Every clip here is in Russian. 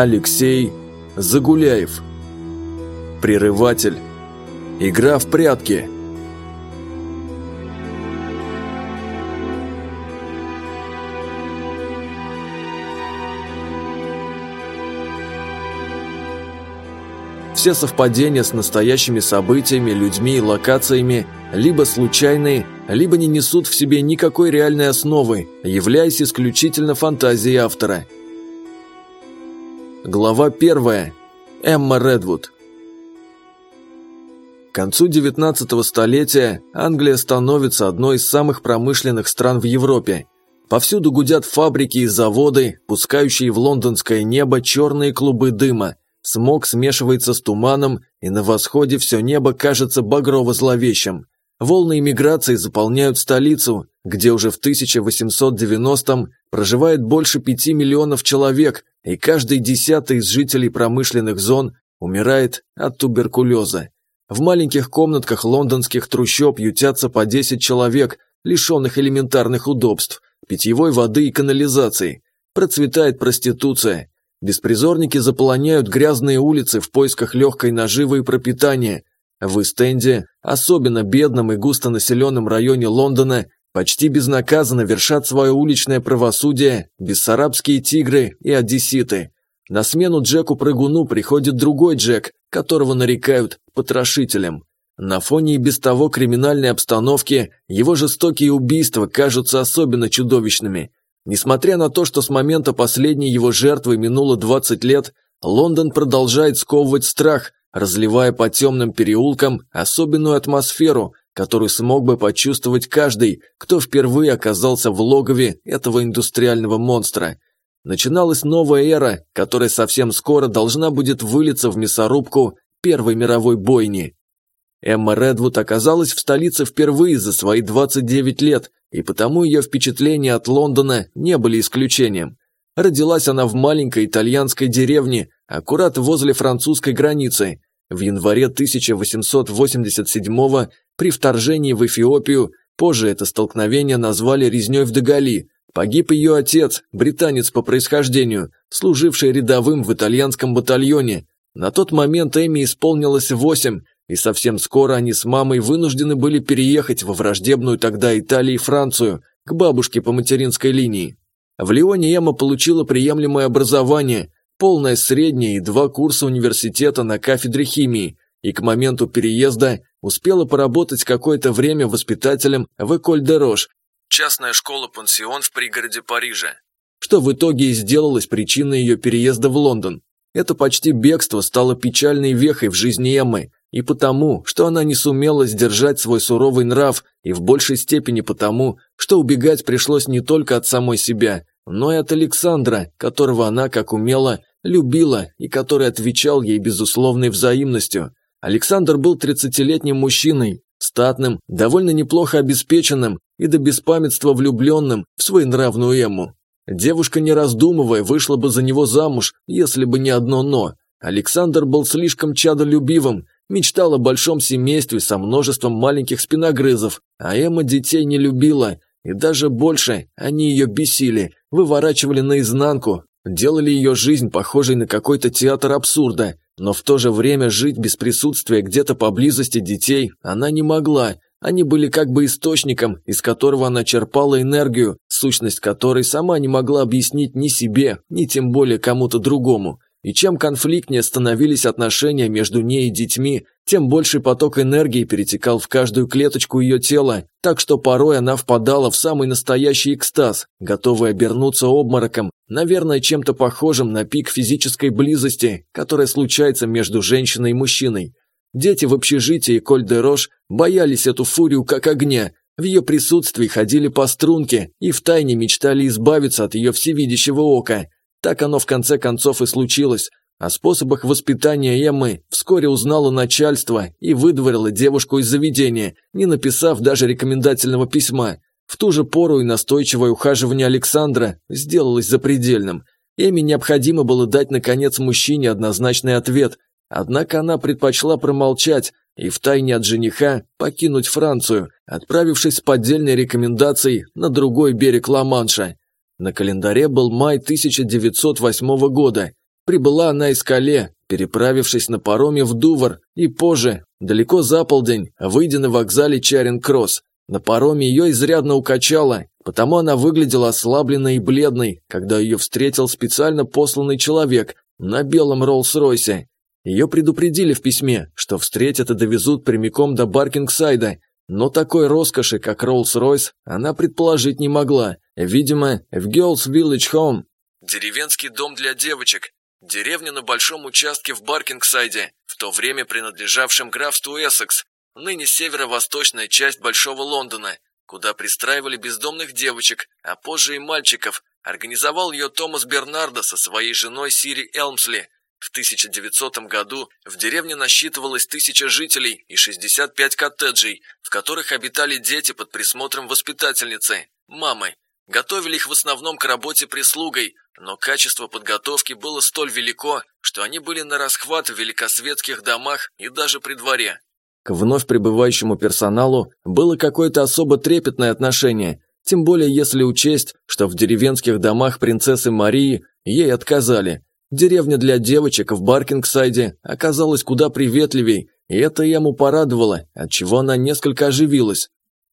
Алексей Загуляев. Прерыватель. Игра в прятки. Все совпадения с настоящими событиями, людьми и локациями либо случайные, либо не несут в себе никакой реальной основы, являясь исключительно фантазией автора. Глава 1. Эмма Редвуд. К концу 19 столетия Англия становится одной из самых промышленных стран в Европе. Повсюду гудят фабрики и заводы, пускающие в лондонское небо черные клубы дыма – Смог смешивается с туманом, и на восходе все небо кажется багрово-зловещим. Волны иммиграции заполняют столицу, где уже в 1890-м проживает больше 5 миллионов человек, и каждый десятый из жителей промышленных зон умирает от туберкулеза. В маленьких комнатках лондонских трущоб ютятся по 10 человек, лишенных элементарных удобств, питьевой воды и канализации. Процветает проституция. Беспризорники заполоняют грязные улицы в поисках легкой наживы и пропитания. В Истенде, особенно бедном и густонаселенном районе Лондона, почти безнаказанно вершат свое уличное правосудие бессарабские тигры и одесситы. На смену Джеку-прыгуну приходит другой Джек, которого нарекают потрошителем. На фоне и без того криминальной обстановки его жестокие убийства кажутся особенно чудовищными – Несмотря на то, что с момента последней его жертвы минуло 20 лет, Лондон продолжает сковывать страх, разливая по темным переулкам особенную атмосферу, которую смог бы почувствовать каждый, кто впервые оказался в логове этого индустриального монстра. Начиналась новая эра, которая совсем скоро должна будет вылиться в мясорубку Первой мировой бойни. Эмма Редвуд оказалась в столице впервые за свои 29 лет, и потому ее впечатления от Лондона не были исключением. Родилась она в маленькой итальянской деревне, аккурат возле французской границы. В январе 1887 при вторжении в Эфиопию, позже это столкновение назвали резней в Дагали, погиб ее отец, британец по происхождению, служивший рядовым в итальянском батальоне. На тот момент Эми исполнилось восемь, и совсем скоро они с мамой вынуждены были переехать во враждебную тогда Италию и Францию, к бабушке по материнской линии. В Лионе Эмма получила приемлемое образование, полное среднее и два курса университета на кафедре химии, и к моменту переезда успела поработать какое-то время воспитателем в Эколь-де-Рош, частная школа-пансион в пригороде Парижа, что в итоге и сделалось причиной ее переезда в Лондон. Это почти бегство стало печальной вехой в жизни Эммы, и потому, что она не сумела сдержать свой суровый нрав, и в большей степени потому, что убегать пришлось не только от самой себя, но и от Александра, которого она, как умела, любила и который отвечал ей безусловной взаимностью. Александр был 30-летним мужчиной, статным, довольно неплохо обеспеченным и до беспамятства влюбленным в свою нравную Эмму. Девушка, не раздумывая, вышла бы за него замуж, если бы не одно «но». Александр был слишком чадолюбивым, Мечтала о большом семействе со множеством маленьких спиногрызов, а Эмма детей не любила, и даже больше они ее бесили, выворачивали наизнанку, делали ее жизнь похожей на какой-то театр абсурда, но в то же время жить без присутствия где-то поблизости детей она не могла, они были как бы источником, из которого она черпала энергию, сущность которой сама не могла объяснить ни себе, ни тем более кому-то другому. И чем конфликтнее становились отношения между ней и детьми, тем больший поток энергии перетекал в каждую клеточку ее тела, так что порой она впадала в самый настоящий экстаз, готовый обернуться обмороком, наверное, чем-то похожим на пик физической близости, которая случается между женщиной и мужчиной. Дети в общежитии Коль-де-Рош боялись эту фурию как огня, в ее присутствии ходили по струнке и втайне мечтали избавиться от ее всевидящего ока – так оно в конце концов и случилось. О способах воспитания Эммы вскоре узнало начальство и выдворило девушку из заведения, не написав даже рекомендательного письма. В ту же пору и настойчивое ухаживание Александра сделалось запредельным. Эми необходимо было дать, наконец, мужчине однозначный ответ, однако она предпочла промолчать и втайне от жениха покинуть Францию, отправившись с поддельной рекомендацией на другой берег Ла-Манша. На календаре был май 1908 года. Прибыла она из Кале, переправившись на пароме в Дувр, и позже, далеко за полдень, выйдя на вокзале Чаринг-Кросс. На пароме ее изрядно укачало, потому она выглядела ослабленной и бледной, когда ее встретил специально посланный человек на белом Роллс-Ройсе. Ее предупредили в письме, что встретят и довезут прямиком до Баркингсайда, но такой роскоши, как Роллс-Ройс, она предположить не могла. Видимо, в Girls Village Home. Деревенский дом для девочек. Деревня на большом участке в Баркингсайде, в то время принадлежавшем графству Эссекс, ныне северо-восточная часть Большого Лондона, куда пристраивали бездомных девочек, а позже и мальчиков, организовал ее Томас Бернардо со своей женой Сири Элмсли. В 1900 году в деревне насчитывалось тысяча жителей и 65 коттеджей, в которых обитали дети под присмотром воспитательницы, мамы. Готовили их в основном к работе прислугой, но качество подготовки было столь велико, что они были на расхват в великосветских домах и даже при дворе. К вновь прибывающему персоналу было какое-то особо трепетное отношение, тем более если учесть, что в деревенских домах принцессы Марии ей отказали. Деревня для девочек в Баркингсайде оказалась куда приветливей, и это ему порадовало, отчего она несколько оживилась.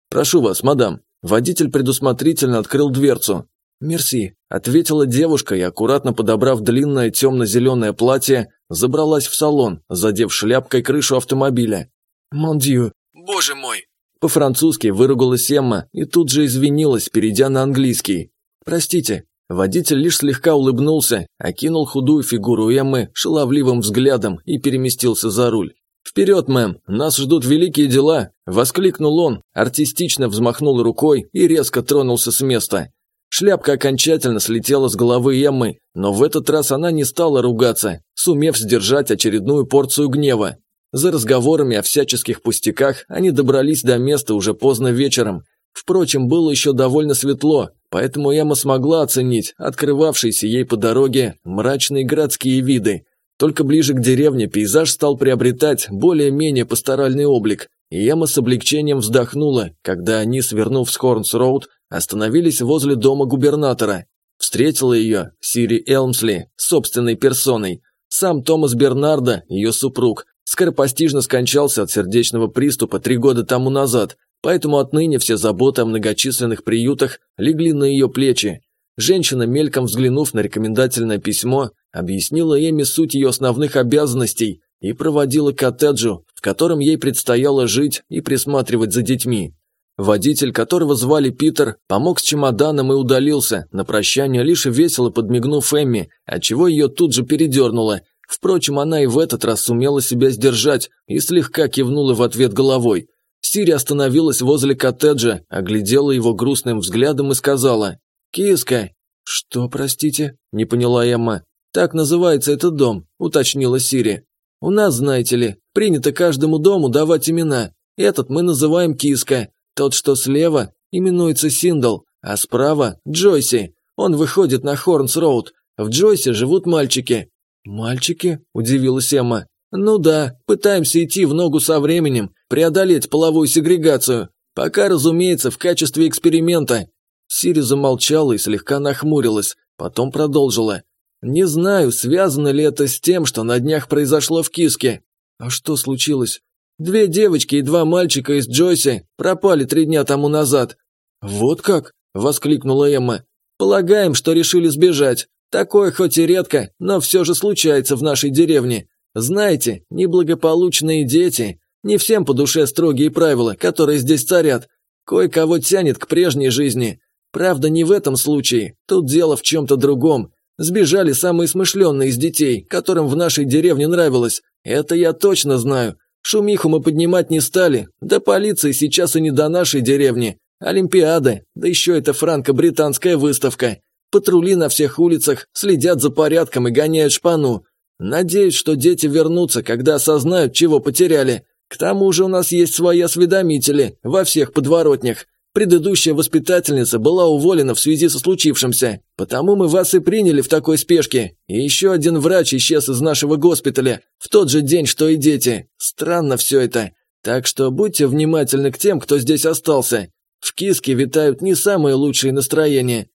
«Прошу вас, мадам». Водитель предусмотрительно открыл дверцу. «Мерси», – ответила девушка и, аккуратно подобрав длинное темно-зеленое платье, забралась в салон, задев шляпкой крышу автомобиля. «Мондью!» «Боже мой!» По-французски выругалась Эмма и тут же извинилась, перейдя на английский. «Простите». Водитель лишь слегка улыбнулся, окинул худую фигуру Эммы шаловливым взглядом и переместился за руль. «Вперед, мэм, нас ждут великие дела!» – воскликнул он, артистично взмахнул рукой и резко тронулся с места. Шляпка окончательно слетела с головы Эммы, но в этот раз она не стала ругаться, сумев сдержать очередную порцию гнева. За разговорами о всяческих пустяках они добрались до места уже поздно вечером. Впрочем, было еще довольно светло, поэтому Эмма смогла оценить открывавшиеся ей по дороге мрачные городские виды. Только ближе к деревне пейзаж стал приобретать более-менее пасторальный облик, и Эмма с облегчением вздохнула, когда они, свернув с Хорнс-Роуд, остановились возле дома губернатора. Встретила ее Сири Элмсли собственной персоной, сам Томас Бернардо, ее супруг, скоропостижно скончался от сердечного приступа три года тому назад, поэтому отныне все заботы о многочисленных приютах легли на ее плечи. Женщина, мельком взглянув на рекомендательное письмо, объяснила Эми суть ее основных обязанностей и проводила к коттеджу, в котором ей предстояло жить и присматривать за детьми. Водитель, которого звали Питер, помог с чемоданом и удалился, на прощание лишь весело подмигнув Эмми, отчего ее тут же передернуло – Впрочем, она и в этот раз сумела себя сдержать и слегка кивнула в ответ головой. Сири остановилась возле коттеджа, оглядела его грустным взглядом и сказала «Киска». «Что, простите?» – не поняла Эмма. «Так называется этот дом», – уточнила Сири. «У нас, знаете ли, принято каждому дому давать имена. Этот мы называем Киска. Тот, что слева, именуется Синдл, а справа – Джойси. Он выходит на Хорнс-Роуд. В Джойсе живут мальчики. «Мальчики?» – удивилась Эмма. «Ну да, пытаемся идти в ногу со временем, преодолеть половую сегрегацию. Пока, разумеется, в качестве эксперимента». Сири замолчала и слегка нахмурилась, потом продолжила. «Не знаю, связано ли это с тем, что на днях произошло в Киске». «А что случилось?» «Две девочки и два мальчика из Джойси пропали три дня тому назад». «Вот как?» – воскликнула Эмма. «Полагаем, что решили сбежать. Такое хоть и редко, но все же случается в нашей деревне. Знаете, неблагополучные дети, не всем по душе строгие правила, которые здесь царят. Кое-кого тянет к прежней жизни. Правда, не в этом случае, тут дело в чем-то другом. Сбежали самые смышленные из детей, которым в нашей деревне нравилось. Это я точно знаю. Шумиху мы поднимать не стали, да полиции сейчас и не до нашей деревни. Олимпиада, да еще это франко-британская выставка. Патрули на всех улицах следят за порядком и гоняют шпану. Надеюсь, что дети вернутся, когда осознают, чего потеряли. К тому же у нас есть свои осведомители во всех подворотнях. Предыдущая воспитательница была уволена в связи со случившимся, потому мы вас и приняли в такой спешке. И еще один врач исчез из нашего госпиталя в тот же день, что и дети. Странно все это. Так что будьте внимательны к тем, кто здесь остался. В киске витают не самые лучшие настроения.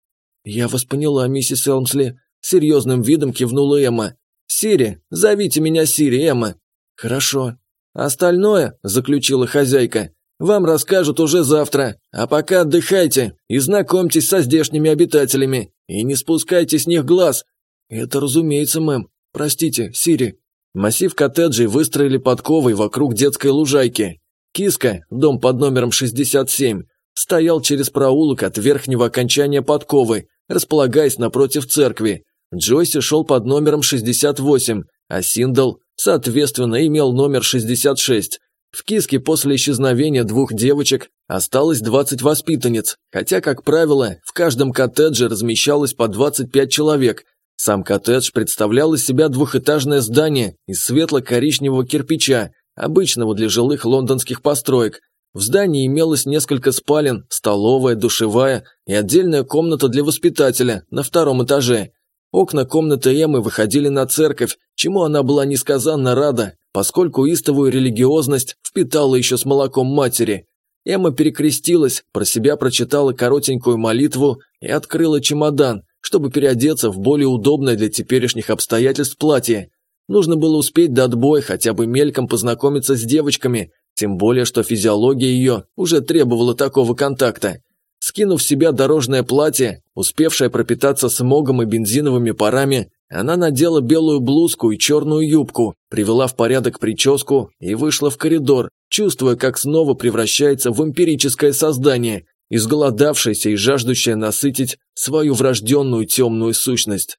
«Я вас поняла, миссис Элмсли», – серьезным видом кивнула Эмма. Сири, зовите меня Сири, Эмма». «Хорошо». «Остальное», – заключила хозяйка, – «вам расскажут уже завтра. А пока отдыхайте и знакомьтесь со здешними обитателями. И не спускайте с них глаз». «Это разумеется, мэм. Простите, Сири». Массив коттеджей выстроили подковой вокруг детской лужайки. Киска, дом под номером 67, стоял через проулок от верхнего окончания подковы, располагаясь напротив церкви. Джойси шел под номером 68, а Синдал, соответственно, имел номер 66. В Киске после исчезновения двух девочек осталось 20 воспитанниц, хотя, как правило, в каждом коттедже размещалось по 25 человек. Сам коттедж представлял из себя двухэтажное здание из светло-коричневого кирпича, обычного для жилых лондонских построек, в здании имелось несколько спален, столовая, душевая и отдельная комната для воспитателя на втором этаже. Окна комнаты Эммы выходили на церковь, чему она была несказанно рада, поскольку истовую религиозность впитала еще с молоком матери. Эмма перекрестилась, про себя прочитала коротенькую молитву и открыла чемодан, чтобы переодеться в более удобное для теперешних обстоятельств платье. Нужно было успеть до отбоя хотя бы мельком познакомиться с девочками, тем более, что физиология ее уже требовала такого контакта. Скинув в себя дорожное платье, успевшее пропитаться смогом и бензиновыми парами, она надела белую блузку и черную юбку, привела в порядок прическу и вышла в коридор, чувствуя, как снова превращается в эмпирическое создание, изголодавшееся и жаждущее насытить свою врожденную темную сущность.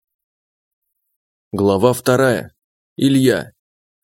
Глава вторая. Илья.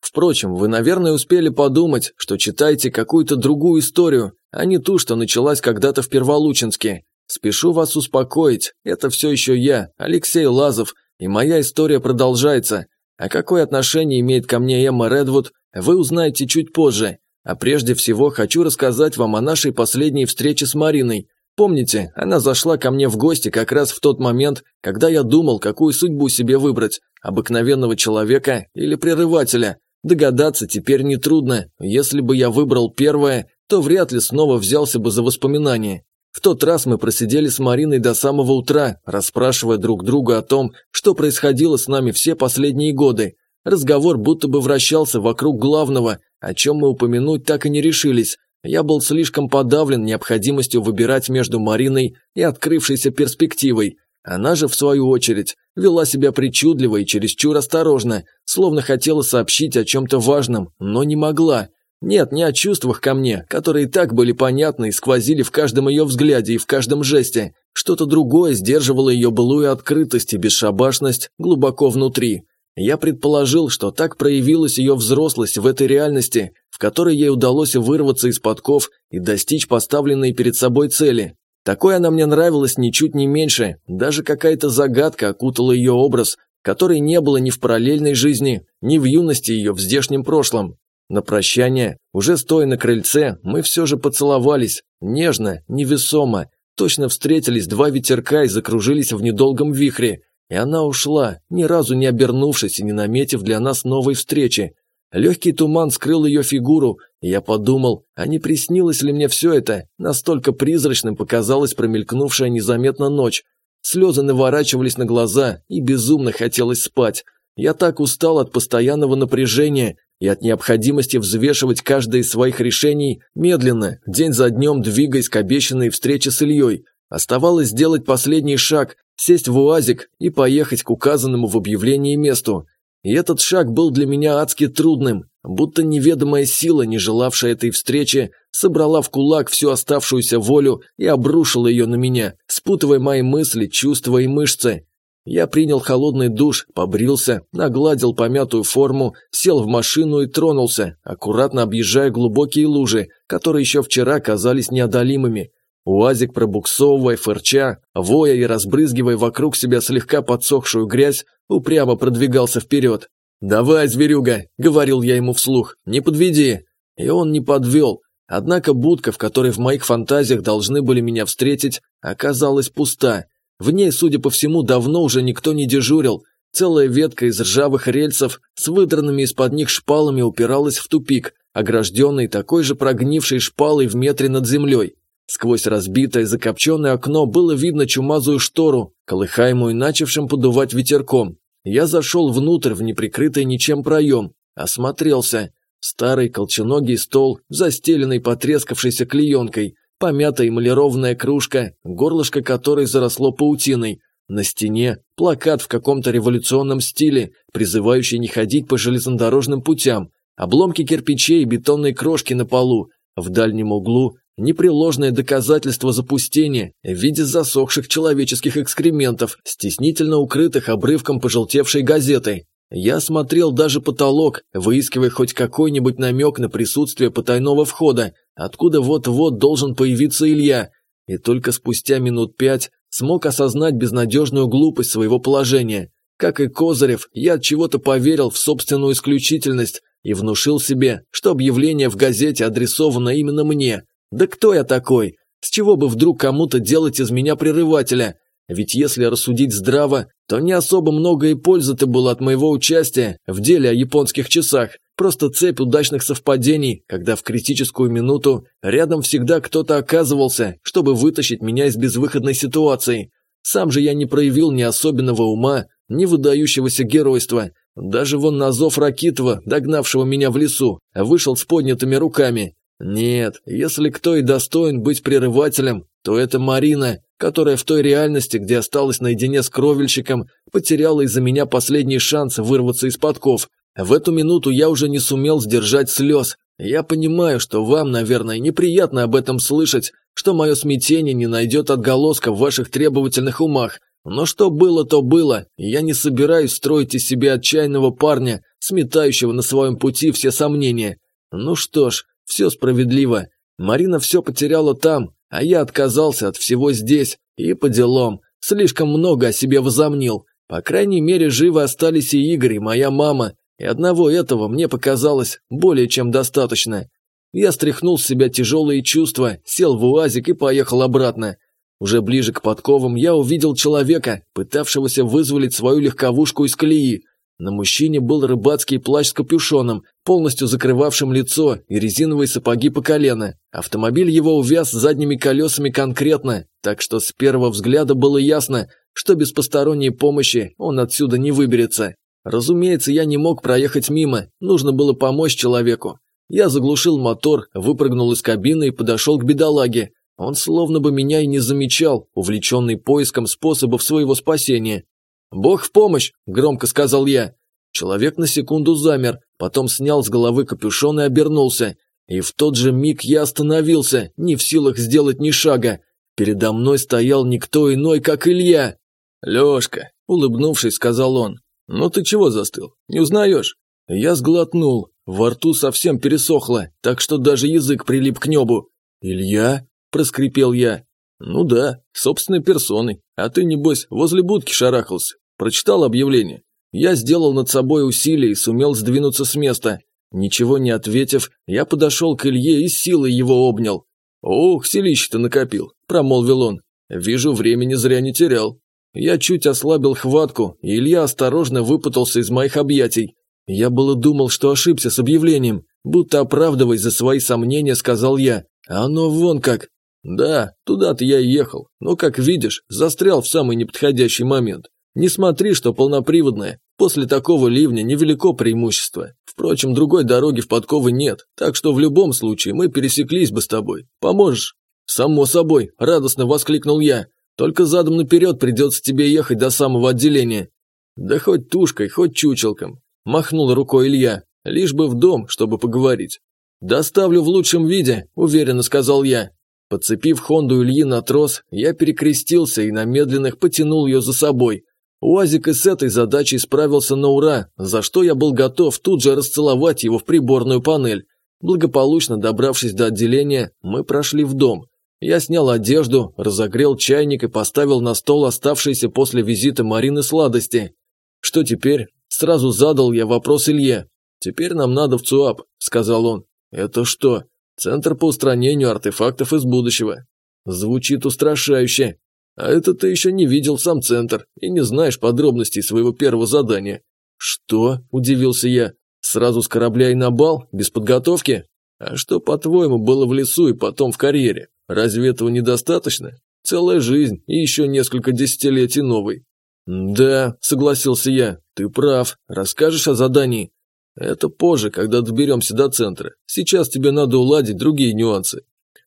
Впрочем, вы, наверное, успели подумать, что читаете какую-то другую историю, а не ту, что началась когда-то в Перволучинске. Спешу вас успокоить, это все еще я, Алексей Лазов, и моя история продолжается. А какое отношение имеет ко мне Эмма Редвуд, вы узнаете чуть позже. А прежде всего хочу рассказать вам о нашей последней встрече с Мариной. Помните, она зашла ко мне в гости как раз в тот момент, когда я думал, какую судьбу себе выбрать – обыкновенного человека или прерывателя. Догадаться теперь нетрудно, если бы я выбрал первое, то вряд ли снова взялся бы за воспоминания. В тот раз мы просидели с Мариной до самого утра, расспрашивая друг друга о том, что происходило с нами все последние годы. Разговор будто бы вращался вокруг главного, о чем мы упомянуть так и не решились. Я был слишком подавлен необходимостью выбирать между Мариной и открывшейся перспективой. Она же, в свою очередь, вела себя причудливо и чересчур осторожно, словно хотела сообщить о чем-то важном, но не могла. Нет, не о чувствах ко мне, которые и так были понятны и сквозили в каждом ее взгляде и в каждом жесте. Что-то другое сдерживало ее былую открытость и бесшабашность глубоко внутри. Я предположил, что так проявилась ее взрослость в этой реальности, в которой ей удалось вырваться из подков и достичь поставленной перед собой цели. Такой она мне нравилась ничуть не меньше, даже какая-то загадка окутала ее образ, которой не было ни в параллельной жизни, ни в юности ее в здешнем прошлом. На прощание, уже стоя на крыльце, мы все же поцеловались, нежно, невесомо, точно встретились два ветерка и закружились в недолгом вихре, и она ушла, ни разу не обернувшись и не наметив для нас новой встречи. Легкий туман скрыл ее фигуру, и я подумал, а не приснилось ли мне все это, настолько призрачным показалась промелькнувшая незаметно ночь. Слезы наворачивались на глаза, и безумно хотелось спать. Я так устал от постоянного напряжения и от необходимости взвешивать каждое из своих решений медленно, день за днем двигаясь к обещанной встрече с Ильей. Оставалось сделать последний шаг, сесть в УАЗик и поехать к указанному в объявлении месту. И этот шаг был для меня адски трудным, будто неведомая сила, не желавшая этой встречи, собрала в кулак всю оставшуюся волю и обрушила ее на меня, спутывая мои мысли, чувства и мышцы. Я принял холодный душ, побрился, нагладил помятую форму, сел в машину и тронулся, аккуратно объезжая глубокие лужи, которые еще вчера казались неодолимыми. Уазик, пробуксовывая, фырча, воя и разбрызгивая вокруг себя слегка подсохшую грязь, упрямо продвигался вперед. «Давай, зверюга!» – говорил я ему вслух. «Не подведи!» И он не подвел. Однако будка, в которой в моих фантазиях должны были меня встретить, оказалась пуста. В ней, судя по всему, давно уже никто не дежурил. Целая ветка из ржавых рельсов с выдранными из-под них шпалами упиралась в тупик, огражденный такой же прогнившей шпалой в метре над землей. Сквозь разбитое закопченное окно было видно чумазую штору, колыхаемую начавшим подувать ветерком. я зашел внутрь в неприкрытый ничем проем, осмотрелся. Старый колченогий стол, застеленный потрескавшейся клеенкой, помятая эмалированная кружка, горлышко которой заросло паутиной. На стене плакат в каком-то революционном стиле, призывающий не ходить по железнодорожным путям, обломки кирпичей и бетонной крошки на полу. В дальнем углу непреложное доказательство запустения в виде засохших человеческих экскрементов, стеснительно укрытых обрывком пожелтевшей газеты. Я смотрел даже потолок, выискивая хоть какой-нибудь намек на присутствие потайного входа, откуда вот-вот должен появиться Илья, и только спустя минут пять смог осознать безнадежную глупость своего положения. Как и Козырев, я от чего-то поверил в собственную исключительность и внушил себе, что объявление в газете адресовано именно мне. Да кто я такой? С чего бы вдруг кому-то делать из меня прерывателя? Ведь если рассудить здраво, то не особо много и пользы-то было от моего участия в деле о японских часах. Просто цепь удачных совпадений, когда в критическую минуту рядом всегда кто-то оказывался, чтобы вытащить меня из безвыходной ситуации. Сам же я не проявил ни особенного ума, ни выдающегося геройства. Даже вон на зов Ракитова, догнавшего меня в лесу, вышел с поднятыми руками. Нет, если кто и достоин быть прерывателем, то это Марина, которая в той реальности, где осталась наедине с кровельщиком, потеряла из-за меня последний шанс вырваться из подков. В эту минуту я уже не сумел сдержать слез. Я понимаю, что вам, наверное, неприятно об этом слышать, что мое смятение не найдет отголоска в ваших требовательных умах. Но что было, то было, я не собираюсь строить из себя отчаянного парня, сметающего на своем пути все сомнения. Ну что ж, все справедливо. Марина все потеряла там, а я отказался от всего здесь, и по делам. Слишком много о себе возомнил. По крайней мере, живы остались и Игорь, и моя мама, и одного этого мне показалось более чем достаточно. Я стряхнул с себя тяжелые чувства, сел в уазик и поехал обратно. Уже ближе к подковам я увидел человека, пытавшегося вызволить свою легковушку из колеи. На мужчине был рыбацкий плащ с капюшоном, полностью закрывавшим лицо, и резиновые сапоги по колено. Автомобиль его увяз задними колесами конкретно, так что с первого взгляда было ясно, что без посторонней помощи он отсюда не выберется. Разумеется, я не мог проехать мимо, нужно было помочь человеку. Я заглушил мотор, выпрыгнул из кабины и подошел к бедолаге. Он словно бы меня и не замечал, увлеченный поиском способов своего спасения. «Бог в помощь!» – громко сказал я. Человек на секунду замер, потом снял с головы капюшон и обернулся. И в тот же миг я остановился, не в силах сделать ни шага. Передо мной стоял никто иной, как Илья. «Лешка», – улыбнувшись, сказал он. «Ну ты чего застыл? Не узнаешь?» Я сглотнул, во рту совсем пересохло, так что даже язык прилип к небу. «Илья?» – проскрипел я. «Ну да, собственной персоной. А ты, небось, возле будки шарахался. Прочитал объявление. Я сделал над собой усилие и сумел сдвинуться с места. Ничего не ответив, я подошел к Илье и силой его обнял. «Ох, селище-то накопил», – промолвил он. «Вижу, времени зря не терял». Я чуть ослабил хватку, и Илья осторожно выпутался из моих объятий. Я было думал, что ошибся с объявлением, будто оправдываясь за свои сомнения, сказал я. А оно вон как. Да, туда-то я и ехал, но, как видишь, застрял в самый неподходящий момент. Не смотри, что полноприводная. После такого ливня невелико преимущество. Впрочем, другой дороги в подковы нет, так что в любом случае мы пересеклись бы с тобой. Поможешь? Само собой, радостно воскликнул я. Только задом наперед придется тебе ехать до самого отделения. Да хоть тушкой, хоть чучелком. Махнул рукой Илья, лишь бы в дом, чтобы поговорить. «Доставлю в лучшем виде», – уверенно сказал я. Подцепив Хонду Ильи на трос, я перекрестился и на медленных потянул ее за собой. Уазик и с этой задачей справился на ура, за что я был готов тут же расцеловать его в приборную панель. Благополучно добравшись до отделения, мы прошли в дом. Я снял одежду, разогрел чайник и поставил на стол оставшиеся после визита Марины сладости. «Что теперь?» – сразу задал я вопрос Илье. «Теперь нам надо в ЦУАП», – сказал он. «Это что?» «Центр по устранению артефактов из будущего». Звучит устрашающе. А это ты еще не видел сам центр и не знаешь подробностей своего первого задания. Что? Удивился я. Сразу с корабля и на бал? Без подготовки? А что, по-твоему, было в лесу и потом в карьере? Разве этого недостаточно? Целая жизнь и еще несколько десятилетий новой. «Да», — согласился я, — «ты прав. Расскажешь о задании?» «Это позже, когда доберемся до центра. Сейчас тебе надо уладить другие нюансы».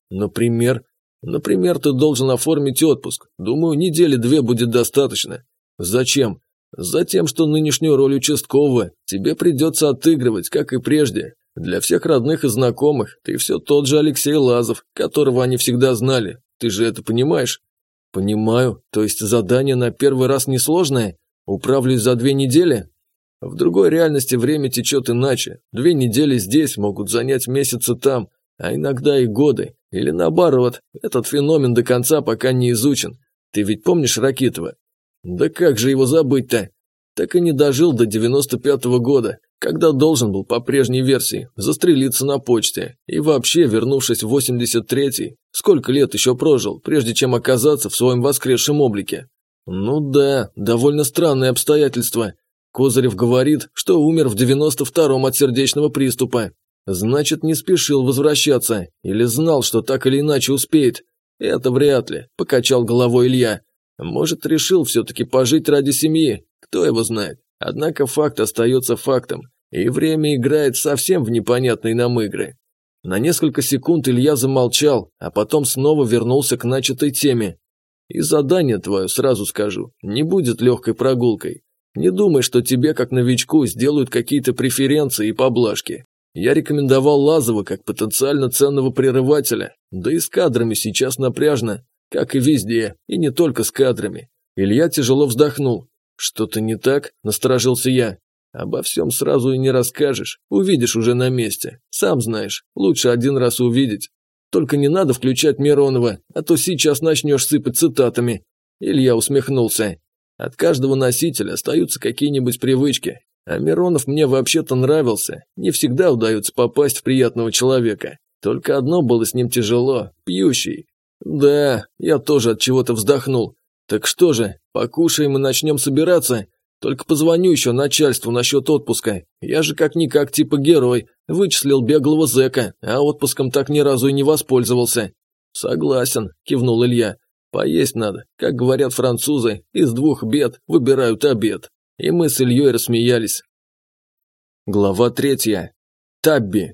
«Например?» «Например, ты должен оформить отпуск. Думаю, недели две будет достаточно». «Зачем?» «Затем, что нынешнюю роль участкового тебе придется отыгрывать, как и прежде. Для всех родных и знакомых ты все тот же Алексей Лазов, которого они всегда знали. Ты же это понимаешь?» «Понимаю. То есть задание на первый раз несложное? Управлюсь за две недели?» В другой реальности время течет иначе. Две недели здесь могут занять месяцы там, а иногда и годы. Или наоборот, этот феномен до конца пока не изучен. Ты ведь помнишь Ракитова? Да как же его забыть-то? Так и не дожил до 95-го года, когда должен был по прежней версии застрелиться на почте. И вообще, вернувшись в 83-й, сколько лет еще прожил, прежде чем оказаться в своем воскресшем облике? Ну да, довольно странные обстоятельства. Козырев говорит, что умер в 92-м от сердечного приступа. Значит, не спешил возвращаться, или знал, что так или иначе успеет. Это вряд ли, покачал головой Илья. Может, решил все-таки пожить ради семьи, кто его знает. Однако факт остается фактом, и время играет совсем в непонятные нам игры. На несколько секунд Илья замолчал, а потом снова вернулся к начатой теме. И задание твое, сразу скажу, не будет легкой прогулкой. Не думай, что тебе, как новичку, сделают какие-то преференции и поблажки. Я рекомендовал Лазова как потенциально ценного прерывателя, да и с кадрами сейчас напряжно, как и везде, и не только с кадрами. Илья тяжело вздохнул. «Что-то не так?» – насторожился я. «Обо всем сразу и не расскажешь. Увидишь уже на месте. Сам знаешь, лучше один раз увидеть. Только не надо включать Миронова, а то сейчас начнешь сыпать цитатами». Илья усмехнулся. «От каждого носителя остаются какие-нибудь привычки. А Миронов мне вообще-то нравился. Не всегда удается попасть в приятного человека. Только одно было с ним тяжело – пьющий. Да, я тоже от чего-то вздохнул. Так что же, покушаем и начнем собираться? Только позвоню еще начальству насчет отпуска. Я же как-никак типа герой. Вычислил беглого зэка, а отпуском так ни разу и не воспользовался. Согласен, кивнул Илья. Поесть надо. Как говорят французы, из двух бед выбирают обед. И мы с Ильей рассмеялись. Глава третья. Табби.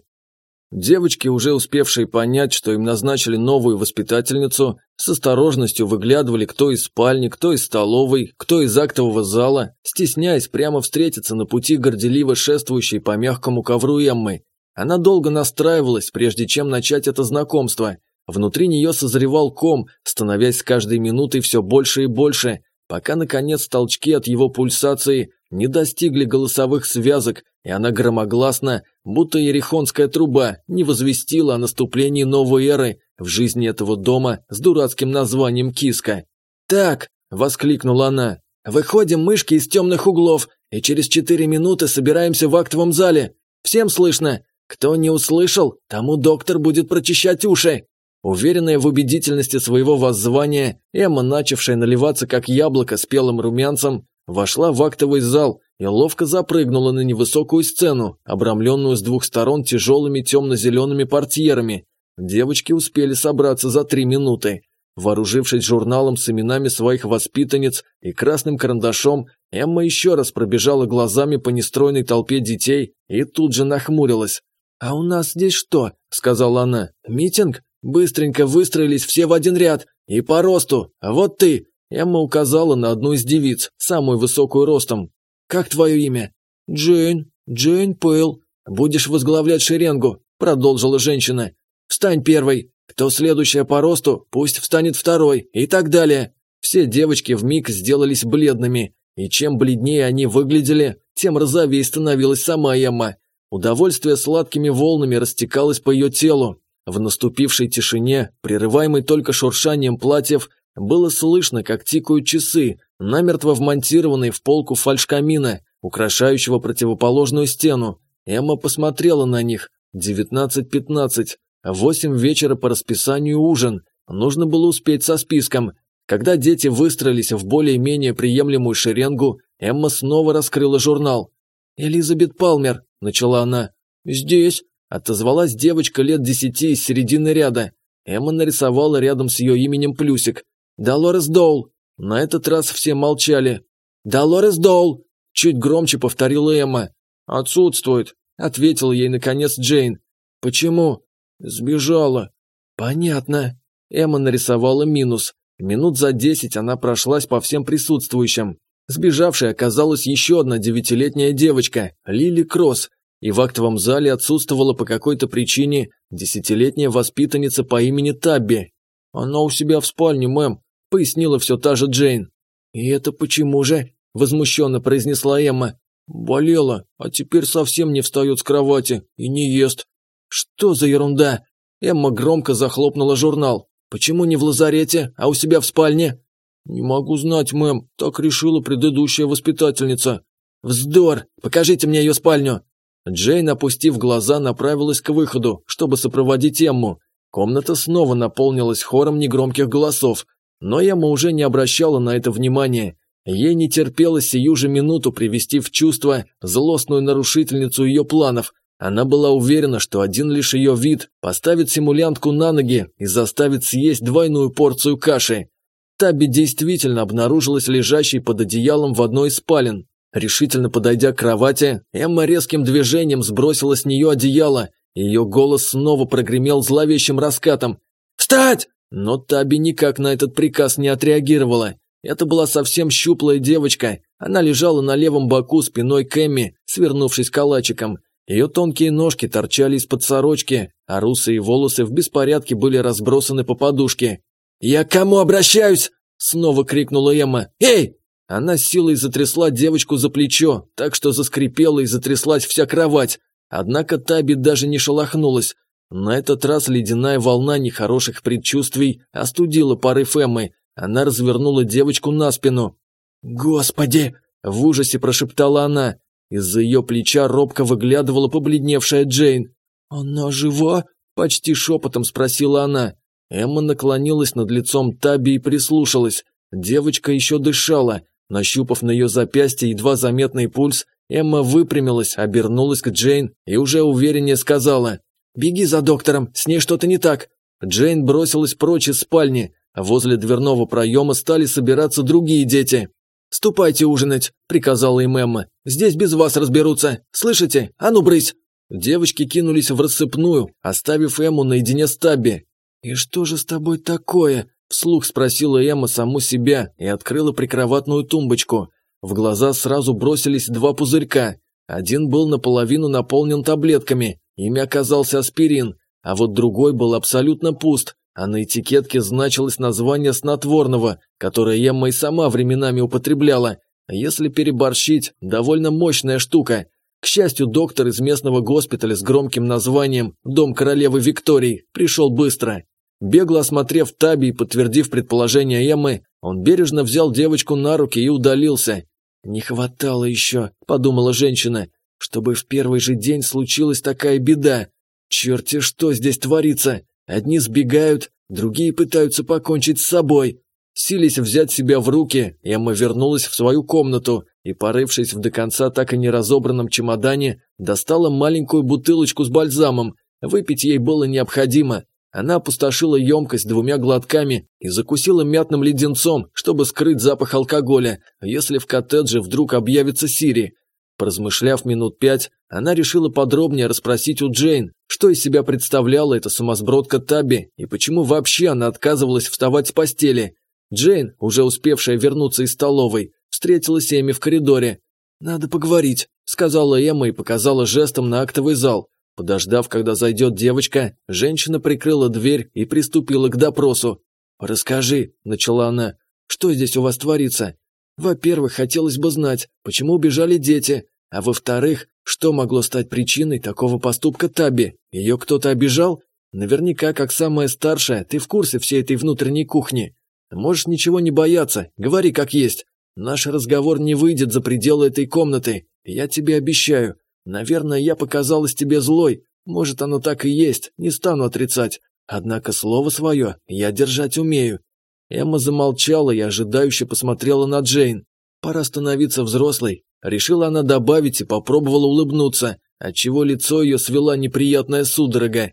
Девочки, уже успевшие понять, что им назначили новую воспитательницу, с осторожностью выглядывали кто из спальни, кто из столовой, кто из актового зала, стесняясь прямо встретиться на пути горделиво шествующей по мягкому ковру Эммы. Она долго настраивалась, прежде чем начать это знакомство. Внутри нее созревал ком, становясь с каждой минутой все больше и больше, пока, наконец, толчки от его пульсации не достигли голосовых связок, и она громогласно, будто ерехонская труба, не возвестила о наступлении новой эры в жизни этого дома с дурацким названием «Киска». «Так!» – воскликнула она. «Выходим мышки из темных углов, и через четыре минуты собираемся в актовом зале. Всем слышно? Кто не услышал, тому доктор будет прочищать уши!» Уверенная в убедительности своего воззвания, Эмма, начавшая наливаться как яблоко спелым румянцем, вошла в актовый зал и ловко запрыгнула на невысокую сцену, обрамленную с двух сторон тяжелыми темно-зелеными портьерами. Девочки успели собраться за три минуты. Вооружившись журналом с именами своих воспитанниц и красным карандашом, Эмма еще раз пробежала глазами по нестройной толпе детей и тут же нахмурилась. «А у нас здесь что?» – сказала она. «Митинг? Быстренько выстроились все в один ряд. И по росту. А вот ты!» Эмма указала на одну из девиц, самую высокую ростом. «Как твое имя?» «Джейн. Джейн Пэл. Будешь возглавлять шеренгу», – продолжила женщина. «Встань первой. Кто следующая по росту, пусть встанет второй. И так далее». Все девочки вмиг сделались бледными, и чем бледнее они выглядели, тем розовее становилась сама Эмма. Удовольствие сладкими волнами растекалось по ее телу. В наступившей тишине, прерываемой только шуршанием платьев, было слышно, как тикают часы, намертво вмонтированные в полку фальшкамина, украшающего противоположную стену. Эмма посмотрела на них. Девятнадцать-пятнадцать. Восемь вечера по расписанию ужин. Нужно было успеть со списком. Когда дети выстроились в более-менее приемлемую шеренгу, Эмма снова раскрыла журнал. «Элизабет Палмер», – начала она. «Здесь», – отозвалась девочка лет десяти из середины ряда. Эмма нарисовала рядом с ее именем плюсик. «Долорес Доул». На этот раз все молчали. «Долорес Доул!» – чуть громче повторила Эмма. «Отсутствует», – ответил ей наконец Джейн. «Почему?» «Сбежала». «Понятно». Эмма нарисовала минус. Минут за десять она прошлась по всем присутствующим. Сбежавшей оказалась еще одна девятилетняя девочка, Лили Кросс, и в актовом зале отсутствовала по какой-то причине десятилетняя воспитанница по имени Табби. «Она у себя в спальне, мэм», – пояснила все та же Джейн. «И это почему же?» – возмущенно произнесла Эмма. «Болела, а теперь совсем не встает с кровати и не ест». «Что за ерунда?» Эмма громко захлопнула журнал. «Почему не в лазарете, а у себя в спальне?» «Не могу знать, мэм, так решила предыдущая воспитательница». «Вздор! Покажите мне ее спальню!» Джейн, опустив глаза, направилась к выходу, чтобы сопроводить Эмму. Комната снова наполнилась хором негромких голосов, но Эмма уже не обращала на это внимания. Ей не терпелось сию же минуту привести в чувство злостную нарушительницу ее планов. Она была уверена, что один лишь ее вид поставит симулянтку на ноги и заставит съесть двойную порцию каши. Таби действительно обнаружилась лежащей под одеялом в одной из спален. Решительно подойдя к кровати, Эмма резким движением сбросила с нее одеяло, ее голос снова прогремел зловещим раскатом. «Встать!» Но Таби никак на этот приказ не отреагировала. Это была совсем щуплая девочка. Она лежала на левом боку спиной к свернувшись калачиком. Ее тонкие ножки торчали из-под сорочки, а русые волосы в беспорядке были разбросаны по подушке. «Я к кому обращаюсь?» – снова крикнула Эмма. «Эй, она силой затрясла девочку за плечо, так что заскрипела и затряслась вся кровать. Однако Таби даже не шелохнулась. На этот раз ледяная волна нехороших предчувствий остудила порыв Эммы. Она развернула девочку на спину. «Господи!» – в ужасе прошептала она. Из-за ее плеча робко выглядывала побледневшая Джейн. «Она жива?» – почти шепотом спросила она. Эмма наклонилась над лицом Таби и прислушалась. Девочка еще дышала, Нащупав на ее запястье едва заметный пульс, Эмма выпрямилась, обернулась к Джейн и уже увереннее сказала «Беги за доктором, с ней что-то не так». Джейн бросилась прочь из спальни, а возле дверного проема стали собираться другие дети. «Ступайте ужинать», – приказала им Эмма. «Здесь без вас разберутся. Слышите? А ну, брысь!» Девочки кинулись в рассыпную, оставив Эмму наедине с Табби. «И что же с тобой такое?» Вслух спросила Эмма саму себя и открыла прикроватную тумбочку. В глаза сразу бросились два пузырька. Один был наполовину наполнен таблетками, ими оказался аспирин, а вот другой был абсолютно пуст, а на этикетке значилось название снотворного, которое Эмма и сама временами употребляла. Если переборщить, довольно мощная штука. К счастью, доктор из местного госпиталя с громким названием «Дом королевы Виктории» пришел быстро. Бегло осмотрев Таби и подтвердив предположение Эммы, он бережно взял девочку на руки и удалился. «Не хватало еще», – подумала женщина, – «чтобы в первый же день случилась такая беда. Черти что здесь творится? Одни сбегают, другие пытаются покончить с собой». Сились взять себя в руки, Эмма вернулась в свою комнату и, порывшись в до конца так и не разобранном чемодане, достала маленькую бутылочку с бальзамом. Выпить ей было необходимо, она опустошила емкость двумя глотками и закусила мятным леденцом, чтобы скрыть запах алкоголя, если в коттедже вдруг объявится Сири. Поразмышляв минут пять, она решила подробнее расспросить у Джейн, что из себя представляла эта сумасбродка Таби и почему вообще она отказывалась вставать с постели. Джейн, уже успевшая вернуться из столовой, встретилась Эми в коридоре. «Надо поговорить», — сказала Эмма и показала жестом на актовый зал. Подождав, когда зайдет девочка, женщина прикрыла дверь и приступила к допросу. «Расскажи», – начала она, – «что здесь у вас творится? Во-первых, хотелось бы знать, почему убежали дети, а во-вторых, что могло стать причиной такого поступка Таби? Ее кто-то обижал? Наверняка, как самая старшая, ты в курсе всей этой внутренней кухни. Можешь ничего не бояться, говори как есть. Наш разговор не выйдет за пределы этой комнаты, я тебе обещаю. Наверное, я показалась тебе злой. Может, оно так и есть, не стану отрицать. Однако слово свое я держать умею». Эмма замолчала и ожидающе посмотрела на Джейн. «Пора становиться взрослой», — решила она добавить и попробовала улыбнуться, отчего лицо ее свела неприятная судорога.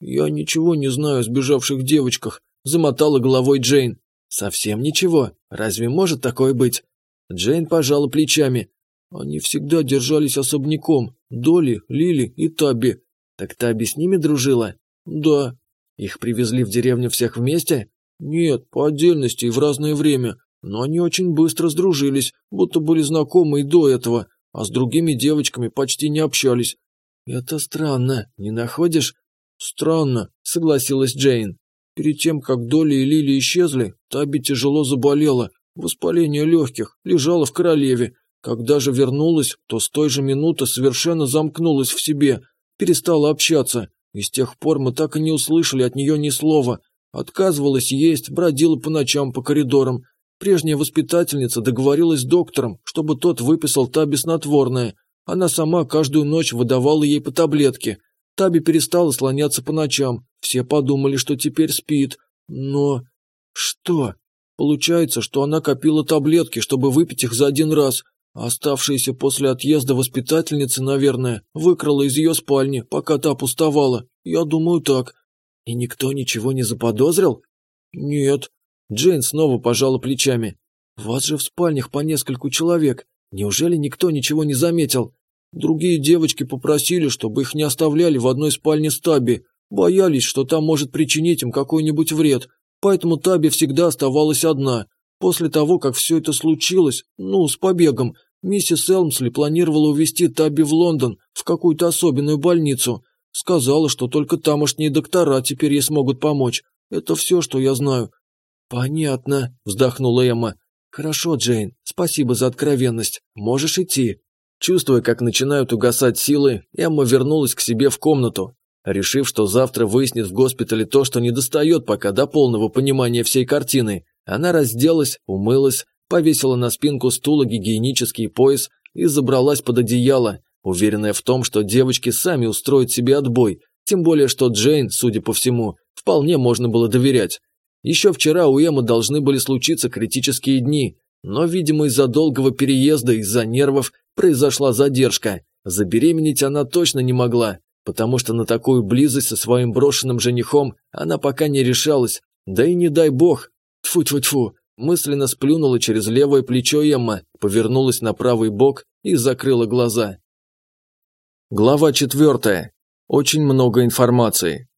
«Я ничего не знаю о сбежавших девочках», — замотала головой Джейн. «Совсем ничего? Разве может такое быть?» Джейн пожала плечами. Они всегда держались особняком. Доли, Лили и Таби. Так Таби с ними дружила? Да. Их привезли в деревню всех вместе? Нет, по отдельности и в разное время. Но они очень быстро сдружились, будто были знакомы и до этого, а с другими девочками почти не общались. Это странно, не находишь? Странно, согласилась Джейн. Перед тем, как Долли и Лили исчезли, Таби тяжело заболела, воспаление легких, лежала в королеве. Когда же вернулась, то с той же минуты совершенно замкнулась в себе, перестала общаться, и с тех пор мы так и не услышали от нее ни слова. Отказывалась есть, бродила по ночам по коридорам. Прежняя воспитательница договорилась с доктором, чтобы тот выписал Таби снотворное. Она сама каждую ночь выдавала ей по таблетке. Таби перестала слоняться по ночам. Все подумали, что теперь спит. Но... Что? Получается, что она копила таблетки, чтобы выпить их за один раз. Оставшиеся после отъезда воспитательницы, наверное, выкрала из ее спальни, пока та пустовала. Я думаю так. И никто ничего не заподозрил? Нет. Джейн снова пожала плечами. Вас же в спальнях по нескольку человек. Неужели никто ничего не заметил? Другие девочки попросили, чтобы их не оставляли в одной спальне с Таби. Боялись, что там может причинить им какой-нибудь вред. Поэтому Таби всегда оставалась одна. После того, как все это случилось, ну, с побегом, миссис Элмсли планировала увезти Таби в Лондон, в какую-то особенную больницу. Сказала, что только тамошние доктора теперь ей смогут помочь. Это все, что я знаю. Понятно, вздохнула Эмма. Хорошо, Джейн, спасибо за откровенность. Можешь идти. Чувствуя, как начинают угасать силы, Эмма вернулась к себе в комнату, решив, что завтра выяснит в госпитале то, что недостает пока до полного понимания всей картины. Она разделась, умылась, повесила на спинку стула гигиенический пояс и забралась под одеяло, уверенная в том, что девочки сами устроят себе отбой, тем более что Джейн, судя по всему, вполне можно было доверять. Еще вчера у Эммы должны были случиться критические дни, но, видимо, из-за долгого переезда, из-за нервов, произошла задержка. Забеременеть она точно не могла, потому что на такую близость со своим брошенным женихом она пока не решалась, да и не дай бог. Тьфу-тьфу-тьфу, мысленно сплюнула через левое плечо Эмма, повернулась на правый бок и закрыла глаза. Глава четвертая. Очень много информации.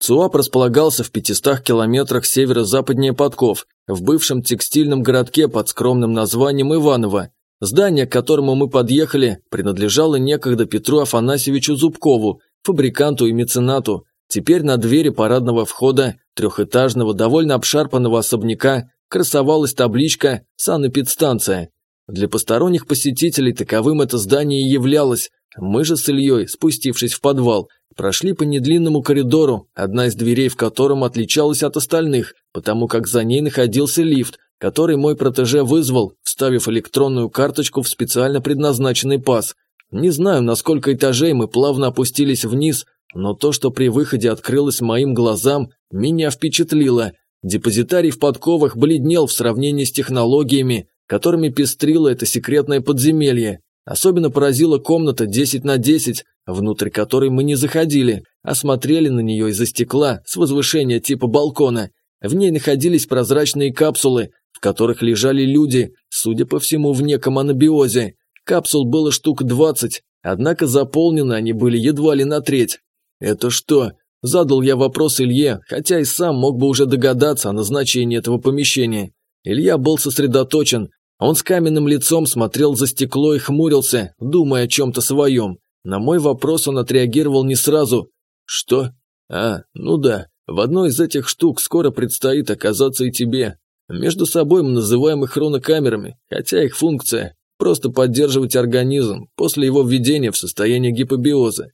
ЦУАП располагался в 500 километрах северо-западнее Подков, в бывшем текстильном городке под скромным названием Иваново. Здание, к которому мы подъехали, принадлежало некогда Петру Афанасьевичу Зубкову, фабриканту и меценату. Теперь на двери парадного входа трехэтажного, довольно обшарпанного особняка красовалась табличка «Санэпидстанция». Для посторонних посетителей таковым это здание и являлось, мы же с Ильей, спустившись в подвал, прошли по недлинному коридору, одна из дверей в котором отличалась от остальных, потому как за ней находился лифт, который мой протеже вызвал, вставив электронную карточку в специально предназначенный паз. Не знаю, на сколько этажей мы плавно опустились вниз, но то, что при выходе открылось моим глазам, меня впечатлило. Депозитарий в подковах бледнел в сравнении с технологиями, которыми пестрило это секретное подземелье. Особенно поразила комната 10 на 10, внутрь которой мы не заходили, а смотрели на нее из-за стекла с возвышения типа балкона. В ней находились прозрачные капсулы, в которых лежали люди, судя по всему, в неком анабиозе. Капсул было штук 20, однако заполнены они были едва ли на треть. «Это что?» – задал я вопрос Илье, хотя и сам мог бы уже догадаться о назначении этого помещения. Илья был сосредоточен, он с каменным лицом смотрел за стекло и хмурился, думая о чем-то своем. На мой вопрос он отреагировал не сразу. «Что? А, ну да, в одной из этих штук скоро предстоит оказаться и тебе. Между собой мы называем их хронокамерами, хотя их функция – просто поддерживать организм после его введения в состояние гипобиоза.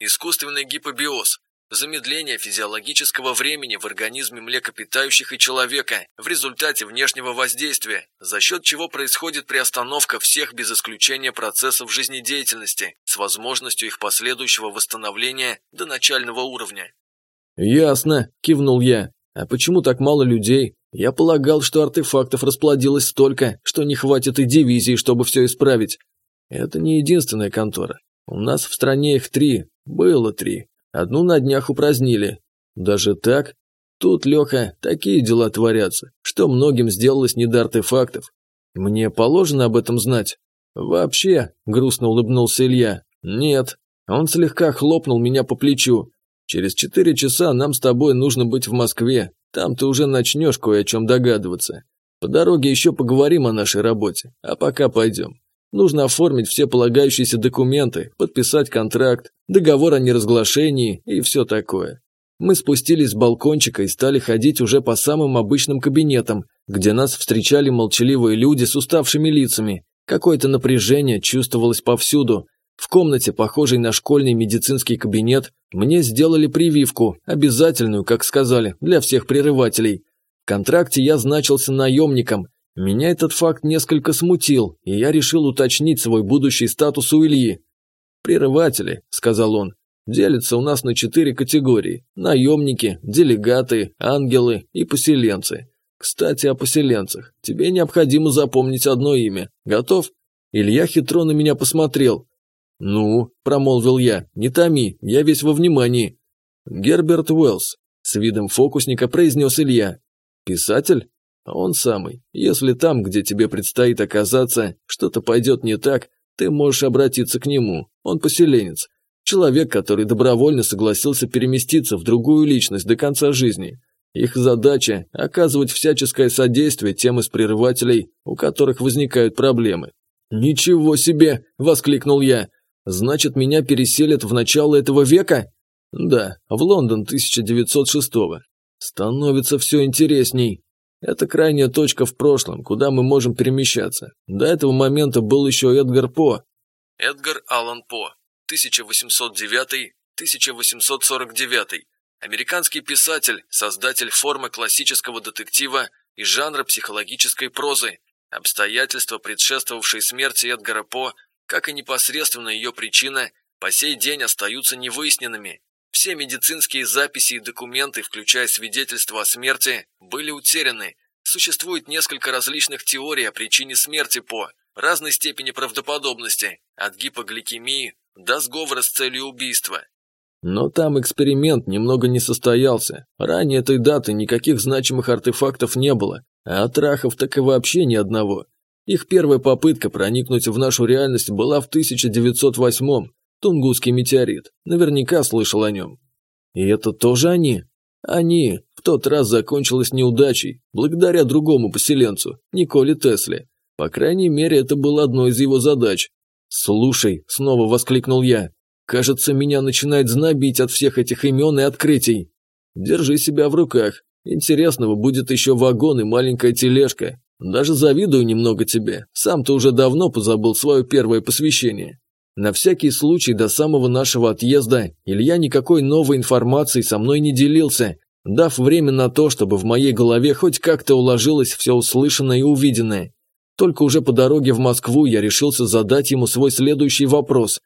Искусственный гипобиоз замедление физиологического времени в организме млекопитающих и человека в результате внешнего воздействия, за счет чего происходит приостановка всех без исключения процессов жизнедеятельности с возможностью их последующего восстановления до начального уровня. «Ясно», – кивнул я. «А почему так мало людей? Я полагал, что артефактов расплодилось столько, что не хватит и дивизии, чтобы все исправить. Это не единственная контора. У нас в стране их три, было три, Одну на днях упразднили. Даже так? Тут, Леха, такие дела творятся, что многим сделалось не до артефактов. Мне положено об этом знать? Вообще, грустно улыбнулся Илья. Нет. Он слегка хлопнул меня по плечу. Через четыре часа нам с тобой нужно быть в Москве. Там ты уже начнешь кое о чем догадываться. По дороге еще поговорим о нашей работе. А пока пойдем. Нужно оформить все полагающиеся документы, подписать контракт, договор о неразглашении и все такое. Мы спустились с балкончика и стали ходить уже по самым обычным кабинетам, где нас встречали молчаливые люди с уставшими лицами. Какое-то напряжение чувствовалось повсюду. В комнате, похожей на школьный медицинский кабинет, мне сделали прививку, обязательную, как сказали, для всех прерывателей. В контракте я значился наемником, меня этот факт несколько смутил, и я решил уточнить свой будущий статус у Ильи. «Прерыватели», – сказал он, – «делятся у нас на четыре категории – наемники, делегаты, ангелы и поселенцы. Кстати, о поселенцах. Тебе необходимо запомнить одно имя. Готов?» Илья хитро на меня посмотрел. «Ну», – промолвил я, – «не томи, я весь во внимании». «Герберт Уэллс», – с видом фокусника произнес Илья. «Писатель?» Он самый. Если там, где тебе предстоит оказаться, что-то пойдет не так, ты можешь обратиться к нему. Он поселенец. Человек, который добровольно согласился переместиться в другую личность до конца жизни. Их задача – оказывать всяческое содействие тем из прерывателей, у которых возникают проблемы. «Ничего себе!» – воскликнул я. «Значит, меня переселят в начало этого века?» «Да, в Лондон 1906-го. Становится все интересней. Это крайняя точка в прошлом, куда мы можем перемещаться. До этого момента был еще Эдгар По. Эдгар Аллан По, 1809-1849. Американский писатель, создатель формы классического детектива и жанра психологической прозы. Обстоятельства, предшествовавшие смерти Эдгара По, как и непосредственно ее причина, по сей день остаются невыясненными. Все медицинские записи и документы, включая свидетельства о смерти, были утеряны. Существует несколько различных теорий о причине смерти по разной степени правдоподобности, от гипогликемии до сговора с целью убийства. Но там эксперимент немного не состоялся. Ранее этой даты никаких значимых артефактов не было, а от рахов так и вообще ни одного. Их первая попытка проникнуть в нашу реальность была в 1908-м, Тунгусский метеорит. Наверняка слышал о нем. И это тоже они? Они. В тот раз закончилось неудачей, благодаря другому поселенцу, Николе Тесле. По крайней мере, это было одной из его задач. «Слушай», — снова воскликнул я, — «кажется, меня начинает знобить от всех этих имен и открытий. Держи себя в руках. Интересного будет еще вагон и маленькая тележка. Даже завидую немного тебе. Сам ты уже давно позабыл свое первое посвящение. На всякий случай до самого нашего отъезда Илья никакой новой информации со мной не делился, дав время на то, чтобы в моей голове хоть как-то уложилось все услышанное и увиденное. Только уже по дороге в Москву я решился задать ему свой следующий вопрос.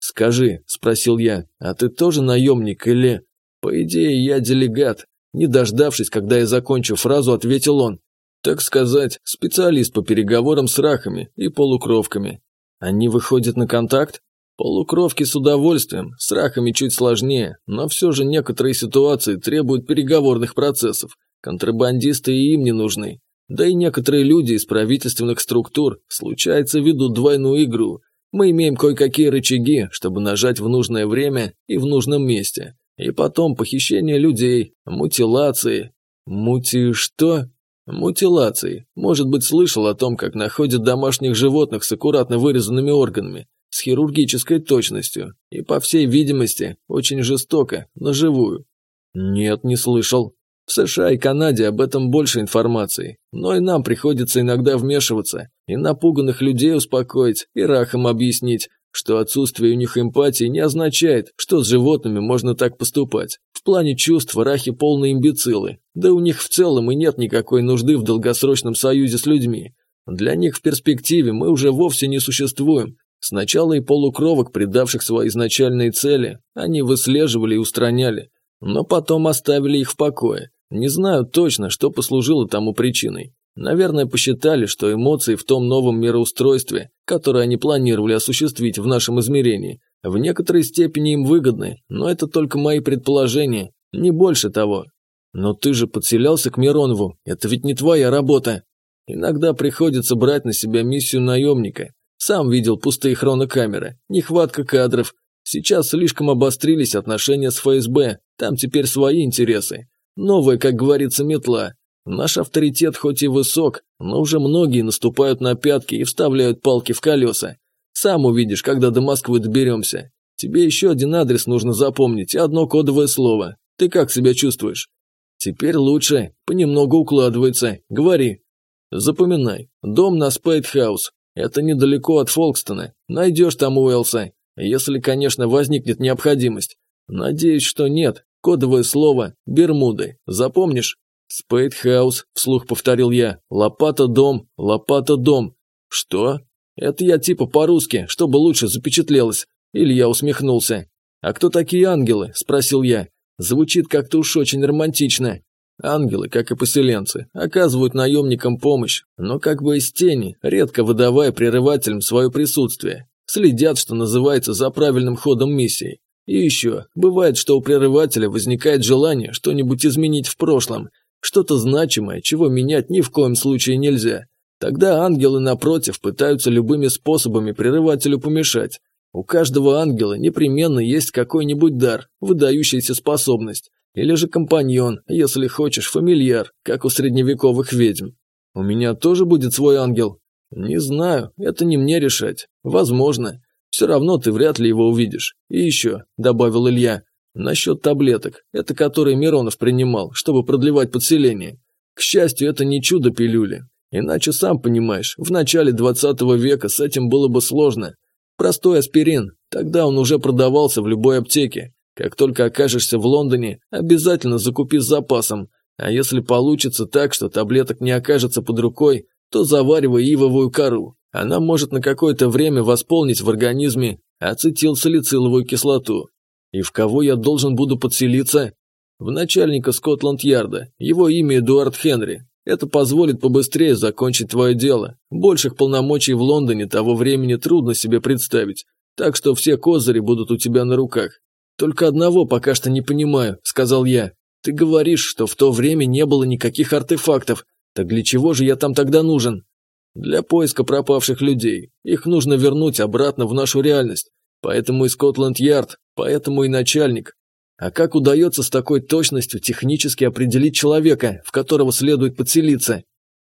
«Скажи», – спросил я, – «а ты тоже наемник или...» «По идее, я делегат». Не дождавшись, когда я закончу фразу, ответил он. «Так сказать, специалист по переговорам с рахами и полукровками. Они выходят на контакт? Полукровки с удовольствием, с раками чуть сложнее, но все же некоторые ситуации требуют переговорных процессов. Контрабандисты и им не нужны. Да и некоторые люди из правительственных структур, случается, ведут двойную игру. Мы имеем кое-какие рычаги, чтобы нажать в нужное время и в нужном месте. И потом похищение людей, мутилации. Мути что? Мутилации. Может быть, слышал о том, как находят домашних животных с аккуратно вырезанными органами, с хирургической точностью, и, по всей видимости, очень жестоко, но живую. Нет, не слышал. В США и Канаде об этом больше информации, но и нам приходится иногда вмешиваться, и напуганных людей успокоить, и рахам объяснить, что отсутствие у них эмпатии не означает, что с животными можно так поступать. В плане чувств рахи полные имбецилы, да у них в целом и нет никакой нужды в долгосрочном союзе с людьми. Для них в перспективе мы уже вовсе не существуем. Сначала и полукровок, предавших свои изначальные цели, они выслеживали и устраняли, но потом оставили их в покое. Не знаю точно, что послужило тому причиной. Наверное, посчитали, что эмоции в том новом мироустройстве, которое они планировали осуществить в нашем измерении, в некоторой степени им выгодны, но это только мои предположения, не больше того. Но ты же подселялся к Миронову, это ведь не твоя работа. Иногда приходится брать на себя миссию наемника. Сам видел пустые хронокамеры, нехватка кадров. Сейчас слишком обострились отношения с ФСБ, там теперь свои интересы. Новая, как говорится, метла. Наш авторитет хоть и высок, но уже многие наступают на пятки и вставляют палки в колеса. Сам увидишь, когда до Москвы доберемся. Тебе еще один адрес нужно запомнить и одно кодовое слово. Ты как себя чувствуешь? Теперь лучше, понемногу укладывается. Говори. Запоминай. Дом на Спейтхаус. Это недалеко от Фолкстона. Найдешь там Уэлса. Если, конечно, возникнет необходимость. Надеюсь, что нет. Кодовое слово – Бермуды. Запомнишь? Спейтхаус, вслух повторил я. Лопата-дом, лопата-дом. Что? Это я типа по-русски, чтобы лучше запечатлелось. Илья усмехнулся. А кто такие ангелы? Спросил я. Звучит как-то уж очень романтично. Ангелы, как и поселенцы, оказывают наемникам помощь, но как бы из тени, редко выдавая прерывателям свое присутствие. Следят, что называется, за правильным ходом миссии. И еще, бывает, что у прерывателя возникает желание что-нибудь изменить в прошлом, что-то значимое, чего менять ни в коем случае нельзя. Тогда ангелы, напротив, пытаются любыми способами прерывателю помешать, у каждого ангела непременно есть какой-нибудь дар, выдающаяся способность, или же компаньон, если хочешь, фамильяр, как у средневековых ведьм. У меня тоже будет свой ангел? Не знаю, это не мне решать. Возможно. Все равно ты вряд ли его увидишь. И еще, добавил Илья, насчет таблеток, это которые Миронов принимал, чтобы продлевать подселение. К счастью, это не чудо-пилюли. Иначе, сам понимаешь, в начале 20 века с этим было бы сложно. Простой аспирин, тогда он уже продавался в любой аптеке. Как только окажешься в Лондоне, обязательно закупи с запасом, а если получится так, что таблеток не окажется под рукой, то заваривай ивовую кору. Она может на какое-то время восполнить в организме ацетилсалициловую кислоту. И в кого я должен буду подселиться? В начальника Скотланд-Ярда, его имя Эдуард Хенри, это позволит побыстрее закончить твое дело. Больших полномочий в Лондоне того времени трудно себе представить, так что все козыри будут у тебя на руках. Только одного пока что не понимаю, сказал я. Ты говоришь, что в то время не было никаких артефактов. Так для чего же я там тогда нужен? Для поиска пропавших людей. Их нужно вернуть обратно в нашу реальность. Поэтому и Скотланд-Ярд, поэтому и начальник. А как удается с такой точностью технически определить человека, в которого следует подселиться?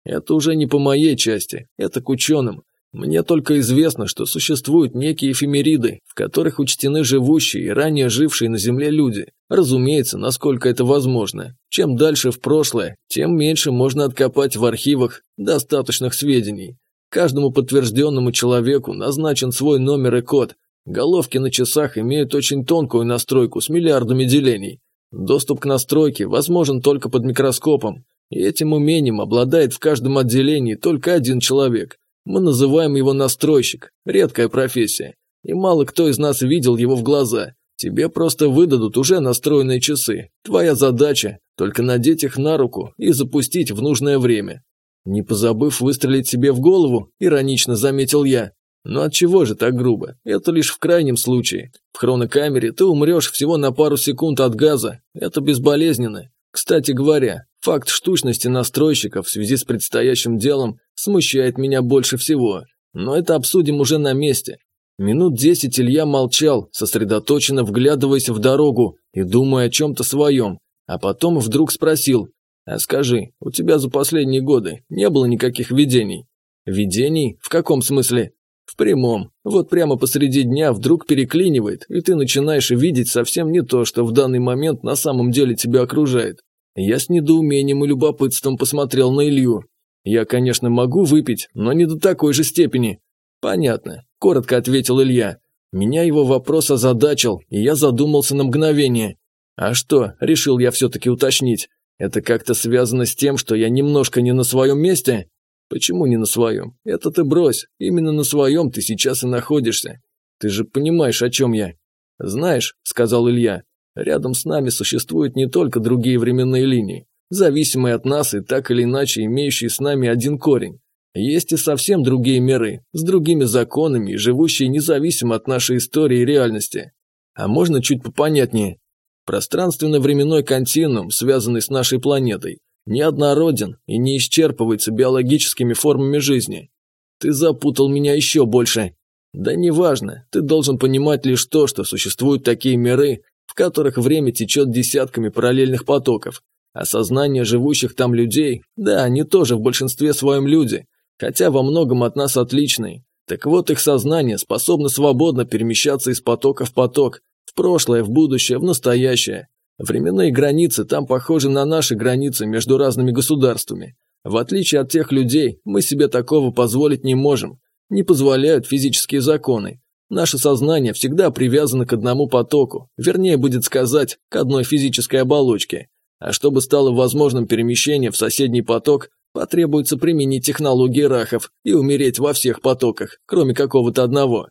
Это уже не по моей части, это к ученым. Мне только известно, что существуют некие эфемериды, в которых учтены живущие и ранее жившие на Земле люди. Разумеется, насколько это возможно. Чем дальше в прошлое, тем меньше можно откопать в архивах достаточных сведений. Каждому подтвержденному человеку назначен свой номер и код, Головки на часах имеют очень тонкую настройку с миллиардами делений. Доступ к настройке возможен только под микроскопом, и этим умением обладает в каждом отделении только один человек. Мы называем его настройщик, редкая профессия, и мало кто из нас видел его в глаза. Тебе просто выдадут уже настроенные часы. Твоя задача – только надеть их на руку и запустить в нужное время. Не позабыв выстрелить себе в голову, иронично заметил я, но от чего же так грубо? Это лишь в крайнем случае. В хронокамере ты умрешь всего на пару секунд от газа. Это безболезненно. Кстати говоря, факт штучности настройщика в связи с предстоящим делом смущает меня больше всего. Но это обсудим уже на месте. Минут десять Илья молчал, сосредоточенно вглядываясь в дорогу и думая о чем-то своем, а потом вдруг спросил, «А скажи, у тебя за последние годы не было никаких видений?» «Видений? В каком смысле?» В прямом. Вот прямо посреди дня вдруг переклинивает, и ты начинаешь видеть совсем не то, что в данный момент на самом деле тебя окружает. Я с недоумением и любопытством посмотрел на Илью. Я, конечно, могу выпить, но не до такой же степени. Понятно, коротко ответил Илья. Меня его вопрос озадачил, и я задумался на мгновение. А что, решил я все-таки уточнить. Это как-то связано с тем, что я немножко не на своем месте? Почему не на своем? Это ты брось. Именно на своем ты сейчас и находишься. Ты же понимаешь, о чем я. Знаешь, сказал Илья, рядом с нами существуют не только другие временные линии, зависимые от нас и так или иначе имеющие с нами один корень. Есть и совсем другие миры, с другими законами и живущие независимо от нашей истории и реальности. А можно чуть попонятнее? Пространственно-временной континуум, связанный с нашей планетой, неоднороден и не исчерпывается биологическими формами жизни. Ты запутал меня еще больше. Да неважно, ты должен понимать лишь то, что существуют такие миры, в которых время течет десятками параллельных потоков, а сознание живущих там людей, да, они тоже в большинстве своем люди, хотя во многом от нас отличные. Так вот, их сознание способно свободно перемещаться из потока в поток, в прошлое, в будущее, в настоящее. Временные границы там похожи на наши границы между разными государствами. В отличие от тех людей, мы себе такого позволить не можем. Не позволяют физические законы. Наше сознание всегда привязано к одному потоку, вернее будет сказать, к одной физической оболочке. А чтобы стало возможным перемещение в соседний поток, потребуется применить технологии рахов и умереть во всех потоках, кроме какого-то одного.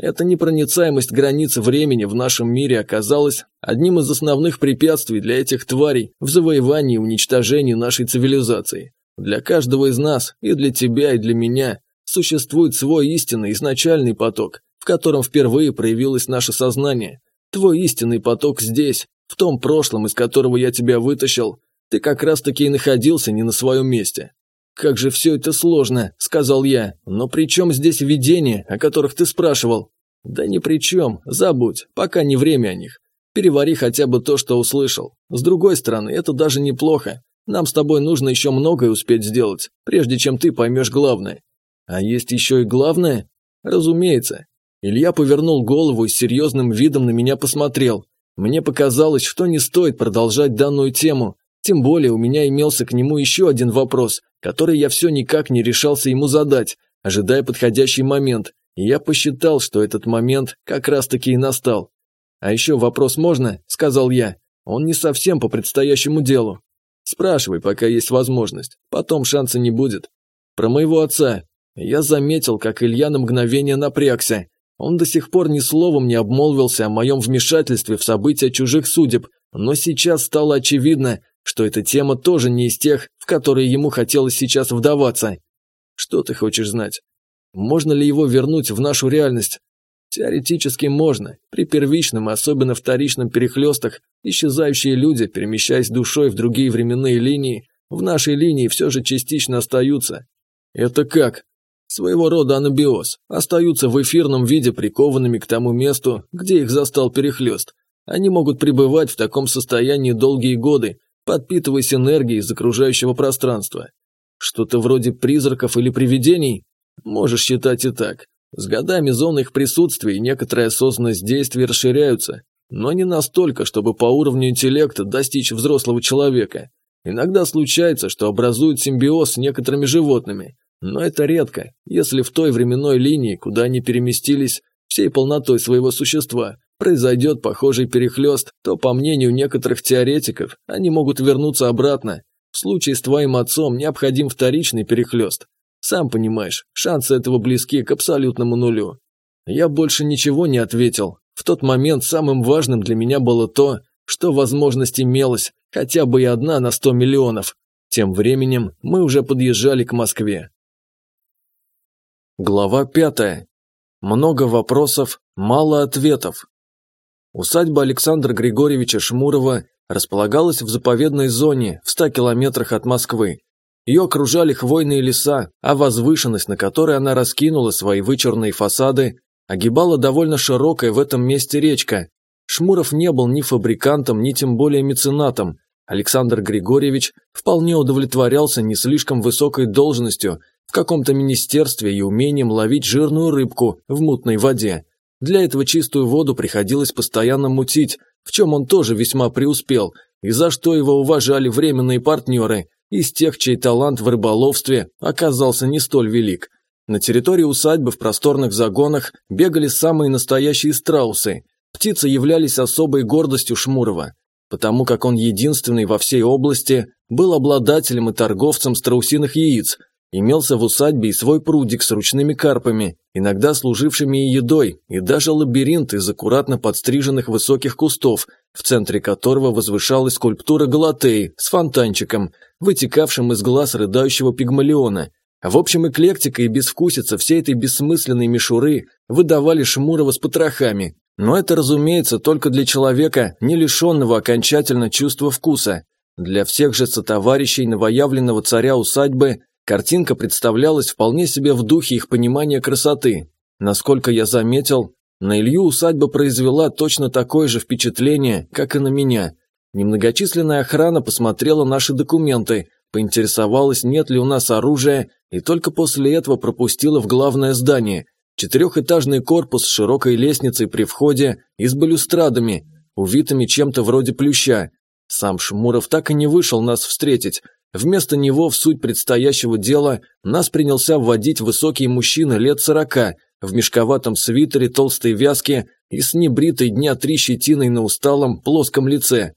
Эта непроницаемость границ времени в нашем мире оказалась одним из основных препятствий для этих тварей в завоевании и уничтожении нашей цивилизации. Для каждого из нас, и для тебя, и для меня, существует свой истинный изначальный поток, в котором впервые проявилось наше сознание. Твой истинный поток здесь, в том прошлом, из которого я тебя вытащил, ты как раз-таки и находился не на своем месте. «Как же все это сложно», – сказал я. «Но при чем здесь видения, о которых ты спрашивал?» «Да ни при чем, забудь, пока не время о них. Перевари хотя бы то, что услышал. С другой стороны, это даже неплохо. Нам с тобой нужно еще многое успеть сделать, прежде чем ты поймешь главное. А есть еще и главное? Разумеется. Илья повернул голову и с серьезным видом на меня посмотрел. Мне показалось, что не стоит продолжать данную тему, тем более у меня имелся к нему еще один вопрос, который я все никак не решался ему задать, ожидая подходящий момент, и я посчитал, что этот момент как раз-таки и настал. «А еще вопрос можно?» – сказал я. «Он не совсем по предстоящему делу». Спрашивай, пока есть возможность. Потом шанса не будет. Про моего отца. Я заметил, как Илья на мгновение напрягся. Он до сих пор ни словом не обмолвился о моем вмешательстве в события чужих судеб, но сейчас стало очевидно, что эта тема тоже не из тех, в которые ему хотелось сейчас вдаваться. Что ты хочешь знать? Можно ли его вернуть в нашу реальность? Теоретически можно. При первичном особенно вторичном перехлестах исчезающие люди, перемещаясь душой в другие временные линии, в нашей линии все же частично остаются. Это как? Своего рода анабиоз. Остаются в эфирном виде прикованными к тому месту, где их застал перехлест. Они могут пребывать в таком состоянии долгие годы, подпитываясь энергией из окружающего пространства. Что-то вроде призраков или привидений? Можешь считать и так. С годами зоны их присутствия и некоторая осознанность действий расширяются, но не настолько, чтобы по уровню интеллекта достичь взрослого человека. Иногда случается, что образуют симбиоз с некоторыми животными, но это редко, если в той временной линии, куда они переместились, всей полнотой своего существа, произойдет похожий перехлест, то, по мнению некоторых теоретиков, они могут вернуться обратно. В случае с твоим отцом необходим вторичный перехлест, сам понимаешь, шансы этого близки к абсолютному нулю. Я больше ничего не ответил. В тот момент самым важным для меня было то, что возможность имелась, хотя бы и одна на сто миллионов. Тем временем мы уже подъезжали к Москве. Глава пятая. Много вопросов, мало ответов. Усадьба Александра Григорьевича Шмурова располагалась в заповедной зоне в 100 километрах от Москвы, ее окружали хвойные леса, а возвышенность, на которой она раскинула свои вычурные фасады, огибала довольно широкая в этом месте речка. Шмуров не был ни фабрикантом, ни тем более меценатом. Александр Григорьевич вполне удовлетворялся не слишком высокой должностью в каком-то министерстве и умением ловить жирную рыбку в мутной воде. Для этого чистую воду приходилось постоянно мутить, в чем он тоже весьма преуспел, и за что его уважали временные партнеры – из тех, чей талант в рыболовстве оказался не столь велик. На территории усадьбы в просторных загонах бегали самые настоящие страусы. Птицы являлись особой гордостью Шмурова, потому как он единственный во всей области был обладателем и торговцем страусиных яиц, имелся в усадьбе и свой прудик с ручными карпами, иногда служившими и едой, и даже лабиринт из аккуратно подстриженных высоких кустов, в центре которого возвышалась скульптура Галатеи с фонтанчиком, вытекавшим из глаз рыдающего пигмалиона. В общем, эклектика и безвкусица всей этой бессмысленной мишуры выдавали Шмурова с потрохами. Но это, разумеется, только для человека, не лишенного окончательно чувства вкуса. Для всех же сотоварищей новоявленного царя усадьбы картинка представлялась вполне себе в духе их понимания красоты. Насколько я заметил, на Илью усадьба произвела точно такое же впечатление, как и на меня. Немногочисленная охрана посмотрела наши документы, поинтересовалась, нет ли у нас оружия, и только после этого пропустила в главное здание. Четырехэтажный корпус с широкой лестницей при входе и с балюстрадами, увитыми чем-то вроде плюща. Сам Шмуров так и не вышел нас встретить. Вместо него в суть предстоящего дела нас принялся вводить высокий мужчина лет сорока – в мешковатом свитере, толстой вязке и с небритой дня три щетиной на усталом, плоском лице.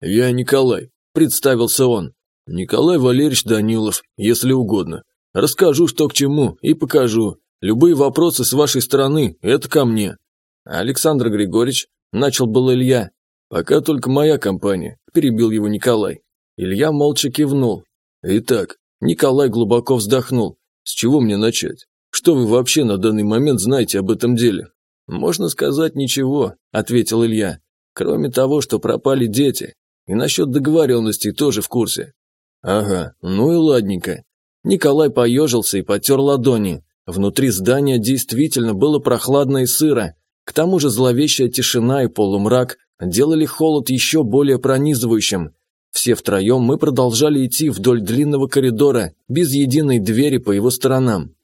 «Я Николай», – представился он. «Николай Валерьевич Данилов, если угодно. Расскажу, что к чему, и покажу. Любые вопросы с вашей стороны – это ко мне». «Александр Григорьевич», – начал был Илья. «Пока только моя компания», – перебил его Николай. Илья молча кивнул. «Итак», – Николай глубоко вздохнул. «С чего мне начать? Что вы вообще на данный момент знаете об этом деле? Можно сказать ничего, ответил Илья. Кроме того, что пропали дети. И насчет договоренностей тоже в курсе. Ага, ну и ладненько. Николай поежился и потер ладони. Внутри здания действительно было прохладно и сыро. К тому же зловещая тишина и полумрак делали холод еще более пронизывающим. Все втроем мы продолжали идти вдоль длинного коридора, без единой двери по его сторонам.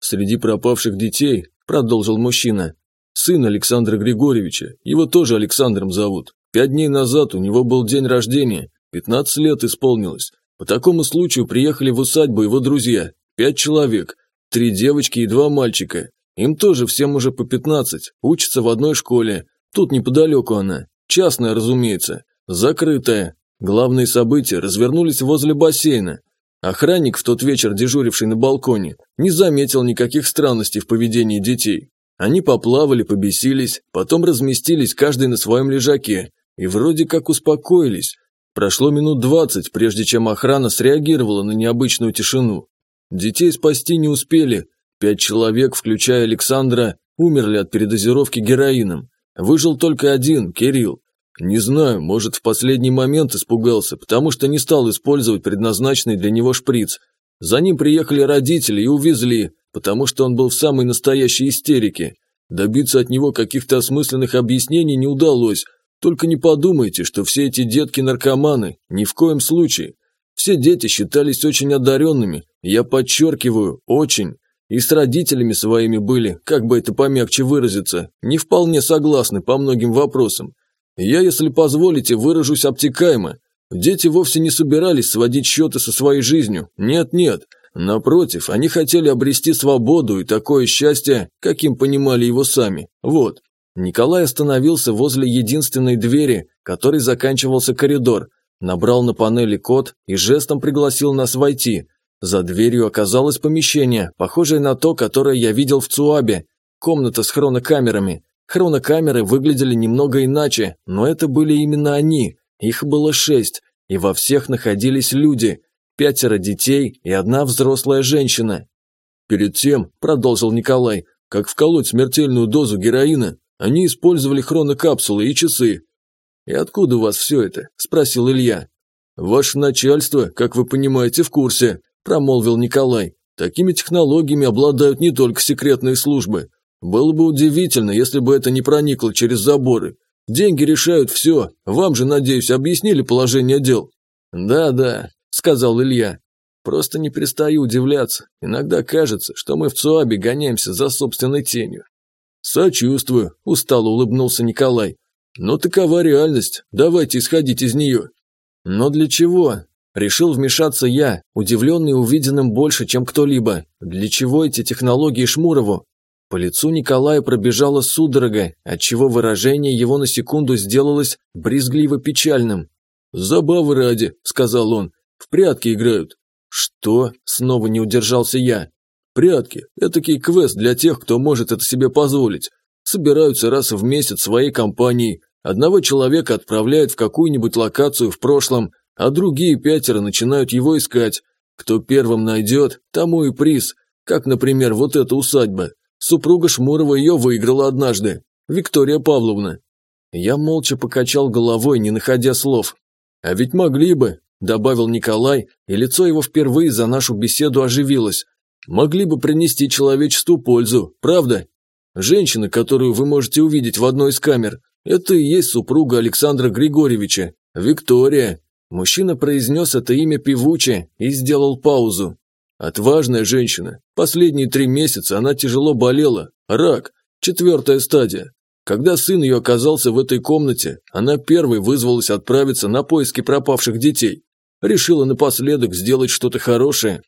Среди пропавших детей, продолжил мужчина, сын Александра Григорьевича, его тоже Александром зовут. Пять дней назад у него был день рождения, 15 лет исполнилось. По такому случаю приехали в усадьбу его друзья, пять человек, три девочки и два мальчика. Им тоже всем уже по 15, учатся в одной школе. Тут неподалеку она, частная, разумеется, закрытая. Главные события развернулись возле бассейна. Охранник, в тот вечер дежуривший на балконе, не заметил никаких странностей в поведении детей. Они поплавали, побесились, потом разместились каждый на своем лежаке и вроде как успокоились. Прошло минут двадцать, прежде чем охрана среагировала на необычную тишину. Детей спасти не успели. Пять человек, включая Александра, умерли от передозировки героином. Выжил только один, Кирилл. Не знаю, может, в последний момент испугался, потому что не стал использовать предназначенный для него шприц. За ним приехали родители и увезли, потому что он был в самой настоящей истерике. Добиться от него каких-то осмысленных объяснений не удалось. Только не подумайте, что все эти детки наркоманы, ни в коем случае. Все дети считались очень одаренными, я подчеркиваю, очень. И с родителями своими были, как бы это помягче выразиться, не вполне согласны по многим вопросам. Я, если позволите, выражусь обтекаемо. Дети вовсе не собирались сводить счеты со своей жизнью. Нет-нет. Напротив, они хотели обрести свободу и такое счастье, каким понимали его сами. Вот. Николай остановился возле единственной двери, которой заканчивался коридор, набрал на панели код и жестом пригласил нас войти. За дверью оказалось помещение, похожее на то, которое я видел в ЦУАБе, комната с хронокамерами. Хронокамеры выглядели немного иначе, но это были именно они. Их было шесть, и во всех находились люди. Пятеро детей и одна взрослая женщина. Перед тем, продолжил Николай, как вколоть смертельную дозу героина, они использовали хронокапсулы и часы. «И откуда у вас все это?» – спросил Илья. «Ваше начальство, как вы понимаете, в курсе», – промолвил Николай. «Такими технологиями обладают не только секретные службы. Было бы удивительно, если бы это не проникло через заборы. Деньги решают все. Вам же, надеюсь, объяснили положение дел. Да-да, сказал Илья. Просто не перестаю удивляться. Иногда кажется, что мы в ЦУАБе гоняемся за собственной тенью. Сочувствую, устало улыбнулся Николай. Но такова реальность. Давайте исходить из нее. Но для чего? Решил вмешаться я, удивленный увиденным больше, чем кто-либо. Для чего эти технологии Шмурову? По лицу Николая пробежала судорога, отчего выражение его на секунду сделалось брезгливо печальным. «Забавы ради», — сказал он, — «в прятки играют». «Что?» — снова не удержался я. «Прятки – этакий квест для тех, кто может это себе позволить. Собираются раз в месяц своей компанией, одного человека отправляют в какую-нибудь локацию в прошлом, а другие пятеро начинают его искать. Кто первым найдет, тому и приз, как, например, вот эта усадьба. Супруга Шмурова ее выиграла однажды. Виктория Павловна. Я молча покачал головой, не находя слов. А ведь могли бы. добавил Николай, и лицо его впервые за нашу беседу оживилось. Могли бы принести человечеству пользу, правда? Женщина, которую вы можете увидеть в одной из камер, это и есть супруга Александра Григорьевича, Виктория. Мужчина произнес это имя певуче и сделал паузу. Отважная женщина. Последние три месяца она тяжело болела. Рак. Четвертая стадия. Когда сын ее оказался в этой комнате, она первой вызвалась отправиться на поиски пропавших детей. Решила напоследок сделать что-то хорошее.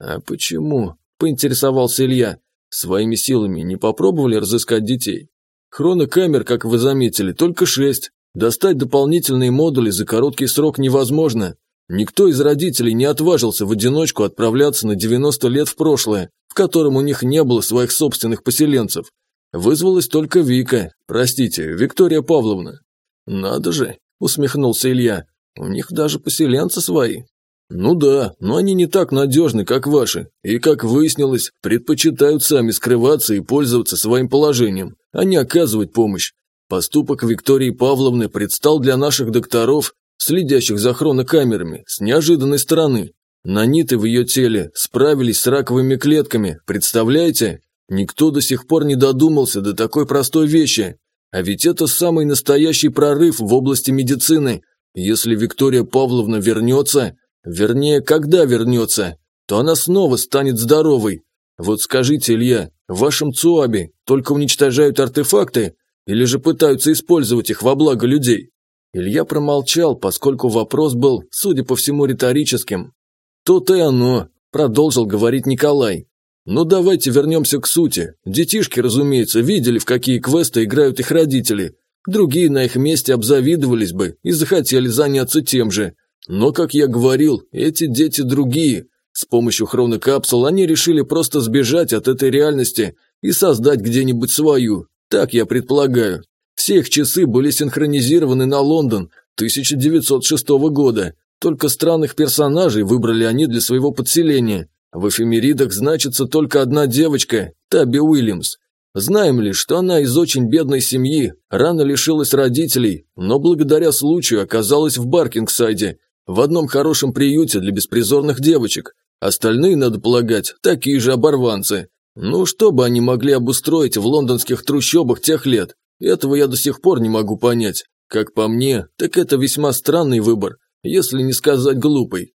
«А почему?» – поинтересовался Илья. «Своими силами не попробовали разыскать детей?» «Хронокамер, как вы заметили, только шесть. Достать дополнительные модули за короткий срок невозможно. Никто из родителей не отважился в одиночку отправляться на 90 лет в прошлое, в котором у них не было своих собственных поселенцев. Вызвалась только Вика, простите, Виктория Павловна. Надо же, усмехнулся Илья, у них даже поселенцы свои. Ну да, но они не так надежны, как ваши, и, как выяснилось, предпочитают сами скрываться и пользоваться своим положением, а не оказывать помощь. Поступок Виктории Павловны предстал для наших докторов, следящих за хронокамерами, с неожиданной стороны. Наниты в ее теле справились с раковыми клетками, представляете? Никто до сих пор не додумался до такой простой вещи. А ведь это самый настоящий прорыв в области медицины. Если Виктория Павловна вернется, вернее, когда вернется, то она снова станет здоровой. Вот скажите, Илья, в вашем ЦУАБе только уничтожают артефакты или же пытаются использовать их во благо людей? Илья промолчал, поскольку вопрос был, судя по всему, риторическим. «То-то и оно», – продолжил говорить Николай. «Ну давайте вернемся к сути. Детишки, разумеется, видели, в какие квесты играют их родители. Другие на их месте обзавидовались бы и захотели заняться тем же. Но, как я говорил, эти дети другие. С помощью хронокапсул они решили просто сбежать от этой реальности и создать где-нибудь свою. Так я предполагаю. Все их часы были синхронизированы на Лондон 1906 года. Только странных персонажей выбрали они для своего подселения. В эфемеридах значится только одна девочка, Таби Уильямс. Знаем ли, что она из очень бедной семьи, рано лишилась родителей, но благодаря случаю оказалась в Баркингсайде, в одном хорошем приюте для беспризорных девочек. Остальные, надо полагать, такие же оборванцы. Ну, что бы они могли обустроить в лондонских трущобах тех лет? Этого я до сих пор не могу понять. Как по мне, так это весьма странный выбор, если не сказать глупый.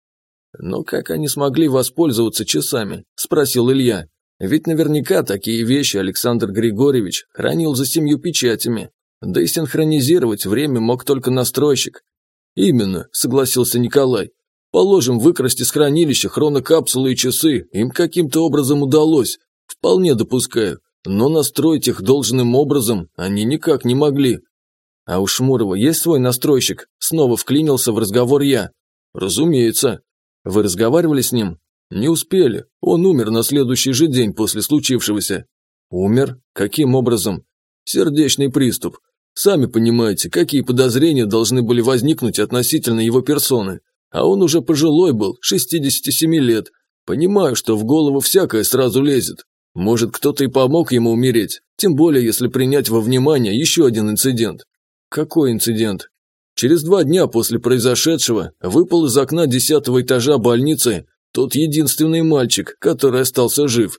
Но как они смогли воспользоваться часами? Спросил Илья. Ведь наверняка такие вещи Александр Григорьевич хранил за семью печатями. Да и синхронизировать время мог только настройщик. Именно, согласился Николай. Положим, выкрасть из хранилища хронокапсулы и часы им каким-то образом удалось. Вполне допускаю. Но настроить их должным образом они никак не могли. А у Шмурова есть свой настройщик? Снова вклинился в разговор я. Разумеется. Вы разговаривали с ним? Не успели. Он умер на следующий же день после случившегося. Умер? Каким образом? Сердечный приступ. Сами понимаете, какие подозрения должны были возникнуть относительно его персоны. А он уже пожилой был, 67 лет. Понимаю, что в голову всякое сразу лезет. Может, кто-то и помог ему умереть, тем более, если принять во внимание еще один инцидент. Какой инцидент? Через два дня после произошедшего выпал из окна десятого этажа больницы тот единственный мальчик, который остался жив.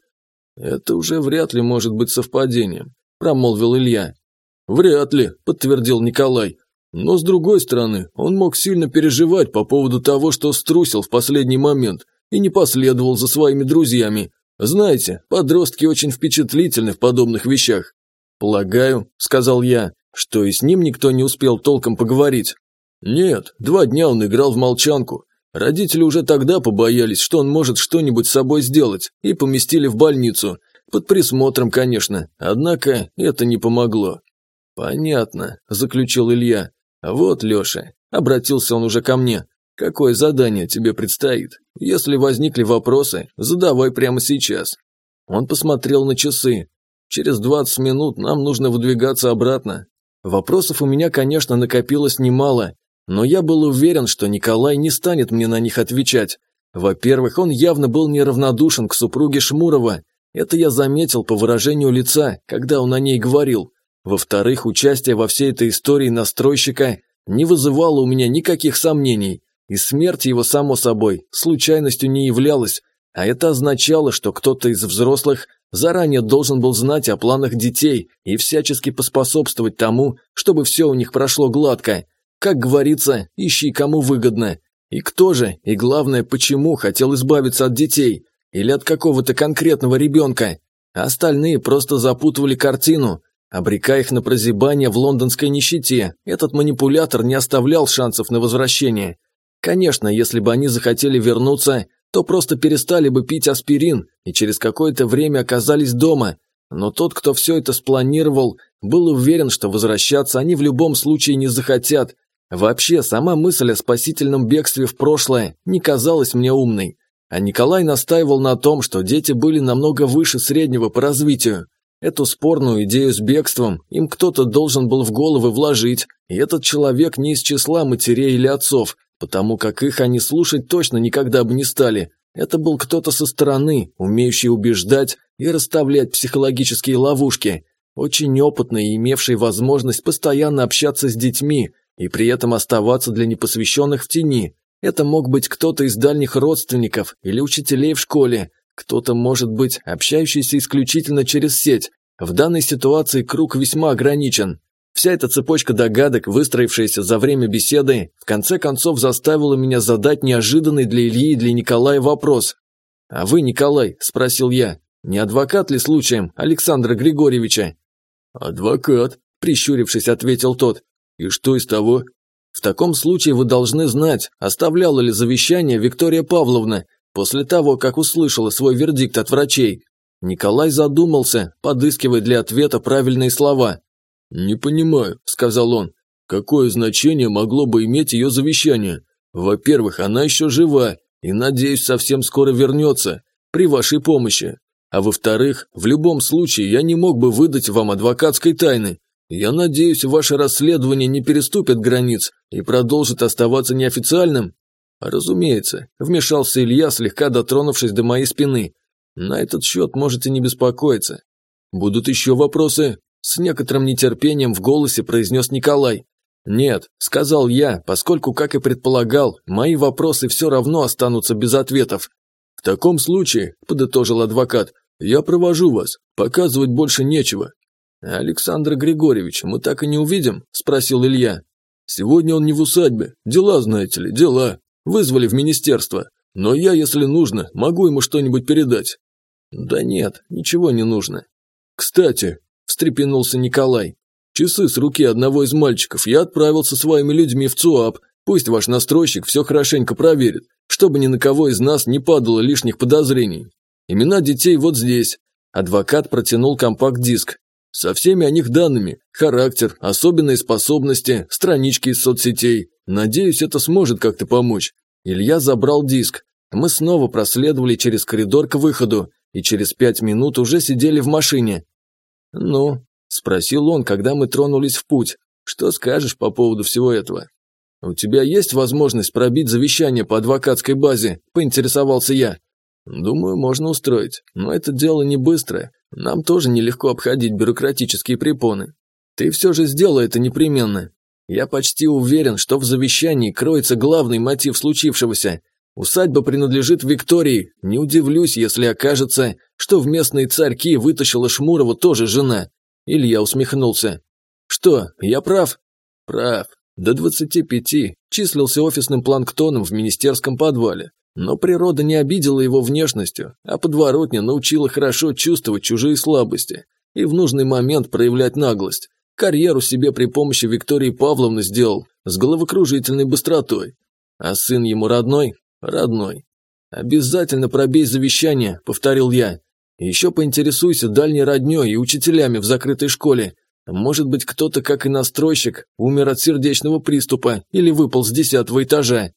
Это уже вряд ли может быть совпадением, промолвил Илья. Вряд ли, подтвердил Николай. Но с другой стороны, он мог сильно переживать по поводу того, что струсил в последний момент и не последовал за своими друзьями, знаете, подростки очень впечатлительны в подобных вещах. Полагаю, сказал я, что и с ним никто не успел толком поговорить. Нет, два дня он играл в молчанку. Родители уже тогда побоялись, что он может что-нибудь с собой сделать, и поместили в больницу. Под присмотром, конечно, однако это не помогло. «Понятно», – заключил Илья. «Вот, Леша», – обратился он уже ко мне, Какое задание тебе предстоит? Если возникли вопросы, задавай прямо сейчас. Он посмотрел на часы. Через 20 минут нам нужно выдвигаться обратно. Вопросов у меня, конечно, накопилось немало, но я был уверен, что Николай не станет мне на них отвечать. Во-первых, он явно был неравнодушен к супруге Шмурова. Это я заметил по выражению лица, когда он о ней говорил. Во-вторых, участие во всей этой истории настройщика не вызывало у меня никаких сомнений. И смерть его, само собой, случайностью не являлась, а это означало, что кто-то из взрослых заранее должен был знать о планах детей и всячески поспособствовать тому, чтобы все у них прошло гладко. Как говорится, ищи кому выгодно. И кто же, и главное, почему хотел избавиться от детей? Или от какого-то конкретного ребенка? Остальные просто запутывали картину, обрекая их на прозябание в лондонской нищете. Этот манипулятор не оставлял шансов на возвращение. Конечно, если бы они захотели вернуться, то просто перестали бы пить аспирин и через какое-то время оказались дома. Но тот, кто все это спланировал, был уверен, что возвращаться они в любом случае не захотят. Вообще, сама мысль о спасительном бегстве в прошлое не казалась мне умной. А Николай настаивал на том, что дети были намного выше среднего по развитию. Эту спорную идею с бегством им кто-то должен был в головы вложить, и этот человек не из числа матерей или отцов, потому как их они слушать точно никогда бы не стали. Это был кто-то со стороны, умеющий убеждать и расставлять психологические ловушки, очень опытный и имевший возможность постоянно общаться с детьми и при этом оставаться для непосвященных в тени. Это мог быть кто-то из дальних родственников или учителей в школе, кто-то, может быть, общающийся исключительно через сеть. В данной ситуации круг весьма ограничен, Вся эта цепочка догадок, выстроившаяся за время беседы, в конце концов заставила меня задать неожиданный для Ильи и для Николая вопрос. «А вы, Николай?» – спросил я. «Не адвокат ли случаем Александра Григорьевича?» «Адвокат», – прищурившись, ответил тот. «И что из того?» «В таком случае вы должны знать, оставляла ли завещание Виктория Павловна после того, как услышала свой вердикт от врачей». Николай задумался, подыскивая для ответа правильные слова. «Не понимаю», – сказал он, – «какое значение могло бы иметь ее завещание? Во-первых, она еще жива и, надеюсь, совсем скоро вернется, при вашей помощи. А во-вторых, в любом случае я не мог бы выдать вам адвокатской тайны. Я надеюсь, ваше расследование не переступит границ и продолжит оставаться неофициальным?» «Разумеется», – вмешался Илья, слегка дотронувшись до моей спины. «На этот счет можете не беспокоиться. Будут еще вопросы?» С некоторым нетерпением в голосе произнес Николай. «Нет», – сказал я, поскольку, как и предполагал, мои вопросы все равно останутся без ответов. «В таком случае», – подытожил адвокат, – «я провожу вас, показывать больше нечего». «Александр Григорьевич, мы так и не увидим?» – спросил Илья. «Сегодня он не в усадьбе. Дела, знаете ли, дела. Вызвали в министерство. Но я, если нужно, могу ему что-нибудь передать». «Да нет, ничего не нужно». «Кстати, – встрепенулся Николай. «Часы с руки одного из мальчиков я отправил со своими людьми в ЦУАП. Пусть ваш настройщик все хорошенько проверит, чтобы ни на кого из нас не падало лишних подозрений. Имена детей вот здесь». Адвокат протянул компакт-диск. Со всеми о них данными, характер, особенные способности, странички из соцсетей. Надеюсь, это сможет как-то помочь. Илья забрал диск. Мы снова проследовали через коридор к выходу и через пять минут уже сидели в машине. «Ну?» – спросил он, когда мы тронулись в путь. «Что скажешь по поводу всего этого?» «У тебя есть возможность пробить завещание по адвокатской базе?» – поинтересовался я. «Думаю, можно устроить, но это дело не быстрое. Нам тоже нелегко обходить бюрократические препоны. Ты все же сделай это непременно. Я почти уверен, что в завещании кроется главный мотив случившегося – Усадьба принадлежит Виктории. Не удивлюсь, если окажется, что в местные царьки вытащила Шмурова тоже жена. Илья усмехнулся. Что, я прав? Прав. До 25 числился офисным планктоном в министерском подвале. Но природа не обидела его внешностью, а подворотня научила хорошо чувствовать чужие слабости и в нужный момент проявлять наглость. Карьеру себе при помощи Виктории Павловны сделал с головокружительной быстротой. А сын ему родной, «Родной, обязательно пробей завещание», — повторил я. «Еще поинтересуйся дальней родней и учителями в закрытой школе. Может быть, кто-то, как и настройщик, умер от сердечного приступа или выпал с десятого этажа».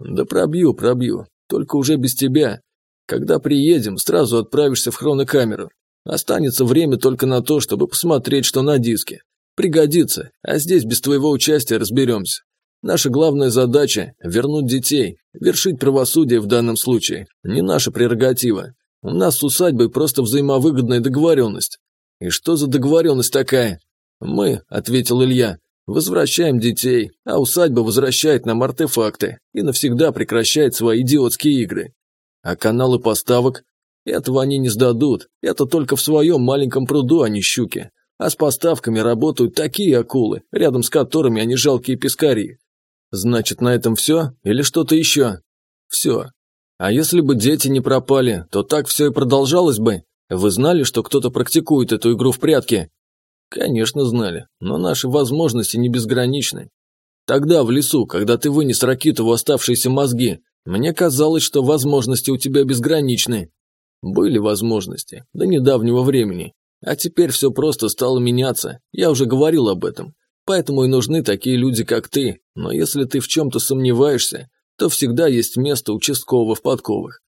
«Да пробью, пробью, только уже без тебя. Когда приедем, сразу отправишься в хронокамеру. Останется время только на то, чтобы посмотреть, что на диске. Пригодится, а здесь без твоего участия разберемся. Наша главная задача – вернуть детей, вершить правосудие в данном случае. Не наша прерогатива. У нас с усадьбой просто взаимовыгодная договоренность. И что за договоренность такая? Мы, – ответил Илья, Возвращаем детей, а усадьба возвращает нам артефакты и навсегда прекращает свои идиотские игры. А каналы поставок? Этого они не сдадут, это только в своем маленьком пруду, а не щуки. А с поставками работают такие акулы, рядом с которыми они жалкие пескари. Значит, на этом все или что-то еще? Все. А если бы дети не пропали, то так все и продолжалось бы. Вы знали, что кто-то практикует эту игру в прятки? Конечно, знали, но наши возможности не безграничны. Тогда, в лесу, когда ты вынес Ракитову оставшиеся мозги, мне казалось, что возможности у тебя безграничны. Были возможности, до недавнего времени. А теперь все просто стало меняться, я уже говорил об этом. Поэтому и нужны такие люди, как ты. Но если ты в чем-то сомневаешься, то всегда есть место участкового в подковах.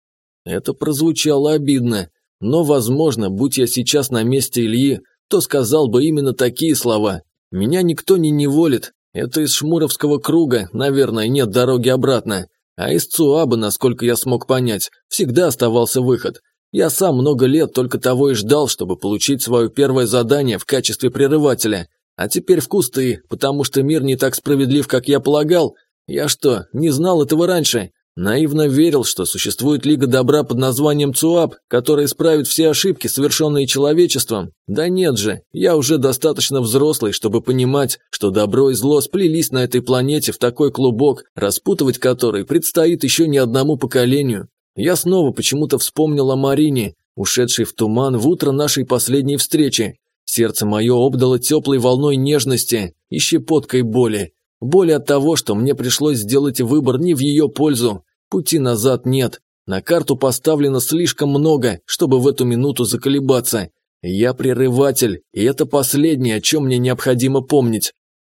Это прозвучало обидно, но, возможно, будь я сейчас на месте Ильи, то сказал бы именно такие слова. Меня никто не неволит. Это из Шмуровского круга, наверное, нет дороги обратно. А из ЦУАБа, насколько я смог понять, всегда оставался выход. Я сам много лет только того и ждал, чтобы получить свое первое задание в качестве прерывателя. А теперь в кусты, потому что мир не так справедлив, как я полагал. Я что, не знал этого раньше? Наивно верил, что существует Лига Добра под названием ЦУАП, которая исправит все ошибки, совершенные человечеством. Да нет же, я уже достаточно взрослый, чтобы понимать, что добро и зло сплелись на этой планете в такой клубок, распутывать который предстоит еще не одному поколению. Я снова почему-то вспомнил о Марине, ушедшей в туман в утро нашей последней встречи. Сердце мое обдало теплой волной нежности и щепоткой боли. Боль от того, что мне пришлось сделать выбор не в ее пользу. Пути назад нет. На карту поставлено слишком много, чтобы в эту минуту заколебаться. Я прерыватель, и это последнее, о чем мне необходимо помнить.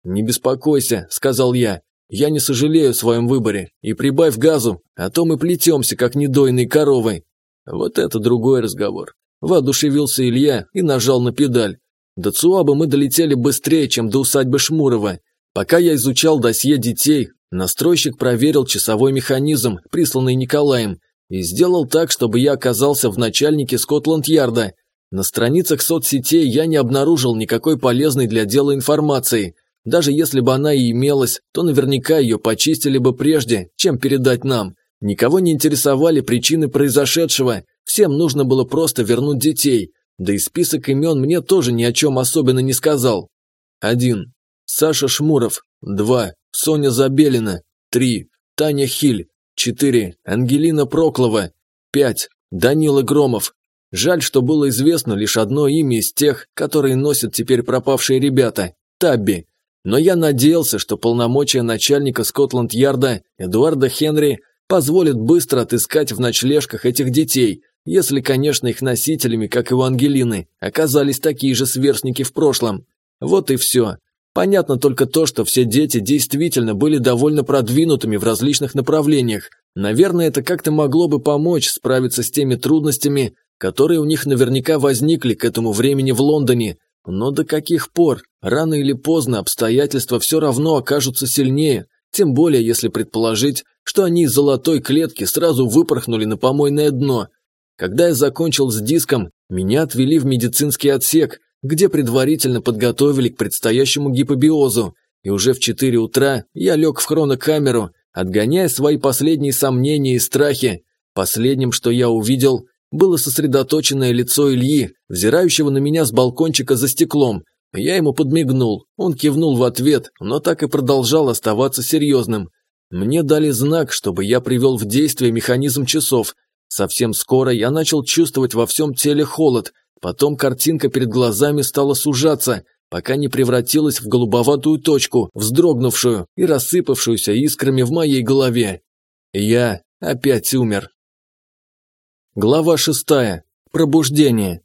«Не беспокойся», – сказал я. «Я не сожалею о своем выборе. И прибавь газу, а то мы плетемся, как недойные коровы». Вот это другой разговор. Воодушевился Илья и нажал на педаль. До Цуаба мы долетели быстрее, чем до усадьбы Шмурова. Пока я изучал досье детей, настройщик проверил часовой механизм, присланный Николаем, и сделал так, чтобы я оказался в начальнике Скотланд-Ярда. На страницах соцсетей я не обнаружил никакой полезной для дела информации. Даже если бы она и имелась, то наверняка ее почистили бы прежде, чем передать нам. Никого не интересовали причины произошедшего, всем нужно было просто вернуть детей. Да и список имен мне тоже ни о чем особенно не сказал. 1. Саша Шмуров – 2. Соня Забелина – 3. Таня Хиль – 4. Ангелина Проклова – 5. Данила Громов. Жаль, что было известно лишь одно имя из тех, которые носят теперь пропавшие ребята – Табби. Но я надеялся, что полномочия начальника Скотланд-Ярда Эдуарда Хенри позволят быстро отыскать в ночлежках этих детей, если, конечно, их носителями, как и у Ангелины, оказались такие же сверстники в прошлом. Вот и все. Понятно только то, что все дети действительно были довольно продвинутыми в различных направлениях. Наверное, это как-то могло бы помочь справиться с теми трудностями, которые у них наверняка возникли к этому времени в Лондоне. Но до каких пор? Рано или поздно обстоятельства все равно окажутся сильнее, тем более если предположить, что они из золотой клетки сразу выпорхнули на помойное дно. Когда я закончил с диском, меня отвели в медицинский отсек, где предварительно подготовили к предстоящему гипобиозу, и уже в 4 утра я лег в хронокамеру, отгоняя свои последние сомнения и страхи. Последним, что я увидел, было сосредоточенное лицо Ильи, взирающего на меня с балкончика за стеклом. Я ему подмигнул, он кивнул в ответ, но так и продолжал оставаться серьезным. Мне дали знак, чтобы я привел в действие механизм часов. Совсем скоро я начал чувствовать во всем теле холод, Потом картинка перед глазами стала сужаться, пока не превратилась в голубоватую точку, вздрогнувшую и рассыпавшуюся искрами в моей голове. Я опять умер. Глава шестая. Пробуждение.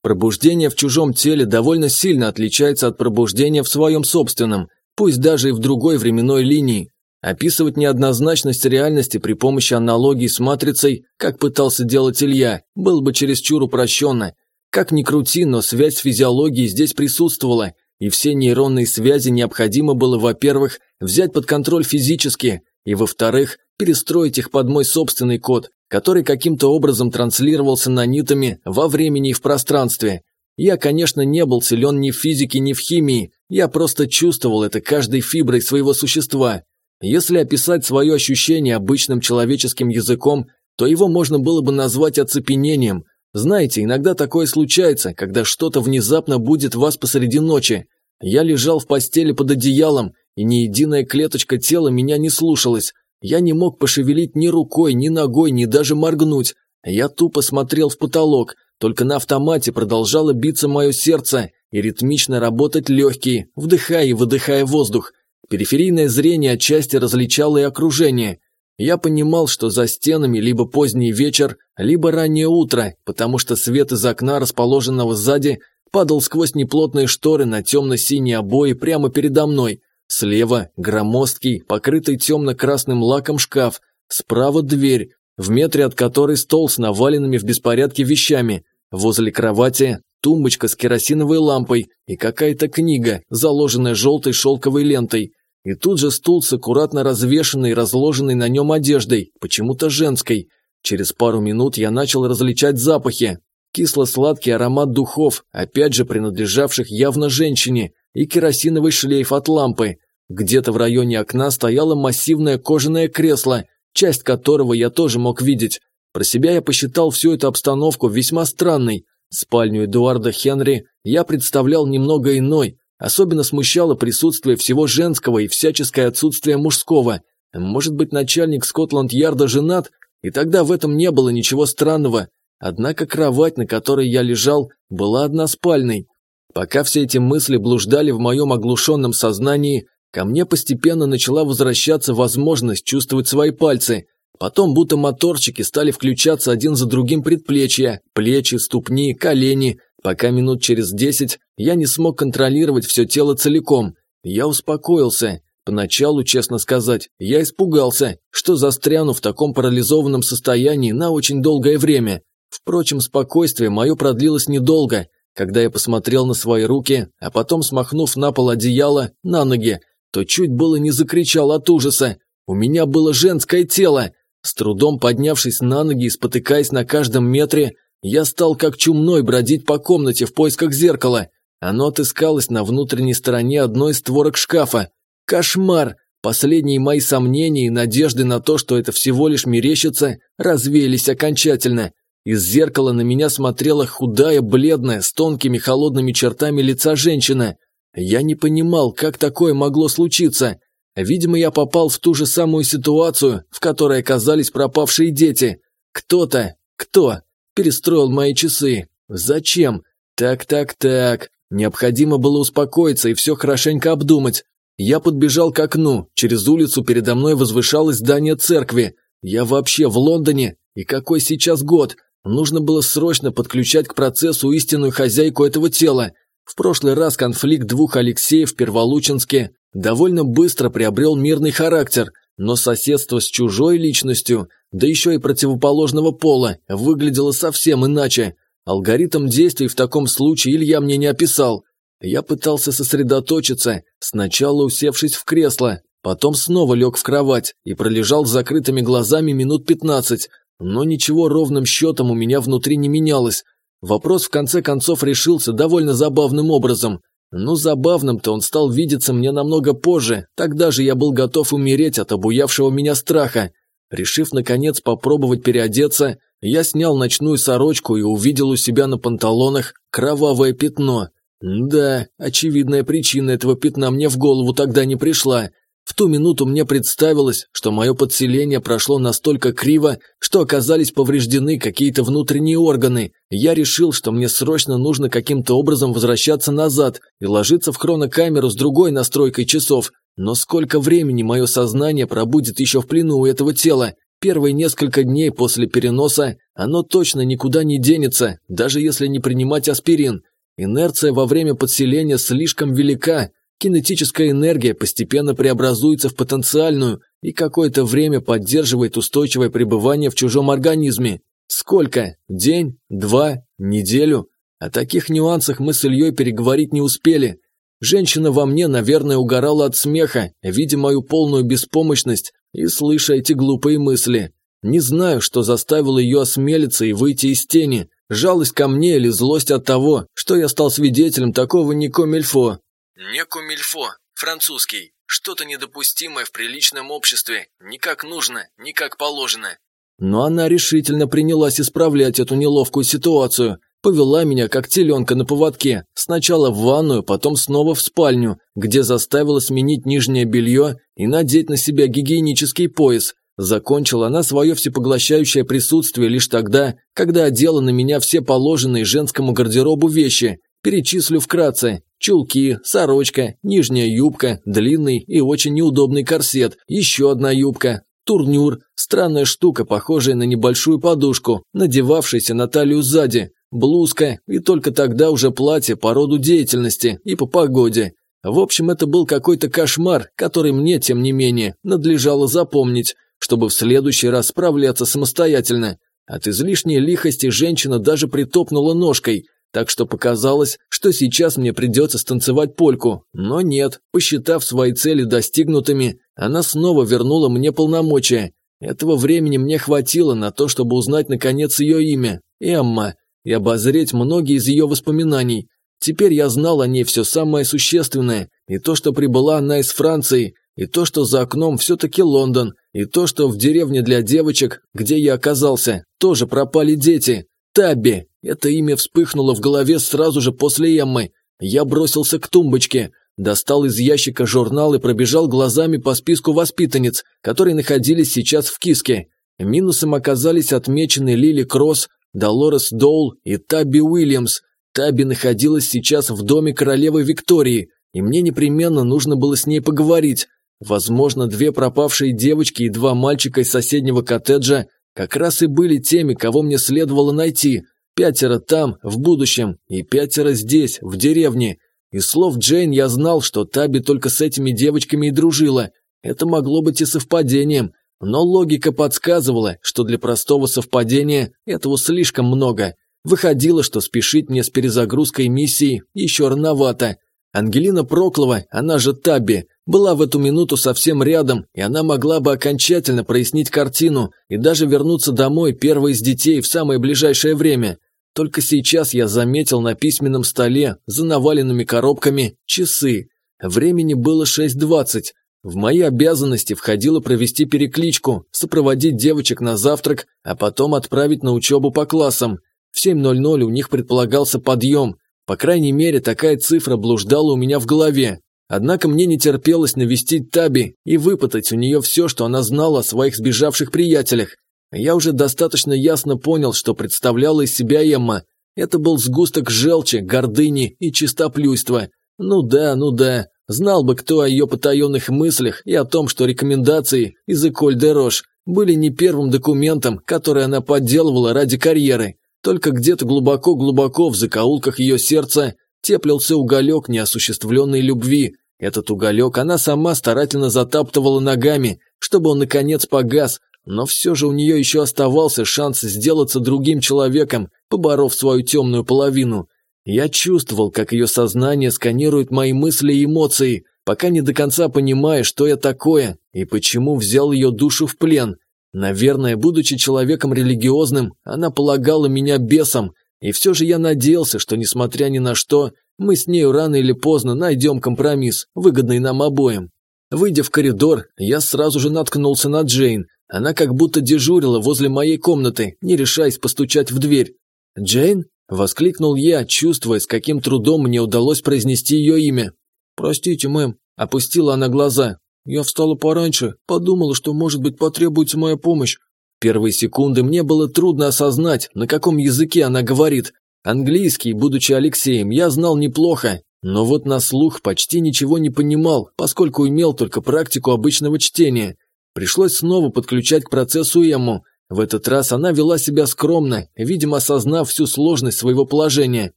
Пробуждение в чужом теле довольно сильно отличается от пробуждения в своем собственном, пусть даже и в другой временной линии. Описывать неоднозначность реальности при помощи аналогии с матрицей, как пытался делать Илья, было бы чересчур упрощенно – как ни крути, но связь с физиологией здесь присутствовала, и все нейронные связи необходимо было, во-первых, взять под контроль физически, и, во-вторых, перестроить их под мой собственный код, который каким-то образом транслировался нанитами во времени и в пространстве. Я, конечно, не был силен ни в физике, ни в химии, Я просто чувствовал это каждой фиброй своего существа. Если описать свое ощущение обычным человеческим языком, то его можно было бы назвать оцепенением. Знаете, иногда такое случается, когда что-то внезапно будет вас посреди ночи. Я лежал в постели под одеялом, и ни единая клеточка тела меня не слушалась. Я не мог пошевелить ни рукой, ни ногой, ни даже моргнуть. Я тупо смотрел в потолок, только на автомате продолжало биться мое сердце и ритмично работать легкие, вдыхая и выдыхая воздух. Периферийное зрение отчасти различало и окружение. Я понимал, что за стенами либо поздний вечер, либо раннее утро, потому что свет из окна, расположенного сзади, падал сквозь неплотные шторы на темно-синие обои прямо передо мной. Слева – громоздкий, покрытый темно-красным лаком шкаф, справа – дверь, в метре от которой стол с наваленными в беспорядке вещами. Возле кровати – тумбочка с керосиновой лампой и какая-то книга, заложенная желтой шелковой лентой. И тут же стул с аккуратно развешенной и разложенной на нем одеждой, почему-то женской. Через пару минут я начал различать запахи. Кисло-сладкий аромат духов, опять же принадлежавших явно женщине, и керосиновый шлейф от лампы. Где-то в районе окна стояло массивное кожаное кресло, часть которого я тоже мог видеть. Про себя я посчитал всю эту обстановку весьма странной. Спальню Эдуарда Хенри я представлял немного иной, особенно смущало присутствие всего женского и всяческое отсутствие мужского. Может быть, начальник Скотланд-Ярда женат, и тогда в этом не было ничего странного, Однако кровать, на которой я лежал, была односпальной. Пока все эти мысли блуждали в моем оглушенном сознании, ко мне постепенно начала возвращаться возможность чувствовать свои пальцы. Потом будто моторчики стали включаться один за другим предплечья, плечи, ступни, колени, пока минут через десять я не смог контролировать все тело целиком. Я успокоился. Поначалу, честно сказать, я испугался, что застряну в таком парализованном состоянии на очень долгое время. Впрочем, спокойствие мое продлилось недолго, когда я посмотрел на свои руки, а потом, смахнув на пол одеяло, на ноги, то чуть было не закричал от ужаса. У меня было женское тело. С трудом поднявшись на ноги и спотыкаясь на каждом метре, я стал как чумной бродить по комнате в поисках зеркала. Оно отыскалось на внутренней стороне одной из створок шкафа. Кошмар! Последние мои сомнения и надежды на то, что это всего лишь мерещится, развеялись окончательно. Из зеркала на меня смотрела худая, бледная, с тонкими холодными чертами лица женщина. Я не понимал, как такое могло случиться. Видимо, я попал в ту же самую ситуацию, в которой оказались пропавшие дети. Кто-то, кто, перестроил мои часы. Зачем? Так-так-так. Необходимо было успокоиться и все хорошенько обдумать. Я подбежал к окну. Через улицу передо мной возвышалось здание церкви. Я вообще в Лондоне? И какой сейчас год? Нужно было срочно подключать к процессу истинную хозяйку этого тела. В прошлый раз конфликт двух Алексеев в Перволучинске довольно быстро приобрел мирный характер, но соседство с чужой личностью, да еще и противоположного пола, выглядело совсем иначе. Алгоритм действий в таком случае Илья мне не описал. Я пытался сосредоточиться, сначала усевшись в кресло, потом снова лег в кровать и пролежал с закрытыми глазами минут пятнадцать, но ничего ровным счетом у меня внутри не менялось. Вопрос в конце концов решился довольно забавным образом. Ну, забавным-то он стал видеться мне намного позже, тогда же я был готов умереть от обуявшего меня страха. Решив, наконец, попробовать переодеться, я снял ночную сорочку и увидел у себя на панталонах кровавое пятно. Да, очевидная причина этого пятна мне в голову тогда не пришла – в ту минуту мне представилось, что мое подселение прошло настолько криво, что оказались повреждены какие-то внутренние органы. Я решил, что мне срочно нужно каким-то образом возвращаться назад и ложиться в хронокамеру с другой настройкой часов. Но сколько времени мое сознание пробудет еще в плену у этого тела? Первые несколько дней после переноса оно точно никуда не денется, даже если не принимать аспирин. Инерция во время подселения слишком велика, Кинетическая энергия постепенно преобразуется в потенциальную и какое-то время поддерживает устойчивое пребывание в чужом организме. Сколько? День? Два? Неделю? О таких нюансах мы с Ильей переговорить не успели. Женщина во мне, наверное, угорала от смеха, видя мою полную беспомощность и слыша эти глупые мысли. Не знаю, что заставило ее осмелиться и выйти из тени. Жалость ко мне или злость от того, что я стал свидетелем такого Нико Мельфо. Не кумильфо, французский. Что-то недопустимое в приличном обществе, не как нужно, не как положено. Но она решительно принялась исправлять эту неловкую ситуацию. Повела меня, как теленка на поводке, сначала в ванную, потом снова в спальню, где заставила сменить нижнее белье и надеть на себя гигиенический пояс. Закончила она свое всепоглощающее присутствие лишь тогда, когда одела на меня все положенные женскому гардеробу вещи. Перечислю вкратце. Чулки, сорочка, нижняя юбка, длинный и очень неудобный корсет, еще одна юбка, турнюр, странная штука, похожая на небольшую подушку, надевавшаяся на талию сзади, блузка и только тогда уже платье по роду деятельности и по погоде. В общем, это был какой-то кошмар, который мне, тем не менее, надлежало запомнить, чтобы в следующий раз справляться самостоятельно. От излишней лихости женщина даже притопнула ножкой, так что показалось, что сейчас мне придется станцевать польку. Но нет, посчитав свои цели достигнутыми, она снова вернула мне полномочия. Этого времени мне хватило на то, чтобы узнать наконец ее имя – Эмма и обозреть многие из ее воспоминаний. Теперь я знал о ней все самое существенное, и то, что прибыла она из Франции, и то, что за окном все-таки Лондон, и то, что в деревне для девочек, где я оказался, тоже пропали дети. Табби. Это имя вспыхнуло в голове сразу же после Эммы. Я бросился к тумбочке, достал из ящика журнал и пробежал глазами по списку воспитанниц, которые находились сейчас в киске. Минусом оказались отмечены Лили Кросс, Долорес Доул и Табби Уильямс. Табби находилась сейчас в доме королевы Виктории, и мне непременно нужно было с ней поговорить. Возможно, две пропавшие девочки и два мальчика из соседнего коттеджа как раз и были теми, кого мне следовало найти. Пятеро там, в будущем, и пятеро здесь, в деревне. Из слов Джейн я знал, что Таби только с этими девочками и дружила. Это могло быть и совпадением, но логика подсказывала, что для простого совпадения этого слишком много. Выходило, что спешить мне с перезагрузкой миссии еще рановато. Ангелина Проклова, она же Таби, была в эту минуту совсем рядом, и она могла бы окончательно прояснить картину и даже вернуться домой первой из детей в самое ближайшее время. Только сейчас я заметил на письменном столе, за наваленными коробками, часы. Времени было 6.20. В мои обязанности входило провести перекличку, сопроводить девочек на завтрак, а потом отправить на учебу по классам. В 7.00 у них предполагался подъем. По крайней мере, такая цифра блуждала у меня в голове. Однако мне не терпелось навестить Таби и выпытать у нее все, что она знала о своих сбежавших приятелях. Я уже достаточно ясно понял, что представляла из себя Эмма. Это был сгусток желчи, гордыни и чистоплюйства. Ну да, ну да. Знал бы кто о ее потаенных мыслях и о том, что рекомендации из Эколь де Рош были не первым документом, который она подделывала ради карьеры. Только где-то глубоко-глубоко в закоулках ее сердца теплился уголек неосуществленной любви. Этот уголек она сама старательно затаптывала ногами, чтобы он наконец погас, но все же у нее еще оставался шанс сделаться другим человеком, поборов свою темную половину. Я чувствовал, как ее сознание сканирует мои мысли и эмоции, пока не до конца понимая, что я такое и почему взял ее душу в плен. Наверное, будучи человеком религиозным, она полагала меня бесом, и все же я надеялся, что, несмотря ни на что, мы с нею рано или поздно найдем компромисс, выгодный нам обоим. Выйдя в коридор, я сразу же наткнулся на Джейн, она как будто дежурила возле моей комнаты, не решаясь постучать в дверь. «Джейн?» – воскликнул я, чувствуя, с каким трудом мне удалось произнести ее имя. «Простите, мэм», – опустила она глаза. «Я встала пораньше, подумала, что, может быть, потребуется моя помощь». Первые секунды мне было трудно осознать, на каком языке она говорит. Английский, будучи Алексеем, я знал неплохо, но вот на слух почти ничего не понимал, поскольку имел только практику обычного чтения. Пришлось снова подключать к процессу Эмму. В этот раз она вела себя скромно, видимо, осознав всю сложность своего положения.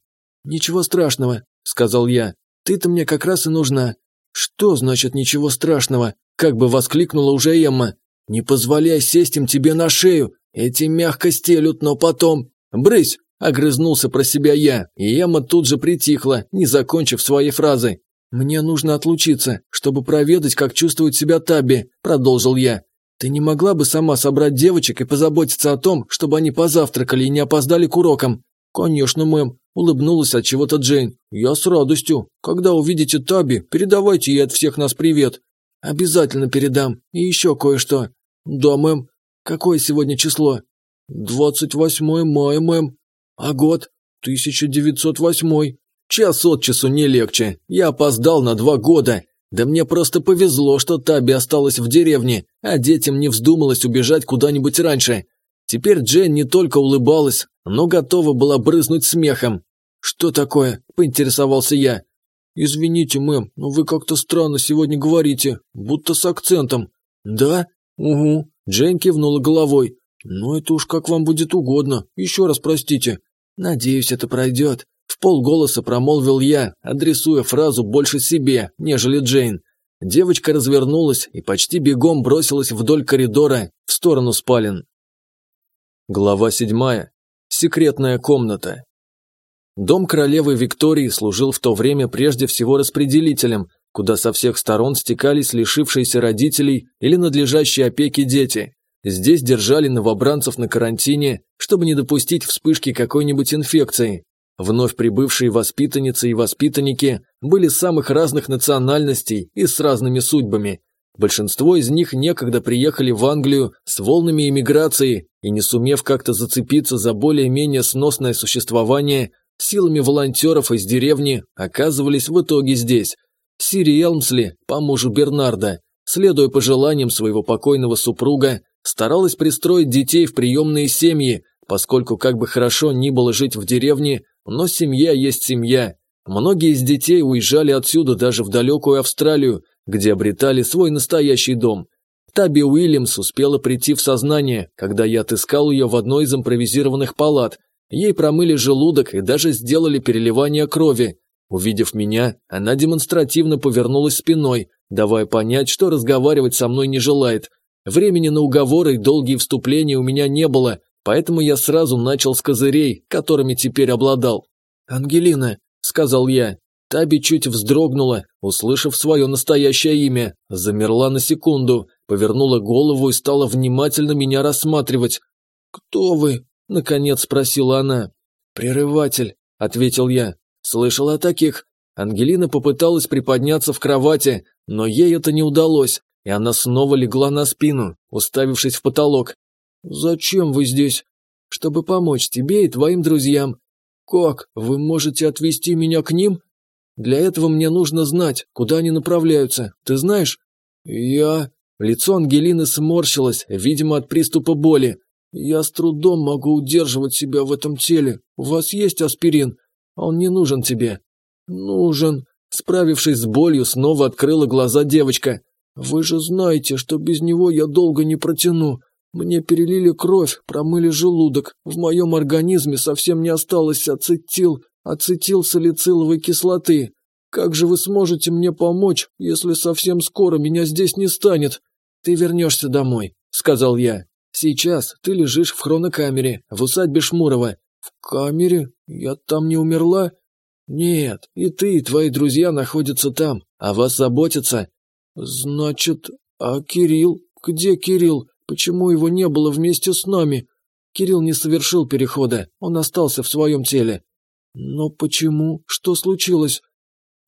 «Ничего страшного», – сказал я. «Ты-то мне как раз и нужна». «Что значит ничего страшного?» – как бы воскликнула уже Эмма. «Не позволяй сесть им тебе на шею. Эти мягко стелют, но потом...» «Брысь!» – огрызнулся про себя я, и Эмма тут же притихла, не закончив своей фразы. «Мне нужно отлучиться, чтобы проведать, как чувствует себя Таби», – продолжил я. «Ты не могла бы сама собрать девочек и позаботиться о том, чтобы они позавтракали и не опоздали к урокам?» «Конечно, мэм. Улыбнулась от чего-то Джейн. «Я с радостью. Когда увидите Таби, передавайте ей от всех нас привет». «Обязательно передам. И еще кое-что». «Да, мэм». «Какое сегодня число?» «Двадцать восьмое мая, мэм». «А год?» «1908». «Час от часу не легче. Я опоздал на два года. Да мне просто повезло, что Таби осталась в деревне, а детям не вздумалось убежать куда-нибудь раньше. Теперь Джейн не только улыбалась, но готова была брызнуть смехом. «Что такое?» – поинтересовался я. «Извините, мэм, но вы как-то странно сегодня говорите, будто с акцентом». «Да? Угу». Джейн кивнула головой. «Ну это уж как вам будет угодно. Еще раз простите». «Надеюсь, это пройдет». В полголоса промолвил я, адресуя фразу больше себе, нежели Джейн. Девочка развернулась и почти бегом бросилась вдоль коридора в сторону спален. Глава седьмая. Секретная комната. Дом королевы Виктории служил в то время прежде всего распределителем, куда со всех сторон стекались лишившиеся родителей или надлежащие опеки дети. Здесь держали новобранцев на карантине, чтобы не допустить вспышки какой-нибудь инфекции, Вновь прибывшие воспитанницы и воспитанники были самых разных национальностей и с разными судьбами. Большинство из них некогда приехали в Англию с волнами эмиграции и, не сумев как-то зацепиться за более-менее сносное существование, силами волонтеров из деревни оказывались в итоге здесь. Сири Элмсли, по мужу Бернарда, следуя пожеланиям своего покойного супруга, старалась пристроить детей в приемные семьи, поскольку как бы хорошо ни было жить в деревне, но семья есть семья. Многие из детей уезжали отсюда даже в далекую Австралию, где обретали свой настоящий дом. Таби Уильямс успела прийти в сознание, когда я отыскал ее в одной из импровизированных палат. Ей промыли желудок и даже сделали переливание крови. Увидев меня, она демонстративно повернулась спиной, давая понять, что разговаривать со мной не желает. Времени на уговоры и долгие вступления у меня не было, Поэтому я сразу начал с козырей, которыми теперь обладал. «Ангелина», — сказал я. Таби чуть вздрогнула, услышав свое настоящее имя, замерла на секунду, повернула голову и стала внимательно меня рассматривать. «Кто вы?» – наконец спросила она. «Прерыватель», – ответил я. «Слышал о таких». Ангелина попыталась приподняться в кровати, но ей это не удалось, и она снова легла на спину, уставившись в потолок, «Зачем вы здесь?» «Чтобы помочь тебе и твоим друзьям». «Как? Вы можете отвезти меня к ним?» «Для этого мне нужно знать, куда они направляются. Ты знаешь?» «Я...» Лицо Ангелины сморщилось, видимо, от приступа боли. «Я с трудом могу удерживать себя в этом теле. У вас есть аспирин? Он не нужен тебе». «Нужен». Справившись с болью, снова открыла глаза девочка. «Вы же знаете, что без него я долго не протяну. Мне перелили кровь, промыли желудок. В моем организме совсем не осталось ацетил, ацетилсалициловой кислоты. Как же вы сможете мне помочь, если совсем скоро меня здесь не станет? Ты вернешься домой, сказал я. Сейчас ты лежишь в хронокамере, в усадьбе Шмурова. В камере? Я там не умерла? Нет, и ты, и твои друзья находятся там, а вас заботятся. Значит, а Кирилл? Где Кирилл? Почему его не было вместе с нами? Кирилл не совершил перехода, он остался в своем теле. Но почему? Что случилось?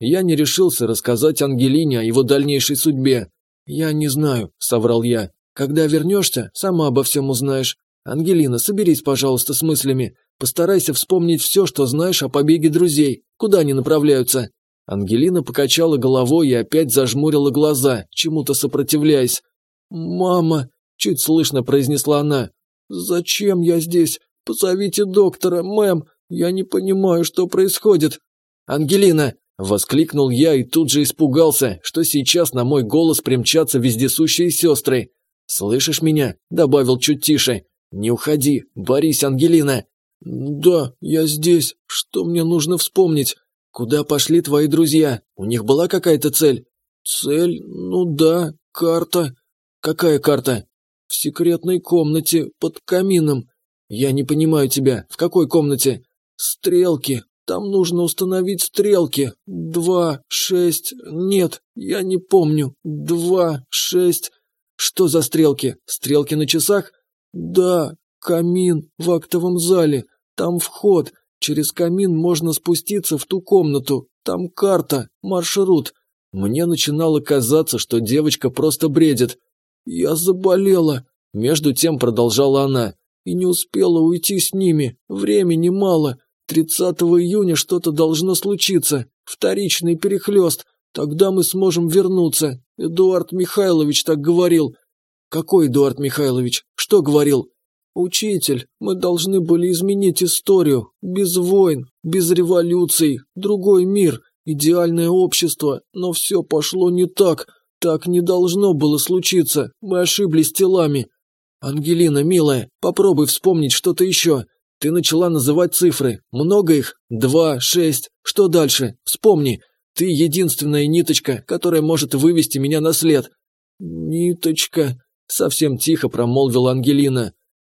Я не решился рассказать Ангелине о его дальнейшей судьбе. Я не знаю, соврал я. Когда вернешься, сама обо всем узнаешь. Ангелина, соберись, пожалуйста, с мыслями. Постарайся вспомнить все, что знаешь о побеге друзей. Куда они направляются? Ангелина покачала головой и опять зажмурила глаза, чему-то сопротивляясь. «Мама!» Чуть слышно произнесла она. «Зачем я здесь? Позовите доктора, мэм. Я не понимаю, что происходит». «Ангелина!» – воскликнул я и тут же испугался, что сейчас на мой голос примчатся вездесущие сестры. «Слышишь меня?» – добавил чуть тише. «Не уходи, борись, Ангелина!» «Да, я здесь. Что мне нужно вспомнить? Куда пошли твои друзья? У них была какая-то цель?» «Цель? Ну да, карта». «Какая карта?» В секретной комнате под камином. Я не понимаю тебя. В какой комнате? Стрелки. Там нужно установить стрелки. Два, шесть... Нет, я не помню. Два, шесть... Что за стрелки? Стрелки на часах? Да, камин в актовом зале. Там вход. Через камин можно спуститься в ту комнату. Там карта, маршрут. Мне начинало казаться, что девочка просто бредит. Я заболела. Между тем продолжала она. И не успела уйти с ними. Времени мало. 30 июня что-то должно случиться. Вторичный перехлёст. Тогда мы сможем вернуться. Эдуард Михайлович так говорил. Какой Эдуард Михайлович? Что говорил? Учитель, мы должны были изменить историю. Без войн, без революций, другой мир, идеальное общество. Но все пошло не так. Так не должно было случиться. Мы ошиблись телами. Ангелина, милая, попробуй вспомнить что-то еще. Ты начала называть цифры. Много их? Два, шесть. Что дальше? Вспомни. Ты единственная ниточка, которая может вывести меня на след. Ниточка, совсем тихо промолвила Ангелина.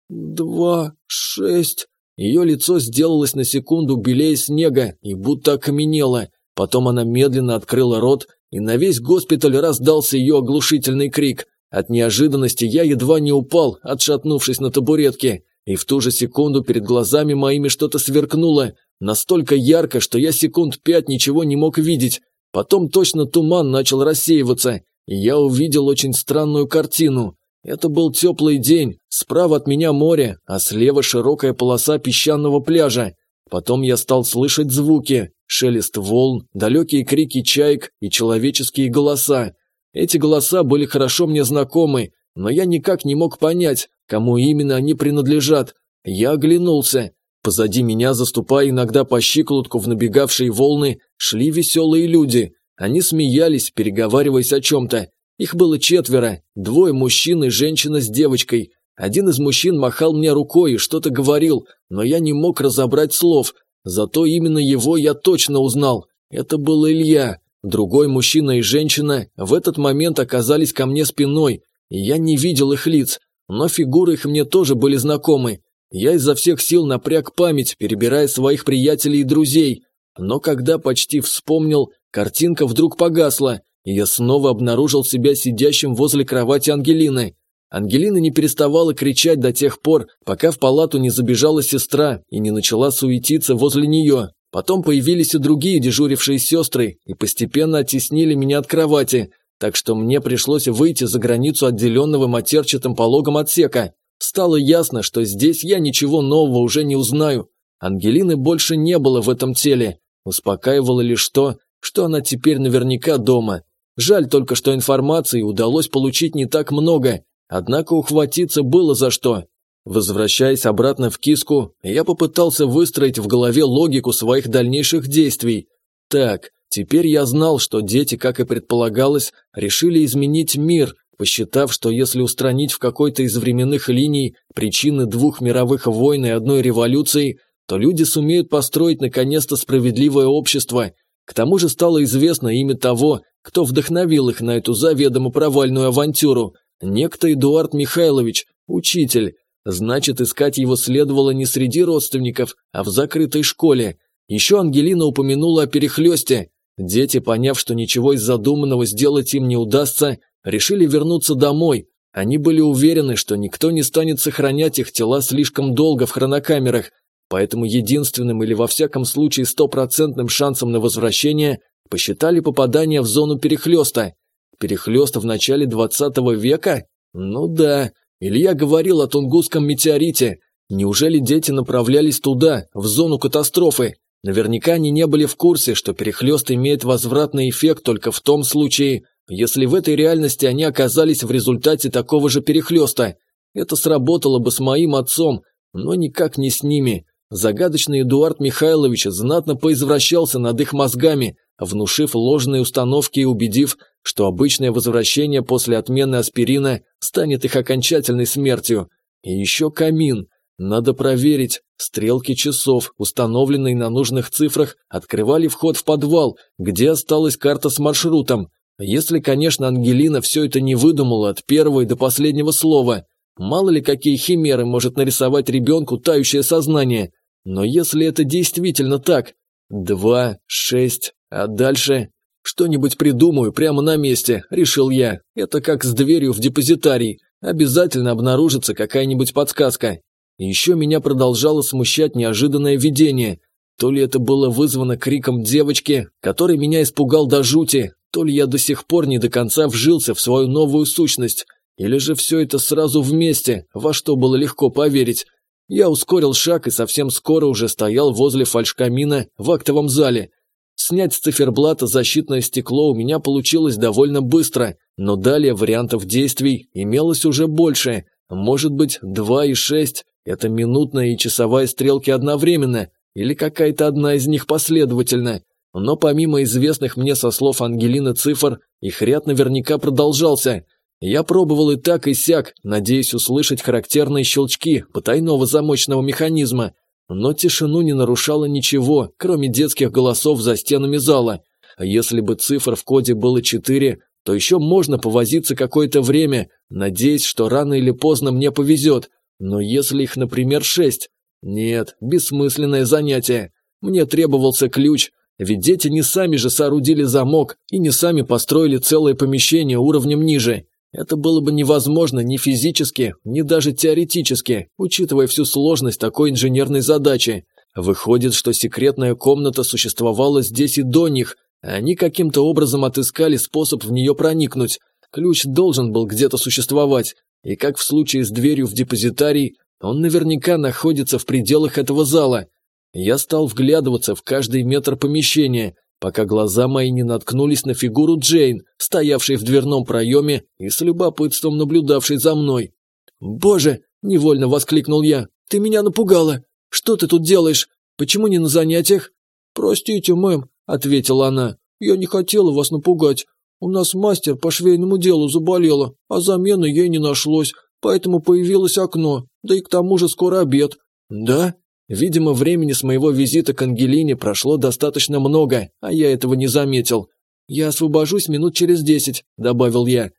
Два, шесть. Ее лицо сделалось на секунду белее снега и будто окаменело. Потом она медленно открыла рот, и на весь госпиталь раздался ее оглушительный крик. От неожиданности я едва не упал, отшатнувшись на табуретке, и в ту же секунду перед глазами моими что-то сверкнуло, настолько ярко, что я секунд пять ничего не мог видеть. Потом точно туман начал рассеиваться, и я увидел очень странную картину. Это был теплый день, справа от меня море, а слева широкая полоса песчаного пляжа. Потом я стал слышать звуки, шелест волн, далекие крики чаек и человеческие голоса. Эти голоса были хорошо мне знакомы, но я никак не мог понять, кому именно они принадлежат. Я оглянулся. Позади меня, заступая иногда по щиколотку в набегавшие волны, шли веселые люди. Они смеялись, переговариваясь о чем-то. Их было четверо, двое мужчин и женщина с девочкой. Один из мужчин махал мне рукой и что-то говорил, но я не мог разобрать слов. Зато именно его я точно узнал. Это был Илья. Другой мужчина и женщина в этот момент оказались ко мне спиной, и я не видел их лиц, но фигуры их мне тоже были знакомы. Я изо всех сил напряг память, перебирая своих приятелей и друзей. Но когда почти вспомнил, картинка вдруг погасла, и я снова обнаружил себя сидящим возле кровати Ангелины. Ангелина не переставала кричать до тех пор, пока в палату не забежала сестра и не начала суетиться возле нее. Потом появились и другие дежурившие сестры и постепенно оттеснили меня от кровати, так что мне пришлось выйти за границу отделенного матерчатым пологом отсека. Стало ясно, что здесь я ничего нового уже не узнаю. Ангелины больше не было в этом теле. Успокаивало лишь то, что она теперь наверняка дома. Жаль только, что информации удалось получить не так много, однако ухватиться было за что. Возвращаясь обратно в киску, я попытался выстроить в голове логику своих дальнейших действий. Так, теперь я знал, что дети, как и предполагалось, решили изменить мир, посчитав, что если устранить в какой-то из временных линий причины двух мировых войн и одной революции, то люди сумеют построить наконец-то справедливое общество. К тому же стало известно имя того, кто вдохновил их на эту заведомо провальную авантюру? Некто Эдуард Михайлович, учитель. Значит, искать его следовало не среди родственников, а в закрытой школе. Еще Ангелина упомянула о перехлесте. Дети, поняв, что ничего из задуманного сделать им не удастся, решили вернуться домой. Они были уверены, что никто не станет сохранять их тела слишком долго в хронокамерах, поэтому единственным или во всяком случае стопроцентным шансом на возвращение Посчитали попадание в зону перехлеста. Перехлест в начале 20 века? Ну да, Илья говорил о Тунгусском метеорите. Неужели дети направлялись туда, в зону катастрофы? Наверняка они не были в курсе, что перехлест имеет возвратный эффект только в том случае, если в этой реальности они оказались в результате такого же перехлеста. Это сработало бы с моим отцом, но никак не с ними. Загадочный Эдуард Михайлович знатно поизвращался над их мозгами, внушив ложные установки и убедив, что обычное возвращение после отмены аспирина станет их окончательной смертью. И еще камин. Надо проверить. Стрелки часов, установленные на нужных цифрах, открывали вход в подвал, где осталась карта с маршрутом. Если, конечно, Ангелина все это не выдумала от первого и до последнего слова. Мало ли какие химеры может нарисовать ребенку тающее сознание. Но если это действительно так... Два, шесть, а дальше что-нибудь придумаю прямо на месте, решил я. Это как с дверью в депозитарий. Обязательно обнаружится какая-нибудь подсказка. Еще меня продолжало смущать неожиданное видение. То ли это было вызвано криком девочки, который меня испугал до жути, то ли я до сих пор не до конца вжился в свою новую сущность, или же все это сразу вместе, во что было легко поверить. Я ускорил шаг и совсем скоро уже стоял возле фальшкамина в актовом зале. Снять с циферблата защитное стекло у меня получилось довольно быстро, но далее вариантов действий имелось уже больше. Может быть, два и шесть – это минутная и часовая стрелки одновременно, или какая-то одна из них последовательно. Но помимо известных мне со слов Ангелины цифр, их ряд наверняка продолжался. Я пробовал и так, и сяк, надеясь услышать характерные щелчки потайного замочного механизма, но тишину не нарушало ничего, кроме детских голосов за стенами зала. А если бы цифр в коде было четыре, то еще можно повозиться какое-то время, надеясь, что рано или поздно мне повезет. Но если их, например, шесть? Нет, бессмысленное занятие. Мне требовался ключ, ведь дети не сами же соорудили замок и не сами построили целое помещение уровнем ниже. Это было бы невозможно ни физически, ни даже теоретически, учитывая всю сложность такой инженерной задачи. Выходит, что секретная комната существовала здесь и до них, они каким-то образом отыскали способ в нее проникнуть. Ключ должен был где-то существовать, и как в случае с дверью в депозитарий, он наверняка находится в пределах этого зала. Я стал вглядываться в каждый метр помещения, пока глаза мои не наткнулись на фигуру Джейн, стоявшей в дверном проеме и с любопытством наблюдавшей за мной. «Боже!» – невольно воскликнул я. «Ты меня напугала! Что ты тут делаешь? Почему не на занятиях?» «Простите, мэм», – ответила она. «Я не хотела вас напугать. У нас мастер по швейному делу заболела, а замены ей не нашлось, поэтому появилось окно, да и к тому же скоро обед». «Да?» Видимо, времени с моего визита к Ангелине прошло достаточно много, а я этого не заметил. «Я освобожусь минут через десять», – добавил я.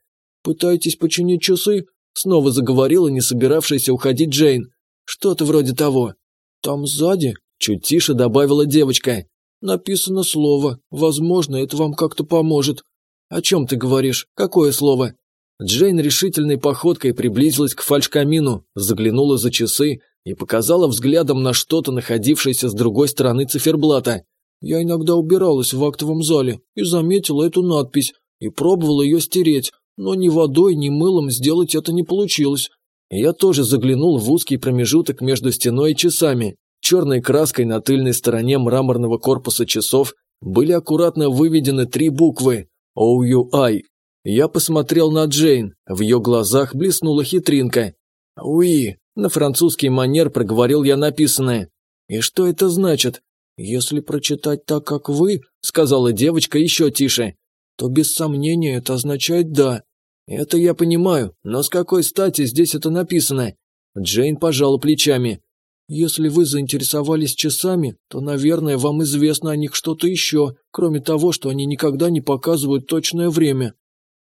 «Пытаетесь починить часы?» – снова заговорила не собиравшаяся уходить Джейн. «Что-то вроде того». «Там сзади?» – чуть тише добавила девочка. Написано слово. Возможно, это вам как-то поможет. О чем ты говоришь? Какое слово? Джейн решительной походкой приблизилась к фальшкамину, заглянула за часы и показала взглядом на что-то, находившееся с другой стороны циферблата. Я иногда убиралась в актовом зале и заметила эту надпись и пробовала ее стереть, но ни водой, ни мылом сделать это не получилось. Я тоже заглянул в узкий промежуток между стеной и часами Черной краской на тыльной стороне мраморного корпуса часов были аккуратно выведены три буквы OUI. Я посмотрел на Джейн, в ее глазах блеснула хитринка. «Уи», на французский манер проговорил я написанное. «И что это значит?» «Если прочитать так, как вы», — сказала девочка еще тише, «то без сомнения это означает «да». Это я понимаю, но с какой стати здесь это написано?» Джейн пожала плечами. Если вы заинтересовались часами, то, наверное, вам известно о них что-то еще, кроме того, что они никогда не показывают точное время.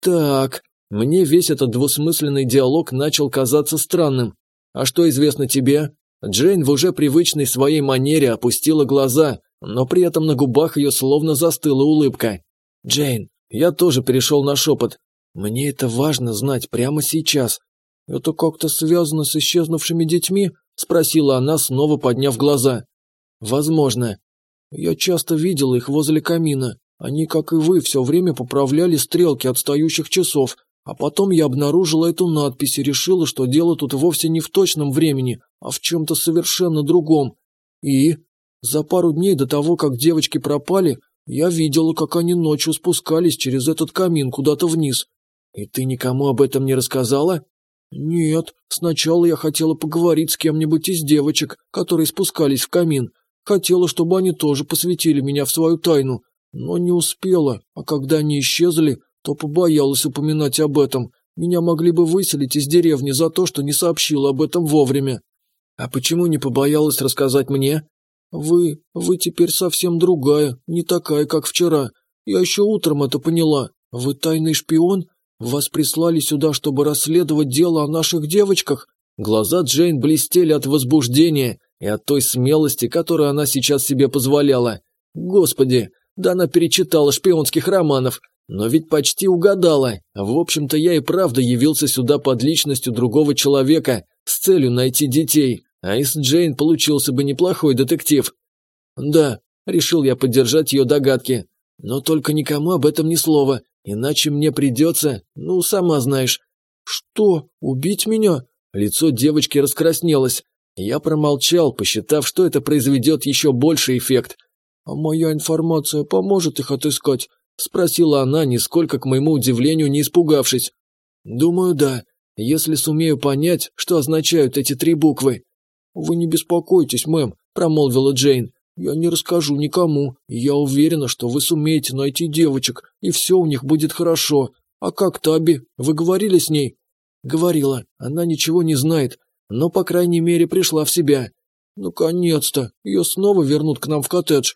Так, мне весь этот двусмысленный диалог начал казаться странным. А что известно тебе? Джейн в уже привычной своей манере опустила глаза, но при этом на губах ее словно застыла улыбка. Джейн, я тоже перешел на шепот. Мне это важно знать прямо сейчас. Это как-то связано с исчезнувшими детьми? Спросила она, снова подняв глаза. Возможно. Я часто видела их возле камина. Они, как и вы, все время поправляли стрелки отстающих часов, а потом я обнаружила эту надпись и решила, что дело тут вовсе не в точном времени, а в чем-то совершенно другом. И за пару дней до того, как девочки пропали, я видела, как они ночью спускались через этот камин куда-то вниз. И ты никому об этом не рассказала? «Нет, сначала я хотела поговорить с кем-нибудь из девочек, которые спускались в камин. Хотела, чтобы они тоже посвятили меня в свою тайну, но не успела, а когда они исчезли, то побоялась упоминать об этом. Меня могли бы выселить из деревни за то, что не сообщила об этом вовремя». «А почему не побоялась рассказать мне?» «Вы... вы теперь совсем другая, не такая, как вчера. Я еще утром это поняла. Вы тайный шпион, «Вас прислали сюда, чтобы расследовать дело о наших девочках?» Глаза Джейн блестели от возбуждения и от той смелости, которую она сейчас себе позволяла. Господи, да она перечитала шпионских романов, но ведь почти угадала. В общем-то, я и правда явился сюда под личностью другого человека с целью найти детей, а из Джейн получился бы неплохой детектив. Да, решил я поддержать ее догадки. Но только никому об этом ни слова, иначе мне придется, ну, сама знаешь. Что, убить меня? Лицо девочки раскраснелось. Я промолчал, посчитав, что это произведет еще больший эффект. «А моя информация поможет их отыскать?» – спросила она, нисколько к моему удивлению не испугавшись. «Думаю, да, если сумею понять, что означают эти три буквы». «Вы не беспокойтесь, мэм», – промолвила Джейн. «Я не расскажу никому, я уверена, что вы сумеете найти девочек, и все у них будет хорошо. А как Таби? Вы говорили с ней?» «Говорила. Она ничего не знает, но, по крайней мере, пришла в себя. Наконец-то! Ее снова вернут к нам в коттедж.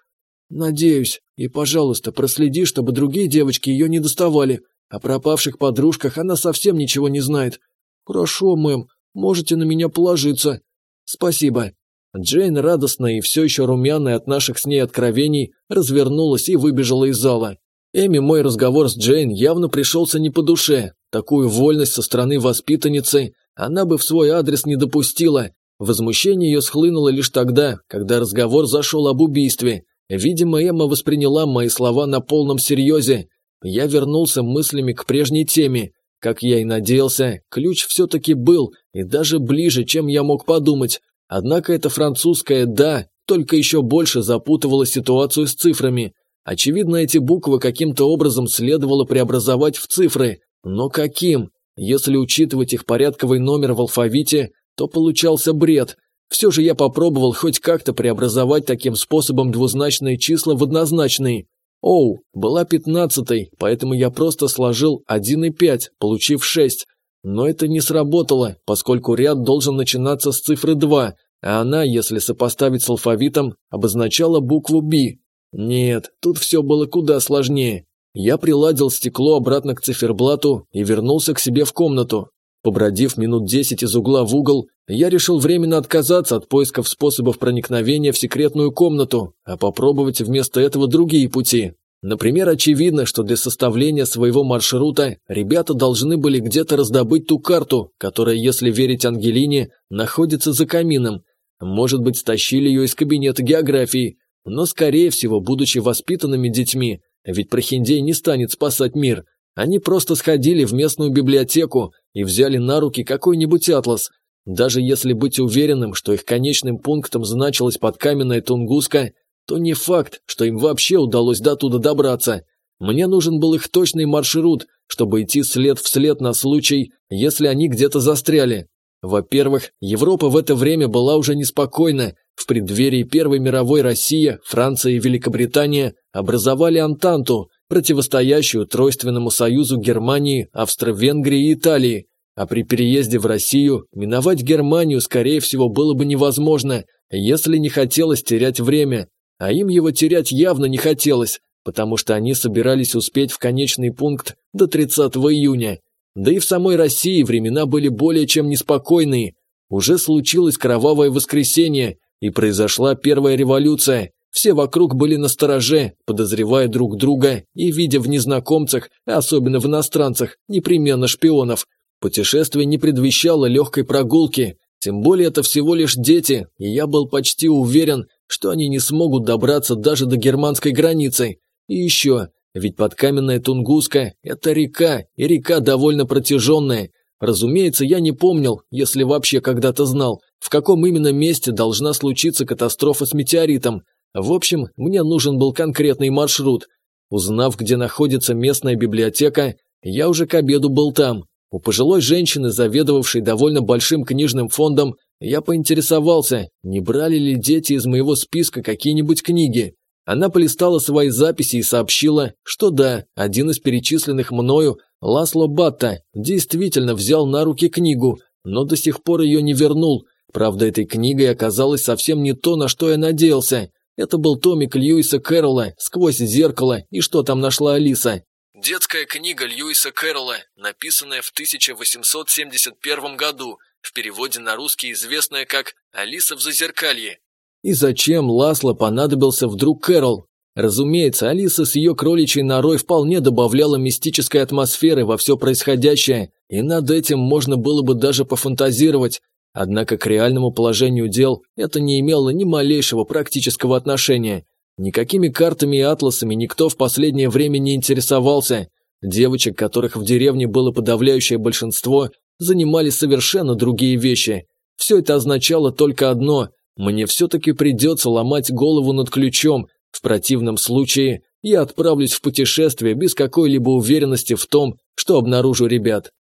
Надеюсь. И, пожалуйста, проследи, чтобы другие девочки ее не доставали. О пропавших подружках она совсем ничего не знает. Хорошо, мэм. Можете на меня положиться. Спасибо. Джейн, радостная и все еще румяная от наших с ней откровений, развернулась и выбежала из зала. Эми мой разговор с Джейн явно пришелся не по душе. Такую вольность со стороны воспитанницы она бы в свой адрес не допустила. Возмущение ее схлынуло лишь тогда, когда разговор зашел об убийстве. Видимо, Эмма восприняла мои слова на полном серьезе. Я вернулся мыслями к прежней теме. Как я и надеялся, ключ все-таки был, и даже ближе, чем я мог подумать. Однако это французское «да» только еще больше запутывало ситуацию с цифрами. Очевидно, эти буквы каким-то образом следовало преобразовать в цифры. Но каким? Если учитывать их порядковый номер в алфавите, то получался бред. Все же я попробовал хоть как-то преобразовать таким способом двузначные числа в однозначные. Оу, была пятнадцатой, поэтому я просто сложил 1 и 5, получив 6. Но это не сработало, поскольку ряд должен начинаться с цифры 2, а она, если сопоставить с алфавитом, обозначала букву «Б». Нет, тут все было куда сложнее. Я приладил стекло обратно к циферблату и вернулся к себе в комнату. Побродив минут десять из угла в угол, я решил временно отказаться от поисков способов проникновения в секретную комнату, а попробовать вместо этого другие пути. Например, очевидно, что для составления своего маршрута ребята должны были где-то раздобыть ту карту, которая, если верить Ангелине, находится за камином. Может быть, стащили ее из кабинета географии, но, скорее всего, будучи воспитанными детьми, ведь Прохиндей не станет спасать мир. Они просто сходили в местную библиотеку и взяли на руки какой-нибудь атлас. Даже если быть уверенным, что их конечным пунктом значилась подкаменная Тунгуска, то не факт, что им вообще удалось до туда добраться. Мне нужен был их точный маршрут, чтобы идти след в след на случай, если они где-то застряли. Во-первых, Европа в это время была уже неспокойна, в преддверии Первой мировой Россия, Франция и Великобритания образовали Антанту, противостоящую Тройственному союзу Германии, Австро-Венгрии и Италии. А при переезде в Россию миновать Германию, скорее всего, было бы невозможно, если не хотелось терять время. А им его терять явно не хотелось, потому что они собирались успеть в конечный пункт до 30 июня. Да и в самой России времена были более чем неспокойные. Уже случилось кровавое воскресенье, и произошла первая революция. Все вокруг были настороже, подозревая друг друга и видя в незнакомцах, особенно в иностранцах, непременно шпионов. Путешествие не предвещало легкой прогулки, тем более это всего лишь дети, и я был почти уверен, что они не смогут добраться даже до германской границы. И еще, ведь подкаменная Тунгуска – это река, и река довольно протяженная. Разумеется, я не помнил, если вообще когда-то знал, в каком именно месте должна случиться катастрофа с метеоритом. В общем, мне нужен был конкретный маршрут. Узнав, где находится местная библиотека, я уже к обеду был там. У пожилой женщины, заведовавшей довольно большим книжным фондом, я поинтересовался, не брали ли дети из моего списка какие-нибудь книги. Она полистала свои записи и сообщила, что да, один из перечисленных мною, Ласло Батта, действительно взял на руки книгу, но до сих пор ее не вернул, Правда, этой книгой оказалось совсем не то, на что я надеялся. Это был томик Льюиса Кэрролла «Сквозь зеркало» и что там нашла Алиса. Детская книга Льюиса Кэрролла, написанная в 1871 году, в переводе на русский известная как «Алиса в зазеркалье». И зачем Ласло понадобился вдруг Кэрол? Разумеется, Алиса с ее кроличьей норой вполне добавляла мистической атмосферы во все происходящее, и над этим можно было бы даже пофантазировать, Однако к реальному положению дел это не имело ни малейшего практического отношения. Никакими картами и атласами никто в последнее время не интересовался. Девочек, которых в деревне было подавляющее большинство, занимали совершенно другие вещи. Все это означало только одно – мне все-таки придется ломать голову над ключом, в противном случае я отправлюсь в путешествие без какой-либо уверенности в том, что обнаружу ребят.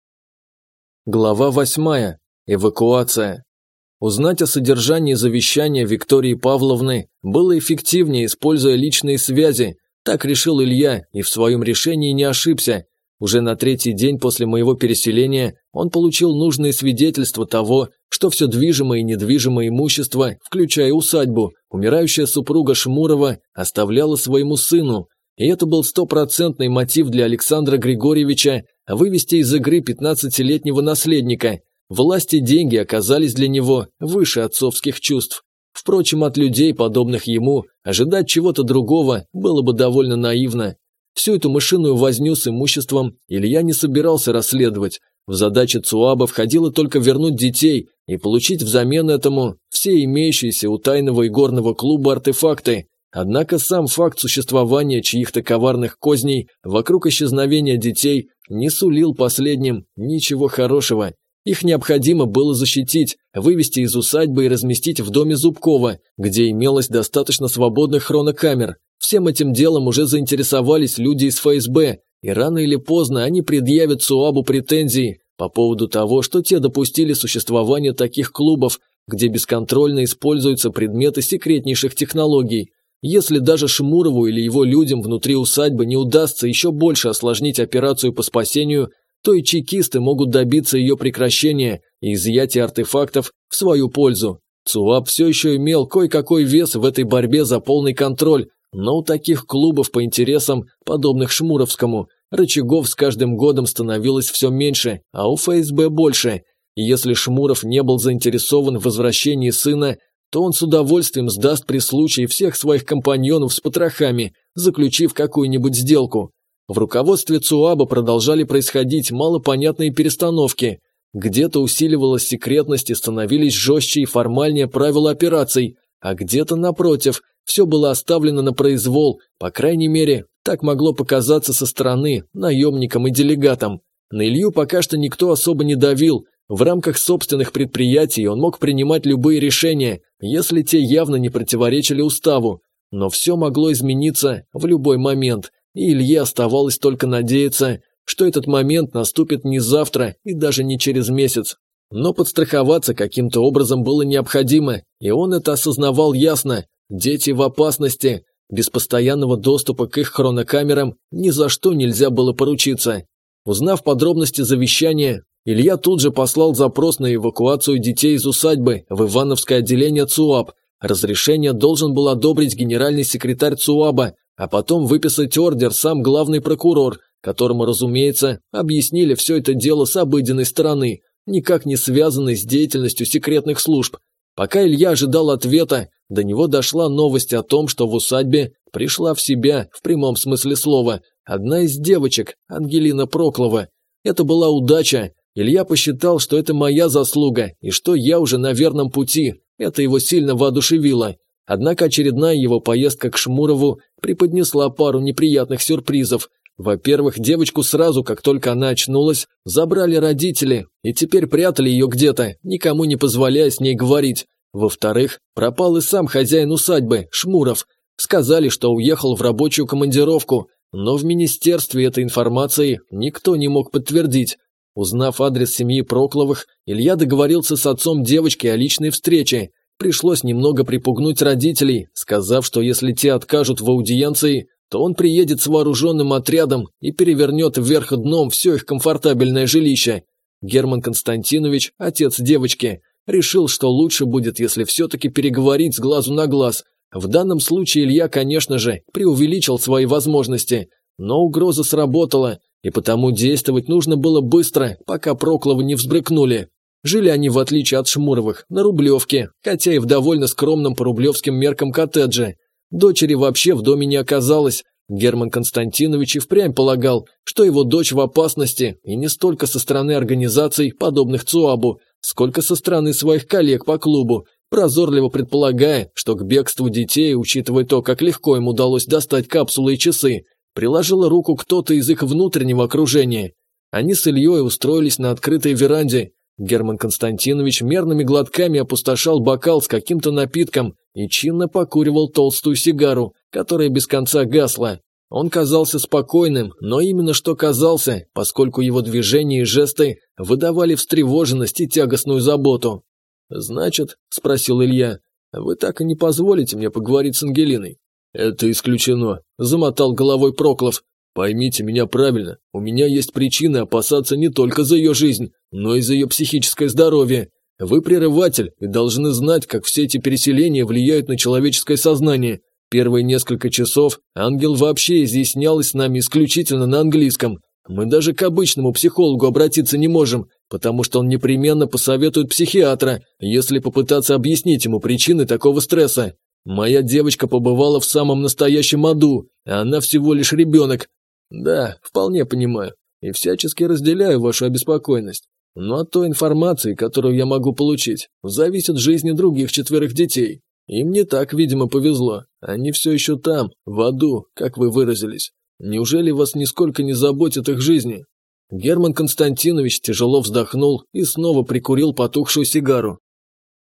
Глава восьмая. Эвакуация. Узнать о содержании завещания Виктории Павловны было эффективнее, используя личные связи. Так решил Илья и в своем решении не ошибся. Уже на третий день после моего переселения он получил нужные свидетельства того, что все движимое и недвижимое имущество, включая усадьбу, умирающая супруга Шмурова оставляла своему сыну. И это был стопроцентный мотив для Александра Григорьевича вывести из игры 15-летнего наследника – Власть и деньги оказались для него выше отцовских чувств. Впрочем, от людей, подобных ему, ожидать чего-то другого было бы довольно наивно. Всю эту мышиную возню с имуществом Илья не собирался расследовать. В задачи ЦУАБа входило только вернуть детей и получить взамен этому все имеющиеся у тайного игорного клуба артефакты. Однако сам факт существования чьих-то коварных козней вокруг исчезновения детей не сулил последним ничего хорошего. Их необходимо было защитить, вывести из усадьбы и разместить в доме Зубкова, где имелось достаточно свободных хронокамер. Всем этим делом уже заинтересовались люди из ФСБ, и рано или поздно они предъявят СУАБу претензии по поводу того, что те допустили существование таких клубов, где бесконтрольно используются предметы секретнейших технологий. Если даже Шмурову или его людям внутри усадьбы не удастся еще больше осложнить операцию по спасению – то и чекисты могут добиться ее прекращения и изъятия артефактов в свою пользу. ЦУАП все еще имел кое-какой вес в этой борьбе за полный контроль, но у таких клубов по интересам, подобных Шмуровскому, рычагов с каждым годом становилось все меньше, а у ФСБ больше. И если Шмуров не был заинтересован в возвращении сына, то он с удовольствием сдаст при случае всех своих компаньонов с потрохами, заключив какую-нибудь сделку. В руководстве ЦУАБа продолжали происходить малопонятные перестановки. Где-то усиливалась секретность и становились жестче и формальнее правила операций, а где-то, напротив, все было оставлено на произвол, по крайней мере, так могло показаться со стороны наемникам и делегатам. На Илью пока что никто особо не давил, в рамках собственных предприятий он мог принимать любые решения, если те явно не противоречили уставу. Но все могло измениться в любой момент – и Илье оставалось только надеяться, что этот момент наступит не завтра и даже не через месяц. Но подстраховаться каким-то образом было необходимо, и он это осознавал ясно. Дети в опасности. Без постоянного доступа к их хронокамерам ни за что нельзя было поручиться. Узнав подробности завещания, Илья тут же послал запрос на эвакуацию детей из усадьбы в Ивановское отделение ЦУАП. Разрешение должен был одобрить генеральный секретарь ЦУАБа, а потом выписать ордер сам главный прокурор, которому, разумеется, объяснили все это дело с обыденной стороны, никак не связанной с деятельностью секретных служб. Пока Илья ожидал ответа, до него дошла новость о том, что в усадьбе пришла в себя, в прямом смысле слова, одна из девочек, Ангелина Проклова. Это была удача. Илья посчитал, что это моя заслуга, и что я уже на верном пути. Это его сильно воодушевило. Однако очередная его поездка к Шмурову преподнесла пару неприятных сюрпризов. Во-первых, девочку сразу, как только она очнулась, забрали родители и теперь прятали ее где-то, никому не позволяя с ней говорить. Во-вторых, пропал и сам хозяин усадьбы, Шмуров. Сказали, что уехал в рабочую командировку, но в министерстве этой информации никто не мог подтвердить. Узнав адрес семьи Прокловых, Илья договорился с отцом девочки о личной встрече – Пришлось немного припугнуть родителей, сказав, что если те откажут в аудиенции, то он приедет с вооруженным отрядом и перевернет вверх дном все их комфортабельное жилище. Герман Константинович, отец девочки, решил, что лучше будет, если все-таки переговорить с глазу на глаз. В данном случае Илья, конечно же, преувеличил свои возможности, но угроза сработала, и потому действовать нужно было быстро, пока Прокловы не взбрыкнули. Жили они, в отличие от Шмуровых, на Рублевке, хотя и в довольно скромном по рублевским меркам коттедже. Дочери вообще в доме не оказалось, Герман Константинович и впрямь полагал, что его дочь в опасности, и не столько со стороны организаций, подобных ЦУАБу, сколько со стороны своих коллег по клубу, прозорливо предполагая, что к бегству детей, учитывая то, как легко им удалось достать капсулы и часы, приложила руку кто-то из их внутреннего окружения. Они с Ильей устроились на открытой веранде. Герман Константинович мерными глотками опустошал бокал с каким-то напитком и чинно покуривал толстую сигару, которая без конца гасла. Он казался спокойным, но именно что казался, поскольку его движения и жесты выдавали встревоженность и тягостную заботу. «Значит», – спросил Илья, – «вы так и не позволите мне поговорить с Ангелиной?» «Это исключено», – замотал головой Проклов. «Поймите меня правильно, у меня есть причины опасаться не только за ее жизнь, но и за ее психическое здоровье. Вы прерыватель и должны знать, как все эти переселения влияют на человеческое сознание. Первые несколько часов ангел вообще изъяснялась с нами исключительно на английском. Мы даже к обычному психологу обратиться не можем, потому что он непременно посоветует психиатра, если попытаться объяснить ему причины такого стресса. Моя девочка побывала в самом настоящем аду, а она всего лишь ребенок. Да, вполне понимаю, и всячески разделяю вашу обеспокоенность. Но от той информации, которую я могу получить, зависит жизни других четверых детей. Им не так, видимо, повезло. Они все еще там, в аду, как вы выразились. Неужели вас нисколько не заботит их жизни? Герман Константинович тяжело вздохнул и снова прикурил потухшую сигару.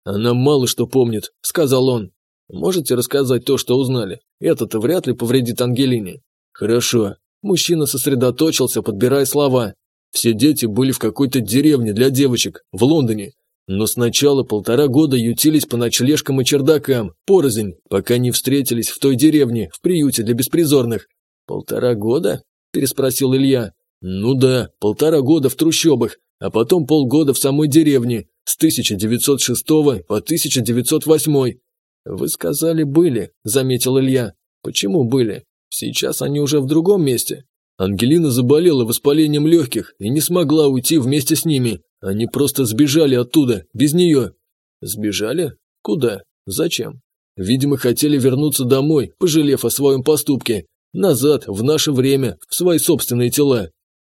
«Она мало что помнит», — сказал он. «Можете рассказать то, что узнали? Это-то вряд ли повредит Ангелине». «Хорошо». Мужчина сосредоточился, подбирая слова. «Все дети были в какой-то деревне для девочек, в Лондоне. Но сначала полтора года ютились по ночлежкам и чердакам, порознь, пока не встретились в той деревне, в приюте для беспризорных». «Полтора года?» – переспросил Илья. Ну да, полтора года в трущобах, а потом полгода в самой деревне, с 1906 по 1908. Вы сказали «были», заметил Илья. Почему были? Сейчас они уже в другом месте. Ангелина заболела воспалением легких и не смогла уйти вместе с ними. Они просто сбежали оттуда, без нее. Сбежали? Куда? Зачем? Видимо, хотели вернуться домой, пожалев о своем поступке. Назад, в наше время, в свои собственные тела.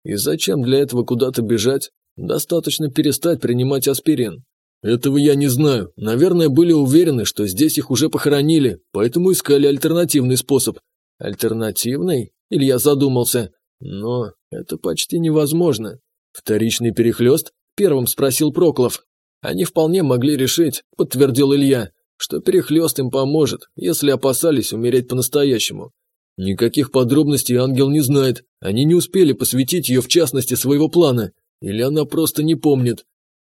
И зачем для этого куда-то бежать? Достаточно перестать принимать аспирин. Этого я не знаю. Наверное, были уверены, что здесь их уже похоронили, поэтому искали альтернативный способ. Альтернативный? Илья задумался. Но это почти невозможно. Вторичный перехлест? Первым спросил Проклов. Они вполне могли решить, подтвердил Илья, что перехлест им поможет, если опасались умереть по-настоящему. Никаких подробностей ангел не знает. Они не успели посвятить ее в частности своего плана. Или она просто не помнит.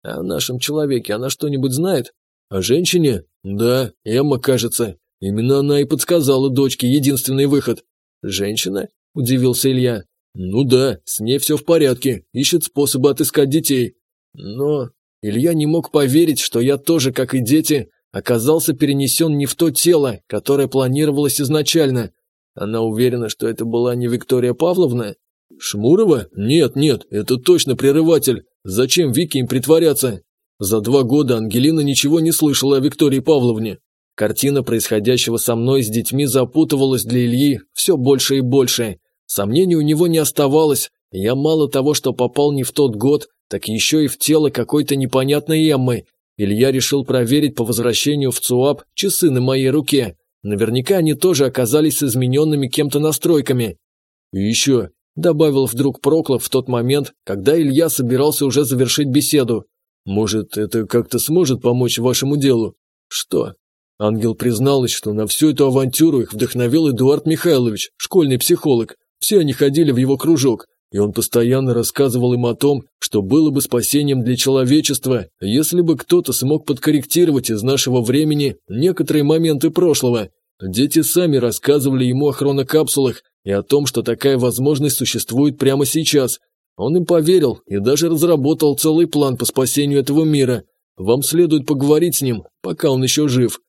А о нашем человеке она что-нибудь знает? О женщине? Да, Эмма, кажется. Именно она и подсказала дочке единственный выход. Женщина? Удивился Илья. Ну да, с ней все в порядке. Ищет способы отыскать детей. Но Илья не мог поверить, что я тоже, как и дети, оказался перенесен не в то тело, которое планировалось изначально. Она уверена, что это была не Виктория Павловна? Шмурова? Нет, нет, это точно прерыватель. Зачем Вике им притворяться? За два года Ангелина ничего не слышала о Виктории Павловне. Картина происходящего со мной с детьми запутывалась для Ильи все больше и больше. Сомнений у него не оставалось. Я мало того, что попал не в тот год, так еще и в тело какой-то непонятной Эммы. Илья решил проверить по возвращению в ЦУАП часы на моей руке. Наверняка они тоже оказались с измененными кем-то настройками. И еще, добавил вдруг Проклов в тот момент, когда Илья собирался уже завершить беседу. Может, это как-то сможет помочь вашему делу? Что? Ангел призналась, что на всю эту авантюру их вдохновил Эдуард Михайлович, школьный психолог. Все они ходили в его кружок, и он постоянно рассказывал им о том, что было бы спасением для человечества, если бы кто-то смог подкорректировать из нашего времени некоторые моменты прошлого. Дети сами рассказывали ему о хронокапсулах и о том, что такая возможность существует прямо сейчас. Он им поверил и даже разработал целый план по спасению этого мира. Вам следует поговорить с ним, пока он еще жив.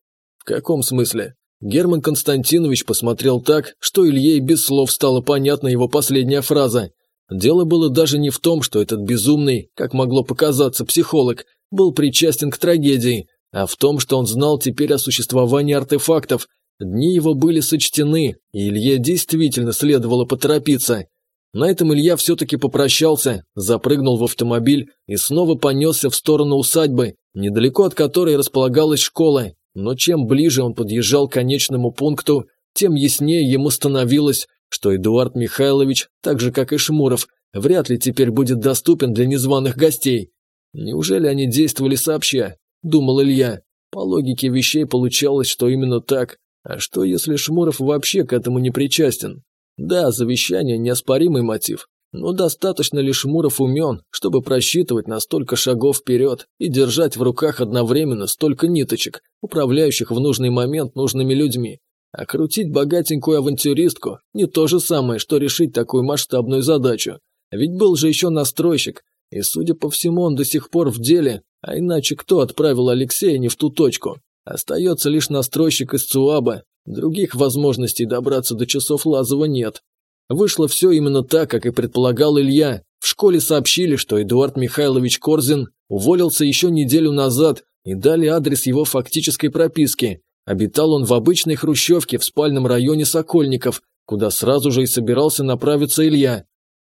В каком смысле? Герман Константинович посмотрел так, что Илье без слов стала понятна его последняя фраза. Дело было даже не в том, что этот безумный, как могло показаться, психолог, был причастен к трагедии, а в том, что он знал теперь о существовании артефактов, Дни его были сочтены, и Илье действительно следовало поторопиться. На этом Илья все-таки попрощался, запрыгнул в автомобиль и снова понесся в сторону усадьбы, недалеко от которой располагалась школа. Но чем ближе он подъезжал к конечному пункту, тем яснее ему становилось, что Эдуард Михайлович, так же как и Шмуров, вряд ли теперь будет доступен для незваных гостей. Неужели они действовали сообща? Думал Илья. По логике вещей получалось, что именно так. А что, если Шмуров вообще к этому не причастен? Да, завещание – неоспоримый мотив. Но достаточно ли Шмуров умен, чтобы просчитывать на столько шагов вперед и держать в руках одновременно столько ниточек, управляющих в нужный момент нужными людьми? А крутить богатенькую авантюристку – не то же самое, что решить такую масштабную задачу. Ведь был же еще настройщик, и, судя по всему, он до сих пор в деле, а иначе кто отправил Алексея не в ту точку? Остается лишь настройщик из ЦУАБа, других возможностей добраться до часов Лазова нет. Вышло все именно так, как и предполагал Илья. В школе сообщили, что Эдуард Михайлович Корзин уволился еще неделю назад и дали адрес его фактической прописки. Обитал он в обычной хрущевке в спальном районе Сокольников, куда сразу же и собирался направиться Илья.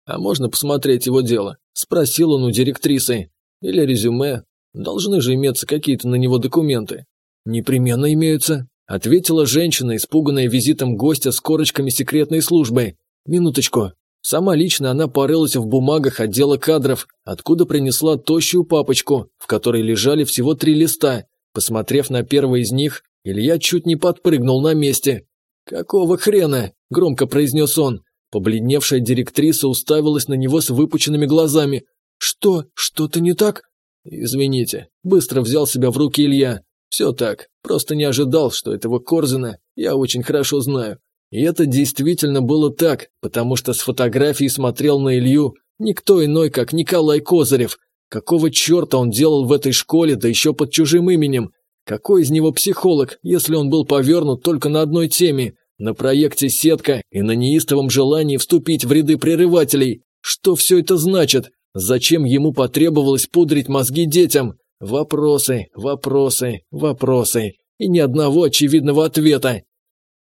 «А можно посмотреть его дело?» – спросил он у директрисы. «Или резюме. Должны же иметься какие-то на него документы». «Непременно имеются», – ответила женщина, испуганная визитом гостя с корочками секретной службы. «Минуточку». Сама лично она порылась в бумагах отдела кадров, откуда принесла тощую папочку, в которой лежали всего три листа. Посмотрев на первый из них, Илья чуть не подпрыгнул на месте. «Какого хрена?» – громко произнес он. Побледневшая директриса уставилась на него с выпученными глазами. «Что? Что-то не так?» «Извините». Быстро взял себя в руки Илья. «Все так. Просто не ожидал, что этого Корзина я очень хорошо знаю. И это действительно было так, потому что с фотографией смотрел на Илью никто иной, как Николай Козырев. Какого черта он делал в этой школе, да еще под чужим именем? Какой из него психолог, если он был повернут только на одной теме – на проекте «Сетка» и на неистовом желании вступить в ряды прерывателей. Что все это значит? Зачем ему потребовалось пудрить мозги детям? Вопросы, вопросы, вопросы. И ни одного очевидного ответа.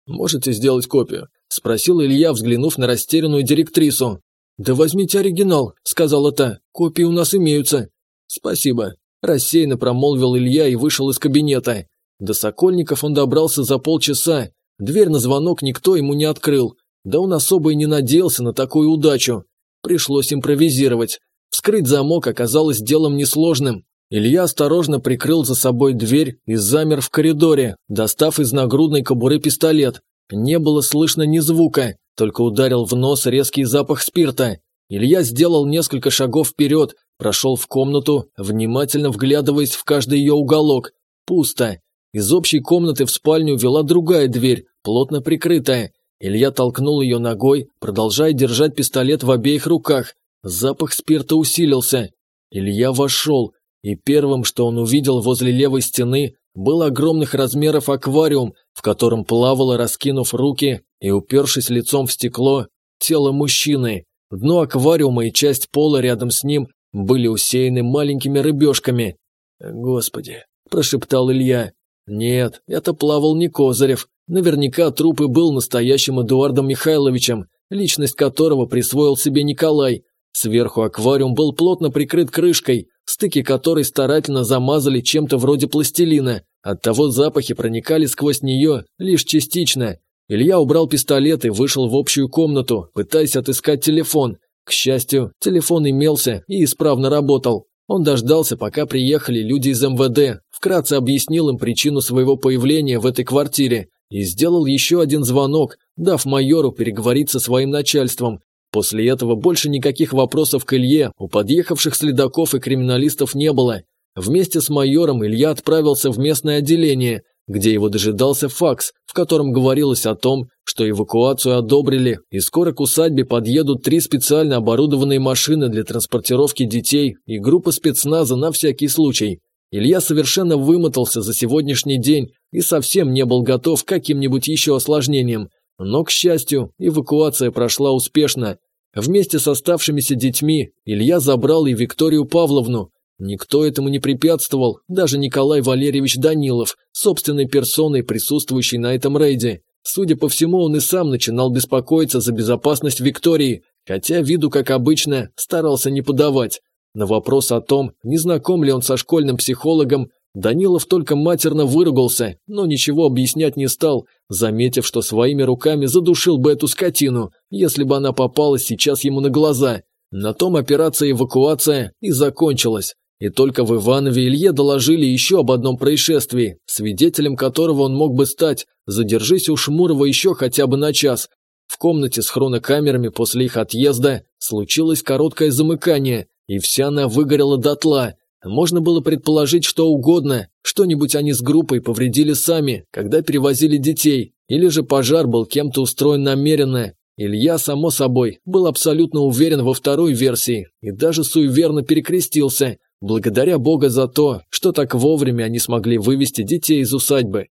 «Можете сделать копию?» – спросил Илья, взглянув на растерянную директрису. «Да возьмите оригинал», – сказала та. «Копии у нас имеются». «Спасибо», – рассеянно промолвил Илья и вышел из кабинета. До Сокольников он добрался за полчаса, Дверь на звонок никто ему не открыл, да он особо и не надеялся на такую удачу. Пришлось импровизировать. Вскрыть замок оказалось делом несложным. Илья осторожно прикрыл за собой дверь и замер в коридоре, достав из нагрудной кобуры пистолет. Не было слышно ни звука, только ударил в нос резкий запах спирта. Илья сделал несколько шагов вперед, прошел в комнату, внимательно вглядываясь в каждый ее уголок. Пусто. Из общей комнаты в спальню вела другая дверь, плотно прикрытая. Илья толкнул ее ногой, продолжая держать пистолет в обеих руках. Запах спирта усилился. Илья вошел, и первым, что он увидел возле левой стены, был огромных размеров аквариум, в котором плавало, раскинув руки и упершись лицом в стекло, тело мужчины. Дно аквариума и часть пола рядом с ним были усеяны маленькими рыбешками. «Господи!» – прошептал Илья. Нет, это плавал не Козырев. Наверняка труп и был настоящим Эдуардом Михайловичем, личность которого присвоил себе Николай. Сверху аквариум был плотно прикрыт крышкой, стыки которой старательно замазали чем-то вроде пластилина. Оттого запахи проникали сквозь нее лишь частично. Илья убрал пистолет и вышел в общую комнату, пытаясь отыскать телефон. К счастью, телефон имелся и исправно работал. Он дождался, пока приехали люди из МВД, вкратце объяснил им причину своего появления в этой квартире и сделал еще один звонок, дав майору переговорить со своим начальством. После этого больше никаких вопросов к Илье у подъехавших следаков и криминалистов не было. Вместе с майором Илья отправился в местное отделение, где его дожидался факс, в котором говорилось о том, что эвакуацию одобрили, и скоро к усадьбе подъедут три специально оборудованные машины для транспортировки детей и группа спецназа на всякий случай. Илья совершенно вымотался за сегодняшний день и совсем не был готов к каким-нибудь еще осложнениям. Но, к счастью, эвакуация прошла успешно. Вместе с оставшимися детьми Илья забрал и Викторию Павловну. Никто этому не препятствовал, даже Николай Валерьевич Данилов, собственной персоной, присутствующий на этом рейде. Судя по всему, он и сам начинал беспокоиться за безопасность Виктории, хотя виду, как обычно, старался не подавать. На вопрос о том, не знаком ли он со школьным психологом, Данилов только матерно выругался, но ничего объяснять не стал, заметив, что своими руками задушил бы эту скотину, если бы она попалась сейчас ему на глаза. На том операция эвакуация и закончилась. И только в Иванове Илье доложили еще об одном происшествии, свидетелем которого он мог бы стать, задержись у Шмурова еще хотя бы на час. В комнате с хронокамерами после их отъезда случилось короткое замыкание, и вся она выгорела дотла. Можно было предположить что угодно, что-нибудь они с группой повредили сами, когда перевозили детей, или же пожар был кем-то устроен намеренно. Илья, само собой, был абсолютно уверен во второй версии и даже суеверно перекрестился, благодаря Бога за то, что так вовремя они смогли вывести детей из усадьбы.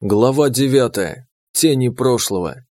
Глава девятая. Тени прошлого.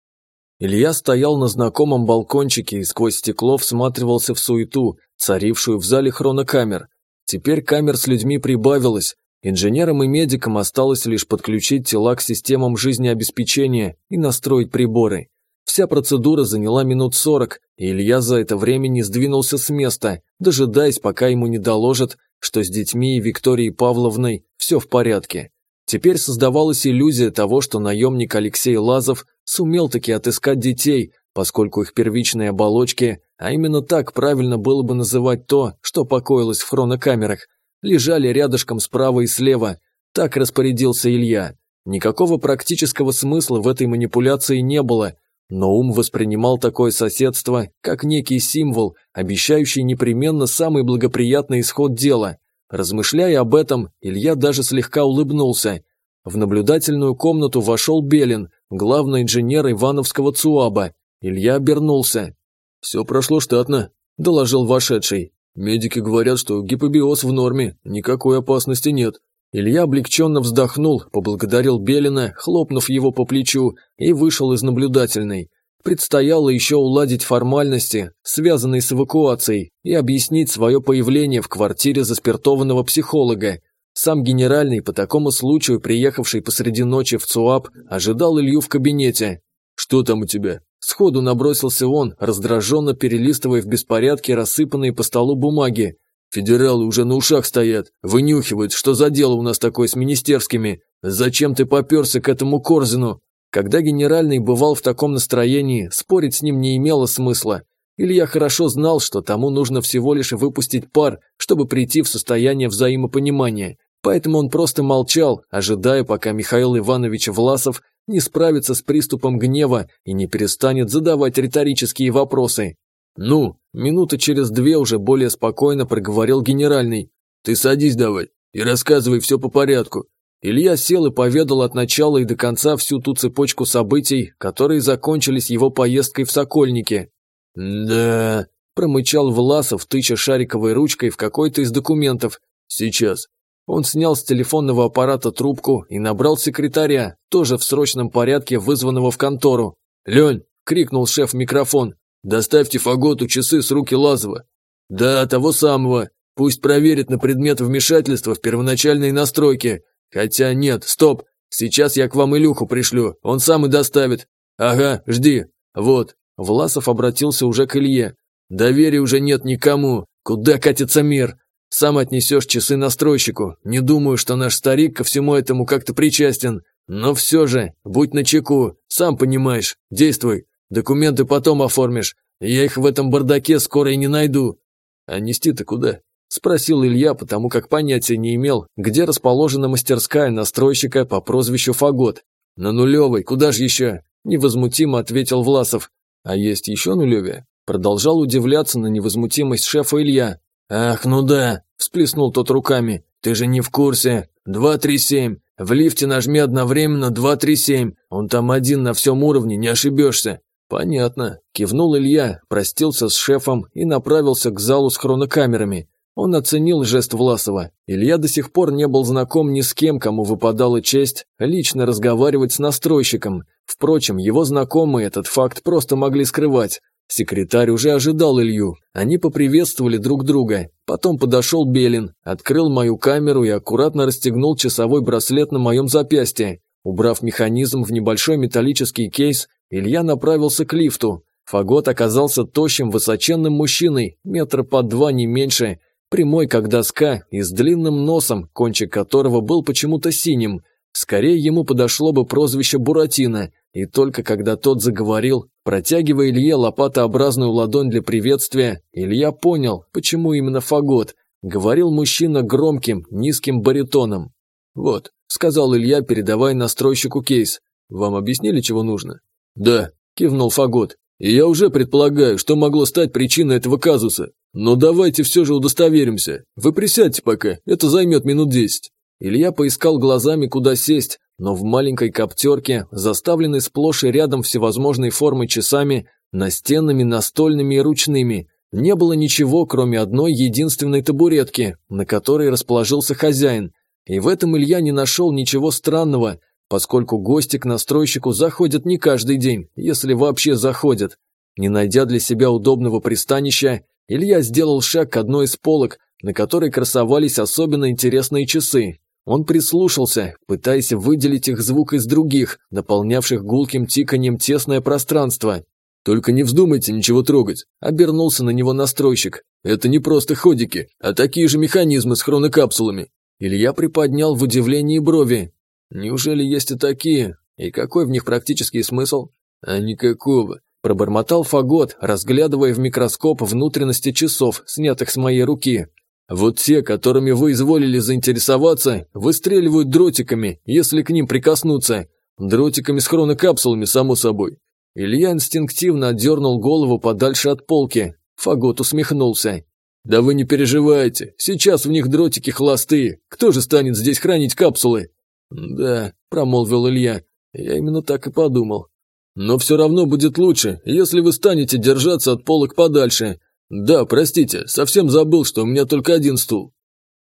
Илья стоял на знакомом балкончике и сквозь стекло всматривался в суету, царившую в зале хронокамер. Теперь камер с людьми прибавилось. Инженерам и медикам осталось лишь подключить тела к системам жизнеобеспечения и настроить приборы. Вся процедура заняла минут сорок, и Илья за это время не сдвинулся с места, дожидаясь, пока ему не доложат, что с детьми и Викторией Павловной все в порядке. Теперь создавалась иллюзия того, что наемник Алексей Лазов сумел таки отыскать детей, поскольку их первичные оболочки, а именно так правильно было бы называть то, что покоилось в хронокамерах, лежали рядышком справа и слева. Так распорядился Илья. Никакого практического смысла в этой манипуляции не было, но ум воспринимал такое соседство как некий символ, обещающий непременно самый благоприятный исход дела. Размышляя об этом, Илья даже слегка улыбнулся. В наблюдательную комнату вошел Белин, главный инженер Ивановского ЦУАБа. Илья обернулся. «Все прошло штатно», – доложил вошедший. «Медики говорят, что гипобиоз в норме, никакой опасности нет». Илья облегченно вздохнул, поблагодарил Белина, хлопнув его по плечу, и вышел из наблюдательной. Предстояло еще уладить формальности, связанные с эвакуацией, и объяснить свое появление в квартире заспиртованного психолога. Сам генеральный, по такому случаю приехавший посреди ночи в ЦУАП, ожидал Илью в кабинете. «Что там у тебя?» Сходу набросился он, раздраженно перелистывая в беспорядке рассыпанные по столу бумаги, Федералы уже на ушах стоят, вынюхивают, что за дело у нас такое с министерскими. Зачем ты поперся к этому Корзину? Когда генеральный бывал в таком настроении, спорить с ним не имело смысла. Илья хорошо знал, что тому нужно всего лишь выпустить пар, чтобы прийти в состояние взаимопонимания. Поэтому он просто молчал, ожидая, пока Михаил Иванович Власов не справится с приступом гнева и не перестанет задавать риторические вопросы. «Ну, минуты через две уже более спокойно проговорил генеральный. Ты садись давай и рассказывай все по порядку». Илья сел и поведал от начала и до конца всю ту цепочку событий, которые закончились его поездкой в Сокольнике. «Да...» – промычал Власов, тыча шариковой ручкой в какой-то из документов. «Сейчас». Он снял с телефонного аппарата трубку и набрал секретаря, тоже в срочном порядке вызванного в контору. «Лень!» – крикнул шеф в микрофон. Доставьте Фаготу часы с руки Лазова. Да, того самого. Пусть проверит на предмет вмешательства в первоначальные настройки. Хотя нет, стоп. Сейчас я к вам Илюху пришлю, он сам и доставит. Ага, жди. Вот. Власов обратился уже к Илье. Доверия уже нет никому. Куда катится мир? Сам отнесешь часы настройщику. Не думаю, что наш старик ко всему этому как-то причастен. Но все же, будь начеку, сам понимаешь, действуй. Документы потом оформишь. Я их в этом бардаке скоро и не найду. А нести-то куда? Спросил Илья, потому как понятия не имел, где расположена мастерская настройщика по прозвищу Фагот. На нулевой, куда же еще? Невозмутимо ответил Власов. А есть еще нулевая? Продолжал удивляться на невозмутимость шефа Илья. «Ах, ну да!» – всплеснул тот руками. «Ты же не в курсе. Два, три, семь. В лифте нажми одновременно два, три, семь. Он там один на всем уровне, не ошибешься. «Понятно», – кивнул Илья, простился с шефом и направился к залу с хронокамерами. Он оценил жест Власова. Илья до сих пор не был знаком ни с кем, кому выпадала честь лично разговаривать с настройщиком. Впрочем, его знакомые этот факт просто могли скрывать. Секретарь уже ожидал Илью. Они поприветствовали друг друга. Потом подошел Белин, открыл мою камеру и аккуратно расстегнул часовой браслет на моем запястье. Убрав механизм в небольшой металлический кейс, Илья направился к лифту. Фагот оказался тощим, высоченным мужчиной, метра по два не меньше, прямой как доска и с длинным носом, кончик которого был почему-то синим. Скорее ему подошло бы прозвище Буратино, и только когда тот заговорил, протягивая Илье лопатообразную ладонь для приветствия, Илья понял, почему именно Фагот. Говорил мужчина громким, низким баритоном. «Вот», — сказал Илья, передавая настройщику кейс. «Вам объяснили, чего нужно?» «Да», — кивнул Фагот. «И я уже предполагаю, что могло стать причиной этого казуса. Но давайте все же удостоверимся. Вы присядьте пока, это займет минут десять». Илья поискал глазами, куда сесть, но в маленькой коптерке, заставленной сплошь и рядом всевозможной формы часами, настенными, настольными и ручными, не было ничего, кроме одной единственной табуретки, на которой расположился хозяин. И в этом Илья не нашел ничего странного, поскольку гости к настройщику заходят не каждый день, если вообще заходят. Не найдя для себя удобного пристанища, Илья сделал шаг к одной из полок, на которой красовались особенно интересные часы. Он прислушался, пытаясь выделить их звук из других, наполнявших гулким тиканьем тесное пространство. «Только не вздумайте ничего трогать», – обернулся на него настройщик. «Это не просто ходики, а такие же механизмы с хронокапсулами». Илья приподнял в удивлении брови. «Неужели есть и такие? И какой в них практический смысл?» «А никакого», – пробормотал Фагот, разглядывая в микроскоп внутренности часов, снятых с моей руки. Вот те, которыми вы изволили заинтересоваться, выстреливают дротиками, если к ним прикоснуться. Дротиками с хронокапсулами, само собой. Илья инстинктивно отдернул голову подальше от полки. Фагот усмехнулся. «Да вы не переживайте, сейчас в них дротики холостые. Кто же станет здесь хранить капсулы?» «Да», – промолвил Илья, – «я именно так и подумал. Но все равно будет лучше, если вы станете держаться от полок подальше. «Да, простите, совсем забыл, что у меня только один стул».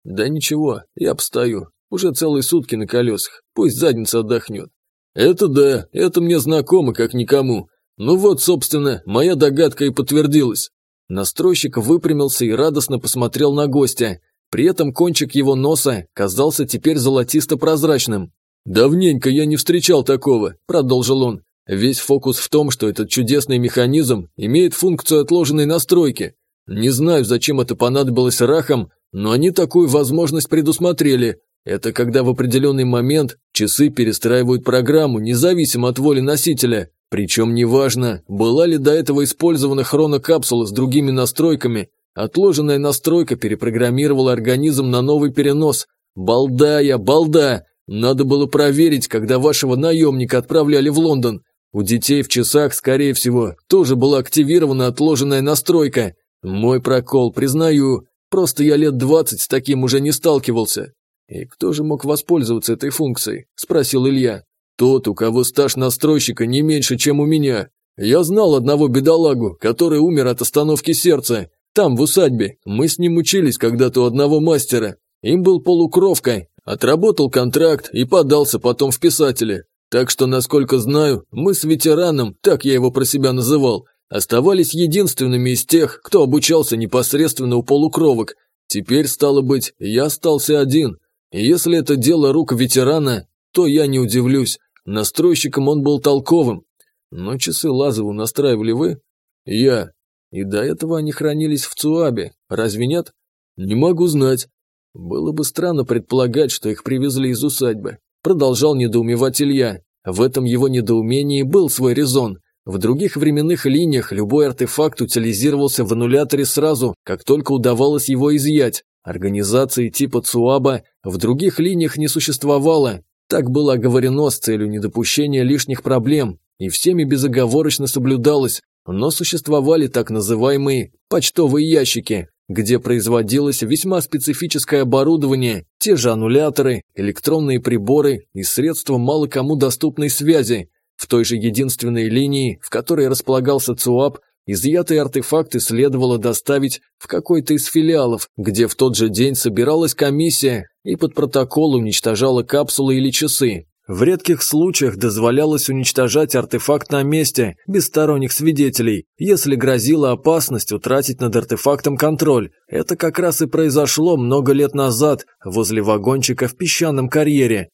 «Да ничего, я постою. Уже целые сутки на колесах. Пусть задница отдохнет». «Это да, это мне знакомо, как никому. Ну вот, собственно, моя догадка и подтвердилась». Настройщик выпрямился и радостно посмотрел на гостя. При этом кончик его носа казался теперь золотисто-прозрачным. «Давненько я не встречал такого», – продолжил он. «Весь фокус в том, что этот чудесный механизм имеет функцию отложенной настройки. Не знаю, зачем это понадобилось рахам, но они такую возможность предусмотрели. Это когда в определенный момент часы перестраивают программу, независимо от воли носителя. Причем неважно, была ли до этого использована хронокапсула с другими настройками, отложенная настройка перепрограммировала организм на новый перенос. Балда я, балда! Надо было проверить, когда вашего наемника отправляли в Лондон. У детей в часах, скорее всего, тоже была активирована отложенная настройка. Мой прокол, признаю, просто я лет двадцать с таким уже не сталкивался. И кто же мог воспользоваться этой функцией? Спросил Илья. Тот, у кого стаж настройщика не меньше, чем у меня. Я знал одного бедолагу, который умер от остановки сердца. Там, в усадьбе. Мы с ним учились когда-то у одного мастера. Им был полукровкой. Отработал контракт и подался потом в писатели. Так что, насколько знаю, мы с ветераном, так я его про себя называл, оставались единственными из тех, кто обучался непосредственно у полукровок. Теперь, стало быть, я остался один. И если это дело рук ветерана, то я не удивлюсь. Настройщиком он был толковым. Но часы Лазову настраивали вы? Я. И до этого они хранились в Цуабе, разве нет? Не могу знать. Было бы странно предполагать, что их привезли из усадьбы. Продолжал недоумевать Илья. В этом его недоумении был свой резон – в других временных линиях любой артефакт утилизировался в аннуляторе сразу, как только удавалось его изъять. Организации типа ЦУАБа в других линиях не существовало. Так было оговорено с целью недопущения лишних проблем, и всеми безоговорочно соблюдалось, но существовали так называемые почтовые ящики, где производилось весьма специфическое оборудование, те же аннуляторы, электронные приборы и средства мало кому доступной связи, в той же единственной линии, в которой располагался ЦУАП, изъятые артефакты следовало доставить в какой-то из филиалов, где в тот же день собиралась комиссия и под протокол уничтожала капсулы или часы. В редких случаях дозволялось уничтожать артефакт на месте, без сторонних свидетелей, если грозила опасность утратить над артефактом контроль. Это как раз и произошло много лет назад, возле вагончика в песчаном карьере.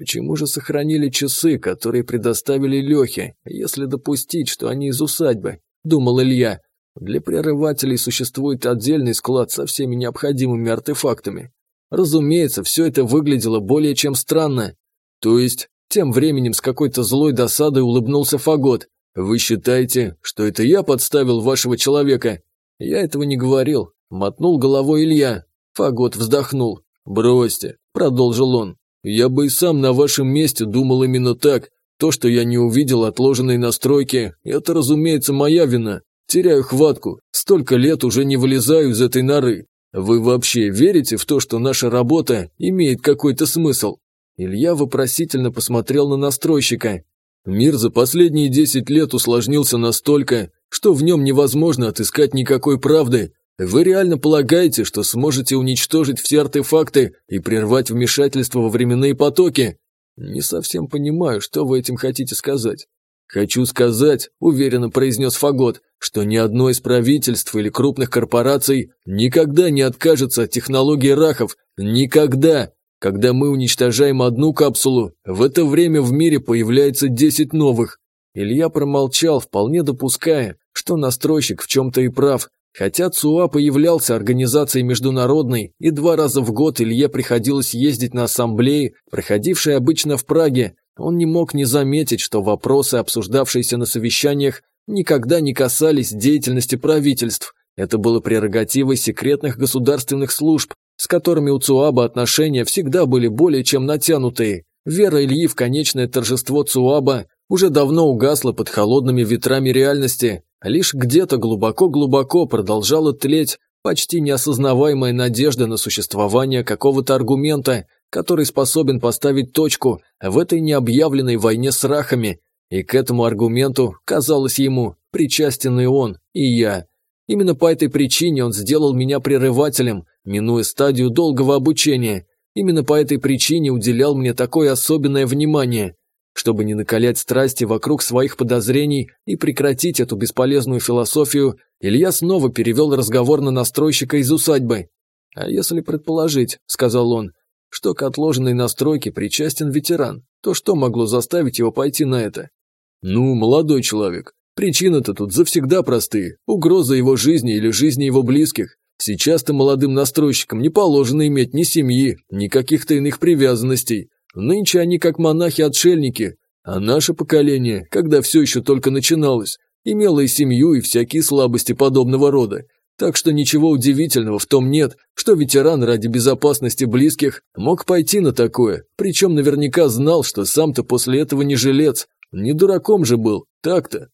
Почему же сохранили часы, которые предоставили Лехе, если допустить, что они из усадьбы? Думал Илья. Для прерывателей существует отдельный склад со всеми необходимыми артефактами. Разумеется, все это выглядело более чем странно. То есть, тем временем с какой-то злой досадой улыбнулся Фагот. «Вы считаете, что это я подставил вашего человека?» «Я этого не говорил», – мотнул головой Илья. Фагот вздохнул. «Бросьте», – продолжил он. «Я бы и сам на вашем месте думал именно так. То, что я не увидел отложенной настройки, это, разумеется, моя вина. Теряю хватку. Столько лет уже не вылезаю из этой норы. Вы вообще верите в то, что наша работа имеет какой-то смысл?» Илья вопросительно посмотрел на настройщика. Мир за последние десять лет усложнился настолько, что в нем невозможно отыскать никакой правды. Вы реально полагаете, что сможете уничтожить все артефакты и прервать вмешательство во временные потоки? Не совсем понимаю, что вы этим хотите сказать. Хочу сказать, уверенно произнес Фагот, что ни одно из правительств или крупных корпораций никогда не откажется от технологии рахов. Никогда! Когда мы уничтожаем одну капсулу, в это время в мире появляется 10 новых. Илья промолчал, вполне допуская, что настройщик в чем-то и прав. Хотя ЦУА появлялся организацией международной, и два раза в год Илье приходилось ездить на ассамблеи, проходившие обычно в Праге, он не мог не заметить, что вопросы, обсуждавшиеся на совещаниях, никогда не касались деятельности правительств. Это было прерогативой секретных государственных служб, с которыми у ЦУАБа отношения всегда были более чем натянутые. Вера Ильи в конечное торжество ЦУАБа уже давно угасла под холодными ветрами реальности, лишь где-то глубоко-глубоко продолжала тлеть почти неосознаваемая надежда на существование какого-то аргумента, который способен поставить точку в этой необъявленной войне с рахами, и к этому аргументу, казалось ему, причастен и он, и я. Именно по этой причине он сделал меня прерывателем, минуя стадию долгого обучения. Именно по этой причине уделял мне такое особенное внимание. Чтобы не накалять страсти вокруг своих подозрений и прекратить эту бесполезную философию, Илья снова перевел разговор на настройщика из усадьбы. «А если предположить», — сказал он, — «что к отложенной настройке причастен ветеран, то что могло заставить его пойти на это?» «Ну, молодой человек, Причины-то тут завсегда простые. Угроза его жизни или жизни его близких. Сейчас-то молодым настройщикам не положено иметь ни семьи, ни каких-то иных привязанностей. Нынче они как монахи-отшельники. А наше поколение, когда все еще только начиналось, имело и семью, и всякие слабости подобного рода. Так что ничего удивительного в том нет, что ветеран ради безопасности близких мог пойти на такое, причем наверняка знал, что сам-то после этого не жилец. Не дураком же был, так-то.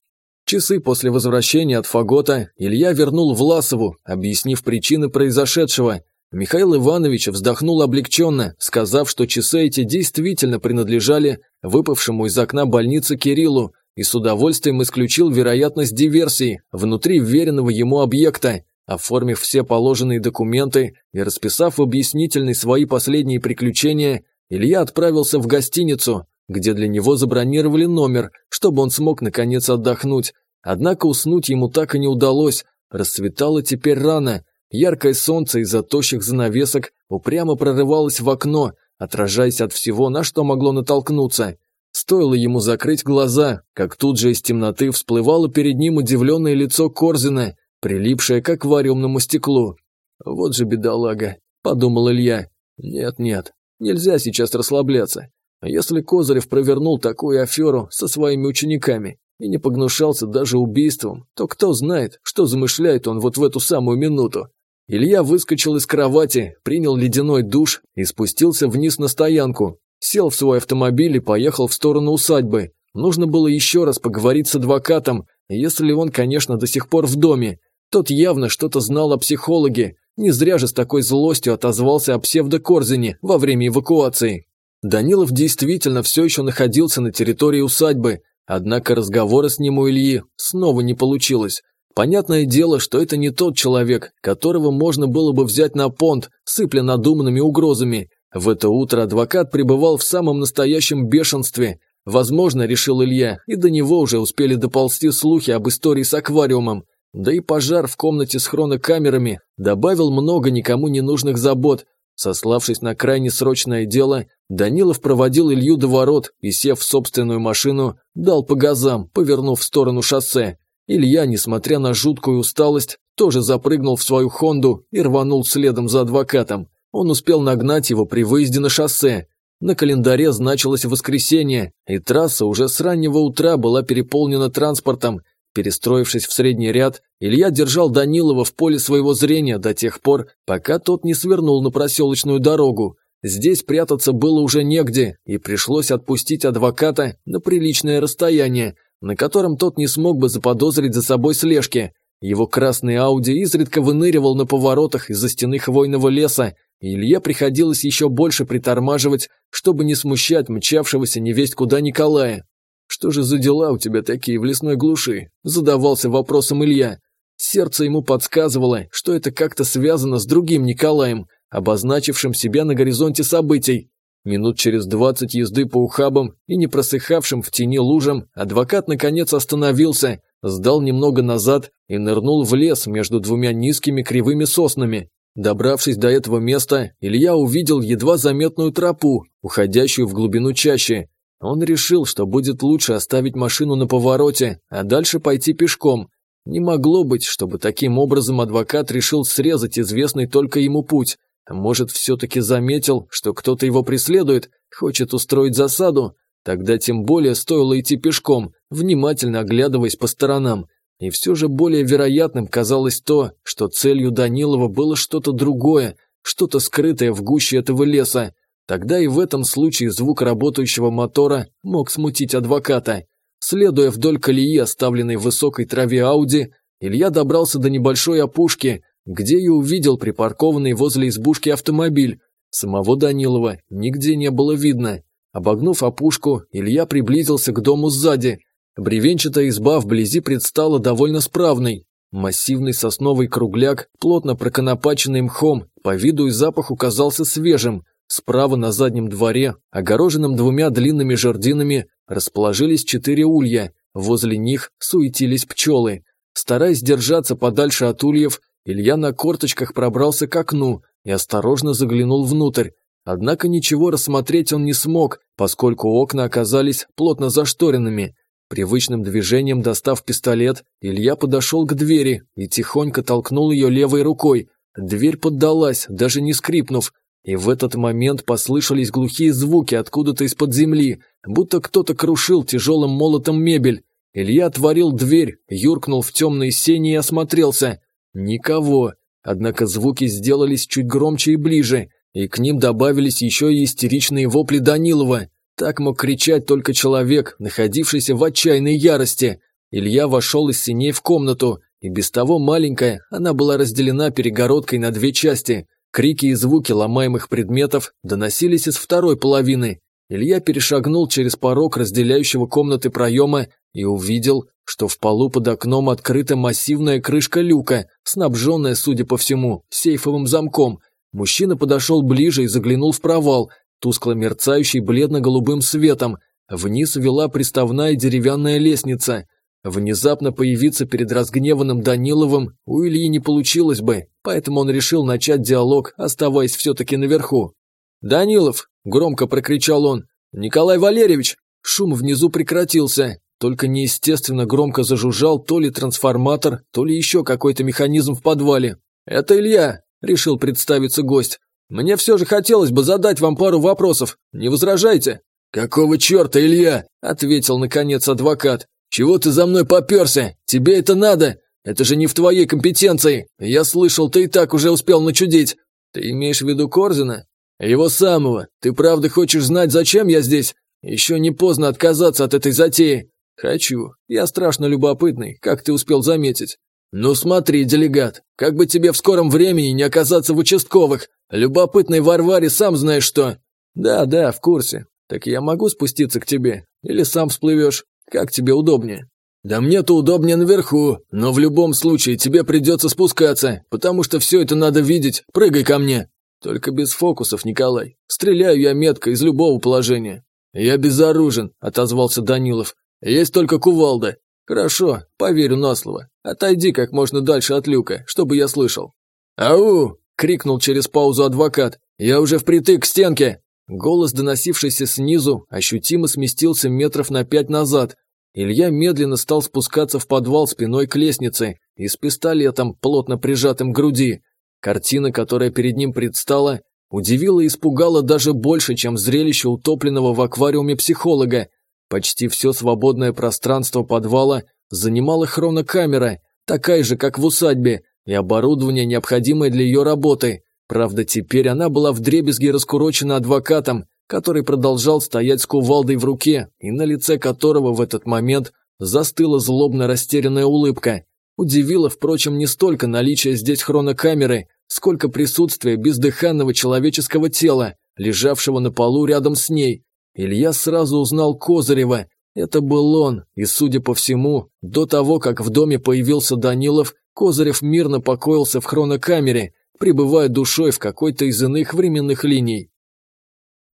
Часы после возвращения от Фагота Илья вернул Власову, объяснив причины произошедшего. Михаил Иванович вздохнул облегченно, сказав, что часы эти действительно принадлежали выпавшему из окна больницы Кириллу, и с удовольствием исключил вероятность диверсии внутри веренного ему объекта. Оформив все положенные документы и расписав в объяснительной свои последние приключения, Илья отправился в гостиницу, где для него забронировали номер, чтобы он смог наконец отдохнуть. Однако уснуть ему так и не удалось. Расцветало теперь рано. Яркое солнце из-за тощих занавесок упрямо прорывалось в окно, отражаясь от всего, на что могло натолкнуться. Стоило ему закрыть глаза, как тут же из темноты всплывало перед ним удивленное лицо Корзина, прилипшее к аквариумному стеклу. «Вот же бедолага», – подумал Илья. «Нет-нет, нельзя сейчас расслабляться. Если Козырев провернул такую аферу со своими учениками и не погнушался даже убийством, то кто знает, что замышляет он вот в эту самую минуту. Илья выскочил из кровати, принял ледяной душ и спустился вниз на стоянку. Сел в свой автомобиль и поехал в сторону усадьбы. Нужно было еще раз поговорить с адвокатом, если он, конечно, до сих пор в доме. Тот явно что-то знал о психологе. Не зря же с такой злостью отозвался о псевдокорзине во время эвакуации. Данилов действительно все еще находился на территории усадьбы, однако разговора с ним у Ильи снова не получилось. Понятное дело, что это не тот человек, которого можно было бы взять на понт, сыпля надуманными угрозами. В это утро адвокат пребывал в самом настоящем бешенстве. Возможно, решил Илья, и до него уже успели доползти слухи об истории с аквариумом. Да и пожар в комнате с хронокамерами добавил много никому не нужных забот. Сославшись на крайне срочное дело, Данилов проводил Илью до ворот и, сев в собственную машину, дал по газам, повернув в сторону шоссе. Илья, несмотря на жуткую усталость, тоже запрыгнул в свою «Хонду» и рванул следом за адвокатом. Он успел нагнать его при выезде на шоссе. На календаре значилось воскресенье, и трасса уже с раннего утра была переполнена транспортом, Перестроившись в средний ряд, Илья держал Данилова в поле своего зрения до тех пор, пока тот не свернул на проселочную дорогу. Здесь прятаться было уже негде, и пришлось отпустить адвоката на приличное расстояние, на котором тот не смог бы заподозрить за собой слежки. Его красный Ауди изредка выныривал на поворотах из-за стены хвойного леса, и Илье приходилось еще больше притормаживать, чтобы не смущать мчавшегося невесть куда Николая. «Что же за дела у тебя такие в лесной глуши?» – задавался вопросом Илья. Сердце ему подсказывало, что это как-то связано с другим Николаем, обозначившим себя на горизонте событий. Минут через двадцать езды по ухабам и не просыхавшим в тени лужам, адвокат наконец остановился, сдал немного назад и нырнул в лес между двумя низкими кривыми соснами. Добравшись до этого места, Илья увидел едва заметную тропу, уходящую в глубину чащи. Он решил, что будет лучше оставить машину на повороте, а дальше пойти пешком. Не могло быть, чтобы таким образом адвокат решил срезать известный только ему путь. Может, все-таки заметил, что кто-то его преследует, хочет устроить засаду? Тогда тем более стоило идти пешком, внимательно оглядываясь по сторонам. И все же более вероятным казалось то, что целью Данилова было что-то другое, что-то скрытое в гуще этого леса. Тогда и в этом случае звук работающего мотора мог смутить адвоката. Следуя вдоль колеи, оставленной в высокой траве Ауди, Илья добрался до небольшой опушки, где и увидел припаркованный возле избушки автомобиль. Самого Данилова нигде не было видно. Обогнув опушку, Илья приблизился к дому сзади. Бревенчатая изба вблизи предстала довольно справной. Массивный сосновый кругляк, плотно проконопаченный мхом, по виду и запаху казался свежим – Справа на заднем дворе, огороженном двумя длинными жердинами, расположились четыре улья, возле них суетились пчелы. Стараясь держаться подальше от ульев, Илья на корточках пробрался к окну и осторожно заглянул внутрь. Однако ничего рассмотреть он не смог, поскольку окна оказались плотно зашторенными. Привычным движением достав пистолет, Илья подошел к двери и тихонько толкнул ее левой рукой. Дверь поддалась, даже не скрипнув, и в этот момент послышались глухие звуки откуда-то из-под земли, будто кто-то крушил тяжелым молотом мебель. Илья отворил дверь, юркнул в темные сени и осмотрелся. Никого. Однако звуки сделались чуть громче и ближе, и к ним добавились еще и истеричные вопли Данилова. Так мог кричать только человек, находившийся в отчаянной ярости. Илья вошел из синей в комнату, и без того маленькая, она была разделена перегородкой на две части – Крики и звуки ломаемых предметов доносились из второй половины. Илья перешагнул через порог разделяющего комнаты проема и увидел, что в полу под окном открыта массивная крышка люка, снабженная, судя по всему, сейфовым замком. Мужчина подошел ближе и заглянул в провал, тускло мерцающий бледно-голубым светом. Вниз вела приставная деревянная лестница. Внезапно появиться перед разгневанным Даниловым у Ильи не получилось бы, поэтому он решил начать диалог, оставаясь все-таки наверху. «Данилов!» – громко прокричал он. «Николай Валерьевич!» Шум внизу прекратился, только неестественно громко зажужжал то ли трансформатор, то ли еще какой-то механизм в подвале. «Это Илья!» – решил представиться гость. «Мне все же хотелось бы задать вам пару вопросов. Не возражайте?» «Какого черта, Илья?» – ответил наконец адвокат. «Чего ты за мной поперся? Тебе это надо? Это же не в твоей компетенции. Я слышал, ты и так уже успел начудить. Ты имеешь в виду Корзина? Его самого. Ты правда хочешь знать, зачем я здесь? Еще не поздно отказаться от этой затеи. Хочу. Я страшно любопытный, как ты успел заметить. Ну смотри, делегат, как бы тебе в скором времени не оказаться в участковых. Любопытный Варваре сам знаешь что. Да, да, в курсе. Так я могу спуститься к тебе? Или сам всплывешь? Как тебе удобнее?» «Да мне-то удобнее наверху, но в любом случае тебе придется спускаться, потому что все это надо видеть. Прыгай ко мне». Только без фокусов, Николай. Стреляю я метко из любого положения. Я безоружен, отозвался Данилов. Есть только кувалда. Хорошо, поверю на слово. Отойди как можно дальше от люка, чтобы я слышал. Ау! крикнул через паузу адвокат. Я уже впритык к стенке. Голос, доносившийся снизу, ощутимо сместился метров на пять назад. Илья медленно стал спускаться в подвал спиной к лестнице и с пистолетом, плотно прижатым к груди. Картина, которая перед ним предстала, удивила и испугала даже больше, чем зрелище утопленного в аквариуме психолога. Почти все свободное пространство подвала занимала хронокамера, такая же, как в усадьбе, и оборудование, необходимое для ее работы. Правда, теперь она была вдребезги раскурочена адвокатом, который продолжал стоять с кувалдой в руке, и на лице которого в этот момент застыла злобно растерянная улыбка. Удивило, впрочем, не столько наличие здесь хронокамеры, сколько присутствие бездыханного человеческого тела, лежавшего на полу рядом с ней. Илья сразу узнал Козырева. Это был он, и, судя по всему, до того, как в доме появился Данилов, Козырев мирно покоился в хронокамере, пребывая душой в какой-то из иных временных линий.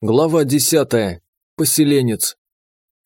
Глава десятая. Поселенец.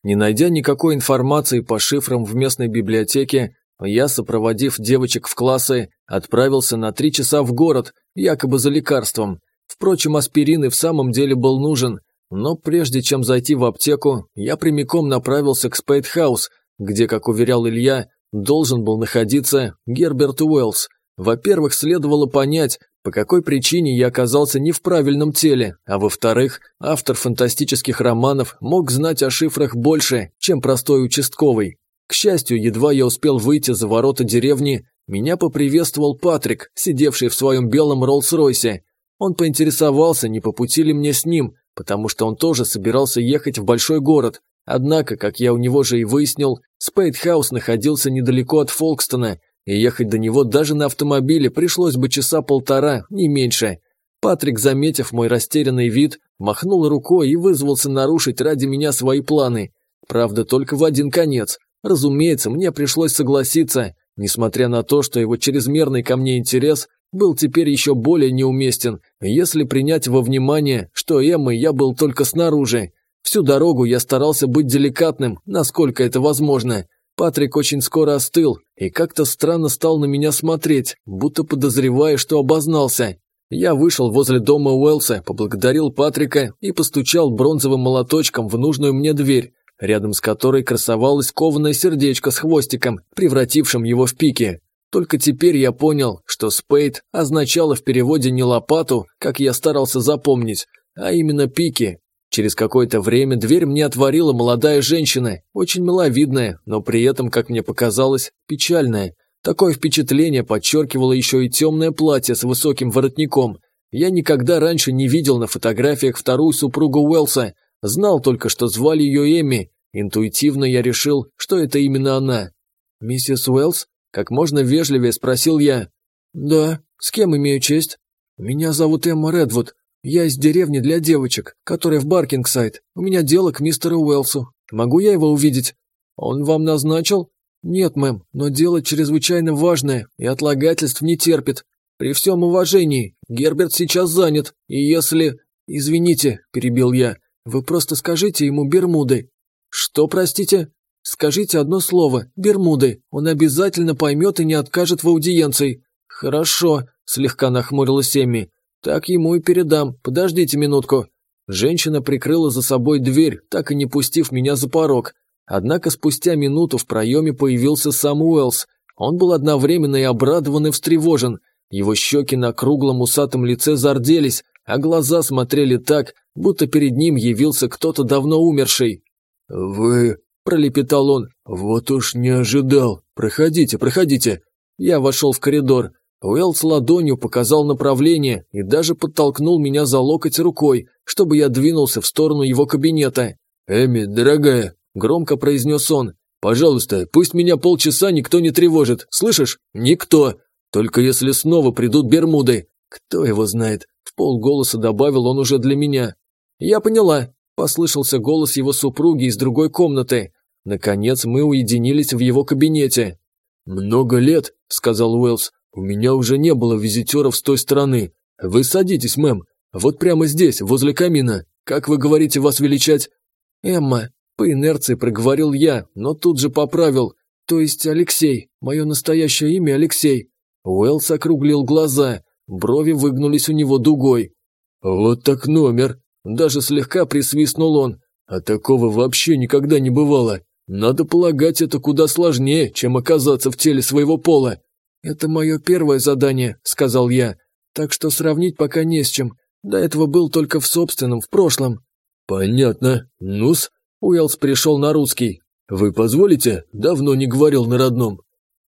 Не найдя никакой информации по шифрам в местной библиотеке, я, сопроводив девочек в классы, отправился на три часа в город, якобы за лекарством. Впрочем, аспирин и в самом деле был нужен, но прежде чем зайти в аптеку, я прямиком направился к Спейтхаус, где, как уверял Илья, должен был находиться Герберт Уэллс. Во-первых, следовало понять, по какой причине я оказался не в правильном теле, а во-вторых, автор фантастических романов мог знать о шифрах больше, чем простой участковый. К счастью, едва я успел выйти за ворота деревни, меня поприветствовал Патрик, сидевший в своем белом Роллс-Ройсе. Он поинтересовался, не по пути ли мне с ним, потому что он тоже собирался ехать в большой город. Однако, как я у него же и выяснил, Спейтхаус находился недалеко от Фолкстона, и ехать до него даже на автомобиле пришлось бы часа полтора, не меньше. Патрик, заметив мой растерянный вид, махнул рукой и вызвался нарушить ради меня свои планы. Правда, только в один конец. Разумеется, мне пришлось согласиться, несмотря на то, что его чрезмерный ко мне интерес был теперь еще более неуместен, если принять во внимание, что Эммой я был только снаружи. Всю дорогу я старался быть деликатным, насколько это возможно. Патрик очень скоро остыл и как-то странно стал на меня смотреть, будто подозревая, что обознался. Я вышел возле дома Уэлса, поблагодарил Патрика и постучал бронзовым молоточком в нужную мне дверь рядом с которой красовалось кованое сердечко с хвостиком, превратившим его в пики. Только теперь я понял, что спейд означало в переводе не лопату, как я старался запомнить, а именно пики. Через какое-то время дверь мне отворила молодая женщина, очень миловидная, но при этом, как мне показалось, печальная. Такое впечатление подчеркивало еще и темное платье с высоким воротником. Я никогда раньше не видел на фотографиях вторую супругу Уэлса, знал только, что звали ее Эми, Интуитивно я решил, что это именно она. «Миссис Уэллс?» – как можно вежливее спросил я. «Да, с кем имею честь?» «Меня зовут Эмма Редвуд. Я из деревни для девочек, которая в Баркингсайд. У меня дело к мистеру Уэллсу. Могу я его увидеть?» «Он вам назначил?» «Нет, мэм, но дело чрезвычайно важное и отлагательств не терпит. При всем уважении, Герберт сейчас занят, и если...» «Извините», – перебил я, – «вы просто скажите ему Бермуды, «Что, простите?» «Скажите одно слово. Бермуды. Он обязательно поймет и не откажет в аудиенции». «Хорошо», – слегка нахмурилась Эмми. «Так ему и передам. Подождите минутку». Женщина прикрыла за собой дверь, так и не пустив меня за порог. Однако спустя минуту в проеме появился сам Уэллс. Он был одновременно и обрадован, и встревожен. Его щеки на круглом усатом лице зарделись, а глаза смотрели так, будто перед ним явился кто-то давно умерший. «Вы...» – пролепетал он. «Вот уж не ожидал. Проходите, проходите». Я вошел в коридор. Уэллс ладонью показал направление и даже подтолкнул меня за локоть рукой, чтобы я двинулся в сторону его кабинета. «Эми, дорогая», – громко произнес он, – «пожалуйста, пусть меня полчаса никто не тревожит, слышишь? Никто. Только если снова придут Бермуды. Кто его знает?» – в полголоса добавил он уже для меня. «Я поняла», Послышался голос его супруги из другой комнаты. Наконец мы уединились в его кабинете. «Много лет», — сказал Уэллс, — «у меня уже не было визитеров с той стороны. Вы садитесь, мэм. Вот прямо здесь, возле камина. Как вы говорите вас величать?» «Эмма», по инерции проговорил я, но тут же поправил. То есть Алексей, мое настоящее имя Алексей. Уэллс округлил глаза, брови выгнулись у него дугой. «Вот так номер!» Даже слегка присвистнул он. А такого вообще никогда не бывало. Надо полагать, это куда сложнее, чем оказаться в теле своего пола. «Это мое первое задание», — сказал я. «Так что сравнить пока не с чем. До этого был только в собственном, в прошлом». «Понятно. Ну-с». Уэллс пришел на русский. «Вы позволите? Давно не говорил на родном».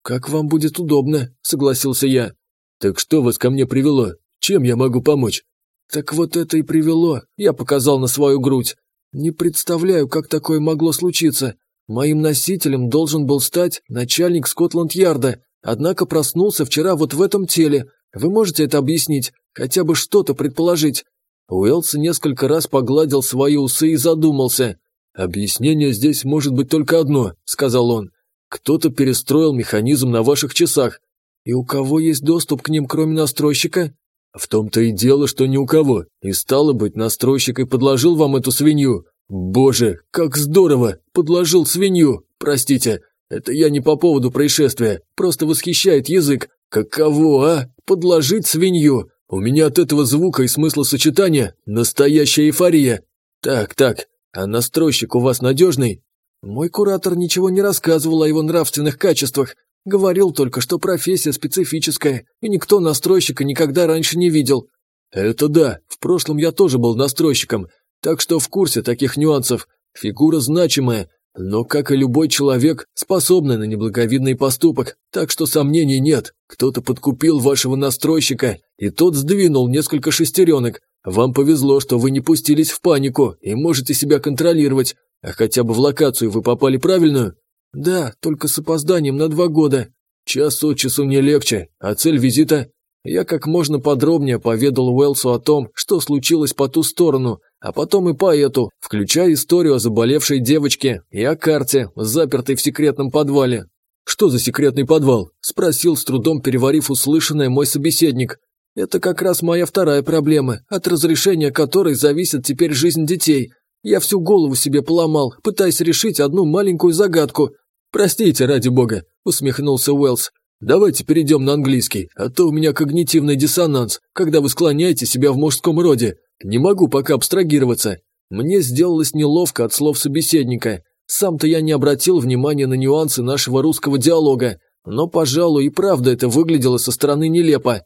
«Как вам будет удобно», — согласился я. «Так что вас ко мне привело? Чем я могу помочь?» «Так вот это и привело», — я показал на свою грудь. «Не представляю, как такое могло случиться. Моим носителем должен был стать начальник Скотланд-Ярда, однако проснулся вчера вот в этом теле. Вы можете это объяснить? Хотя бы что-то предположить?» Уэллс несколько раз погладил свои усы и задумался. «Объяснение здесь может быть только одно», — сказал он. «Кто-то перестроил механизм на ваших часах». «И у кого есть доступ к ним, кроме настройщика?» В том-то и дело, что ни у кого. И стало быть, настройщик и подложил вам эту свинью. Боже, как здорово! Подложил свинью. Простите, это я не по поводу происшествия. Просто восхищает язык. Каково, а? Подложить свинью. У меня от этого звука и смысла сочетания настоящая эйфория. Так, так, а настройщик у вас надежный? Мой куратор ничего не рассказывал о его нравственных качествах. Говорил только, что профессия специфическая, и никто настройщика никогда раньше не видел. Это да, в прошлом я тоже был настройщиком, так что в курсе таких нюансов. Фигура значимая, но, как и любой человек, способный на неблаговидный поступок, так что сомнений нет. Кто-то подкупил вашего настройщика, и тот сдвинул несколько шестеренок. Вам повезло, что вы не пустились в панику и можете себя контролировать, а хотя бы в локацию вы попали правильную. «Да, только с опозданием на два года. Час от часу не легче. А цель визита?» Я как можно подробнее поведал Уэлсу о том, что случилось по ту сторону, а потом и по эту, включая историю о заболевшей девочке и о карте, запертой в секретном подвале. «Что за секретный подвал?» – спросил, с трудом переварив услышанное мой собеседник. «Это как раз моя вторая проблема, от разрешения которой зависит теперь жизнь детей. Я всю голову себе поломал, пытаясь решить одну маленькую загадку, «Простите, ради бога», – усмехнулся Уэллс. «Давайте перейдем на английский, а то у меня когнитивный диссонанс, когда вы склоняете себя в мужском роде. Не могу пока абстрагироваться». Мне сделалось неловко от слов собеседника. Сам-то я не обратил внимания на нюансы нашего русского диалога, но, пожалуй, и правда это выглядело со стороны нелепо.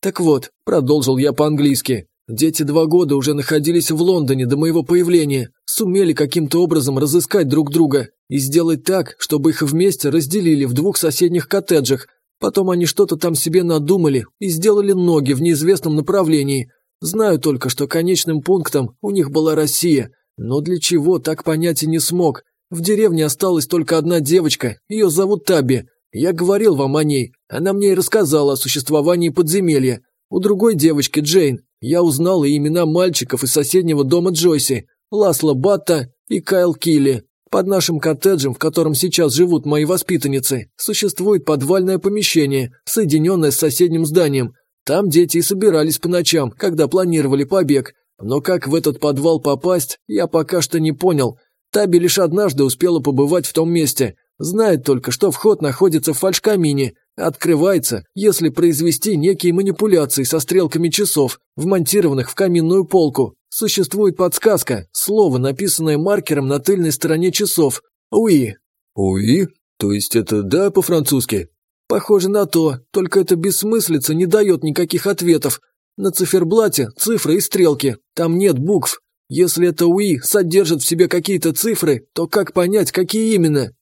«Так вот», – продолжил я по-английски, Дети два года уже находились в Лондоне до моего появления, сумели каким-то образом разыскать друг друга и сделать так, чтобы их вместе разделили в двух соседних коттеджах. Потом они что-то там себе надумали и сделали ноги в неизвестном направлении. Знаю только, что конечным пунктом у них была Россия, но для чего, так понять и не смог. В деревне осталась только одна девочка, ее зовут Таби. Я говорил вам о ней, она мне и рассказала о существовании подземелья. У другой девочки, Джейн, я узнал и имена мальчиков из соседнего дома Джойси, Ласло Батта и Кайл Килли. Под нашим коттеджем, в котором сейчас живут мои воспитанницы, существует подвальное помещение, соединенное с соседним зданием. Там дети и собирались по ночам, когда планировали побег. Но как в этот подвал попасть, я пока что не понял. Таби лишь однажды успела побывать в том месте. Знает только, что вход находится в фальшкамине, Открывается, если произвести некие манипуляции со стрелками часов, вмонтированных в каминную полку. Существует подсказка, слово, написанное маркером на тыльной стороне часов. «Уи». «Уи? То есть это «да» по-французски?» Похоже на то, только это бессмыслица не дает никаких ответов. На циферблате цифры и стрелки, там нет букв. Если это УИ содержит в себе какие-то цифры, то как понять, какие именно?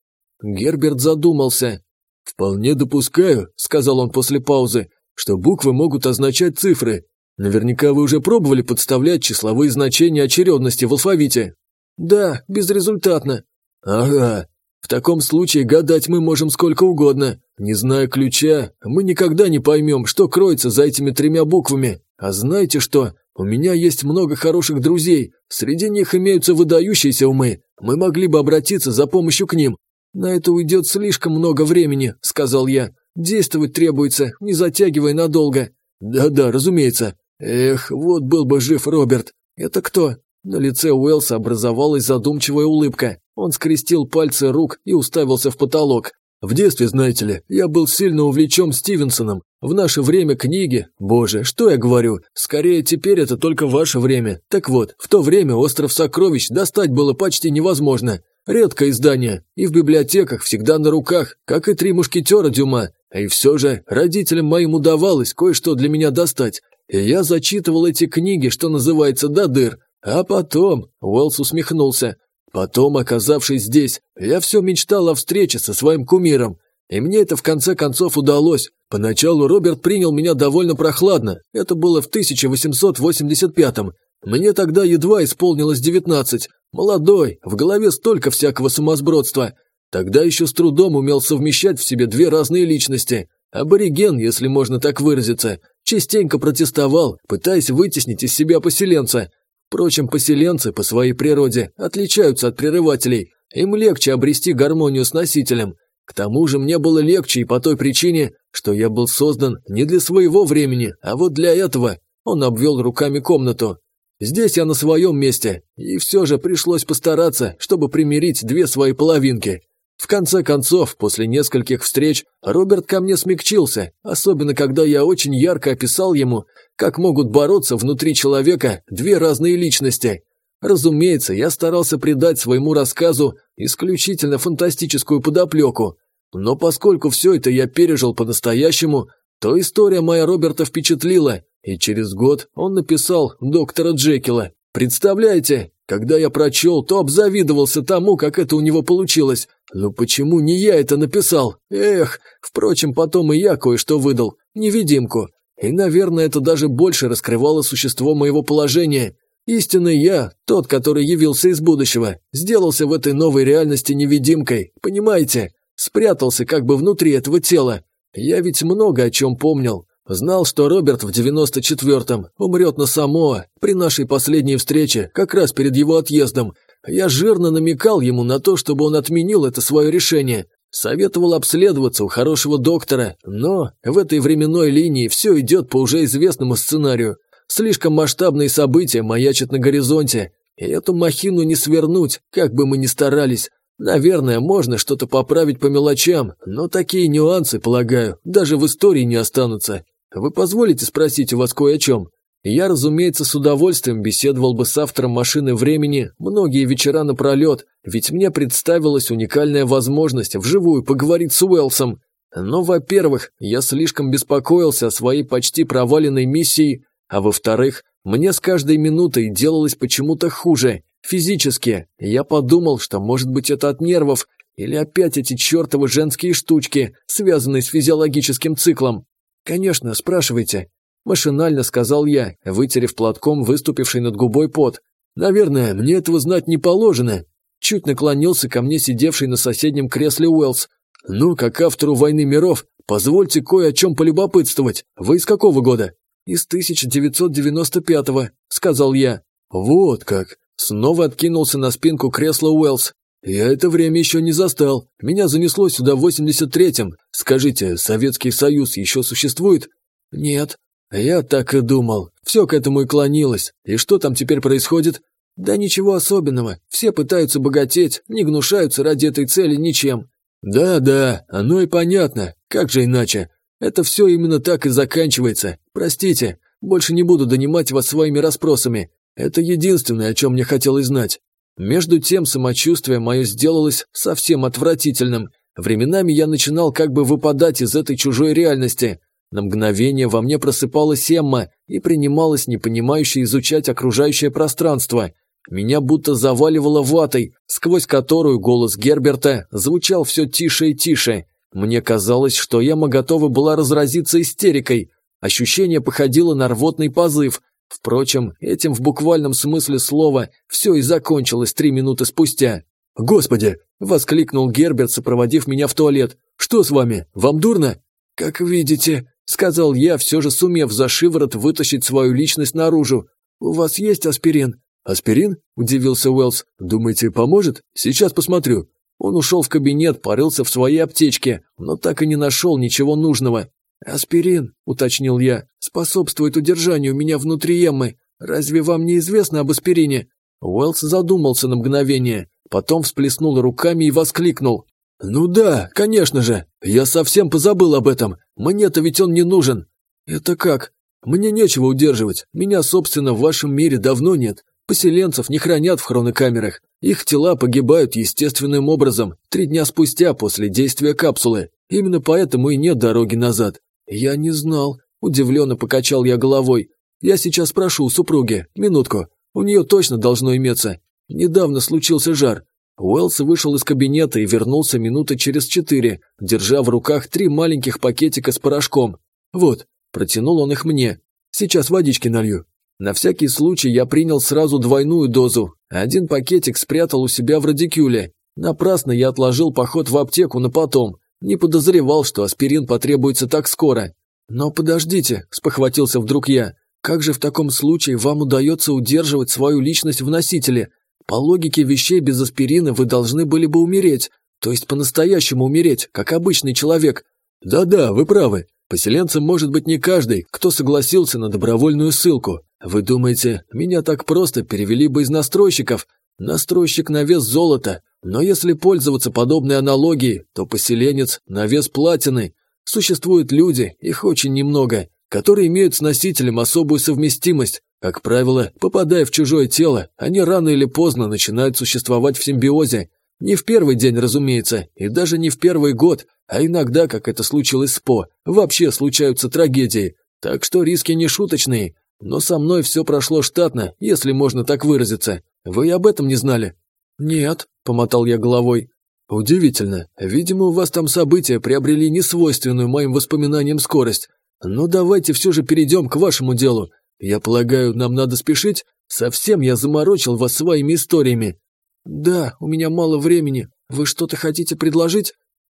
Герберт задумался. «Вполне допускаю», – сказал он после паузы, – «что буквы могут означать цифры. Наверняка вы уже пробовали подставлять числовые значения очередности в алфавите». «Да, безрезультатно». «Ага. В таком случае гадать мы можем сколько угодно. Не зная ключа, мы никогда не поймем, что кроется за этими тремя буквами. А знаете что? У меня есть много хороших друзей. Среди них имеются выдающиеся умы. Мы могли бы обратиться за помощью к ним. «На это уйдет слишком много времени», — сказал я. «Действовать требуется, не затягивай надолго». «Да-да, разумеется. Эх, вот был бы жив Роберт. Это кто? На лице Уэлса образовалась задумчивая улыбка. Он скрестил пальцы рук и уставился в потолок. В детстве, знаете ли, я был сильно увлечен Стивенсоном. В наше время книги... Боже, что я говорю? Скорее, теперь это только ваше время. Так вот, в то время «Остров сокровищ» достать было почти невозможно. Редкое издание, и в библиотеках всегда на руках, как и «Три мушкетера» Дюма. И все же родителям моим удавалось кое-что для меня достать. И я зачитывал эти книги, что называется, до дыр. А потом... Уэллс усмехнулся. Потом, оказавшись здесь, я все мечтал о встрече со своим кумиром. И мне это в конце концов удалось. Поначалу Роберт принял меня довольно прохладно. Это было в 1885-м. Мне тогда едва исполнилось 19. Молодой, в голове столько всякого сумасбродства. Тогда еще с трудом умел совмещать в себе две разные личности. Абориген, если можно так выразиться, частенько протестовал, пытаясь вытеснить из себя поселенца. Впрочем, поселенцы по своей природе отличаются от прерывателей. Им легче обрести гармонию с носителем. К тому же мне было легче и по той причине, что я был создан не для своего времени, а вот для этого. Он обвел руками комнату. Здесь я на своем месте, и все же пришлось постараться, чтобы примирить две свои половинки. В конце концов, после нескольких встреч, Роберт ко мне смягчился, особенно когда я очень ярко описал ему, как могут бороться внутри человека две разные личности. Разумеется, я старался придать своему рассказу исключительно фантастическую подоплеку, но поскольку все это я пережил по-настоящему, то история моя Роберта впечатлила, и через год он написал доктора Джекила. Представляете, когда я прочел, то обзавидовался тому, как это у него получилось. Ну почему не я это написал? Эх, впрочем, потом и я кое-что выдал. Невидимку. И, наверное, это даже больше раскрывало существо моего положения. Истинный я, тот, который явился из будущего, сделался в этой новой реальности невидимкой, понимаете? Спрятался как бы внутри этого тела. Я ведь много о чем помнил. Знал, что Роберт в 94-м умрет на Самоа при нашей последней встрече, как раз перед его отъездом. Я жирно намекал ему на то, чтобы он отменил это свое решение. Советовал обследоваться у хорошего доктора, но в этой временной линии все идет по уже известному сценарию. Слишком масштабные события маячат на горизонте, и эту махину не свернуть, как бы мы ни старались. Наверное, можно что-то поправить по мелочам, но такие нюансы, полагаю, даже в истории не останутся. Вы позволите спросить у вас кое о чем? Я, разумеется, с удовольствием беседовал бы с автором «Машины времени» многие вечера напролет, ведь мне представилась уникальная возможность вживую поговорить с Уэлсом. Но, во-первых, я слишком беспокоился о своей почти проваленной миссии, а во-вторых, мне с каждой минутой делалось почему-то хуже. Физически. Я подумал, что может быть это от нервов, или опять эти чертовы женские штучки, связанные с физиологическим циклом. «Конечно, спрашивайте», – машинально сказал я, вытерев платком выступивший над губой пот. «Наверное, мне этого знать не положено». Чуть наклонился ко мне сидевший на соседнем кресле Уэллс. «Ну, как автору «Войны миров», позвольте кое о чем полюбопытствовать. Вы из какого года?» «Из 1995-го», – сказал я. «Вот как!» Снова откинулся на спинку кресла Уэллс. «Я это время еще не застал. Меня занесло сюда в 83-м. Скажите, Советский Союз еще существует?» «Нет». «Я так и думал. Все к этому и клонилось. И что там теперь происходит?» «Да ничего особенного. Все пытаются богатеть, не гнушаются ради этой цели ничем». «Да-да, оно и понятно. Как же иначе? Это все именно так и заканчивается. Простите, больше не буду донимать вас своими расспросами. Это единственное, о чем мне хотелось знать». Между тем самочувствие мое сделалось совсем отвратительным. Временами я начинал как бы выпадать из этой чужой реальности. На мгновение во мне просыпалась Эмма и принималась непонимающе изучать окружающее пространство. Меня будто заваливало ватой, сквозь которую голос Герберта звучал все тише и тише. Мне казалось, что Эмма готова была разразиться истерикой. Ощущение походило на рвотный позыв, Впрочем, этим в буквальном смысле слова все и закончилось три минуты спустя. «Господи!» – воскликнул Герберт, сопроводив меня в туалет. «Что с вами? Вам дурно?» «Как видите», – сказал я, все же сумев за шиворот вытащить свою личность наружу. «У вас есть аспирин?» «Аспирин?» – удивился Уэллс. «Думаете, поможет? Сейчас посмотрю». Он ушел в кабинет, порылся в своей аптечке, но так и не нашел ничего нужного. «Аспирин», – уточнил я, – «способствует удержанию меня внутри еммы. Разве вам не известно об аспирине?» Уэллс задумался на мгновение, потом всплеснул руками и воскликнул. «Ну да, конечно же. Я совсем позабыл об этом. Мне-то ведь он не нужен». «Это как?» «Мне нечего удерживать. Меня, собственно, в вашем мире давно нет. Поселенцев не хранят в хронокамерах. Их тела погибают естественным образом, три дня спустя после действия капсулы. Именно поэтому и нет дороги назад. «Я не знал», – удивленно покачал я головой. «Я сейчас спрошу у супруги. Минутку. У нее точно должно иметься. Недавно случился жар». Уэллс вышел из кабинета и вернулся минуты через четыре, держа в руках три маленьких пакетика с порошком. «Вот», – протянул он их мне. «Сейчас водички налью». На всякий случай я принял сразу двойную дозу. Один пакетик спрятал у себя в радикюле. Напрасно я отложил поход в аптеку на потом. Не подозревал, что аспирин потребуется так скоро. Но подождите, спохватился вдруг я. Как же в таком случае вам удается удерживать свою личность в носителе? По логике вещей без аспирина вы должны были бы умереть. То есть по-настоящему умереть, как обычный человек. Да-да, вы правы. Поселенцем может быть не каждый, кто согласился на добровольную ссылку. Вы думаете, меня так просто перевели бы из настройщиков? Настройщик на вес золота, но если пользоваться подобной аналогией, то поселенец на вес платины. Существуют люди, их очень немного, которые имеют с носителем особую совместимость. Как правило, попадая в чужое тело, они рано или поздно начинают существовать в симбиозе. Не в первый день, разумеется, и даже не в первый год, а иногда, как это случилось с По, вообще случаются трагедии. Так что риски не шуточные. Но со мной все прошло штатно, если можно так выразиться. Вы об этом не знали? Нет, – помотал я головой. «Удивительно. Видимо, у вас там события приобрели несвойственную моим воспоминаниям скорость. Но давайте все же перейдем к вашему делу. Я полагаю, нам надо спешить? Совсем я заморочил вас своими историями». «Да, у меня мало времени. Вы что-то хотите предложить?»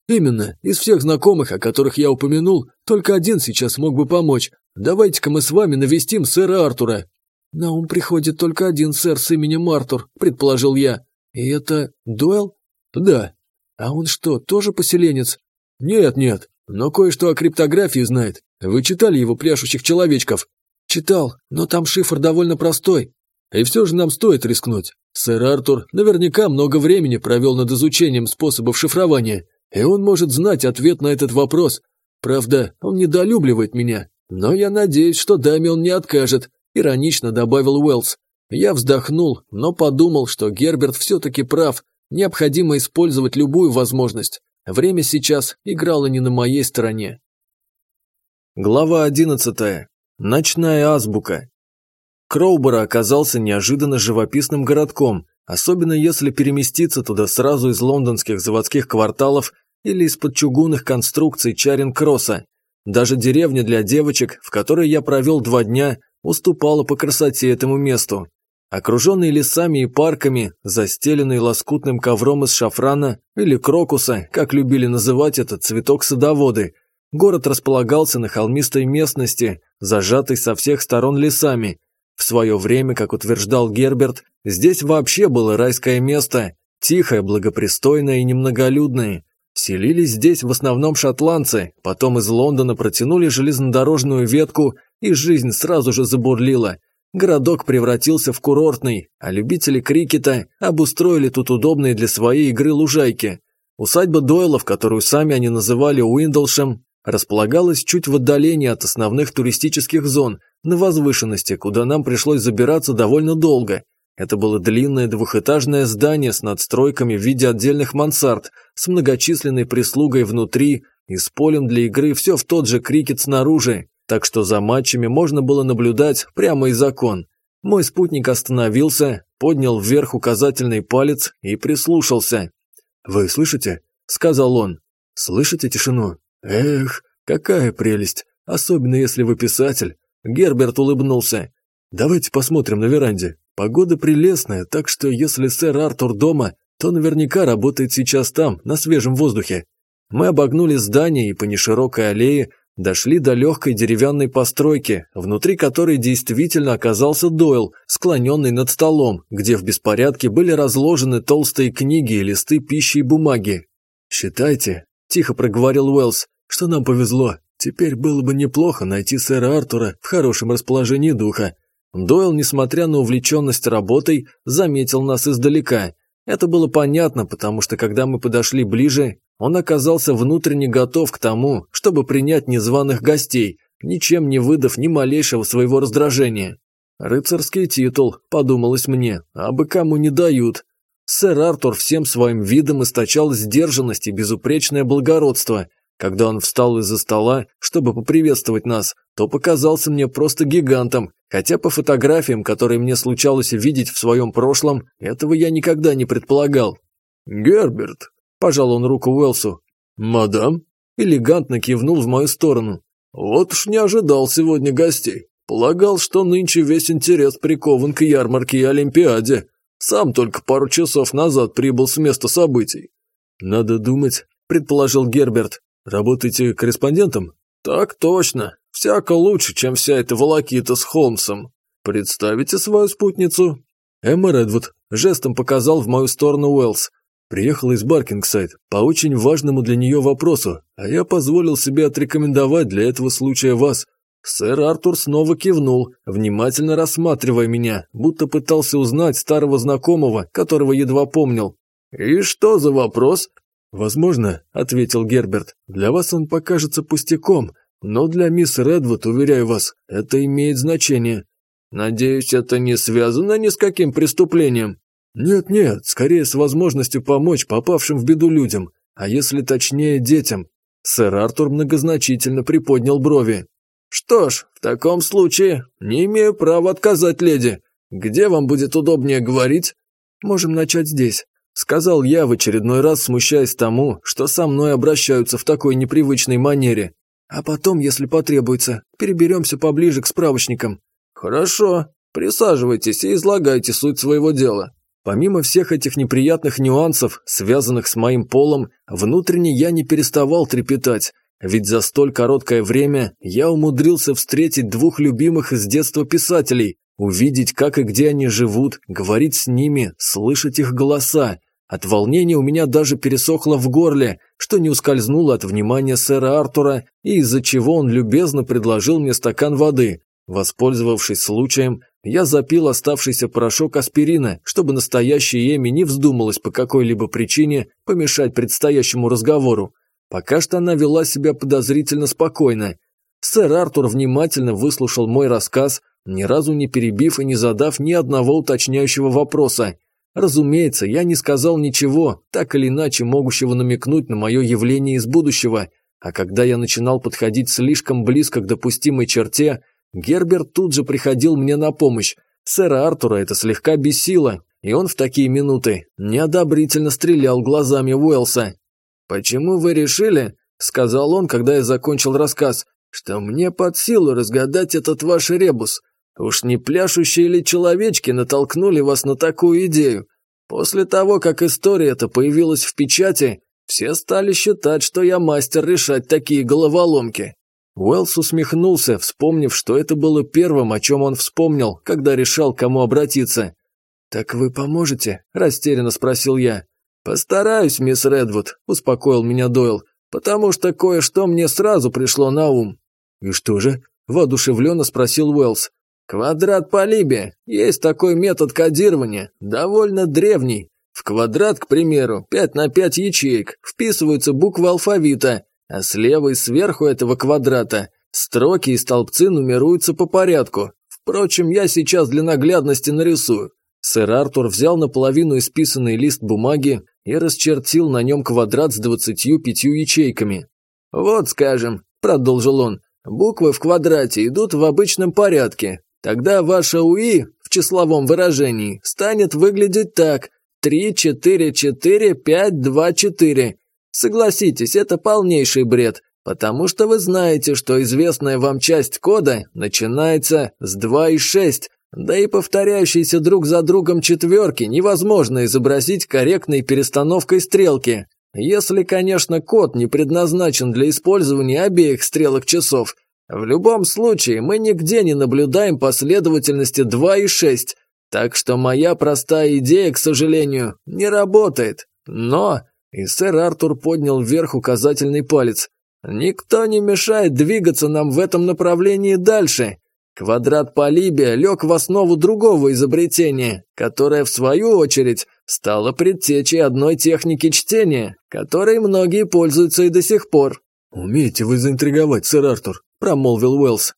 «Именно. Из всех знакомых, о которых я упомянул, только один сейчас мог бы помочь. Давайте-ка мы с вами навестим сэра Артура». «На ум приходит только один сэр с именем Артур», – предположил я. «И это Дойл?» «Да». «А он что, тоже поселенец?» «Нет, нет, но кое-что о криптографии знает. Вы читали его пляшущих человечков?» «Читал, но там шифр довольно простой. И все же нам стоит рискнуть. Сэр Артур наверняка много времени провел над изучением способов шифрования, и он может знать ответ на этот вопрос. Правда, он недолюбливает меня, но я надеюсь, что даме он не откажет», – иронично добавил Уэллс. Я вздохнул, но подумал, что Герберт все-таки прав. Необходимо использовать любую возможность. Время сейчас играло не на моей стороне. Глава одиннадцатая. Ночная азбука. Кроубора оказался неожиданно живописным городком, особенно если переместиться туда сразу из лондонских заводских кварталов или из-под чугунных конструкций Чаринг-Кросса. Даже деревня для девочек, в которой я провел два дня, уступала по красоте этому месту. Окруженный лесами и парками, застеленный лоскутным ковром из шафрана или крокуса, как любили называть этот цветок садоводы, город располагался на холмистой местности, зажатой со всех сторон лесами. В свое время, как утверждал Герберт, здесь вообще было райское место, тихое, благопристойное и немноголюдное. Селились здесь в основном шотландцы, потом из Лондона протянули железнодорожную ветку, и жизнь сразу же забурлила – Городок превратился в курортный, а любители крикета обустроили тут удобные для своей игры лужайки. Усадьба Дойлов, которую сами они называли Уиндлшем, располагалась чуть в отдалении от основных туристических зон, на возвышенности, куда нам пришлось забираться довольно долго. Это было длинное двухэтажное здание с надстройками в виде отдельных мансард, с многочисленной прислугой внутри и с полем для игры все в тот же крикет снаружи так что за матчами можно было наблюдать прямо из окон. Мой спутник остановился, поднял вверх указательный палец и прислушался. «Вы слышите?» – сказал он. «Слышите тишину? Эх, какая прелесть, особенно если вы писатель». Герберт улыбнулся. «Давайте посмотрим на веранде. Погода прелестная, так что если сэр Артур дома, то наверняка работает сейчас там, на свежем воздухе». Мы обогнули здание и по неширокой аллее Дошли до легкой деревянной постройки, внутри которой действительно оказался Дойл, склоненный над столом, где в беспорядке были разложены толстые книги и листы пищи и бумаги. «Считайте», – тихо проговорил Уэллс, – «что нам повезло. Теперь было бы неплохо найти сэра Артура в хорошем расположении духа. Дойл, несмотря на увлеченность работой, заметил нас издалека. Это было понятно, потому что когда мы подошли ближе, он оказался внутренне готов к тому, чтобы принять незваных гостей, ничем не выдав ни малейшего своего раздражения. «Рыцарский титул», – подумалось мне, – «а бы кому не дают». Сэр Артур всем своим видом источал сдержанность и безупречное благородство. Когда он встал из-за стола, чтобы поприветствовать нас, то показался мне просто гигантом, хотя по фотографиям, которые мне случалось видеть в своем прошлом, этого я никогда не предполагал. «Герберт», – пожал он руку Уэлсу. «Мадам?» – элегантно кивнул в мою сторону. «Вот уж не ожидал сегодня гостей. Полагал, что нынче весь интерес прикован к ярмарке и Олимпиаде. Сам только пару часов назад прибыл с места событий». «Надо думать», – предположил Герберт. «Работаете корреспондентом?» «Так точно. Всяко лучше, чем вся эта волокита с Холмсом. Представите свою спутницу?» Эмма Редвуд жестом показал в мою сторону Уэллс. Приехала из Баркингсайд по очень важному для нее вопросу, а я позволил себе отрекомендовать для этого случая вас. Сэр Артур снова кивнул, внимательно рассматривая меня, будто пытался узнать старого знакомого, которого едва помнил. «И что за вопрос?» «Возможно», — ответил Герберт, — «для вас он покажется пустяком, но для мисс Редвуд, уверяю вас, это имеет значение». «Надеюсь, это не связано ни с каким преступлением?» «Нет-нет, скорее с возможностью помочь попавшим в беду людям, а если точнее детям». Сэр Артур многозначительно приподнял брови. «Что ж, в таком случае не имею права отказать леди. Где вам будет удобнее говорить?» «Можем начать здесь. Сказал я в очередной раз, смущаясь тому, что со мной обращаются в такой непривычной манере. А потом, если потребуется, переберемся поближе к справочникам. Хорошо, присаживайтесь и излагайте суть своего дела. Помимо всех этих неприятных нюансов, связанных с моим полом, внутренне я не переставал трепетать, ведь за столь короткое время я умудрился встретить двух любимых из детства писателей, увидеть, как и где они живут, говорить с ними, слышать их голоса, от волнения у меня даже пересохло в горле, что не ускользнуло от внимания сэра Артура, и из-за чего он любезно предложил мне стакан воды. Воспользовавшись случаем, я запил оставшийся порошок аспирина, чтобы настоящая Эми не вздумалась по какой-либо причине помешать предстоящему разговору. Пока что она вела себя подозрительно спокойно. Сэр Артур внимательно выслушал мой рассказ, ни разу не перебив и не задав ни одного уточняющего вопроса, Разумеется, я не сказал ничего, так или иначе могущего намекнуть на мое явление из будущего, а когда я начинал подходить слишком близко к допустимой черте, Герберт тут же приходил мне на помощь. Сэра Артура это слегка бесило, и он в такие минуты неодобрительно стрелял глазами Уэлса. «Почему вы решили, — сказал он, когда я закончил рассказ, — что мне под силу разгадать этот ваш ребус? Уж не пляшущие ли человечки натолкнули вас на такую идею? После того, как история эта появилась в печати, все стали считать, что я мастер решать такие головоломки. Уэллс усмехнулся, вспомнив, что это было первым, о чем он вспомнил, когда решал, кому обратиться. «Так вы поможете?» – растерянно спросил я. «Постараюсь, мисс Редвуд», – успокоил меня Дойл, «потому что кое-что мне сразу пришло на ум». «И что же?» – воодушевленно спросил Уэллс. Квадрат по Либе. Есть такой метод кодирования, довольно древний. В квадрат, к примеру, 5 на 5 ячеек, вписываются буквы алфавита, а слева и сверху этого квадрата строки и столбцы нумеруются по порядку. Впрочем, я сейчас для наглядности нарисую. Сэр Артур взял наполовину исписанный лист бумаги и расчертил на нем квадрат с 25 ячейками. «Вот, скажем», – продолжил он, – буквы в квадрате идут в обычном порядке, Тогда ваша УИ в числовом выражении станет выглядеть так 3, 4, 4, 5, 2, 4. Согласитесь, это полнейший бред, потому что вы знаете, что известная вам часть кода начинается с 2 и 6, да и повторяющиеся друг за другом четверки невозможно изобразить корректной перестановкой стрелки. Если, конечно, код не предназначен для использования обеих стрелок часов – в любом случае, мы нигде не наблюдаем последовательности 2 и 6, так что моя простая идея, к сожалению, не работает. Но...» И сэр Артур поднял вверх указательный палец. Никто не мешает двигаться нам в этом направлении дальше. Квадрат Полибия лег в основу другого изобретения, которое, в свою очередь, стало предтечей одной техники чтения, которой многие пользуются и до сих пор. «Умеете вы заинтриговать, сэр Артур», – промолвил Уэллс.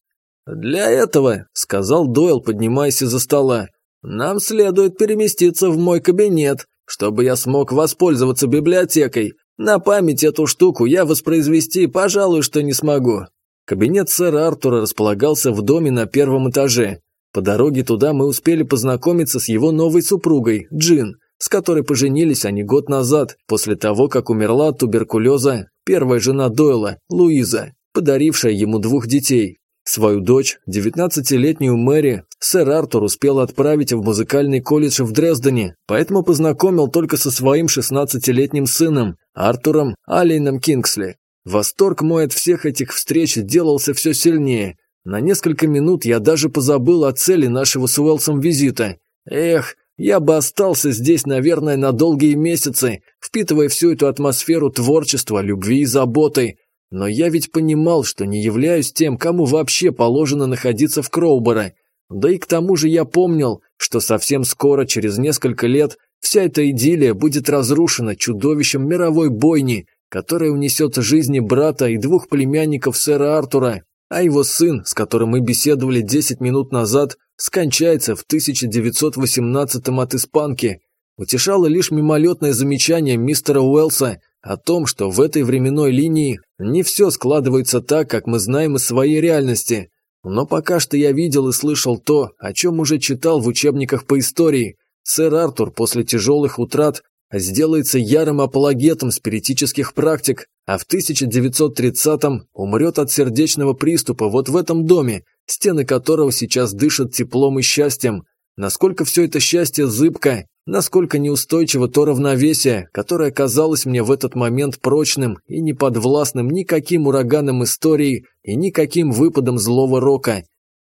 «Для этого», – сказал Дойл, поднимаясь из-за стола, – «нам следует переместиться в мой кабинет, чтобы я смог воспользоваться библиотекой. На память эту штуку я воспроизвести, пожалуй, что не смогу. Кабинет сэра Артура располагался в доме на первом этаже. По дороге туда мы успели познакомиться с его новой супругой, Джин, с которой поженились они год назад, после того, как умерла от туберкулеза первая жена Дойла, Луиза, подарившая ему двух детей. Свою дочь, 19-летнюю Мэри, сэр Артур успел отправить в музыкальный колледж в Дрездене, поэтому познакомил только со своим 16-летним сыном, Артуром Алейном Кингсли. Восторг мой от всех этих встреч делался все сильнее. На несколько минут я даже позабыл о цели нашего с Уэлсом визита. Эх, я бы остался здесь, наверное, на долгие месяцы, впитывая всю эту атмосферу творчества, любви и заботы. Но я ведь понимал, что не являюсь тем, кому вообще положено находиться в Кроуборо. Да и к тому же я помнил, что совсем скоро, через несколько лет, вся эта идиллия будет разрушена чудовищем мировой бойни – которая унесет жизни брата и двух племянников сэра Артура, а его сын, с которым мы беседовали 10 минут назад, скончается в 1918-м от испанки. Утешало лишь мимолетное замечание мистера Уэллса о том, что в этой временной линии не все складывается так, как мы знаем из своей реальности. Но пока что я видел и слышал то, о чем уже читал в учебниках по истории. Сэр Артур после тяжелых утрат сделается ярым апологетом спиритических практик, а в 1930-м умрет от сердечного приступа вот в этом доме, стены которого сейчас дышат теплом и счастьем. Насколько все это счастье зыбко, насколько неустойчиво то равновесие, которое казалось мне в этот момент прочным и неподвластным никаким ураганом истории и никаким выпадом злого рока.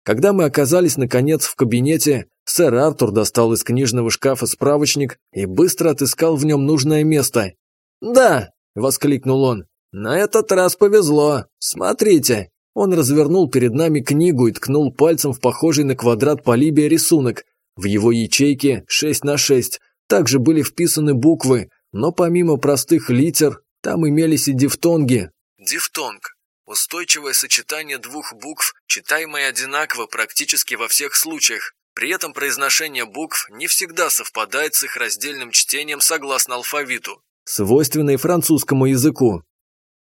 Когда мы оказались, наконец, в кабинете, сэр Артур достал из книжного шкафа справочник и быстро отыскал в нем нужное место. «Да!» – воскликнул он. «На этот раз повезло. Смотрите!» Он развернул перед нами книгу и ткнул пальцем в похожий на квадрат полибия рисунок. В его ячейке 6 на 6 также были вписаны буквы, но помимо простых литер, там имелись и дифтонги. Дифтонг Устойчивое сочетание двух букв, читаемое одинаково практически во всех случаях. При этом произношение букв не всегда совпадает с их раздельным чтением согласно алфавиту, свойственной французскому языку.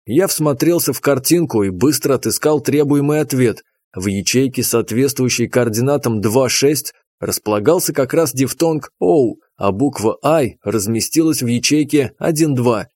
Я всмотрелся в картинку и быстро отыскал требуемый ответ. В ячейке, соответствующей координатам 2-6, располагался как раз дифтонг «ou», а буква «i» разместилась в ячейке 1-2.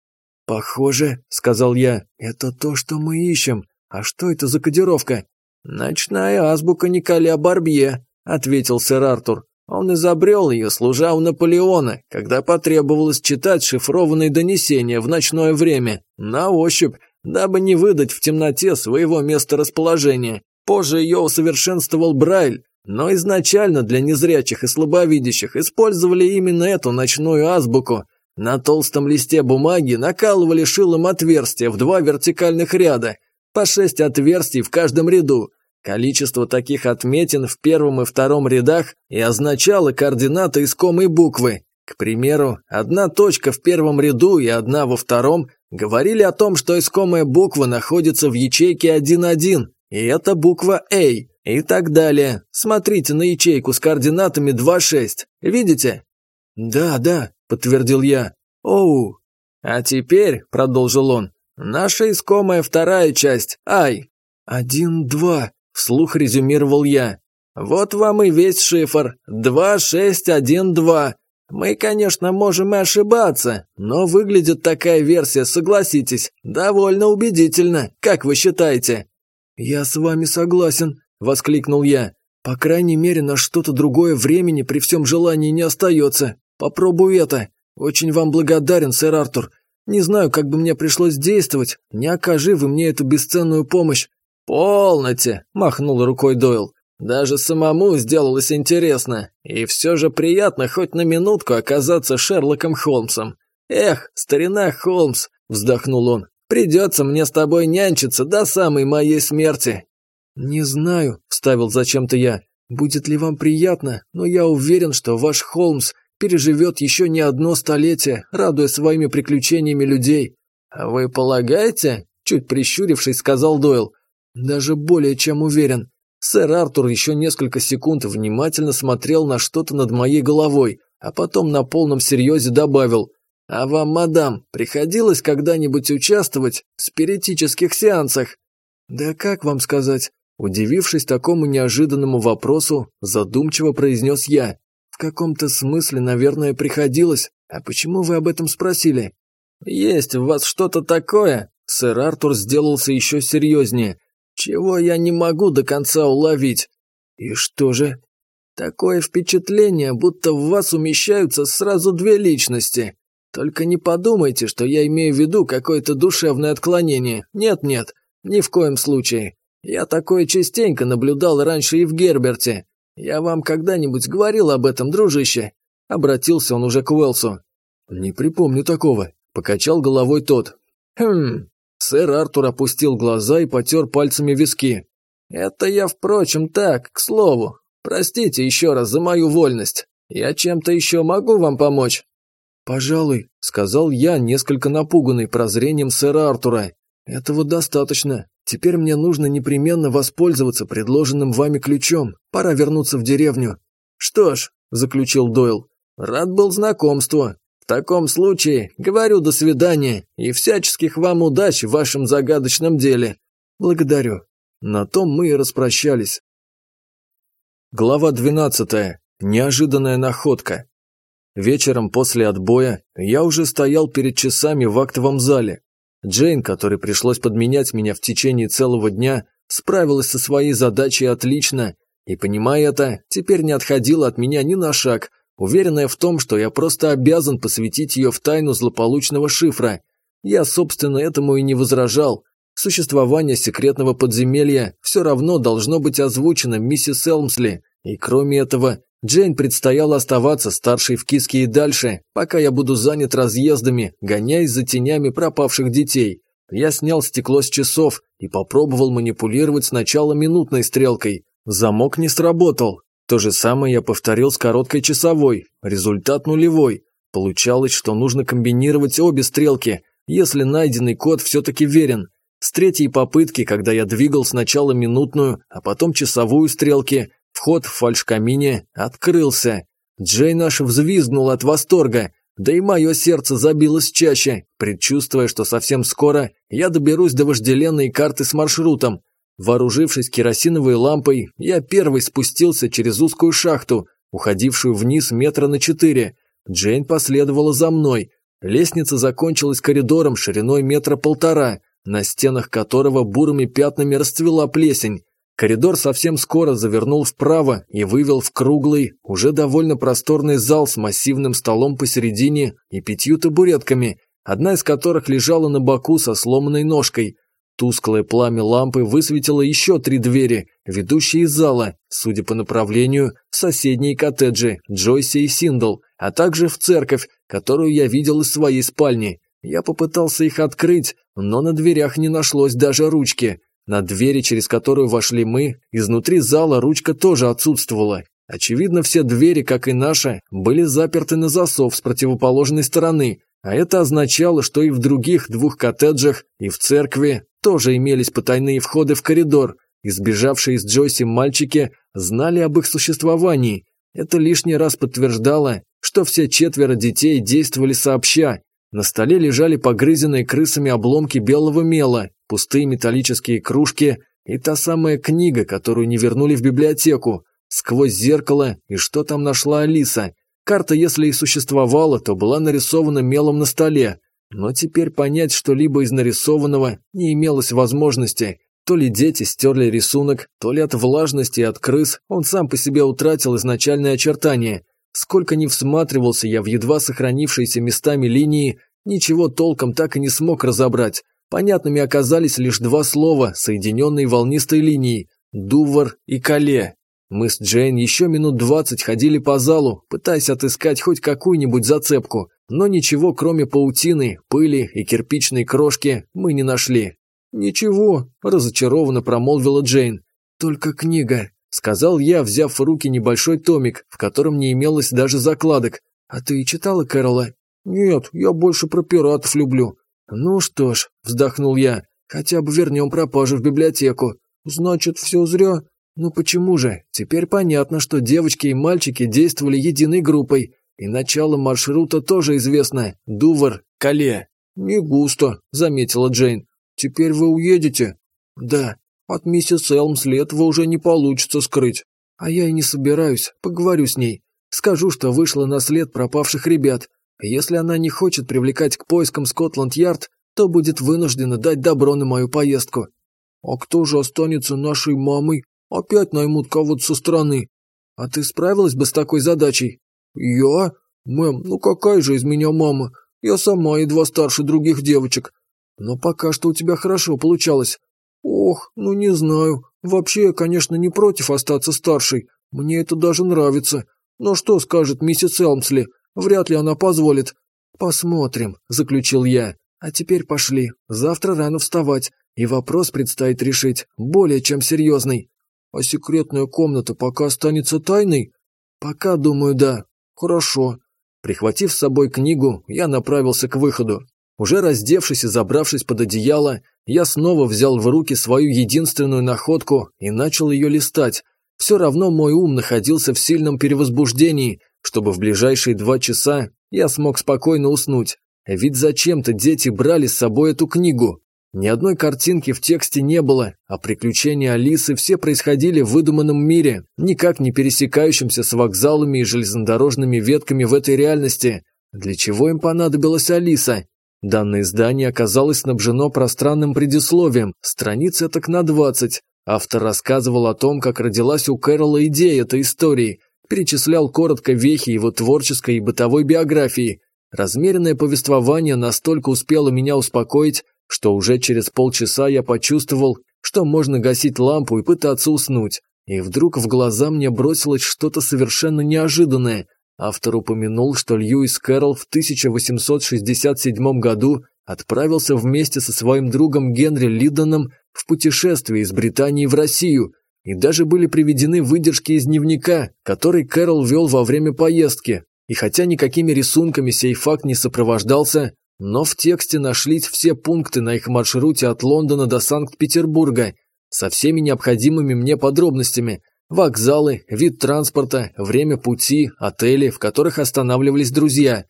«Похоже», — сказал я, — «это то, что мы ищем. А что это за кодировка?» «Ночная азбука Николя Барбье», — ответил сэр Артур. Он изобрел ее, служа у Наполеона, когда потребовалось читать шифрованные донесения в ночное время, на ощупь, дабы не выдать в темноте своего месторасположения. Позже ее усовершенствовал Брайль, но изначально для незрячих и слабовидящих использовали именно эту ночную азбуку, на толстом листе бумаги накалывали шилом отверстия в два вертикальных ряда, по шесть отверстий в каждом ряду. Количество таких отметин в первом и втором рядах и означало координаты искомой буквы. К примеру, одна точка в первом ряду и одна во втором говорили о том, что искомая буква находится в ячейке 1.1, и это буква A, и так далее. Смотрите на ячейку с координатами 2.6. Видите? Да, да, подтвердил я. «Оу!» «А теперь», — продолжил он, — «наша искомая вторая часть, ай!» «Один-два», — вслух резюмировал я. «Вот вам и весь шифр. Два, шесть, один, два. Мы, конечно, можем и ошибаться, но выглядит такая версия, согласитесь, довольно убедительно, как вы считаете?» «Я с вами согласен», — воскликнул я. «По крайней мере, на что-то другое времени при всем желании не остается. Попробую это. Очень вам благодарен, сэр Артур. Не знаю, как бы мне пришлось действовать, не окажи вы мне эту бесценную помощь». «Полноте!» – махнул рукой Дойл. «Даже самому сделалось интересно. И все же приятно хоть на минутку оказаться Шерлоком Холмсом. Эх, старина Холмс!» – вздохнул он. Придется мне с тобой нянчиться до самой моей смерти». «Не знаю», – вставил зачем-то я. «Будет ли вам приятно, но я уверен, что ваш Холмс переживет еще не одно столетие, радуя своими приключениями людей». «А вы полагаете?» – чуть прищурившись, сказал Дойл. «Даже более чем уверен. Сэр Артур еще несколько секунд внимательно смотрел на что-то над моей головой, а потом на полном серьезе добавил. «А вам, мадам, приходилось когда-нибудь участвовать в спиритических сеансах?» «Да как вам сказать?» Удивившись такому неожиданному вопросу, задумчиво произнес я. «В каком-то смысле, наверное, приходилось. А почему вы об этом спросили?» «Есть в вас что-то такое?» Сэр Артур сделался еще серьезнее чего я не могу до конца уловить. И что же? Такое впечатление, будто в вас умещаются сразу две личности. Только не подумайте, что я имею в виду какое-то душевное отклонение. Нет-нет, ни в коем случае. Я такое частенько наблюдал раньше и в Герберте. Я вам когда-нибудь говорил об этом, дружище?» Обратился он уже к Уэлсу. «Не припомню такого», – покачал головой тот. «Хм, Сэр Артур опустил глаза и потер пальцами виски. «Это я, впрочем, так, к слову. Простите еще раз за мою вольность. Я чем-то еще могу вам помочь?» «Пожалуй», — сказал я, несколько напуганный прозрением сэра Артура. «Этого достаточно. Теперь мне нужно непременно воспользоваться предложенным вами ключом. Пора вернуться в деревню». «Что ж», — заключил Дойл, — «рад был знакомству таком случае говорю до свидания и всяческих вам удач в вашем загадочном деле. Благодарю. На том мы и распрощались. Глава 12. Неожиданная находка. Вечером после отбоя я уже стоял перед часами в актовом зале. Джейн, которой пришлось подменять меня в течение целого дня, справилась со своей задачей отлично, и, понимая это, теперь не отходила от меня ни на шаг, уверенная в том, что я просто обязан посвятить ее в тайну злополучного шифра. Я, собственно, этому и не возражал. Существование секретного подземелья все равно должно быть озвучено миссис Элмсли, и кроме этого, Джейн предстояло оставаться старшей в киске и дальше, пока я буду занят разъездами, гоняясь за тенями пропавших детей. Я снял стекло с часов и попробовал манипулировать сначала минутной стрелкой. Замок не сработал, то же самое я повторил с короткой часовой, результат нулевой. Получалось, что нужно комбинировать обе стрелки, если найденный код все-таки верен. С третьей попытки, когда я двигал сначала минутную, а потом часовую стрелки, вход в фальшкамине открылся. Джей наш взвизгнул от восторга, да и мое сердце забилось чаще, предчувствуя, что совсем скоро я доберусь до вожделенной карты с маршрутом, Вооружившись керосиновой лампой, я первый спустился через узкую шахту, уходившую вниз метра на четыре. Джейн последовала за мной. Лестница закончилась коридором шириной метра полтора, на стенах которого бурыми пятнами расцвела плесень. Коридор совсем скоро завернул вправо и вывел в круглый, уже довольно просторный зал с массивным столом посередине и пятью табуретками, одна из которых лежала на боку со сломанной ножкой – Тусклое пламя лампы высветило еще три двери, ведущие из зала, судя по направлению, в соседние коттеджи Джойси и Синдл, а также в церковь, которую я видел из своей спальни. Я попытался их открыть, но на дверях не нашлось даже ручки. На двери, через которую вошли мы, изнутри зала ручка тоже отсутствовала. Очевидно, все двери, как и наша, были заперты на засов с противоположной стороны, а это означало, что и в других двух коттеджах, и в церкви тоже имелись потайные входы в коридор. Избежавшие из Джойси мальчики знали об их существовании. Это лишний раз подтверждало, что все четверо детей действовали сообща. На столе лежали погрызенные крысами обломки белого мела, пустые металлические кружки и та самая книга, которую не вернули в библиотеку. Сквозь зеркало и что там нашла Алиса. Карта, если и существовала, то была нарисована мелом на столе, но теперь понять что-либо из нарисованного не имелось возможности. То ли дети стерли рисунок, то ли от влажности и от крыс он сам по себе утратил изначальные очертания. Сколько ни всматривался я в едва сохранившиеся местами линии, ничего толком так и не смог разобрать. Понятными оказались лишь два слова, соединенные волнистой линией – «Дувар» и «Кале». Мы с Джейн еще минут двадцать ходили по залу, пытаясь отыскать хоть какую-нибудь зацепку. но ничего кроме паутины, пыли и кирпичной крошки мы не нашли. «Ничего», – разочарованно промолвила Джейн. «Только книга», – сказал я, взяв в руки небольшой томик, в котором не имелось даже закладок. «А ты читала Кэрола?» «Нет, я больше про пиратов люблю». «Ну что ж», – вздохнул я, – «хотя бы вернем пропажу в библиотеку». «Значит, все зря?» «Ну почему же? Теперь понятно, что девочки и мальчики действовали единой группой. И начало маршрута тоже известно – Дувар, Кале». «Не густо», – заметила Джейн. «Теперь вы уедете?» «Да. От миссис Элмсли этого уже не получится скрыть. А я и не собираюсь, поговорю с ней. Скажу, что вышла на след пропавших ребят. Если она не хочет привлекать к поискам Скотланд-Ярд, то будет вынуждена дать добро на мою поездку. А кто же останется нашей мамой? Опять наймут кого-то со стороны. А ты справилась бы с такой задачей? Я? Мэм, ну какая же из меня мама? Я сама едва старше других девочек. Но пока что у тебя хорошо получалось. Ох, ну не знаю. Вообще я, конечно, не против остаться старшей. Мне это даже нравится. Но что скажет миссис Элмсли? Вряд ли она позволит. Посмотрим, заключил я. А теперь пошли. Завтра рано вставать. И вопрос предстоит решить, более чем серьезный. А секретная комната пока останется тайной? Пока, думаю, да. Хорошо. Прихватив с собой книгу, я направился к выходу. Уже раздевшись и забравшись под одеяло, я снова взял в руки свою единственную находку и начал ее листать. Все равно мой ум находился в сильном перевозбуждении, чтобы в ближайшие два часа я смог спокойно уснуть. Ведь зачем-то дети брали с собой эту книгу. Ни одной картинки в тексте не было, а приключения Алисы все происходили в выдуманном мире, никак не пересекающимся с вокзалами и железнодорожными ветками в этой реальности. Для чего им понадобилась Алиса? Данное издание оказалось снабжено пространным предисловием, страниц так на 20. Автор рассказывал о том, как родилась у Кэрола идея этой истории, перечислял коротко вехи его творческой и бытовой биографии. Размеренное повествование настолько успело меня успокоить, что уже через полчаса я почувствовал, что можно гасить лампу и пытаться уснуть. И вдруг в глаза мне бросилось что-то совершенно неожиданное – Автор упомянул, что Льюис Кэрролл в 1867 году отправился вместе со своим другом Генри Лидоном в путешествие из Британии в Россию, и даже были приведены выдержки из дневника, который Кэрролл вел во время поездки. И хотя никакими рисунками сей факт не сопровождался, но в тексте нашлись все пункты на их маршруте от Лондона до Санкт-Петербурга со всеми необходимыми мне подробностями, Вокзалы, вид транспорта, время пути, отели, в которых останавливались друзья.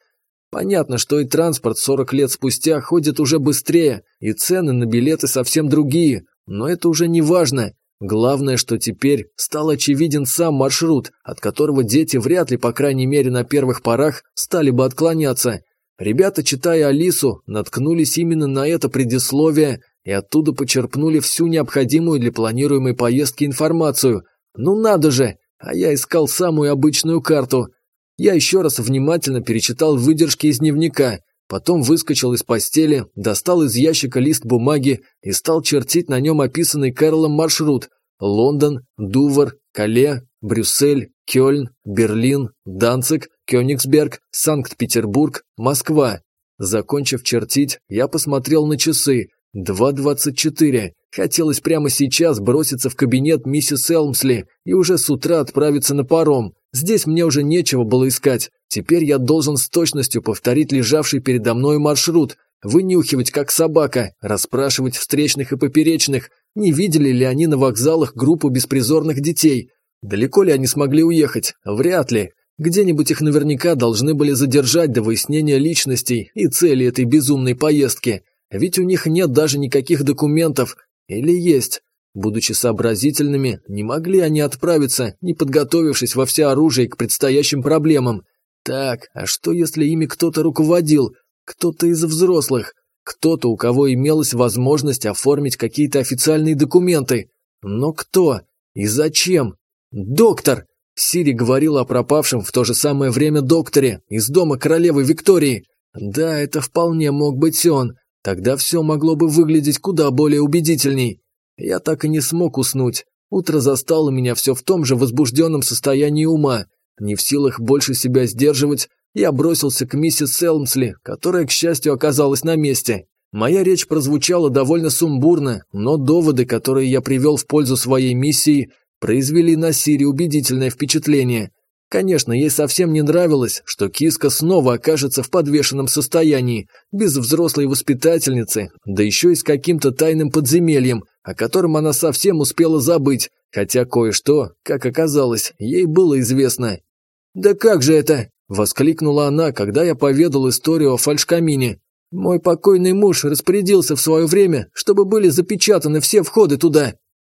Понятно, что и транспорт 40 лет спустя ходит уже быстрее, и цены на билеты совсем другие, но это уже не важно. Главное, что теперь стал очевиден сам маршрут, от которого дети вряд ли, по крайней мере на первых порах, стали бы отклоняться. Ребята, читая Алису, наткнулись именно на это предисловие и оттуда почерпнули всю необходимую для планируемой поездки информацию, ну надо же! А я искал самую обычную карту. Я еще раз внимательно перечитал выдержки из дневника, потом выскочил из постели, достал из ящика лист бумаги и стал чертить на нем описанный Карлом маршрут. Лондон, Дувр, Кале, Брюссель, Кёльн, Берлин, Данциг, Кёнигсберг, Санкт-Петербург, Москва. Закончив чертить, я посмотрел на часы. 2.24. Хотелось прямо сейчас броситься в кабинет миссис Элмсли и уже с утра отправиться на паром. Здесь мне уже нечего было искать. Теперь я должен с точностью повторить лежавший передо мной маршрут, вынюхивать как собака, расспрашивать встречных и поперечных, не видели ли они на вокзалах группу беспризорных детей. Далеко ли они смогли уехать? Вряд ли. Где-нибудь их наверняка должны были задержать до выяснения личностей и цели этой безумной поездки. Ведь у них нет даже никаких документов, или есть? Будучи сообразительными, не могли они отправиться, не подготовившись во всеоружие к предстоящим проблемам. Так, а что если ими кто-то руководил? Кто-то из взрослых? Кто-то, у кого имелась возможность оформить какие-то официальные документы? Но кто? И зачем? Доктор! Сири говорила о пропавшем в то же самое время докторе из дома королевы Виктории. Да, это вполне мог быть он. Тогда все могло бы выглядеть куда более убедительней. Я так и не смог уснуть. Утро застало меня все в том же возбужденном состоянии ума. Не в силах больше себя сдерживать, я бросился к миссис Селмсли, которая, к счастью, оказалась на месте. Моя речь прозвучала довольно сумбурно, но доводы, которые я привел в пользу своей миссии, произвели на Сири убедительное впечатление. Конечно, ей совсем не нравилось, что киска снова окажется в подвешенном состоянии, без взрослой воспитательницы, да еще и с каким-то тайным подземельем, о котором она совсем успела забыть, хотя кое-что, как оказалось, ей было известно. «Да как же это?» – воскликнула она, когда я поведал историю о фальшкамине. «Мой покойный муж распорядился в свое время, чтобы были запечатаны все входы туда».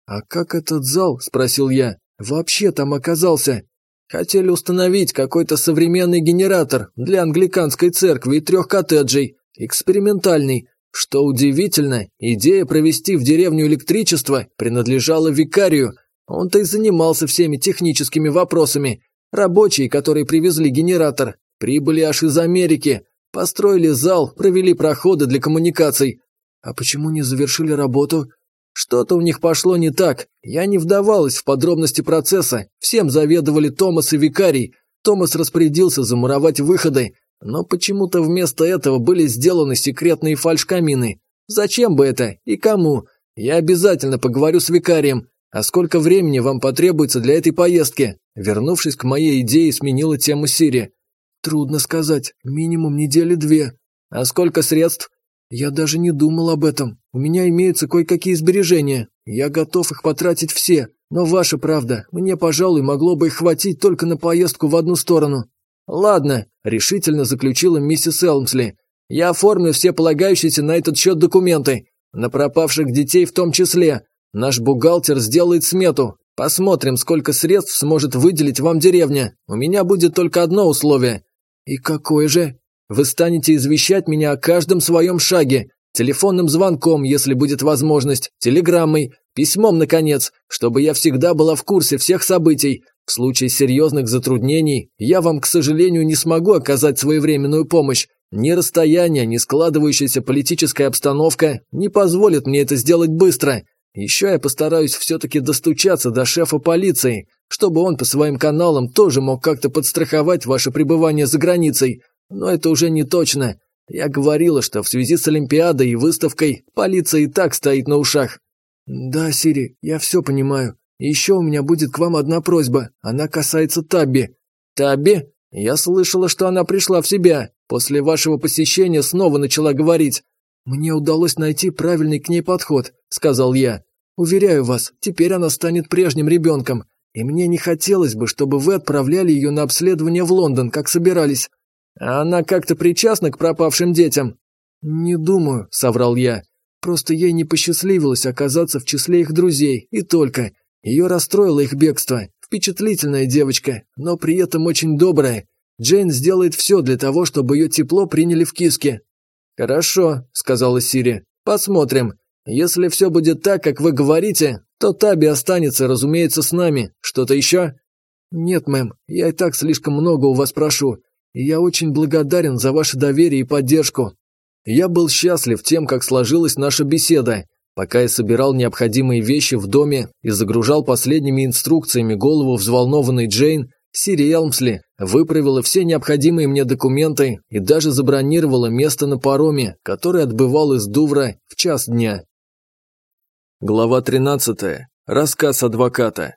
«А как этот зал?» – спросил я. «Вообще там оказался?» Хотели установить какой-то современный генератор для англиканской церкви и трех коттеджей, экспериментальный. Что удивительно, идея провести в деревню электричество принадлежала викарию. Он-то и занимался всеми техническими вопросами. Рабочие, которые привезли генератор, прибыли аж из Америки. Построили зал, провели проходы для коммуникаций. А почему не завершили работу? Что-то у них пошло не так. Я не вдавалась в подробности процесса. Всем заведовали Томас и Викарий. Томас распорядился замуровать выходы, но почему-то вместо этого были сделаны секретные фальшкамины. Зачем бы это и кому? Я обязательно поговорю с викарием. А сколько времени вам потребуется для этой поездки? Вернувшись к моей идее, сменила тему Сири. Трудно сказать. Минимум недели две. А сколько средств? «Я даже не думал об этом. У меня имеются кое-какие сбережения. Я готов их потратить все. Но ваша правда, мне, пожалуй, могло бы их хватить только на поездку в одну сторону». «Ладно», – решительно заключила миссис Элмсли. «Я оформлю все полагающиеся на этот счет документы. На пропавших детей в том числе. Наш бухгалтер сделает смету. Посмотрим, сколько средств сможет выделить вам деревня. У меня будет только одно условие». «И какое же?» Вы станете извещать меня о каждом своем шаге, телефонным звонком, если будет возможность, телеграммой, письмом, наконец, чтобы я всегда была в курсе всех событий. В случае серьезных затруднений я вам, к сожалению, не смогу оказать своевременную помощь. Ни расстояние, ни складывающаяся политическая обстановка не позволят мне это сделать быстро. Еще я постараюсь все-таки достучаться до шефа полиции, чтобы он по своим каналам тоже мог как-то подстраховать ваше пребывание за границей. Но это уже не точно. Я говорила, что в связи с Олимпиадой и выставкой полиция и так стоит на ушах. Да, Сири, я все понимаю. еще у меня будет к вам одна просьба. Она касается Табби. Табби? Я слышала, что она пришла в себя. После вашего посещения снова начала говорить. Мне удалось найти правильный к ней подход, сказал я. Уверяю вас, теперь она станет прежним ребенком. И мне не хотелось бы, чтобы вы отправляли ее на обследование в Лондон, как собирались. А она как-то причастна к пропавшим детям?» «Не думаю», — соврал я. «Просто ей не посчастливилось оказаться в числе их друзей, и только. Ее расстроило их бегство. Впечатлительная девочка, но при этом очень добрая. Джейн сделает все для того, чтобы ее тепло приняли в киске». «Хорошо», — сказала Сири. «Посмотрим. Если все будет так, как вы говорите, то Таби останется, разумеется, с нами. Что-то еще?» «Нет, мэм, я и так слишком много у вас прошу я очень благодарен за ваше доверие и поддержку. Я был счастлив тем, как сложилась наша беседа. Пока я собирал необходимые вещи в доме и загружал последними инструкциями голову взволнованной Джейн, Сири Элмсли выправила все необходимые мне документы и даже забронировала место на пароме, который отбывал из Дувра в час дня. Глава 13. Рассказ адвоката.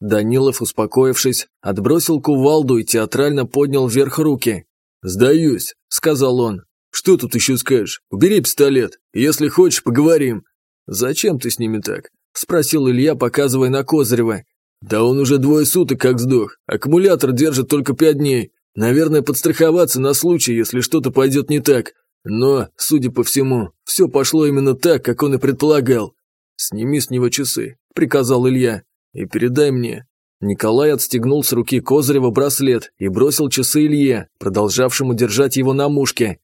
Данилов, успокоившись, отбросил кувалду и театрально поднял вверх руки. «Сдаюсь», — сказал он. «Что тут еще скажешь? Убери пистолет, если хочешь, поговорим». «Зачем ты с ними так?» – спросил Илья, показывая на Козырева. «Да он уже двое суток как сдох. Аккумулятор держит только пять дней. Наверное, подстраховаться на случай, если что-то пойдет не так. Но, судя по всему, все пошло именно так, как он и предполагал». «Сними с него часы», – приказал Илья. И передай мне». Николай отстегнул с руки Козырева браслет и бросил часы Илье, продолжавшему держать его на мушке.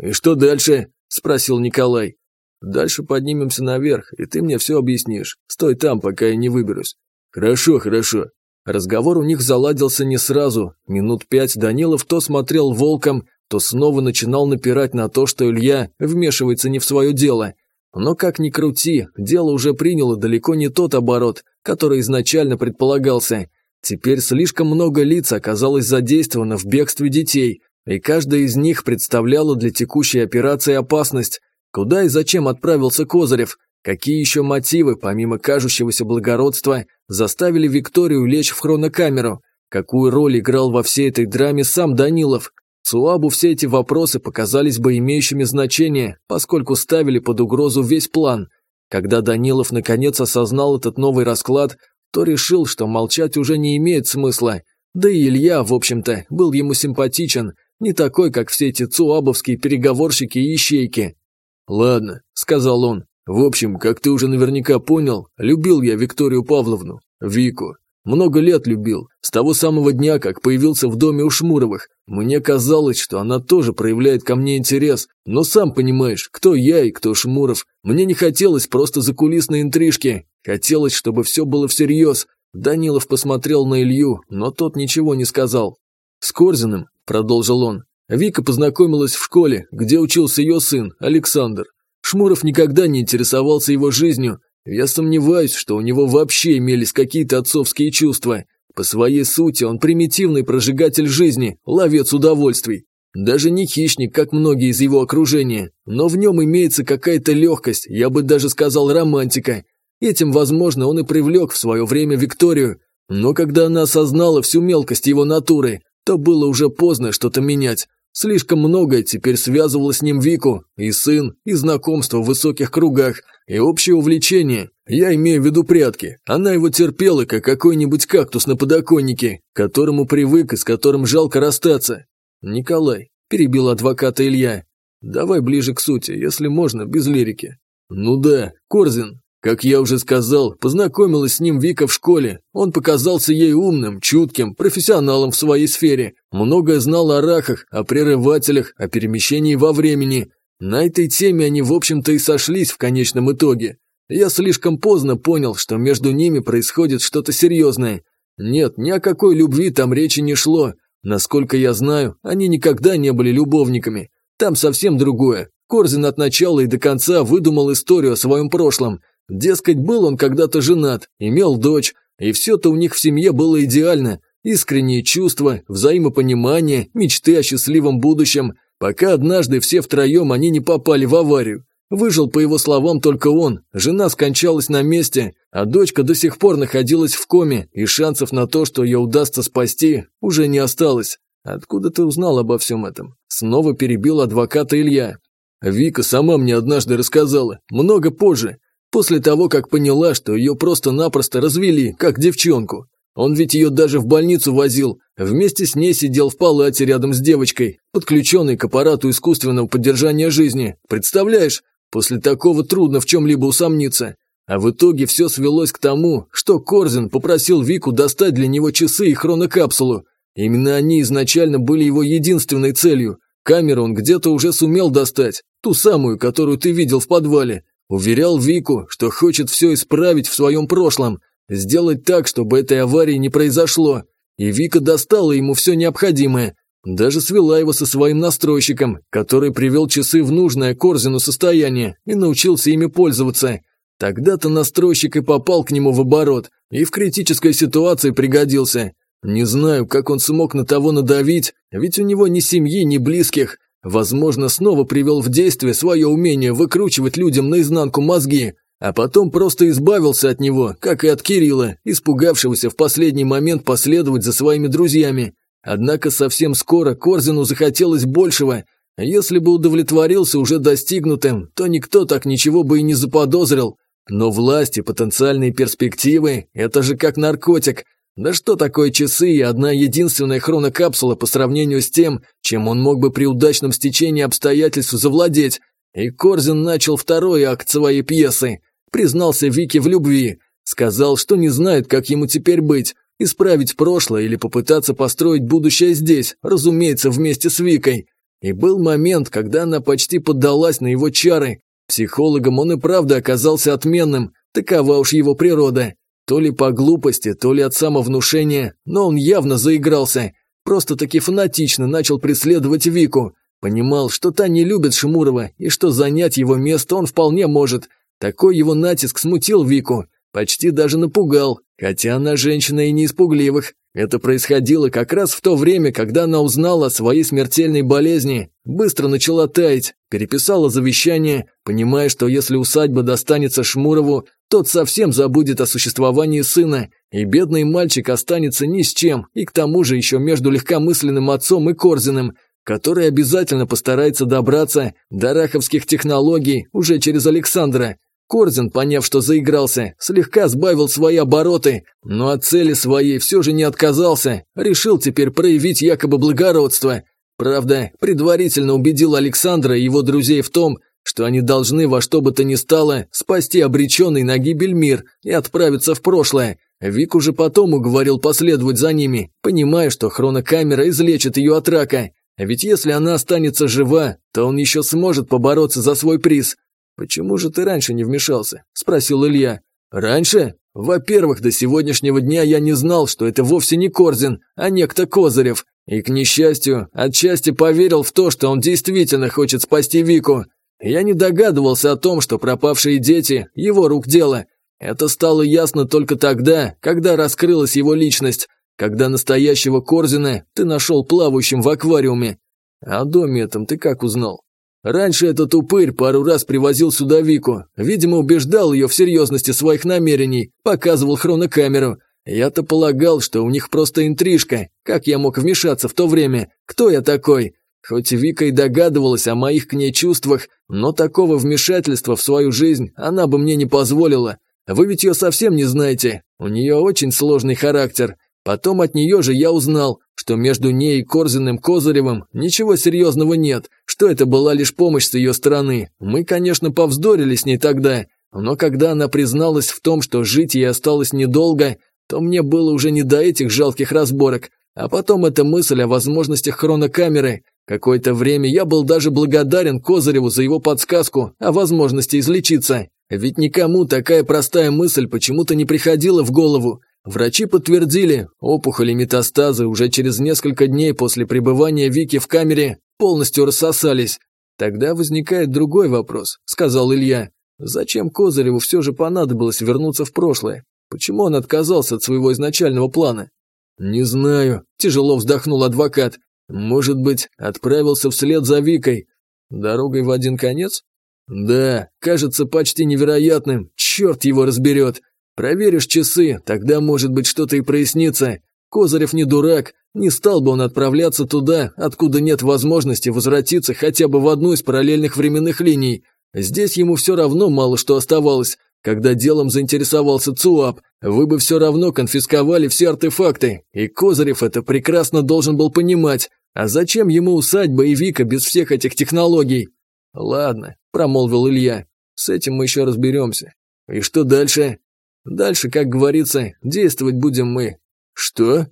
«И что дальше?» – спросил Николай. «Дальше поднимемся наверх, и ты мне все объяснишь. Стой там, пока я не выберусь». «Хорошо, хорошо». Разговор у них заладился не сразу. Минут пять Данилов то смотрел волком, то снова начинал напирать на то, что Илья вмешивается не в свое дело. Но как ни крути, дело уже приняло далеко не тот оборот, который изначально предполагался. Теперь слишком много лиц оказалось задействовано в бегстве детей, и каждая из них представляла для текущей операции опасность. Куда и зачем отправился Козырев? Какие еще мотивы, помимо кажущегося благородства, заставили Викторию лечь в хронокамеру? Какую роль играл во всей этой драме сам Данилов? Цуабу все эти вопросы показались бы имеющими значение, поскольку ставили под угрозу весь план. Когда Данилов наконец осознал этот новый расклад, то решил, что молчать уже не имеет смысла. Да и Илья, в общем-то, был ему симпатичен, не такой, как все эти цуабовские переговорщики и ищейки. «Ладно», – сказал он. «В общем, как ты уже наверняка понял, любил я Викторию Павловну, Вику. Много лет любил, с того самого дня, как появился в доме у Шмуровых. Мне казалось, что она тоже проявляет ко мне интерес, но сам понимаешь, кто я и кто Шмуров. Мне не хотелось просто закулисной интрижки, хотелось, чтобы все было всерьез. Данилов посмотрел на Илью, но тот ничего не сказал. «С Корзиным», – продолжил он, – Вика познакомилась в школе, где учился ее сын, Александр. Шмуров никогда не интересовался его жизнью, я сомневаюсь, что у него вообще имелись какие-то отцовские чувства. По своей сути он примитивный прожигатель жизни, ловец удовольствий. Даже не хищник, как многие из его окружения, но в нем имеется какая-то легкость, я бы даже сказал романтика. Этим, возможно, он и привлек в свое время Викторию, но когда она осознала всю мелкость его натуры, то было уже поздно что-то менять. Слишком многое теперь связывало с ним Вику, и сын, и знакомство в высоких кругах, и общее увлечение. Я имею в виду прятки. Она его терпела, как какой-нибудь кактус на подоконнике, к которому привык и с которым жалко расстаться. Николай, перебил адвоката Илья, давай ближе к сути, если можно, без лирики. Ну да, Корзин, как я уже сказал, познакомилась с ним Вика в школе. Он показался ей умным, чутким, профессионалом в своей сфере. Многое знал о рахах, о прерывателях, о перемещении во времени. На этой теме они, в общем-то, и сошлись в конечном итоге. Я слишком поздно понял, что между ними происходит что-то серьезное. Нет, ни о какой любви там речи не шло. Насколько я знаю, они никогда не были любовниками. Там совсем другое. Корзин от начала и до конца выдумал историю о своем прошлом, Дескать, был он когда-то женат, имел дочь, и все-то у них в семье было идеально. Искренние чувства, взаимопонимание, мечты о счастливом будущем, пока однажды все втроем они не попали в аварию. Выжил, по его словам, только он, жена скончалась на месте, а дочка до сих пор находилась в коме, и шансов на то, что ее удастся спасти, уже не осталось. Откуда ты узнал обо всем этом? Снова перебил адвоката Илья. Вика сама мне однажды рассказала, много позже. После того, как поняла, что ее просто-напросто развели, как девчонку. Он ведь ее даже в больницу возил, вместе с ней сидел в палате рядом с девочкой, подключенной к аппарату искусственного поддержания жизни. Представляешь, после такого трудно в чем-либо усомниться. А в итоге все свелось к тому, что Корзин попросил Вику достать для него часы и хронокапсулу. Именно они изначально были его единственной целью. Камеру он где-то уже сумел достать, ту самую, которую ты видел в подвале. Уверял Вику, что хочет все исправить в своем прошлом, сделать так, чтобы этой аварии не произошло. И Вика достала ему все необходимое. Даже свела его со своим настройщиком, который привел часы в нужное Корзину состояние и научился ими пользоваться. Тогда-то настройщик и попал к нему в оборот, и в критической ситуации пригодился. Не знаю, как он смог на того надавить, ведь у него ни семьи, ни близких, Возможно, снова привел в действие свое умение выкручивать людям наизнанку мозги, а потом просто избавился от него, как и от Кирилла, испугавшегося в последний момент последовать за своими друзьями. Однако совсем скоро Корзину захотелось большего. Если бы удовлетворился уже достигнутым, то никто так ничего бы и не заподозрил. Но власть и потенциальные перспективы – это же как наркотик – да что такое часы и одна единственная хронокапсула по сравнению с тем, чем он мог бы при удачном стечении обстоятельств завладеть? И Корзин начал второй акт своей пьесы. Признался Вике в любви. Сказал, что не знает, как ему теперь быть. Исправить прошлое или попытаться построить будущее здесь, разумеется, вместе с Викой. И был момент, когда она почти поддалась на его чары. Психологом он и правда оказался отменным. Такова уж его природа. То ли по глупости, то ли от самовнушения, но он явно заигрался. Просто-таки фанатично начал преследовать Вику. Понимал, что та не любит Шмурова, и что занять его место он вполне может. Такой его натиск смутил Вику, почти даже напугал, хотя она женщина и не испугливых. Это происходило как раз в то время, когда она узнала о своей смертельной болезни, быстро начала таять, переписала завещание, понимая, что если усадьба достанется Шмурову, тот совсем забудет о существовании сына, и бедный мальчик останется ни с чем, и к тому же еще между легкомысленным отцом и Корзиным, который обязательно постарается добраться до раховских технологий уже через Александра. Корзин, поняв, что заигрался, слегка сбавил свои обороты, но от цели своей все же не отказался, решил теперь проявить якобы благородство. Правда, предварительно убедил Александра и его друзей в том, что они должны во что бы то ни стало спасти обреченный на гибель мир и отправиться в прошлое. Вик уже потом уговорил последовать за ними, понимая, что хронокамера излечит ее от рака. Ведь если она останется жива, то он еще сможет побороться за свой приз. «Почему же ты раньше не вмешался?» – спросил Илья. «Раньше? Во-первых, до сегодняшнего дня я не знал, что это вовсе не Корзин, а некто Козырев. И, к несчастью, отчасти поверил в то, что он действительно хочет спасти Вику. Я не догадывался о том, что пропавшие дети – его рук дело. Это стало ясно только тогда, когда раскрылась его личность, когда настоящего Корзина ты нашел плавающим в аквариуме. О доме этом ты как узнал? Раньше этот упырь пару раз привозил сюда Вику, видимо, убеждал ее в серьезности своих намерений, показывал хронокамеру. Я-то полагал, что у них просто интрижка. Как я мог вмешаться в то время? Кто я такой? Хоть Вика и догадывалась о моих к ней чувствах, но такого вмешательства в свою жизнь она бы мне не позволила. Вы ведь ее совсем не знаете. У нее очень сложный характер. Потом от нее же я узнал, что между ней и Корзиным Козыревым ничего серьезного нет, что это была лишь помощь с ее стороны. Мы, конечно, повздорили с ней тогда, но когда она призналась в том, что жить ей осталось недолго, то мне было уже не до этих жалких разборок. А потом эта мысль о возможностях хронокамеры. Какое-то время я был даже благодарен Козыреву за его подсказку о возможности излечиться. Ведь никому такая простая мысль почему-то не приходила в голову. Врачи подтвердили, опухоли метастазы уже через несколько дней после пребывания Вики в камере полностью рассосались. Тогда возникает другой вопрос, сказал Илья. Зачем Козыреву все же понадобилось вернуться в прошлое? Почему он отказался от своего изначального плана? Не знаю, тяжело вздохнул адвокат. Может быть, отправился вслед за Викой. Дорогой в один конец? Да, кажется почти невероятным. Черт его разберет. Проверишь часы, тогда, может быть, что-то и прояснится. Козырев не дурак, не стал бы он отправляться туда, откуда нет возможности возвратиться хотя бы в одну из параллельных временных линий. Здесь ему все равно мало что оставалось. Когда делом заинтересовался ЦУАП, вы бы все равно конфисковали все артефакты, и Козырев это прекрасно должен был понимать. А зачем ему усадьба и Вика без всех этих технологий? Ладно, промолвил Илья, с этим мы еще разберемся. И что дальше? Дальше, как говорится, действовать будем мы. Что?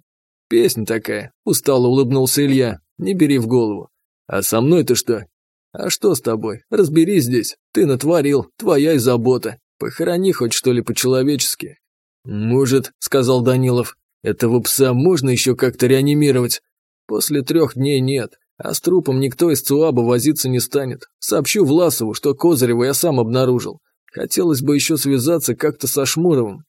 Песня такая, устало улыбнулся Илья. Не бери в голову. А со мной-то что? А что с тобой? Разберись здесь. Ты натворил, твоя и забота. Похорони хоть что ли по-человечески. Может, сказал Данилов, этого пса можно еще как-то реанимировать? После трех дней нет. А с трупом никто из ЦУАБа возиться не станет. Сообщу Власову, что Козырева я сам обнаружил. Хотелось бы еще связаться как-то со Шмуровым.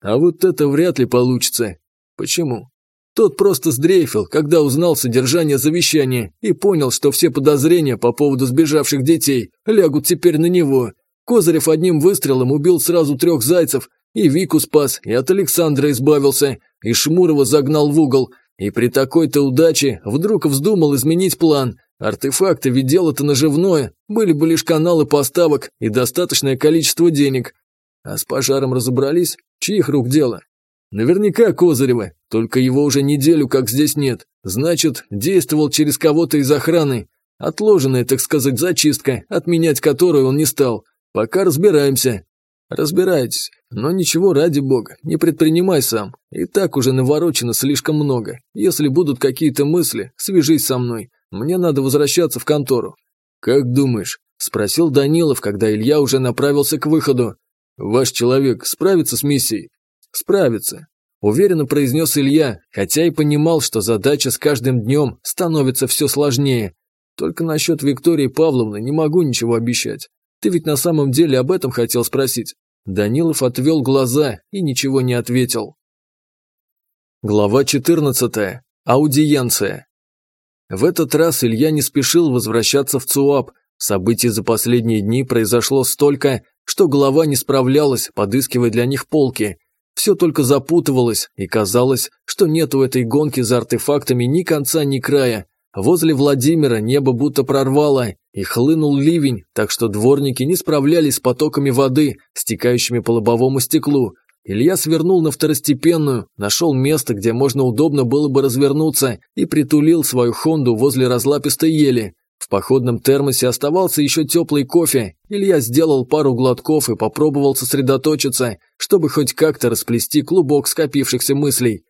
А вот это вряд ли получится. Почему? Тот просто сдрейфил, когда узнал содержание завещания и понял, что все подозрения по поводу сбежавших детей лягут теперь на него. Козырев одним выстрелом убил сразу трех зайцев, и Вику спас, и от Александра избавился, и Шмурова загнал в угол, и при такой-то удаче вдруг вздумал изменить план, Артефакты, ведь дело-то наживное, были бы лишь каналы поставок и достаточное количество денег. А с пожаром разобрались? Чьих рук дело? Наверняка Козырева, только его уже неделю как здесь нет. Значит, действовал через кого-то из охраны. Отложенная, так сказать, зачистка, отменять которую он не стал. Пока разбираемся. Разбирайтесь, но ничего ради бога, не предпринимай сам. И так уже наворочено слишком много. Если будут какие-то мысли, свяжись со мной. Мне надо возвращаться в контору. Как думаешь? Спросил Данилов, когда Илья уже направился к выходу. Ваш человек справится с миссией? Справится. Уверенно произнес Илья, хотя и понимал, что задача с каждым днем становится все сложнее. Только насчет Виктории Павловны не могу ничего обещать. Ты ведь на самом деле об этом хотел спросить. Данилов отвел глаза и ничего не ответил. Глава 14. Аудиенция. В этот раз Илья не спешил возвращаться в ЦУАП. Событий за последние дни произошло столько, что голова не справлялась, подыскивая для них полки. Все только запутывалось, и казалось, что нет у этой гонки за артефактами ни конца, ни края. Возле Владимира небо будто прорвало, и хлынул ливень, так что дворники не справлялись с потоками воды, стекающими по лобовому стеклу, Илья свернул на второстепенную, нашел место, где можно удобно было бы развернуться, и притулил свою Хонду возле разлапистой ели. В походном термосе оставался еще теплый кофе. Илья сделал пару глотков и попробовал сосредоточиться, чтобы хоть как-то расплести клубок скопившихся мыслей.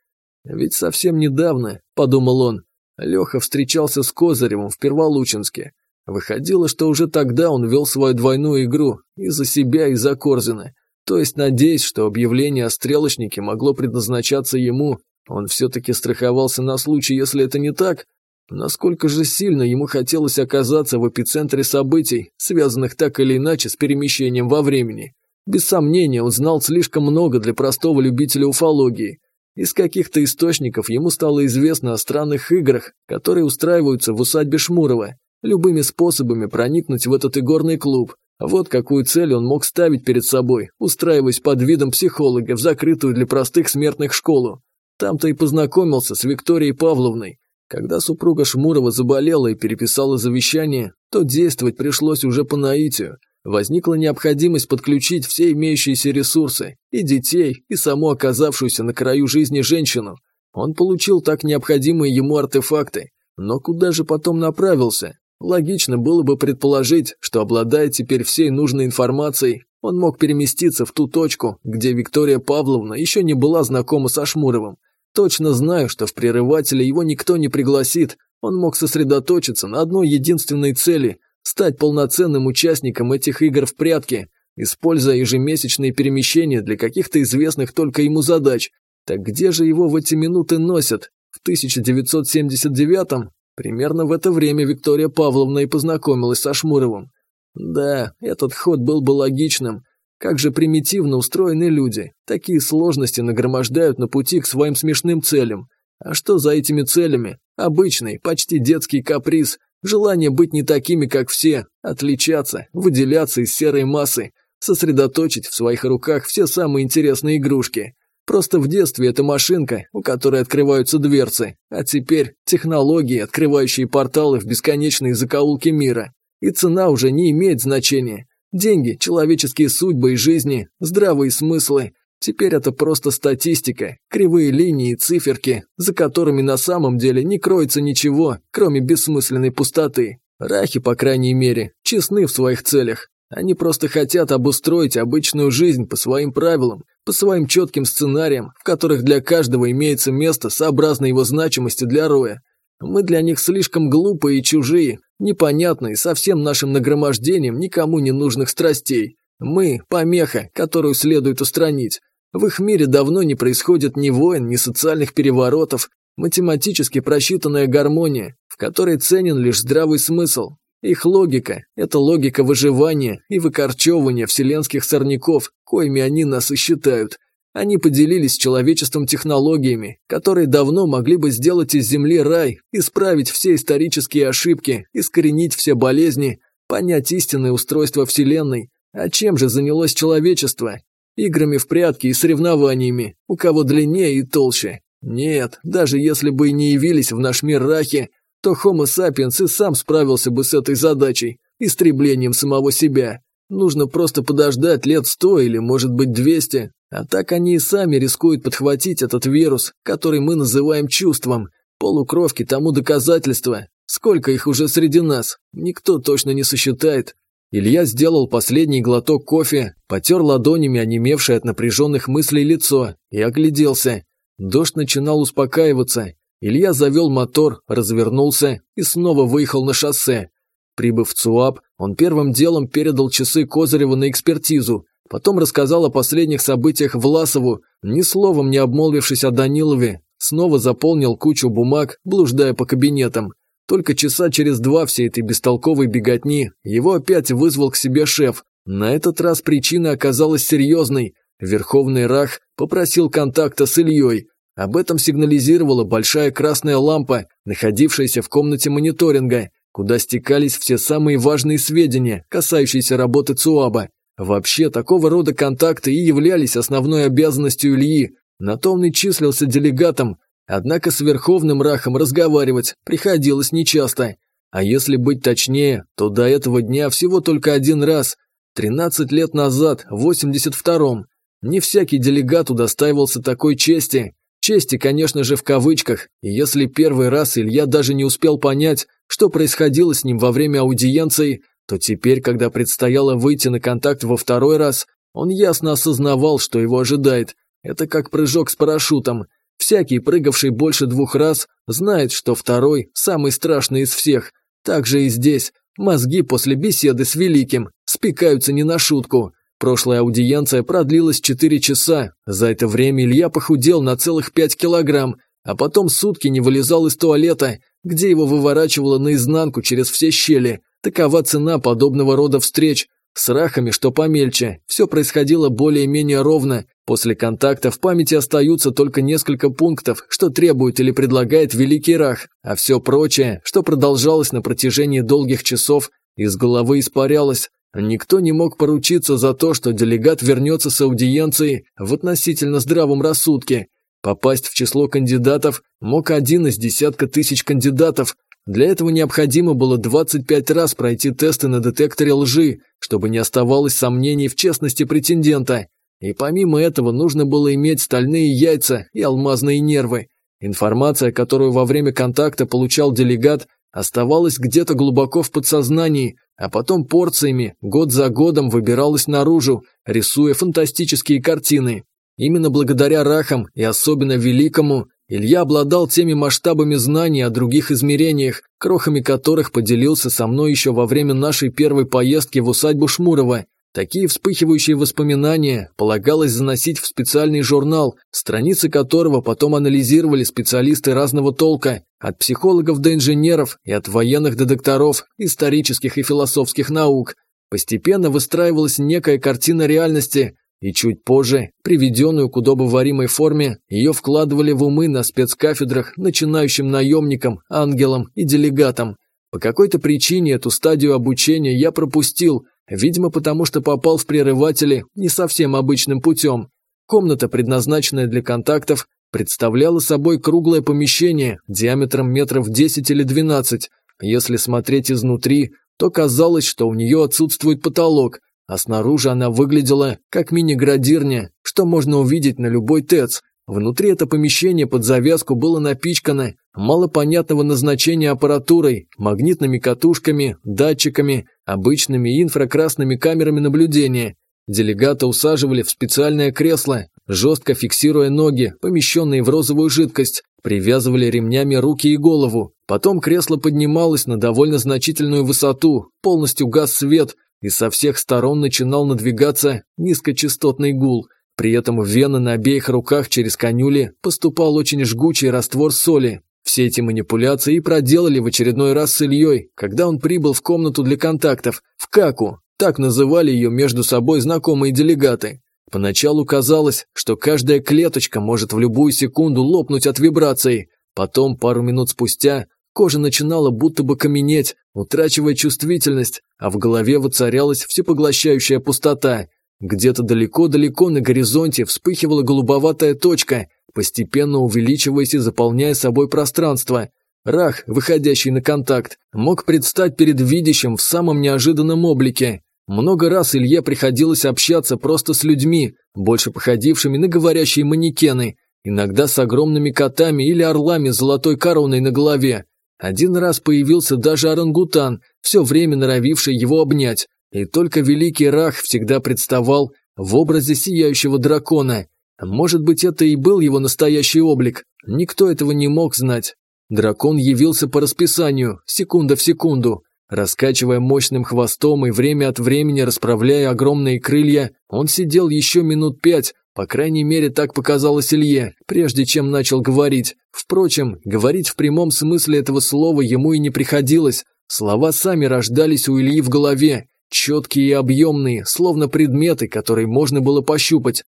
«Ведь совсем недавно», – подумал он, – Леха встречался с Козыревым в Перволучинске. Выходило, что уже тогда он вел свою двойную игру и за себя, и за Корзина. То есть, надеясь, что объявление о стрелочнике могло предназначаться ему, он все-таки страховался на случай, если это не так, насколько же сильно ему хотелось оказаться в эпицентре событий, связанных так или иначе с перемещением во времени. Без сомнения, он знал слишком много для простого любителя уфологии. Из каких-то источников ему стало известно о странных играх, которые устраиваются в усадьбе Шмурова, любыми способами проникнуть в этот игорный клуб, вот какую цель он мог ставить перед собой, устраиваясь под видом психолога в закрытую для простых смертных школу. Там-то и познакомился с Викторией Павловной. Когда супруга Шмурова заболела и переписала завещание, то действовать пришлось уже по наитию. Возникла необходимость подключить все имеющиеся ресурсы, и детей, и саму оказавшуюся на краю жизни женщину. Он получил так необходимые ему артефакты, но куда же потом направился? Логично было бы предположить, что обладая теперь всей нужной информацией, он мог переместиться в ту точку, где Виктория Павловна еще не была знакома со Шмуровым. Точно знаю, что в прерывателе его никто не пригласит, он мог сосредоточиться на одной единственной цели – стать полноценным участником этих игр в прятки, используя ежемесячные перемещения для каких-то известных только ему задач. Так где же его в эти минуты носят? В 1979-м? Примерно в это время Виктория Павловна и познакомилась со Шмуровым. Да, этот ход был бы логичным. Как же примитивно устроены люди. Такие сложности нагромождают на пути к своим смешным целям. А что за этими целями? Обычный, почти детский каприз. Желание быть не такими, как все. Отличаться, выделяться из серой массы. Сосредоточить в своих руках все самые интересные игрушки. Просто в детстве это машинка, у которой открываются дверцы, а теперь технологии, открывающие порталы в бесконечные закоулки мира. И цена уже не имеет значения. Деньги, человеческие судьбы и жизни, здравые смыслы. Теперь это просто статистика, кривые линии и циферки, за которыми на самом деле не кроется ничего, кроме бессмысленной пустоты. Рахи, по крайней мере, честны в своих целях. Они просто хотят обустроить обычную жизнь по своим правилам, по своим четким сценариям, в которых для каждого имеется место сообразно его значимости для Роя. Мы для них слишком глупые и чужие, непонятные со всем нашим нагромождением никому не нужных страстей. Мы – помеха, которую следует устранить. В их мире давно не происходит ни войн, ни социальных переворотов, математически просчитанная гармония, в которой ценен лишь здравый смысл, их логика – это логика выживания и выкорчевывания вселенских сорняков, коими они нас и считают. Они поделились с человечеством технологиями, которые давно могли бы сделать из Земли рай, исправить все исторические ошибки, искоренить все болезни, понять истинное устройство Вселенной. А чем же занялось человечество? Играми в прятки и соревнованиями, у кого длиннее и толще. Нет, даже если бы и не явились в наш мир рахи, то Homo sapiens и сам справился бы с этой задачей, истреблением самого себя. Нужно просто подождать лет сто или, может быть, двести, а так они и сами рискуют подхватить этот вирус, который мы называем чувством. Полукровки тому доказательство. Сколько их уже среди нас, никто точно не сосчитает. Илья сделал последний глоток кофе, потер ладонями онемевшее от напряженных мыслей лицо и огляделся. Дождь начинал успокаиваться, Илья завел мотор, развернулся и снова выехал на шоссе. Прибыв в ЦУАП, он первым делом передал часы Козыреву на экспертизу, потом рассказал о последних событиях Власову, ни словом не обмолвившись о Данилове, снова заполнил кучу бумаг, блуждая по кабинетам. Только часа через два всей этой бестолковой беготни его опять вызвал к себе шеф. На этот раз причина оказалась серьезной. Верховный Рах попросил контакта с Ильей, Об этом сигнализировала большая красная лампа, находившаяся в комнате мониторинга, куда стекались все самые важные сведения, касающиеся работы ЦУАБа. Вообще, такого рода контакты и являлись основной обязанностью Ильи. На то он и числился делегатом, однако с Верховным Рахом разговаривать приходилось нечасто. А если быть точнее, то до этого дня всего только один раз, 13 лет назад, в 82-м. Не всякий делегат удостаивался такой чести. Чести, конечно же, в кавычках, и если первый раз Илья даже не успел понять, что происходило с ним во время аудиенции, то теперь, когда предстояло выйти на контакт во второй раз, он ясно осознавал, что его ожидает. Это как прыжок с парашютом. Всякий, прыгавший больше двух раз, знает, что второй – самый страшный из всех. Так же и здесь. Мозги после беседы с Великим спекаются не на шутку. Прошлая аудиенция продлилась 4 часа. За это время Илья похудел на целых 5 килограмм, а потом сутки не вылезал из туалета, где его выворачивало наизнанку через все щели. Такова цена подобного рода встреч. С рахами, что помельче, все происходило более-менее ровно. После контакта в памяти остаются только несколько пунктов, что требует или предлагает Великий Рах, а все прочее, что продолжалось на протяжении долгих часов, из головы испарялось. Никто не мог поручиться за то, что делегат вернется с аудиенцией в относительно здравом рассудке. Попасть в число кандидатов мог один из десятка тысяч кандидатов, для этого необходимо было 25 раз пройти тесты на детекторе лжи, чтобы не оставалось сомнений в честности претендента. И помимо этого нужно было иметь стальные яйца и алмазные нервы. Информация, которую во время контакта получал делегат, оставалась где-то глубоко в подсознании, а потом порциями, год за годом выбиралась наружу, рисуя фантастические картины. Именно благодаря рахам и особенно великому Илья обладал теми масштабами знаний о других измерениях, крохами которых поделился со мной еще во время нашей первой поездки в усадьбу Шмурова. Такие вспыхивающие воспоминания полагалось заносить в специальный журнал, страницы которого потом анализировали специалисты разного толка, от психологов до инженеров и от военных до докторов, исторических и философских наук. Постепенно выстраивалась некая картина реальности, и чуть позже, приведенную к удобоваримой форме, ее вкладывали в умы на спецкафедрах начинающим наемникам, ангелам и делегатам. По какой-то причине эту стадию обучения я пропустил, видимо потому что попал в прерыватели не совсем обычным путем. Комната, предназначенная для контактов, представляла собой круглое помещение диаметром метров 10 или 12. Если смотреть изнутри, то казалось, что у нее отсутствует потолок, а снаружи она выглядела как мини-градирня, что можно увидеть на любой ТЭЦ. Внутри это помещение под завязку было напичкано малопонятного назначения аппаратурой, магнитными катушками, датчиками, обычными инфракрасными камерами наблюдения. Делегата усаживали в специальное кресло, жестко фиксируя ноги, помещенные в розовую жидкость, привязывали ремнями руки и голову. Потом кресло поднималось на довольно значительную высоту, полностью газ свет, и со всех сторон начинал надвигаться низкочастотный гул. При этом в вены на обеих руках через конюли поступал очень жгучий раствор соли. Все эти манипуляции проделали в очередной раз с Ильей, когда он прибыл в комнату для контактов, в Каку, так называли ее между собой знакомые делегаты. Поначалу казалось, что каждая клеточка может в любую секунду лопнуть от вибраций. Потом, пару минут спустя, Кожа начинала будто бы каменеть, утрачивая чувствительность, а в голове воцарялась всепоглощающая пустота. Где-то далеко-далеко на горизонте вспыхивала голубоватая точка, постепенно увеличиваясь и заполняя собой пространство. Рах, выходящий на контакт, мог предстать перед видящим в самом неожиданном облике. Много раз Илье приходилось общаться просто с людьми, больше походившими на говорящие манекены, иногда с огромными котами или орлами с золотой короной на голове. Один раз появился даже орангутан, все время норовивший его обнять, и только великий Рах всегда представал в образе сияющего дракона. Может быть, это и был его настоящий облик, никто этого не мог знать. Дракон явился по расписанию, секунда в секунду. Раскачивая мощным хвостом и время от времени расправляя огромные крылья, он сидел еще минут пять, по крайней мере, так показалось Илье, прежде чем начал говорить. Впрочем, говорить в прямом смысле этого слова ему и не приходилось. Слова сами рождались у Ильи в голове, четкие и объемные, словно предметы, которые можно было пощупать.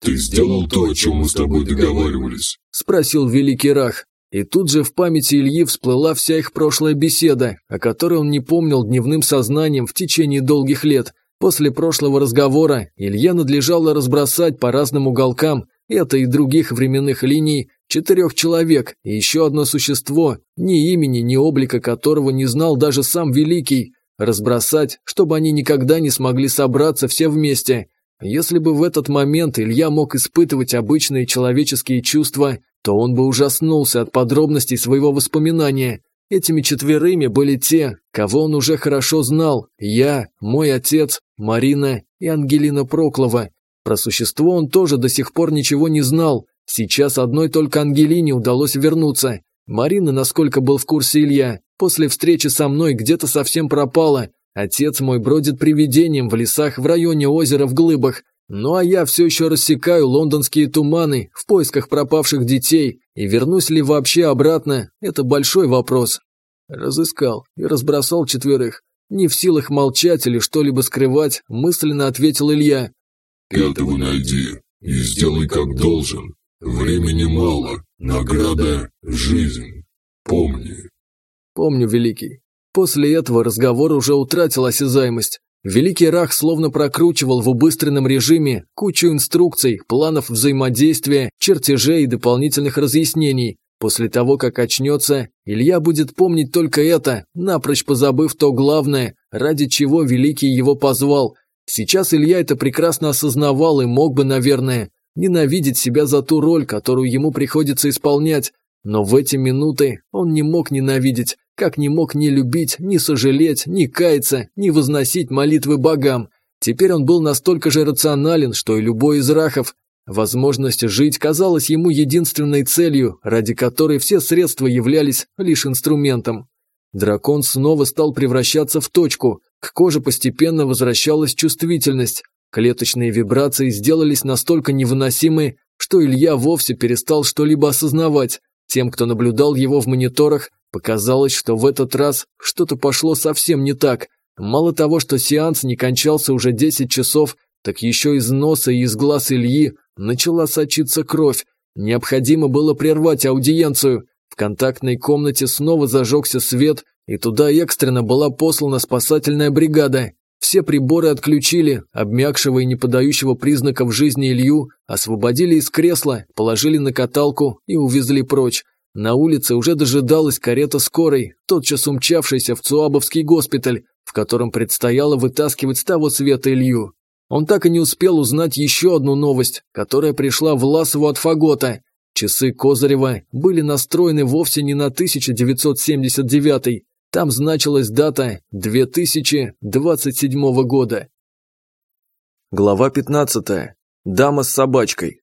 «Ты сделал то, о чем мы с тобой договаривались?» – спросил Великий Рах. И тут же в памяти Ильи всплыла вся их прошлая беседа, о которой он не помнил дневным сознанием в течение долгих лет. После прошлого разговора Илья надлежало разбросать по разным уголкам это и других временных линий четырех человек и еще одно существо, ни имени, ни облика которого не знал даже сам Великий, разбросать, чтобы они никогда не смогли собраться все вместе. Если бы в этот момент Илья мог испытывать обычные человеческие чувства, то он бы ужаснулся от подробностей своего воспоминания. Этими четверыми были те, кого он уже хорошо знал – я, мой отец, Марина и Ангелина Проклова. Про существо он тоже до сих пор ничего не знал. Сейчас одной только Ангелине удалось вернуться. Марина, насколько был в курсе Илья, после встречи со мной где-то совсем пропала. Отец мой бродит привидением в лесах в районе озера в Глыбах. Ну а я все еще рассекаю лондонские туманы в поисках пропавших детей, и вернусь ли вообще обратно – это большой вопрос. Разыскал и разбросал четверых. Не в силах молчать или что-либо скрывать, мысленно ответил Илья. Пятого найди и сделай как должен. Времени мало, награда – жизнь. Помни. Помню, Великий. После этого разговор уже утратил осязаемость. Великий Рах словно прокручивал в убыстренном режиме кучу инструкций, планов взаимодействия, чертежей и дополнительных разъяснений. После того, как очнется, Илья будет помнить только это, напрочь позабыв то главное, ради чего Великий его позвал, Сейчас Илья это прекрасно осознавал и мог бы, наверное, ненавидеть себя за ту роль, которую ему приходится исполнять, но в эти минуты он не мог ненавидеть, как не мог ни любить, ни сожалеть, ни каяться, ни возносить молитвы богам. Теперь он был настолько же рационален, что и любой из рахов. Возможность жить казалась ему единственной целью, ради которой все средства являлись лишь инструментом. Дракон снова стал превращаться в точку, к коже постепенно возвращалась чувствительность, клеточные вибрации сделались настолько невыносимы, что Илья вовсе перестал что-либо осознавать. Тем, кто наблюдал его в мониторах, показалось, что в этот раз что-то пошло совсем не так. Мало того, что сеанс не кончался уже 10 часов, так еще из носа и из глаз Ильи начала сочиться кровь. Необходимо было прервать аудиенцию. В контактной комнате снова зажегся свет, и туда экстренно была послана спасательная бригада. Все приборы отключили, обмякшего и не подающего признаков жизни Илью освободили из кресла, положили на каталку и увезли прочь. На улице уже дожидалась карета скорой, тотчас умчавшаяся в Цуабовский госпиталь, в котором предстояло вытаскивать с того света Илью. Он так и не успел узнать еще одну новость, которая пришла в Ласову от Фагота. Часы Козырева были настроены вовсе не на 1979 там значилась дата 2027 года. Глава 15. Дама с собачкой.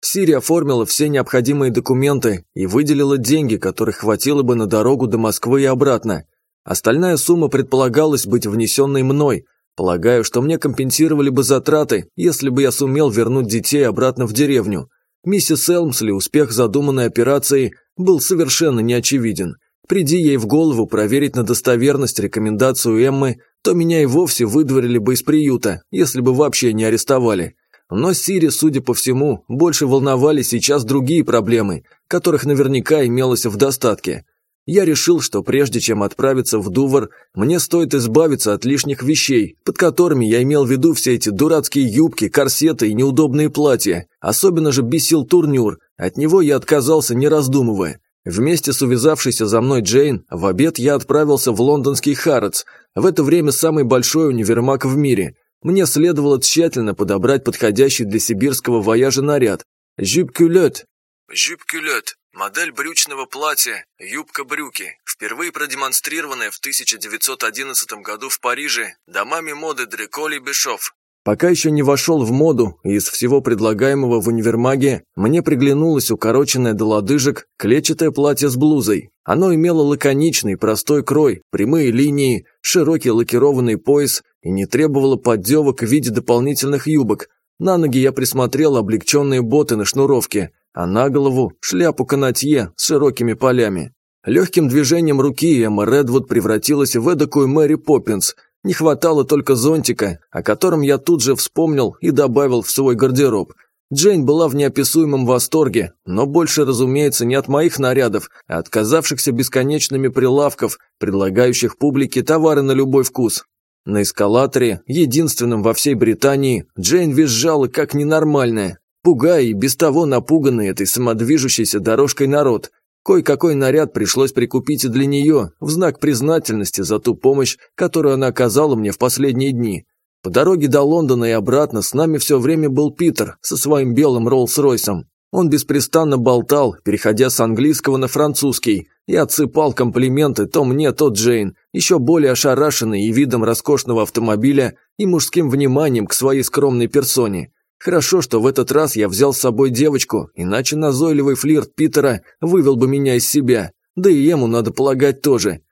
Сири оформила все необходимые документы и выделила деньги, которых хватило бы на дорогу до Москвы и обратно. Остальная сумма предполагалась быть внесенной мной. Полагаю, что мне компенсировали бы затраты, если бы я сумел вернуть детей обратно в деревню. Миссис Элмсли успех задуманной операции был совершенно неочевиден. Приди ей в голову проверить на достоверность рекомендацию Эммы, то меня и вовсе выдворили бы из приюта, если бы вообще не арестовали. Но Сири, судя по всему, больше волновали сейчас другие проблемы, которых наверняка имелось в достатке. Я решил, что прежде чем отправиться в Дувр, мне стоит избавиться от лишних вещей, под которыми я имел в виду все эти дурацкие юбки, корсеты и неудобные платья. Особенно же бесил турнюр, от него я отказался не раздумывая. Вместе с увязавшейся за мной Джейн в обед я отправился в лондонский Харатс, в это время самый большой универмаг в мире. Мне следовало тщательно подобрать подходящий для сибирского вояжа наряд. Жюб-кюлет. Жюб-кюлет Модель брючного платья, юбка-брюки, впервые продемонстрированная в 1911 году в Париже домами моды Дреколи Бешов. Пока еще не вошел в моду, из всего предлагаемого в универмаге мне приглянулось укороченное до лодыжек клетчатое платье с блузой. Оно имело лаконичный, простой крой, прямые линии, широкий лакированный пояс и не требовало поддевок в виде дополнительных юбок. На ноги я присмотрел облегченные боты на шнуровке – а на голову шляпу канатье с широкими полями. Легким движением руки Эмма Редвуд превратилась в эдакую Мэри Поппинс. Не хватало только зонтика, о котором я тут же вспомнил и добавил в свой гардероб. Джейн была в неописуемом восторге, но больше, разумеется, не от моих нарядов, а от казавшихся бесконечными прилавков, предлагающих публике товары на любой вкус. На эскалаторе, единственном во всей Британии, Джейн визжала как ненормальная, пугая и без того напуганный этой самодвижущейся дорожкой народ. Кое-какой наряд пришлось прикупить и для нее, в знак признательности за ту помощь, которую она оказала мне в последние дни. По дороге до Лондона и обратно с нами все время был Питер со своим белым Роллс-Ройсом. Он беспрестанно болтал, переходя с английского на французский, и отсыпал комплименты то мне, то Джейн, еще более ошарашенный и видом роскошного автомобиля, и мужским вниманием к своей скромной персоне. Хорошо, что в этот раз я взял с собой девочку, иначе назойливый флирт Питера вывел бы меня из себя. Да и ему, надо полагать, тоже.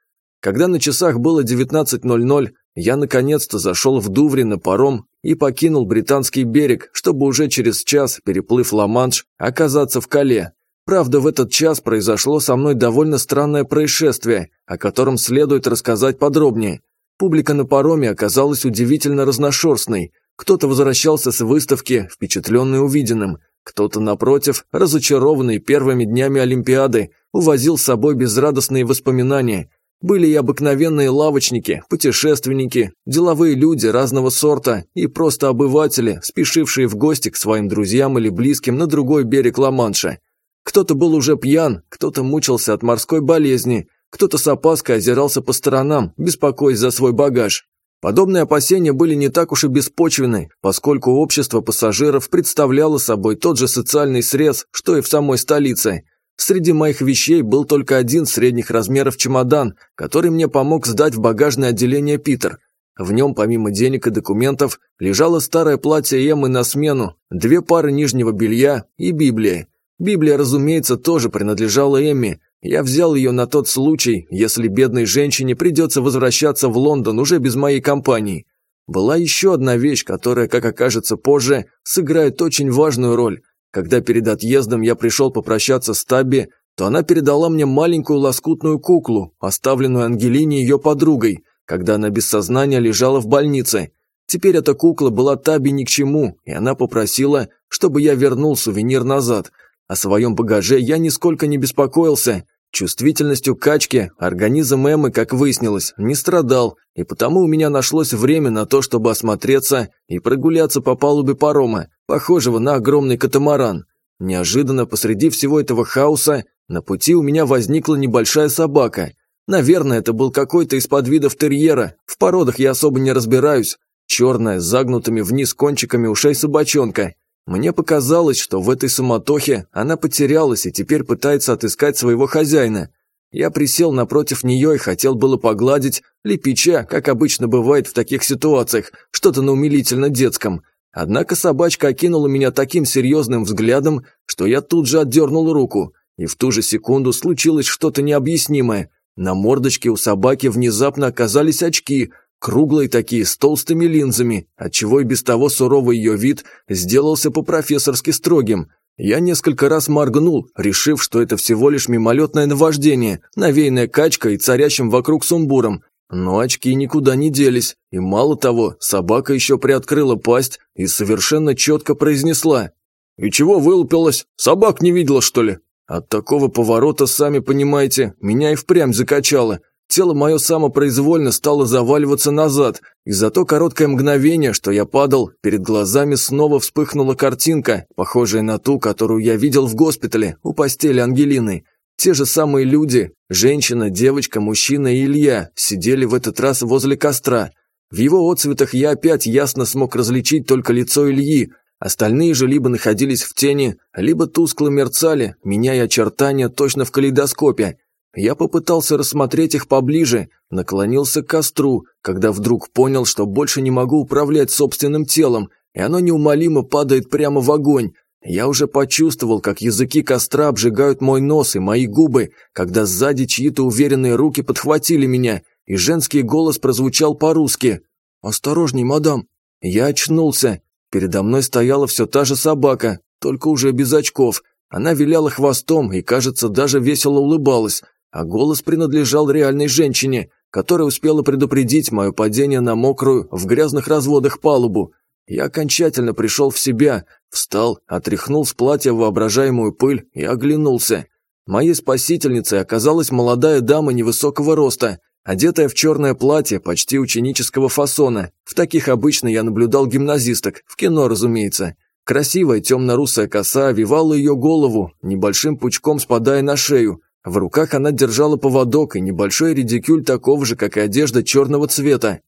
Когда на часах было 19.00, я наконец-то зашел в Дувре на паром и покинул британский берег, чтобы уже через час, переплыв Ла-Манш, оказаться в Кале. Правда, в этот час произошло со мной довольно странное происшествие, о котором следует рассказать подробнее. Публика на пароме оказалась удивительно разношерстной. Кто-то возвращался с выставки, впечатленный увиденным, кто-то, напротив, разочарованный первыми днями Олимпиады, увозил с собой безрадостные воспоминания – были и обыкновенные лавочники, путешественники, деловые люди разного сорта и просто обыватели, спешившие в гости к своим друзьям или близким на другой берег Ла-Манша. Кто-то был уже пьян, кто-то мучился от морской болезни, кто-то с опаской озирался по сторонам, беспокоясь за свой багаж. Подобные опасения были не так уж и беспочвены, поскольку общество пассажиров представляло собой тот же социальный срез, что и в самой столице – Среди моих вещей был только один средних размеров чемодан, который мне помог сдать в багажное отделение Питер. В нем, помимо денег и документов, лежало старое платье Эммы на смену, две пары нижнего белья и Библия. Библия, разумеется, тоже принадлежала Эмме. Я взял ее на тот случай, если бедной женщине придется возвращаться в Лондон уже без моей компании. Была еще одна вещь, которая, как окажется позже, сыграет очень важную роль. Когда перед отъездом я пришел попрощаться с Табби, то она передала мне маленькую лоскутную куклу, оставленную Ангелине ее подругой, когда она без сознания лежала в больнице. Теперь эта кукла была Таби ни к чему, и она попросила, чтобы я вернул сувенир назад. О своем багаже я нисколько не беспокоился. Чувствительностью качки организм Эммы, как выяснилось, не страдал, и потому у меня нашлось время на то, чтобы осмотреться и прогуляться по палубе парома, похожего на огромный катамаран. Неожиданно посреди всего этого хаоса на пути у меня возникла небольшая собака. Наверное, это был какой-то из подвидов терьера, в породах я особо не разбираюсь. Черная, с загнутыми вниз кончиками ушей собачонка. Мне показалось, что в этой суматохе она потерялась и теперь пытается отыскать своего хозяина. Я присел напротив нее и хотел было погладить, лепеча, как обычно бывает в таких ситуациях, что-то на умилительно детском, Однако собачка окинула меня таким серьезным взглядом, что я тут же отдернул руку, и в ту же секунду случилось что-то необъяснимое. На мордочке у собаки внезапно оказались очки, круглые такие, с толстыми линзами, отчего и без того суровый ее вид сделался по-профессорски строгим. Я несколько раз моргнул, решив, что это всего лишь мимолетное наваждение, навеянное качкой и царящим вокруг сумбуром, но очки никуда не делись, и мало того, собака еще приоткрыла пасть и совершенно четко произнесла. «И чего вылупилась? Собак не видела, что ли?» От такого поворота, сами понимаете, меня и впрямь закачало. Тело мое самопроизвольно стало заваливаться назад, и за то короткое мгновение, что я падал, перед глазами снова вспыхнула картинка, похожая на ту, которую я видел в госпитале у постели Ангелины. Те же самые люди, женщина, девочка, мужчина и Илья, сидели в этот раз возле костра. В его отцветах я опять ясно смог различить только лицо Ильи, остальные же либо находились в тени, либо тускло мерцали, меняя очертания точно в калейдоскопе. Я попытался рассмотреть их поближе, наклонился к костру, когда вдруг понял, что больше не могу управлять собственным телом, и оно неумолимо падает прямо в огонь, я уже почувствовал, как языки костра обжигают мой нос и мои губы, когда сзади чьи-то уверенные руки подхватили меня, и женский голос прозвучал по-русски. «Осторожней, мадам!» Я очнулся. Передо мной стояла все та же собака, только уже без очков. Она виляла хвостом и, кажется, даже весело улыбалась, а голос принадлежал реальной женщине, которая успела предупредить мое падение на мокрую, в грязных разводах палубу. Я окончательно пришел в себя, встал, отряхнул с платья воображаемую пыль и оглянулся. Моей спасительницей оказалась молодая дама невысокого роста, одетая в черное платье почти ученического фасона. В таких обычно я наблюдал гимназисток, в кино, разумеется. Красивая темно-русая коса овивала ее голову, небольшим пучком спадая на шею. В руках она держала поводок и небольшой редикюль такого же, как и одежда черного цвета.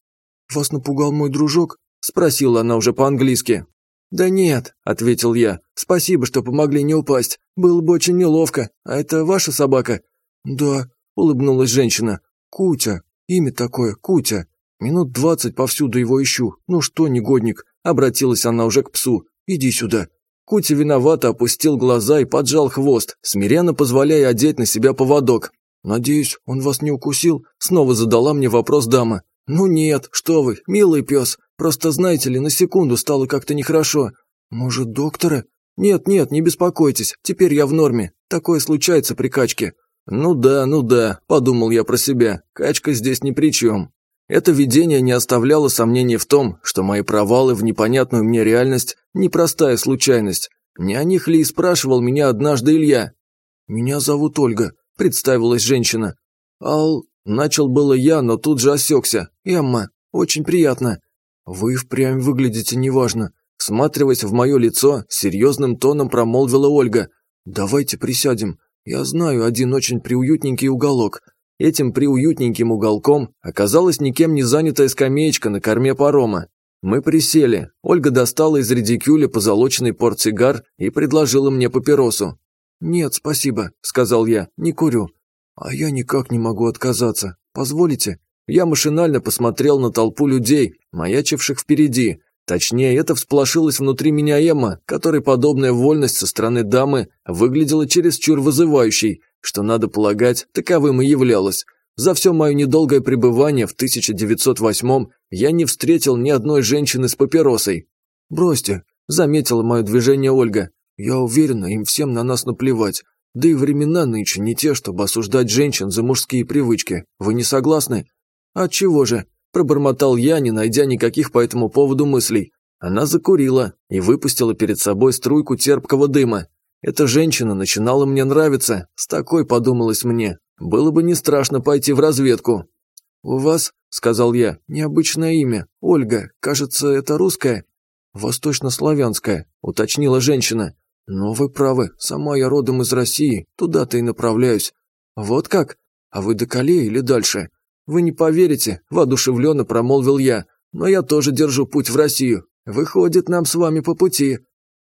«Вас напугал мой дружок?» – спросила она уже по-английски. «Да нет», – ответил я. «Спасибо, что помогли не упасть. Было бы очень неловко. А это ваша собака?» «Да», – улыбнулась женщина. «Кутя. Имя такое, Кутя. Минут двадцать повсюду его ищу. Ну что, негодник?» – обратилась она уже к псу. «Иди сюда». Кути виновато опустил глаза и поджал хвост, смиренно позволяя одеть на себя поводок. «Надеюсь, он вас не укусил?» Снова задала мне вопрос дама. «Ну нет, что вы, милый пес. Просто, знаете ли, на секунду стало как-то нехорошо. Может, доктора?» «Нет-нет, не беспокойтесь, теперь я в норме. Такое случается при качке». «Ну да, ну да», – подумал я про себя. «Качка здесь ни при чем». Это видение не оставляло сомнений в том, что мои провалы в непонятную мне реальность – непростая случайность. Не о них ли и спрашивал меня однажды Илья? «Меня зовут Ольга», – представилась женщина. «Ал...» – начал было я, но тут же осекся. «Эмма, очень приятно». «Вы впрямь выглядите неважно», – всматриваясь в мое лицо, серьезным тоном промолвила Ольга. «Давайте присядем. Я знаю один очень приуютненький уголок. Этим приуютненьким уголком оказалась никем не занятая скамеечка на корме парома. Мы присели. Ольга достала из редикюля позолоченный портсигар и предложила мне папиросу. «Нет, спасибо», – сказал я, – «не курю». «А я никак не могу отказаться. Позволите?» Я машинально посмотрел на толпу людей, маячивших впереди. Точнее, это всполошилось внутри меня Эмма, которой подобная вольность со стороны дамы выглядела чересчур вызывающей, что, надо полагать, таковым и являлось. За все мое недолгое пребывание в 1908-м я не встретил ни одной женщины с папиросой. «Бросьте», – заметила мое движение Ольга. «Я уверена, им всем на нас наплевать. Да и времена нынче не те, чтобы осуждать женщин за мужские привычки. Вы не согласны?» «Отчего же?» – пробормотал я, не найдя никаких по этому поводу мыслей. Она закурила и выпустила перед собой струйку терпкого дыма. Эта женщина начинала мне нравиться, с такой подумалось мне. Было бы не страшно пойти в разведку. «У вас, — сказал я, — необычное имя. Ольга, кажется, это русское?» «Восточнославянское», — уточнила женщина. «Но вы правы, сама я родом из России, туда-то и направляюсь». «Вот как? А вы до Кале или дальше?» «Вы не поверите», – воодушевленно промолвил я, – «но я тоже держу путь в Россию. Выходит, нам с вами по пути».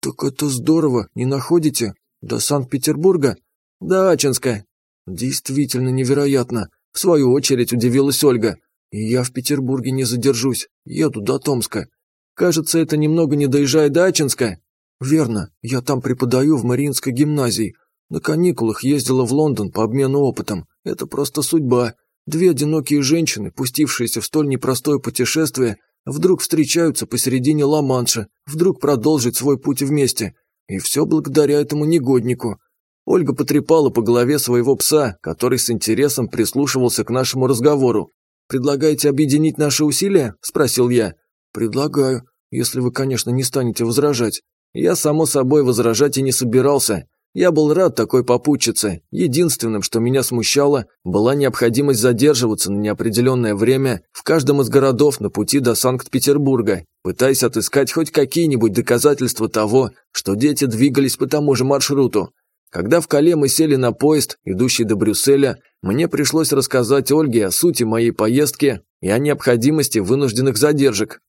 «Так это здорово, не находите? До Санкт-Петербурга?» «До Ачинска». «Действительно невероятно», – в свою очередь удивилась Ольга. «И я в Петербурге не задержусь, еду до Томска. Кажется, это немного не доезжая до Ачинска». «Верно, я там преподаю в Мариинской гимназии. На каникулах ездила в Лондон по обмену опытом. Это просто судьба. Две одинокие женщины, пустившиеся в столь непростое путешествие, Вдруг встречаются посередине Ла-Манша, вдруг продолжить свой путь вместе. И все благодаря этому негоднику. Ольга потрепала по голове своего пса, который с интересом прислушивался к нашему разговору. «Предлагаете объединить наши усилия?» – спросил я. «Предлагаю, если вы, конечно, не станете возражать». Я, само собой, возражать и не собирался. Я был рад такой попутчице. Единственным, что меня смущало, была необходимость задерживаться на неопределенное время в каждом из городов на пути до Санкт-Петербурга, пытаясь отыскать хоть какие-нибудь доказательства того, что дети двигались по тому же маршруту. Когда в Кале мы сели на поезд, идущий до Брюсселя, мне пришлось рассказать Ольге о сути моей поездки и о необходимости вынужденных задержек.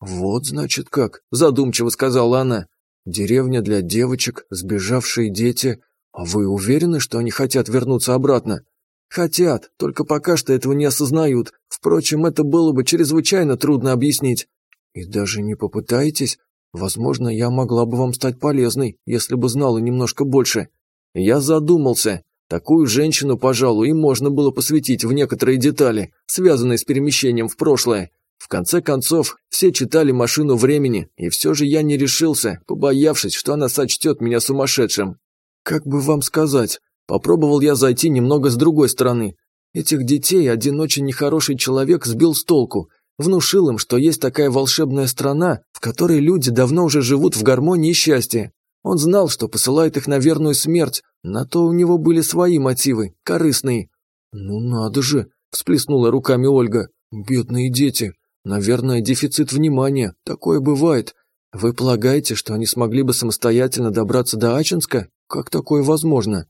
«Вот, значит, как», – задумчиво сказала она. Деревня для девочек, сбежавшие дети. А вы уверены, что они хотят вернуться обратно? Хотят, только пока что этого не осознают. Впрочем, это было бы чрезвычайно трудно объяснить. И даже не попытаетесь? Возможно, я могла бы вам стать полезной, если бы знала немножко больше. Я задумался. Такую женщину, пожалуй, и можно было посвятить в некоторые детали, связанные с перемещением в прошлое. В конце концов, все читали «Машину времени», и все же я не решился, побоявшись, что она сочтет меня сумасшедшим. Как бы вам сказать, попробовал я зайти немного с другой стороны. Этих детей один очень нехороший человек сбил с толку. Внушил им, что есть такая волшебная страна, в которой люди давно уже живут в гармонии и счастье. Он знал, что посылает их на верную смерть, на то у него были свои мотивы, корыстные. «Ну надо же!» – всплеснула руками Ольга. «Бедные дети! Наверное, дефицит внимания. Такое бывает. Вы полагаете, что они смогли бы самостоятельно добраться до Ачинска? Как такое возможно?»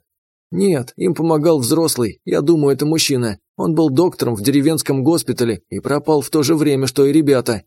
«Нет, им помогал взрослый, я думаю, это мужчина. Он был доктором в деревенском госпитале и пропал в то же время, что и ребята».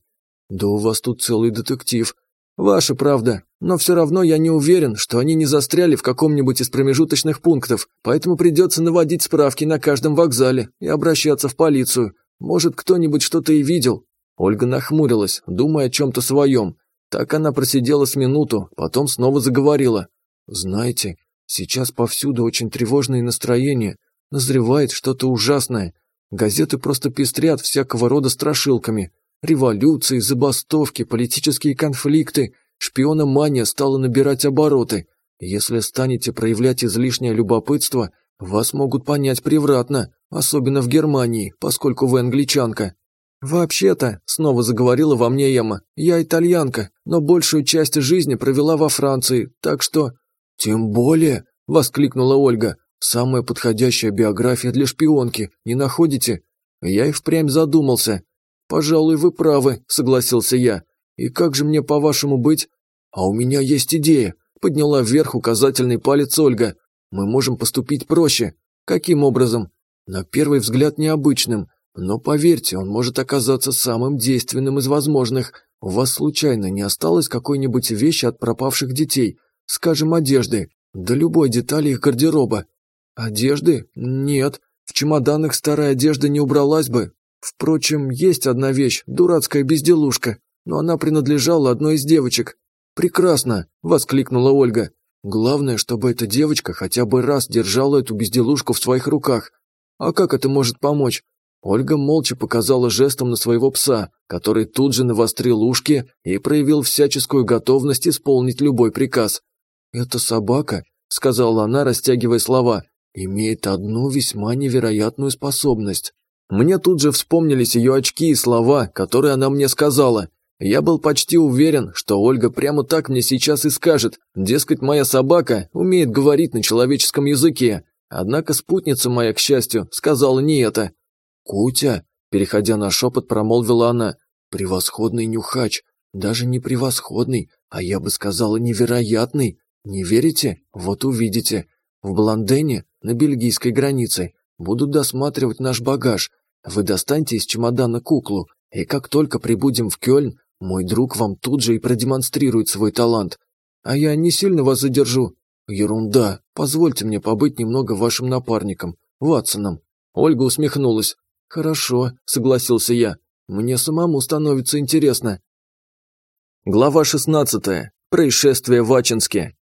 «Да у вас тут целый детектив». «Ваша правда, но все равно я не уверен, что они не застряли в каком-нибудь из промежуточных пунктов, поэтому придется наводить справки на каждом вокзале и обращаться в полицию. Может, кто-нибудь что-то и видел». Ольга нахмурилась, думая о чем-то своем. Так она просидела с минуту, потом снова заговорила. «Знаете, Сейчас повсюду очень тревожное настроение, назревает что-то ужасное. Газеты просто пестрят всякого рода страшилками. Революции, забастовки, политические конфликты. Шпиономания стала набирать обороты. Если станете проявлять излишнее любопытство, вас могут понять превратно, особенно в Германии, поскольку вы англичанка. «Вообще-то», — снова заговорила во мне Эмма, — «я итальянка, но большую часть жизни провела во Франции, так что...» «Тем более», – воскликнула Ольга, – «самая подходящая биография для шпионки, не находите?» Я и впрямь задумался. «Пожалуй, вы правы», – согласился я. «И как же мне, по-вашему, быть?» «А у меня есть идея», – подняла вверх указательный палец Ольга. «Мы можем поступить проще. Каким образом?» «На первый взгляд необычным, но поверьте, он может оказаться самым действенным из возможных. У вас случайно не осталось какой-нибудь вещи от пропавших детей?» Скажем, одежды, да любой детали их гардероба. Одежды? Нет. В чемоданах старая одежда не убралась бы. Впрочем, есть одна вещь, дурацкая безделушка, но она принадлежала одной из девочек. «Прекрасно!» – воскликнула Ольга. «Главное, чтобы эта девочка хотя бы раз держала эту безделушку в своих руках. А как это может помочь?» Ольга молча показала жестом на своего пса, который тут же навострил ушки и проявил всяческую готовность исполнить любой приказ. «Эта собака», — сказала она, растягивая слова, — «имеет одну весьма невероятную способность». Мне тут же вспомнились ее очки и слова, которые она мне сказала. Я был почти уверен, что Ольга прямо так мне сейчас и скажет, дескать, моя собака умеет говорить на человеческом языке. Однако спутница моя, к счастью, сказала не это. «Кутя», – переходя на шепот, промолвила она, – «превосходный нюхач, даже не превосходный, а я бы сказала невероятный. Не верите? Вот увидите. В Бландене, на бельгийской границе, будут досматривать наш багаж. Вы достаньте из чемодана куклу, и как только прибудем в Кёльн, мой друг вам тут же и продемонстрирует свой талант. А я не сильно вас задержу. Ерунда. Позвольте мне побыть немного вашим напарником, Ватсоном. Ольга усмехнулась. Хорошо, согласился я. Мне самому становится интересно. Глава 16. Происшествие в Ачинске.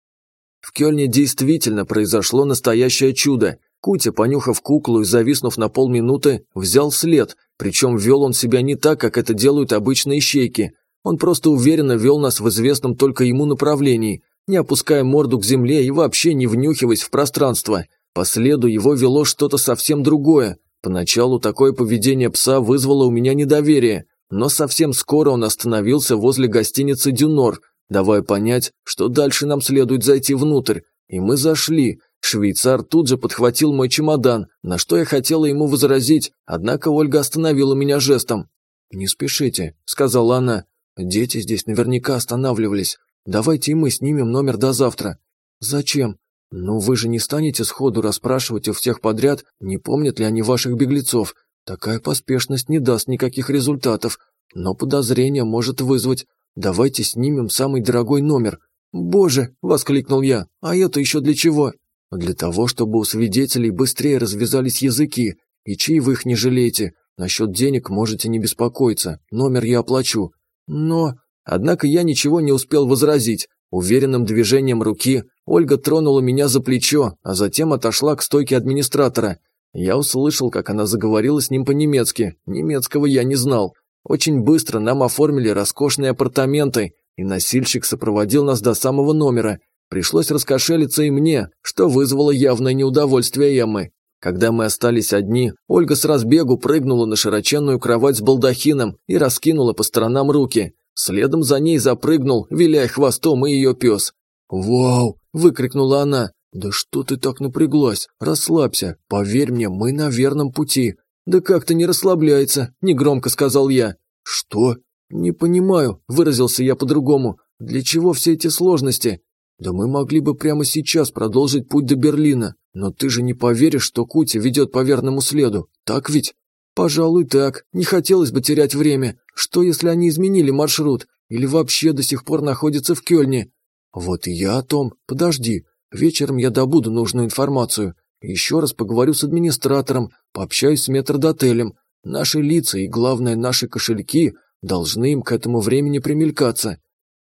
В Кёльне действительно произошло настоящее чудо. Кутя, понюхав куклу и зависнув на полминуты, взял след, причем вел он себя не так, как это делают обычные щейки. Он просто уверенно вел нас в известном только ему направлении, не опуская морду к земле и вообще не внюхиваясь в пространство. По следу его вело что-то совсем другое. Поначалу такое поведение пса вызвало у меня недоверие, но совсем скоро он остановился возле гостиницы «Дюнор», давая понять, что дальше нам следует зайти внутрь. И мы зашли. Швейцар тут же подхватил мой чемодан, на что я хотела ему возразить, однако Ольга остановила меня жестом. «Не спешите», — сказала она. «Дети здесь наверняка останавливались. Давайте и мы снимем номер до завтра». «Зачем?» «Ну вы же не станете сходу расспрашивать у всех подряд, не помнят ли они ваших беглецов. Такая поспешность не даст никаких результатов, но подозрение может вызвать. Давайте снимем самый дорогой номер. Боже, воскликнул я. А это еще для чего? Для того, чтобы у свидетелей быстрее развязались языки. И чаевых не жалейте. Насчет денег можете не беспокоиться. Номер я оплачу. Но... Однако я ничего не успел возразить. Уверенным движением руки Ольга тронула меня за плечо, а затем отошла к стойке администратора. Я услышал, как она заговорила с ним по-немецки. Немецкого я не знал. Очень быстро нам оформили роскошные апартаменты, и носильщик сопроводил нас до самого номера. Пришлось раскошелиться и мне, что вызвало явное неудовольствие Эммы. Когда мы остались одни, Ольга с разбегу прыгнула на широченную кровать с балдахином и раскинула по сторонам руки. Следом за ней запрыгнул, виляя хвостом, и ее пес. «Вау!» – выкрикнула она. «Да что ты так напряглась? Расслабься. Поверь мне, мы на верном пути». «Да как-то не расслабляется», – негромко сказал я. «Что?» «Не понимаю», – выразился я по-другому. «Для чего все эти сложности?» «Да мы могли бы прямо сейчас продолжить путь до Берлина. Но ты же не поверишь, что Кути ведет по верному следу. Так ведь?» «Пожалуй, так. Не хотелось бы терять время. Что, если они изменили маршрут? Или вообще до сих пор находятся в Кёльне?» «Вот и я о том. Подожди. Вечером я добуду нужную информацию. Еще раз поговорю с администратором, пообщаюсь с метрдотелем. Наши лица и, главное, наши кошельки должны им к этому времени примелькаться.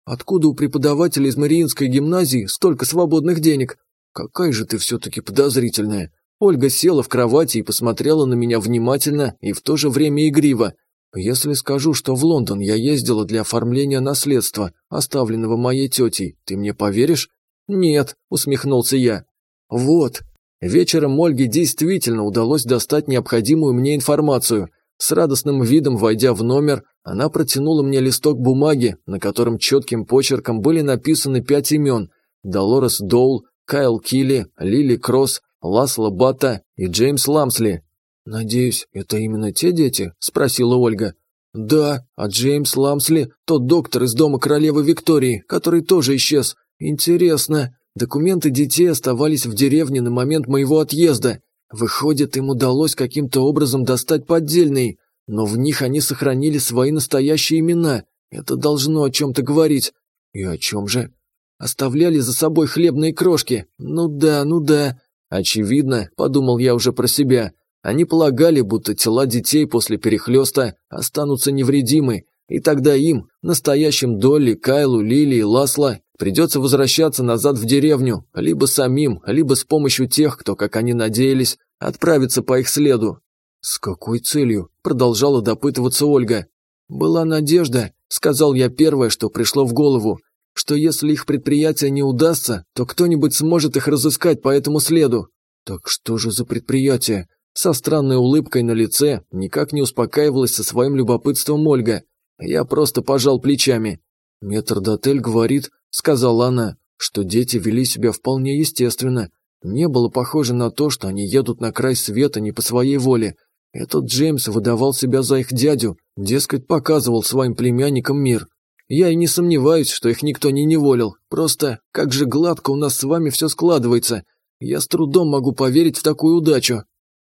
Откуда у преподавателя из Мариинской гимназии столько свободных денег? Какая же ты все-таки подозрительная. Ольга села в кровати и посмотрела на меня внимательно и в то же время игриво. Если скажу, что в Лондон я ездила для оформления наследства, оставленного моей тетей, ты мне поверишь? Нет, усмехнулся я. Вот. Вечером Ольге действительно удалось достать необходимую мне информацию. С радостным видом, войдя в номер, она протянула мне листок бумаги, на котором четким почерком были написаны пять имен – Долорес Доул, Кайл Килли, Лили Кросс, Ласло Бата и Джеймс Ламсли. «Надеюсь, это именно те дети?» – спросила Ольга. «Да, а Джеймс Ламсли – тот доктор из дома королевы Виктории, который тоже исчез. Интересно. Документы детей оставались в деревне на момент моего отъезда. Выходит, им удалось каким-то образом достать поддельные, но в них они сохранили свои настоящие имена. Это должно о чем-то говорить. И о чем же? Оставляли за собой хлебные крошки. Ну да, ну да. Очевидно, подумал я уже про себя, они полагали, будто тела детей после перехлеста останутся невредимы, и тогда им, настоящим Долли, Кайлу, Лили и Ласло, придется возвращаться назад в деревню, либо самим, либо с помощью тех, кто, как они надеялись, отправится по их следу. «С какой целью?» – продолжала допытываться Ольга. «Была надежда», – сказал я первое, что пришло в голову, что если их предприятие не удастся, то кто-нибудь сможет их разыскать по этому следу. «Так что же за предприятие?» Со странной улыбкой на лице никак не успокаивалась со своим любопытством Ольга. Я просто пожал плечами. «Метрдотель говорит», — сказала она, — «что дети вели себя вполне естественно. Не было похоже на то, что они едут на край света не по своей воле. Этот Джеймс выдавал себя за их дядю, дескать, показывал своим племянникам мир. Я и не сомневаюсь, что их никто не неволил. Просто, как же гладко у нас с вами все складывается. Я с трудом могу поверить в такую удачу.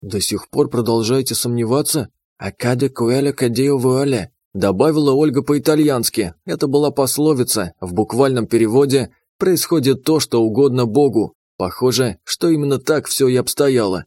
«До сих пор продолжаете сомневаться?» «Акаде куэля кадео вуэля», добавила Ольга по-итальянски. Это была пословица, в буквальном переводе «происходит то, что угодно Богу». Похоже, что именно так все и обстояло.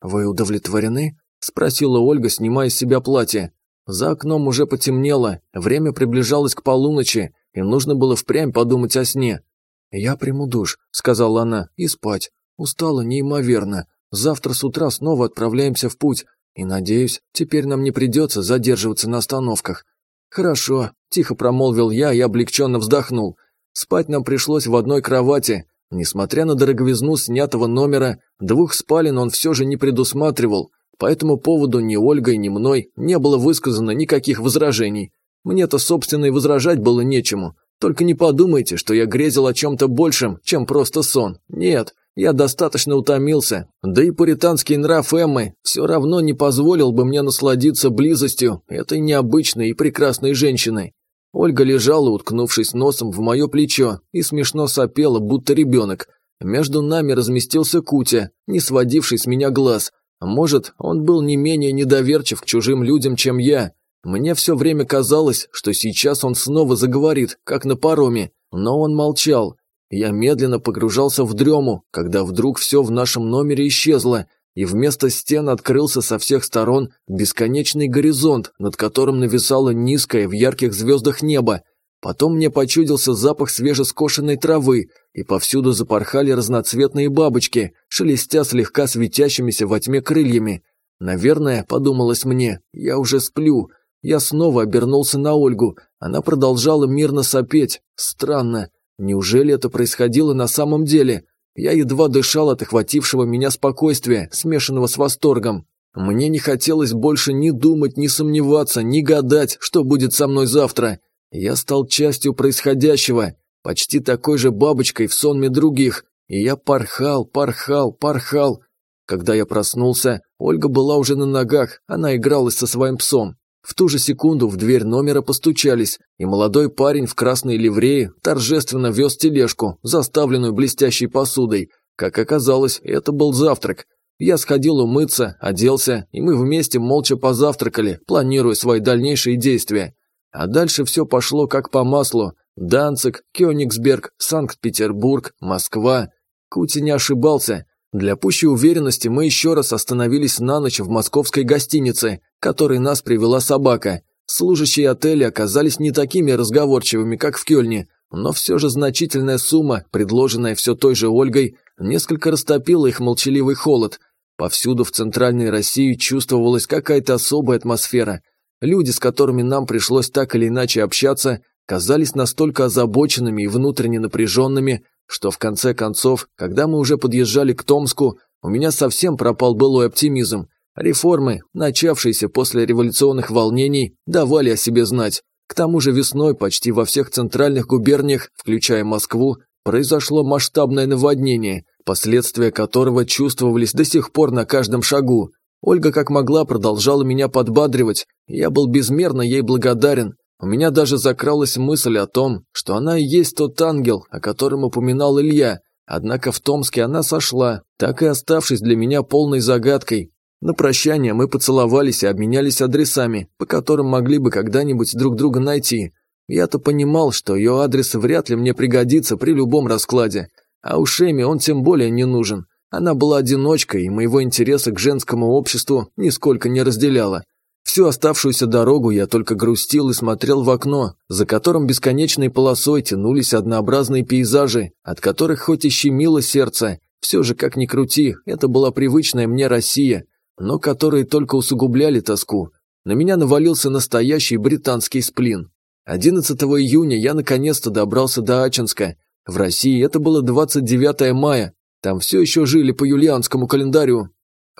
«Вы удовлетворены?» – спросила Ольга, снимая с себя платье. За окном уже потемнело, время приближалось к полуночи, и нужно было впрямь подумать о сне. «Я приму душ», – сказала она, – «и спать. Устала неимоверно. Завтра с утра снова отправляемся в путь, и, надеюсь, теперь нам не придется задерживаться на остановках. Хорошо, тихо промолвил я и облегченно вздохнул. Спать нам пришлось в одной кровати. Несмотря на дороговизну снятого номера, двух спален он все же не предусматривал. По этому поводу ни Ольгой, ни мной не было высказано никаких возражений. Мне-то, собственно, и возражать было нечему. Только не подумайте, что я грезил о чем-то большем, чем просто сон. Нет, я достаточно утомился, да и пуританский нрав Эммы все равно не позволил бы мне насладиться близостью этой необычной и прекрасной женщины. Ольга лежала, уткнувшись носом в мое плечо, и смешно сопела, будто ребенок. Между нами разместился Кутя, не сводивший с меня глаз. Может, он был не менее недоверчив к чужим людям, чем я. Мне все время казалось, что сейчас он снова заговорит, как на пароме, но он молчал, я медленно погружался в дрему, когда вдруг все в нашем номере исчезло, и вместо стен открылся со всех сторон бесконечный горизонт, над которым нависало низкое в ярких звездах небо. Потом мне почудился запах свежескошенной травы, и повсюду запорхали разноцветные бабочки, шелестя слегка светящимися во тьме крыльями. Наверное, подумалось мне, я уже сплю. Я снова обернулся на Ольгу, она продолжала мирно сопеть. Странно. Неужели это происходило на самом деле? Я едва дышал от охватившего меня спокойствия, смешанного с восторгом. Мне не хотелось больше ни думать, ни сомневаться, ни гадать, что будет со мной завтра. Я стал частью происходящего, почти такой же бабочкой в сонме других, и я порхал, порхал, порхал. Когда я проснулся, Ольга была уже на ногах, она игралась со своим псом. В ту же секунду в дверь номера постучались, и молодой парень в красной ливрее торжественно вез тележку, заставленную блестящей посудой. Как оказалось, это был завтрак. Я сходил умыться, оделся, и мы вместе молча позавтракали, планируя свои дальнейшие действия. А дальше все пошло как по маслу. Данцик, Кёнигсберг, Санкт-Петербург, Москва. Кути не ошибался. Для пущей уверенности мы еще раз остановились на ночь в московской гостинице, которой нас привела собака. Служащие отеля оказались не такими разговорчивыми, как в Кёльне, но все же значительная сумма, предложенная все той же Ольгой, несколько растопила их молчаливый холод. Повсюду в центральной России чувствовалась какая-то особая атмосфера. Люди, с которыми нам пришлось так или иначе общаться, казались настолько озабоченными и внутренне напряженными, что в конце концов, когда мы уже подъезжали к Томску, у меня совсем пропал былой оптимизм. Реформы, начавшиеся после революционных волнений, давали о себе знать. К тому же весной почти во всех центральных губерниях, включая Москву, произошло масштабное наводнение, последствия которого чувствовались до сих пор на каждом шагу. Ольга как могла продолжала меня подбадривать, я был безмерно ей благодарен, у меня даже закралась мысль о том, что она и есть тот ангел, о котором упоминал Илья, однако в Томске она сошла, так и оставшись для меня полной загадкой. На прощание мы поцеловались и обменялись адресами, по которым могли бы когда-нибудь друг друга найти. Я-то понимал, что ее адрес вряд ли мне пригодится при любом раскладе, а у Шеми он тем более не нужен. Она была одиночкой, и моего интереса к женскому обществу нисколько не разделяла. Всю оставшуюся дорогу я только грустил и смотрел в окно, за которым бесконечной полосой тянулись однообразные пейзажи, от которых хоть и щемило сердце, все же, как ни крути, это была привычная мне Россия, но которые только усугубляли тоску. На меня навалился настоящий британский сплин. 11 июня я наконец-то добрался до Ачинска. В России это было 29 мая. Там все еще жили по юлианскому календарю,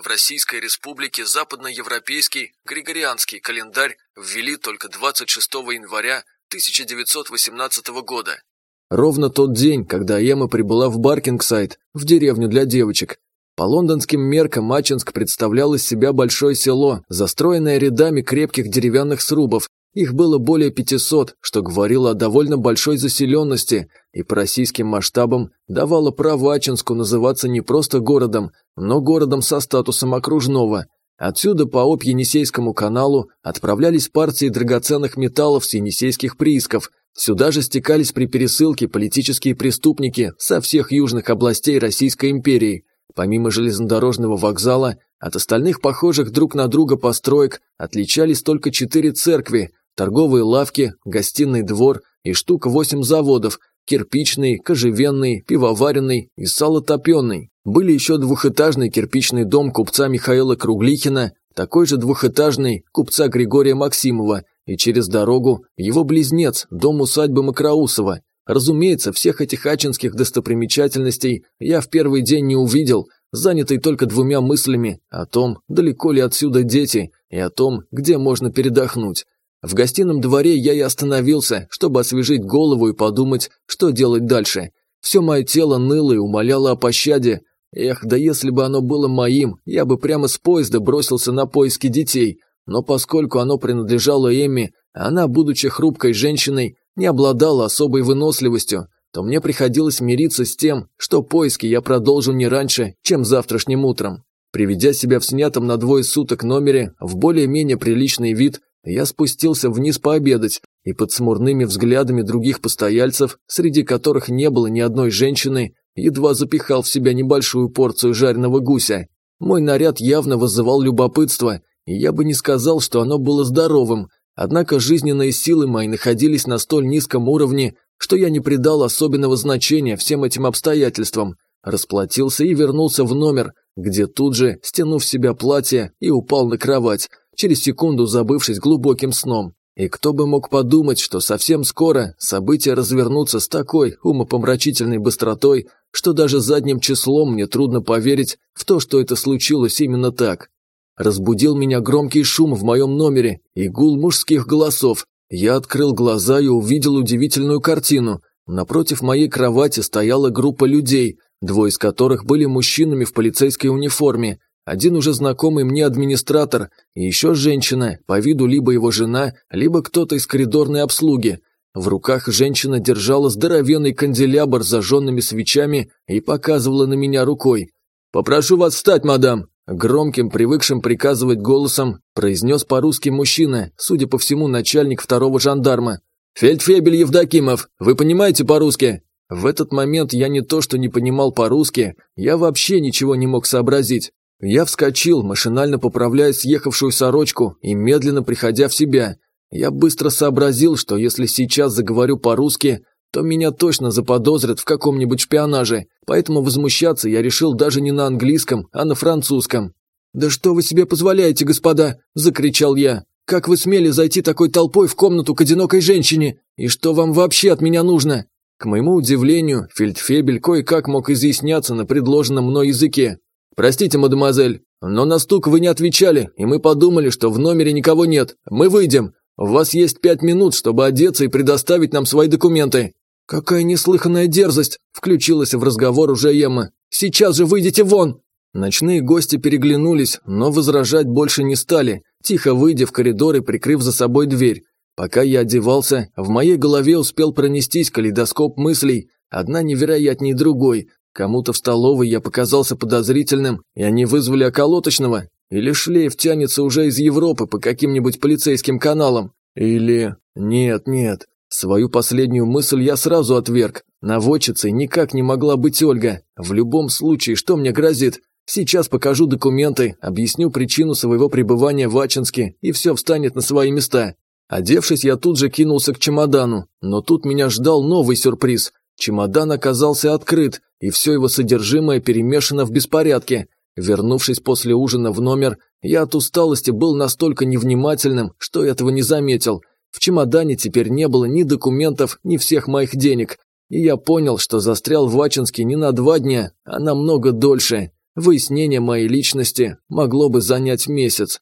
в Российской Республике западноевропейский Григорианский календарь ввели только 26 января 1918 года. Ровно тот день, когда Ема прибыла в Баркингсайд, в деревню для девочек. По лондонским меркам Мачинск представлял из себя большое село, застроенное рядами крепких деревянных срубов, их было более 500, что говорило о довольно большой заселенности и по российским масштабам давало право Ачинску называться не просто городом, но городом со статусом окружного. Отсюда по Обь-Енисейскому каналу отправлялись партии драгоценных металлов с енисейских приисков. Сюда же стекались при пересылке политические преступники со всех южных областей Российской империи. Помимо железнодорожного вокзала, от остальных похожих друг на друга построек отличались только четыре церкви, торговые лавки, гостиный двор и штук восемь заводов, кирпичный, кожевенный, пивоваренный и салотопенный. Были еще двухэтажный кирпичный дом купца Михаила Круглихина, такой же двухэтажный купца Григория Максимова и через дорогу его близнец, дом усадьбы Макроусова. Разумеется, всех этих ачинских достопримечательностей я в первый день не увидел, занятый только двумя мыслями о том, далеко ли отсюда дети, и о том, где можно передохнуть. В гостином дворе я и остановился, чтобы освежить голову и подумать, что делать дальше. Все мое тело ныло и умоляло о пощаде. Эх, да если бы оно было моим, я бы прямо с поезда бросился на поиски детей. Но поскольку оно принадлежало Эмми, она, будучи хрупкой женщиной, не обладала особой выносливостью, то мне приходилось мириться с тем, что поиски я продолжу не раньше, чем завтрашним утром. Приведя себя в снятом на двое суток номере в более-менее приличный вид, я спустился вниз пообедать, и под смурными взглядами других постояльцев, среди которых не было ни одной женщины, едва запихал в себя небольшую порцию жареного гуся. Мой наряд явно вызывал любопытство, и я бы не сказал, что оно было здоровым, однако жизненные силы мои находились на столь низком уровне, что я не придал особенного значения всем этим обстоятельствам, расплатился и вернулся в номер, где тут же, стянув себя платье, и упал на кровать, через секунду забывшись глубоким сном. И кто бы мог подумать, что совсем скоро события развернутся с такой умопомрачительной быстротой, что даже задним числом мне трудно поверить в то, что это случилось именно так. Разбудил меня громкий шум в моем номере и гул мужских голосов. Я открыл глаза и увидел удивительную картину. Напротив моей кровати стояла группа людей, двое из которых были мужчинами в полицейской униформе. Один уже знакомый мне администратор и еще женщина, по виду либо его жена, либо кто-то из коридорной обслуги. В руках женщина держала здоровенный канделябр с зажженными свечами и показывала на меня рукой. «Попрошу вас встать, мадам!» Громким, привыкшим приказывать голосом, произнес по-русски мужчина, судя по всему, начальник второго жандарма. «Фельдфебель Евдокимов, вы понимаете по-русски?» В этот момент я не то что не понимал по-русски, я вообще ничего не мог сообразить. Я вскочил, машинально поправляя съехавшую сорочку и медленно приходя в себя. Я быстро сообразил, что если сейчас заговорю по-русски, то меня точно заподозрят в каком-нибудь шпионаже, поэтому возмущаться я решил даже не на английском, а на французском. «Да что вы себе позволяете, господа?» – закричал я. «Как вы смели зайти такой толпой в комнату к одинокой женщине? И что вам вообще от меня нужно?» К моему удивлению, фельдфебель кое-как мог изъясняться на предложенном мной языке. «Простите, мадемуазель, но на стук вы не отвечали, и мы подумали, что в номере никого нет. Мы выйдем. У вас есть пять минут, чтобы одеться и предоставить нам свои документы». «Какая неслыханная дерзость!» – включилась в разговор уже Эмма. «Сейчас же выйдите вон!» Ночные гости переглянулись, но возражать больше не стали, тихо выйдя в коридор и прикрыв за собой дверь. Пока я одевался, в моей голове успел пронестись калейдоскоп мыслей, одна невероятнее другой. Кому-то в столовой я показался подозрительным, и они вызвали околоточного. Или шлейф тянется уже из Европы по каким-нибудь полицейским каналам. Или... Нет, нет, Свою последнюю мысль я сразу отверг. Наводчицей никак не могла быть Ольга. В любом случае, что мне грозит? Сейчас покажу документы, объясню причину своего пребывания в Ачинске, и все встанет на свои места. Одевшись, я тут же кинулся к чемодану, но тут меня ждал новый сюрприз. Чемодан оказался открыт, и все его содержимое перемешано в беспорядке. Вернувшись после ужина в номер, я от усталости был настолько невнимательным, что этого не заметил – в чемодане теперь не было ни документов, ни всех моих денег, и я понял, что застрял в Ачинске не на два дня, а намного дольше. Выяснение моей личности могло бы занять месяц.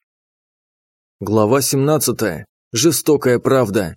Глава 17. Жестокая правда.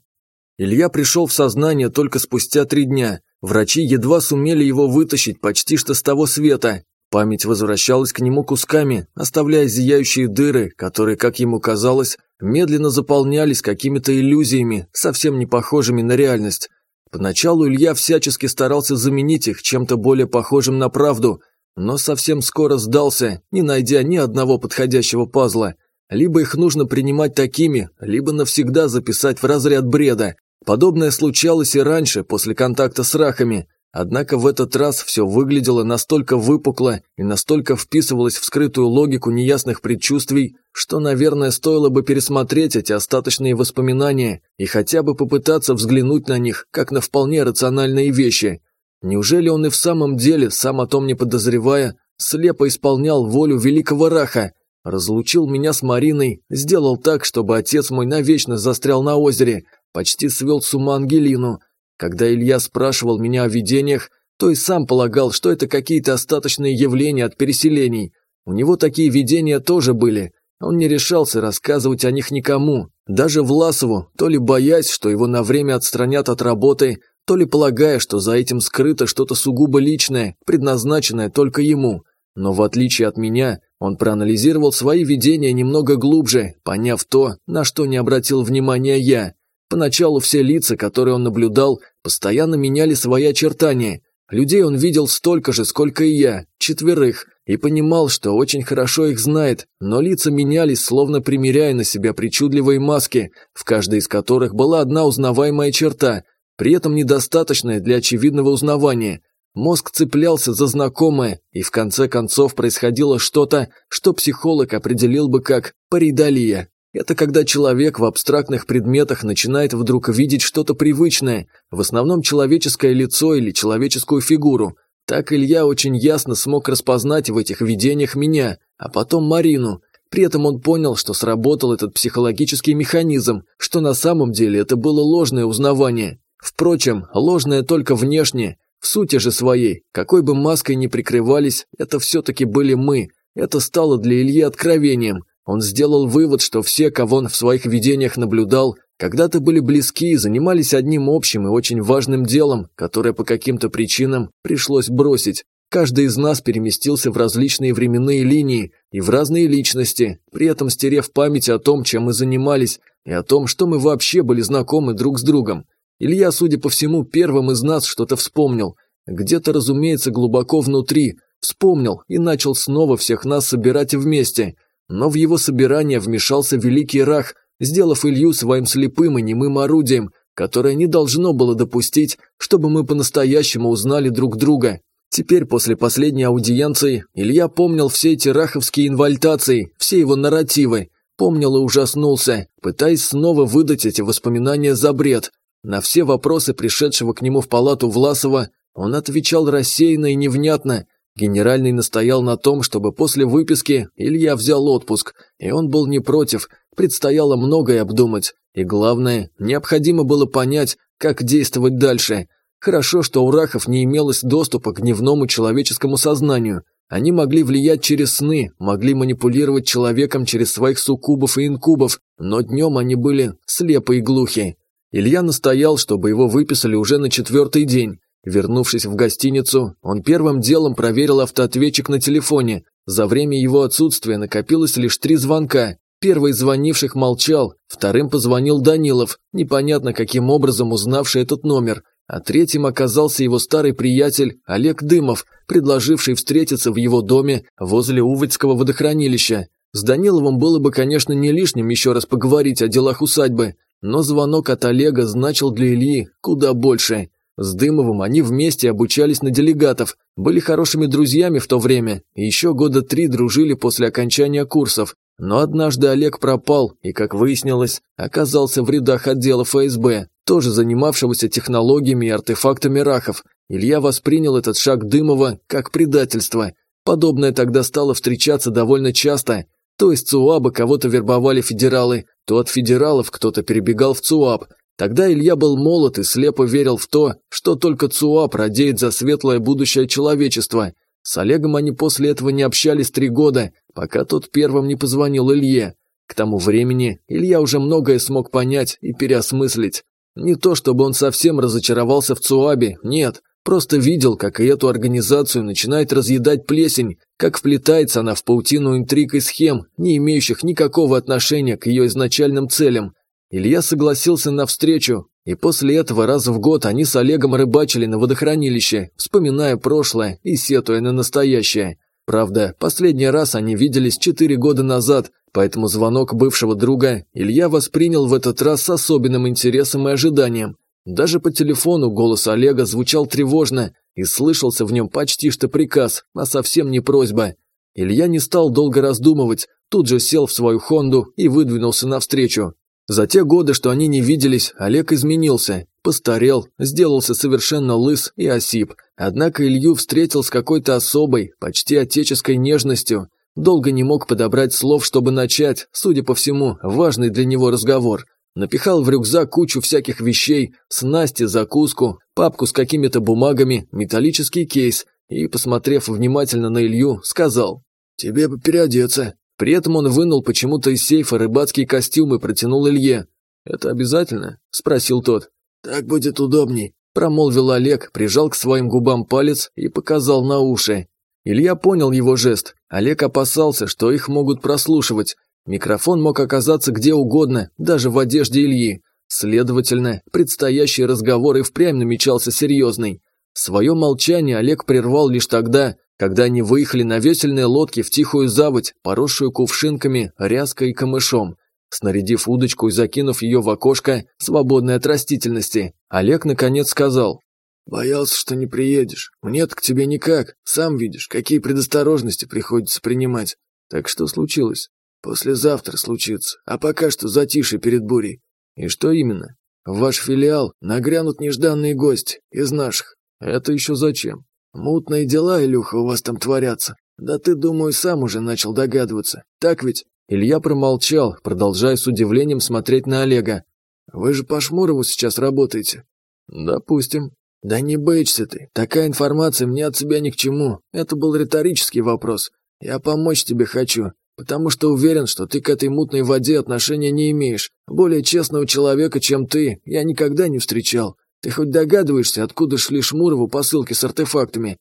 Илья пришел в сознание только спустя три дня. Врачи едва сумели его вытащить почти что с того света. Память возвращалась к нему кусками, оставляя зияющие дыры, которые, как ему казалось, медленно заполнялись какими-то иллюзиями, совсем не похожими на реальность. Поначалу Илья всячески старался заменить их чем-то более похожим на правду, но совсем скоро сдался, не найдя ни одного подходящего пазла. Либо их нужно принимать такими, либо навсегда записать в разряд бреда. Подобное случалось и раньше, после контакта с рахами, Однако в этот раз все выглядело настолько выпукло и настолько вписывалось в скрытую логику неясных предчувствий, что, наверное, стоило бы пересмотреть эти остаточные воспоминания и хотя бы попытаться взглянуть на них, как на вполне рациональные вещи. Неужели он и в самом деле, сам о том не подозревая, слепо исполнял волю великого Раха, разлучил меня с Мариной, сделал так, чтобы отец мой навечно застрял на озере, почти свел с ума Ангелину – когда Илья спрашивал меня о видениях, то и сам полагал, что это какие-то остаточные явления от переселений. У него такие видения тоже были. Он не решался рассказывать о них никому, даже Власову, то ли боясь, что его на время отстранят от работы, то ли полагая, что за этим скрыто что-то сугубо личное, предназначенное только ему. Но в отличие от меня, он проанализировал свои видения немного глубже, поняв то, на что не обратил внимания я. Поначалу все лица, которые он наблюдал, постоянно меняли свои очертания. Людей он видел столько же, сколько и я, четверых, и понимал, что очень хорошо их знает, но лица менялись, словно примеряя на себя причудливые маски, в каждой из которых была одна узнаваемая черта, при этом недостаточная для очевидного узнавания. Мозг цеплялся за знакомое, и в конце концов происходило что-то, что психолог определил бы как паридолия. Это когда человек в абстрактных предметах начинает вдруг видеть что-то привычное, в основном человеческое лицо или человеческую фигуру. Так Илья очень ясно смог распознать в этих видениях меня, а потом Марину. При этом он понял, что сработал этот психологический механизм, что на самом деле это было ложное узнавание. Впрочем, ложное только внешне. В сути же своей, какой бы маской ни прикрывались, это все-таки были мы. Это стало для Ильи откровением. Он сделал вывод, что все, кого он в своих видениях наблюдал, когда-то были близки и занимались одним общим и очень важным делом, которое по каким-то причинам пришлось бросить. Каждый из нас переместился в различные временные линии и в разные личности, при этом стерев память о том, чем мы занимались, и о том, что мы вообще были знакомы друг с другом. Илья, судя по всему, первым из нас что-то вспомнил. Где-то, разумеется, глубоко внутри. Вспомнил и начал снова всех нас собирать вместе. Но в его собирание вмешался великий Рах, сделав Илью своим слепым и немым орудием, которое не должно было допустить, чтобы мы по-настоящему узнали друг друга. Теперь, после последней аудиенции, Илья помнил все эти раховские инвальтации, все его нарративы, помнил и ужаснулся, пытаясь снова выдать эти воспоминания за бред. На все вопросы пришедшего к нему в палату Власова он отвечал рассеянно и невнятно. Генеральный настоял на том, чтобы после выписки Илья взял отпуск, и он был не против, предстояло многое обдумать. И главное, необходимо было понять, как действовать дальше. Хорошо, что у Рахов не имелось доступа к дневному человеческому сознанию. Они могли влиять через сны, могли манипулировать человеком через своих суккубов и инкубов, но днем они были слепы и глухи. Илья настоял, чтобы его выписали уже на четвертый день. Вернувшись в гостиницу, он первым делом проверил автоответчик на телефоне. За время его отсутствия накопилось лишь три звонка. Первый звонивших молчал, вторым позвонил Данилов, непонятно каким образом узнавший этот номер, а третьим оказался его старый приятель Олег Дымов, предложивший встретиться в его доме возле Уводского водохранилища. С Даниловым было бы, конечно, не лишним еще раз поговорить о делах усадьбы, но звонок от Олега значил для Ильи куда больше. С Дымовым они вместе обучались на делегатов, были хорошими друзьями в то время еще года три дружили после окончания курсов. Но однажды Олег пропал и, как выяснилось, оказался в рядах отдела ФСБ, тоже занимавшегося технологиями и артефактами рахов. Илья воспринял этот шаг Дымова как предательство. Подобное тогда стало встречаться довольно часто. То из ЦУАБа кого-то вербовали федералы, то от федералов кто-то перебегал в ЦУАБ. Тогда Илья был молод и слепо верил в то, что только ЦУАБ радеет за светлое будущее человечества. С Олегом они после этого не общались три года, пока тот первым не позвонил Илье. К тому времени Илья уже многое смог понять и переосмыслить. Не то чтобы он совсем разочаровался в ЦУАБе, нет, просто видел, как и эту организацию начинает разъедать плесень, как вплетается она в паутину интриг и схем, не имеющих никакого отношения к ее изначальным целям. Илья согласился на встречу, и после этого раз в год они с Олегом рыбачили на водохранилище, вспоминая прошлое и сетуя на настоящее. Правда, последний раз они виделись четыре года назад, Поэтому звонок бывшего друга Илья воспринял в этот раз с особенным интересом и ожиданием. Даже по телефону голос Олега звучал тревожно и слышался в нем почти что приказ, а совсем не просьба. Илья не стал долго раздумывать, тут же сел в свою «Хонду» и выдвинулся навстречу. За те годы, что они не виделись, Олег изменился, постарел, сделался совершенно лыс и осип. Однако Илью встретил с какой-то особой, почти отеческой нежностью – Долго не мог подобрать слов, чтобы начать, судя по всему, важный для него разговор. Напихал в рюкзак кучу всяких вещей, снасти, закуску, папку с какими-то бумагами, металлический кейс и, посмотрев внимательно на Илью, сказал «Тебе бы переодеться». При этом он вынул почему-то из сейфа рыбацкий костюм и протянул Илье. «Это обязательно?» – спросил тот. «Так будет удобней», – промолвил Олег, прижал к своим губам палец и показал на уши. Илья понял его жест. Олег опасался, что их могут прослушивать. Микрофон мог оказаться где угодно, даже в одежде Ильи. Следовательно, предстоящий разговор и впрямь намечался серьезный. Свое молчание Олег прервал лишь тогда, когда они выехали на весельной лодке в тихую заводь, поросшую кувшинками, ряской и камышом. Снарядив удочку и закинув ее в окошко, свободной от растительности, Олег наконец сказал «Боялся, что не приедешь. Мне-то к тебе никак. Сам видишь, какие предосторожности приходится принимать. Так что случилось? Послезавтра случится, а пока что затише перед бурей. И что именно? В ваш филиал нагрянут нежданные гости из наших. Это еще зачем? Мутные дела, Илюха, у вас там творятся. Да ты, думаю, сам уже начал догадываться. Так ведь? Илья промолчал, продолжая с удивлением смотреть на Олега. Вы же по Шмурову сейчас работаете. Допустим. «Да не бычься ты, такая информация мне от тебя ни к чему. Это был риторический вопрос. Я помочь тебе хочу, потому что уверен, что ты к этой мутной воде отношения не имеешь. Более честного человека, чем ты, я никогда не встречал. Ты хоть догадываешься, откуда шли Шмурову посылки с артефактами?»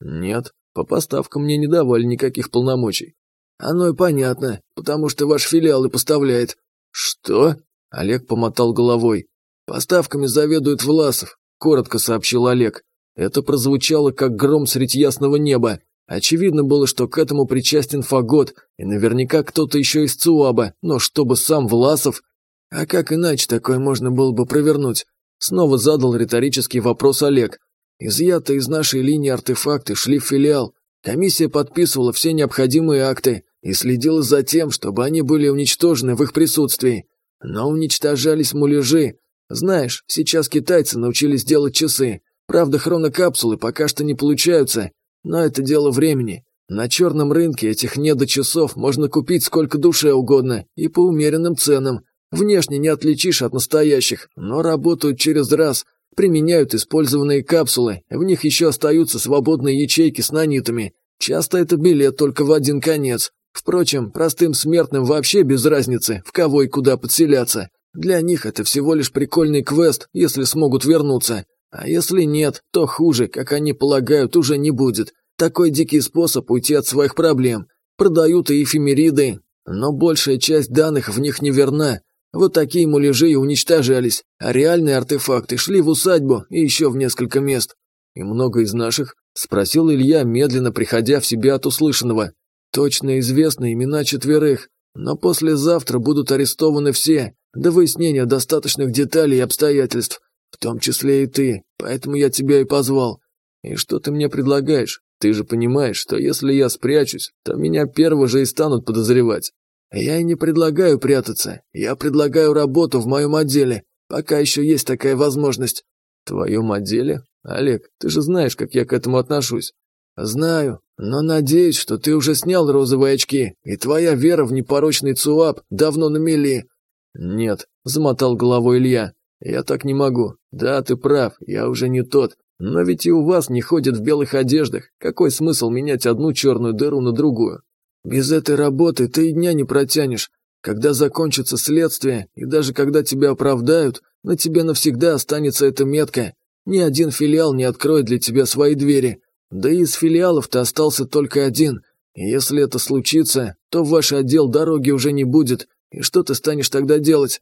«Нет, по поставкам мне не давали никаких полномочий». «Оно и понятно, потому что ваш филиал и поставляет». «Что?» – Олег помотал головой. «Поставками заведует Власов. – коротко сообщил Олег. Это прозвучало, как гром средь ясного неба. Очевидно было, что к этому причастен Фагот, и наверняка кто-то еще из ЦУАБа, но чтобы сам Власов... А как иначе такое можно было бы провернуть? Снова задал риторический вопрос Олег. Изъятые из нашей линии артефакты шли в филиал. Комиссия подписывала все необходимые акты и следила за тем, чтобы они были уничтожены в их присутствии. Но уничтожались муляжи, знаешь, сейчас китайцы научились делать часы. Правда, хронокапсулы пока что не получаются, но это дело времени. На черном рынке этих недочасов можно купить сколько душе угодно и по умеренным ценам. Внешне не отличишь от настоящих, но работают через раз, применяют использованные капсулы, в них еще остаются свободные ячейки с нанитами. Часто это билет только в один конец. Впрочем, простым смертным вообще без разницы, в кого и куда подселяться. Для них это всего лишь прикольный квест, если смогут вернуться. А если нет, то хуже, как они полагают, уже не будет. Такой дикий способ уйти от своих проблем. Продают и эфемериды, но большая часть данных в них неверна. Вот такие муляжи и уничтожались, а реальные артефакты шли в усадьбу и еще в несколько мест. «И много из наших?» – спросил Илья, медленно приходя в себя от услышанного. «Точно известны имена четверых, но послезавтра будут арестованы все, до выяснения достаточных деталей и обстоятельств, в том числе и ты, поэтому я тебя и позвал. И что ты мне предлагаешь? Ты же понимаешь, что если я спрячусь, то меня первого же и станут подозревать. Я не предлагаю прятаться, я предлагаю работу в моем отделе, пока еще есть такая возможность. В твоем отделе? Олег, ты же знаешь, как я к этому отношусь. Знаю, но надеюсь, что ты уже снял розовые очки, и твоя вера в непорочный ЦУАП давно на мели. «Нет», – замотал головой Илья. «Я так не могу. Да, ты прав, я уже не тот. Но ведь и у вас не ходят в белых одеждах. Какой смысл менять одну черную дыру на другую?» «Без этой работы ты и дня не протянешь. Когда закончится следствие, и даже когда тебя оправдают, на тебе навсегда останется эта метка. Ни один филиал не откроет для тебя свои двери. Да и из филиалов-то остался только один. И если это случится, то в ваш отдел дороги уже не будет, и что ты станешь тогда делать?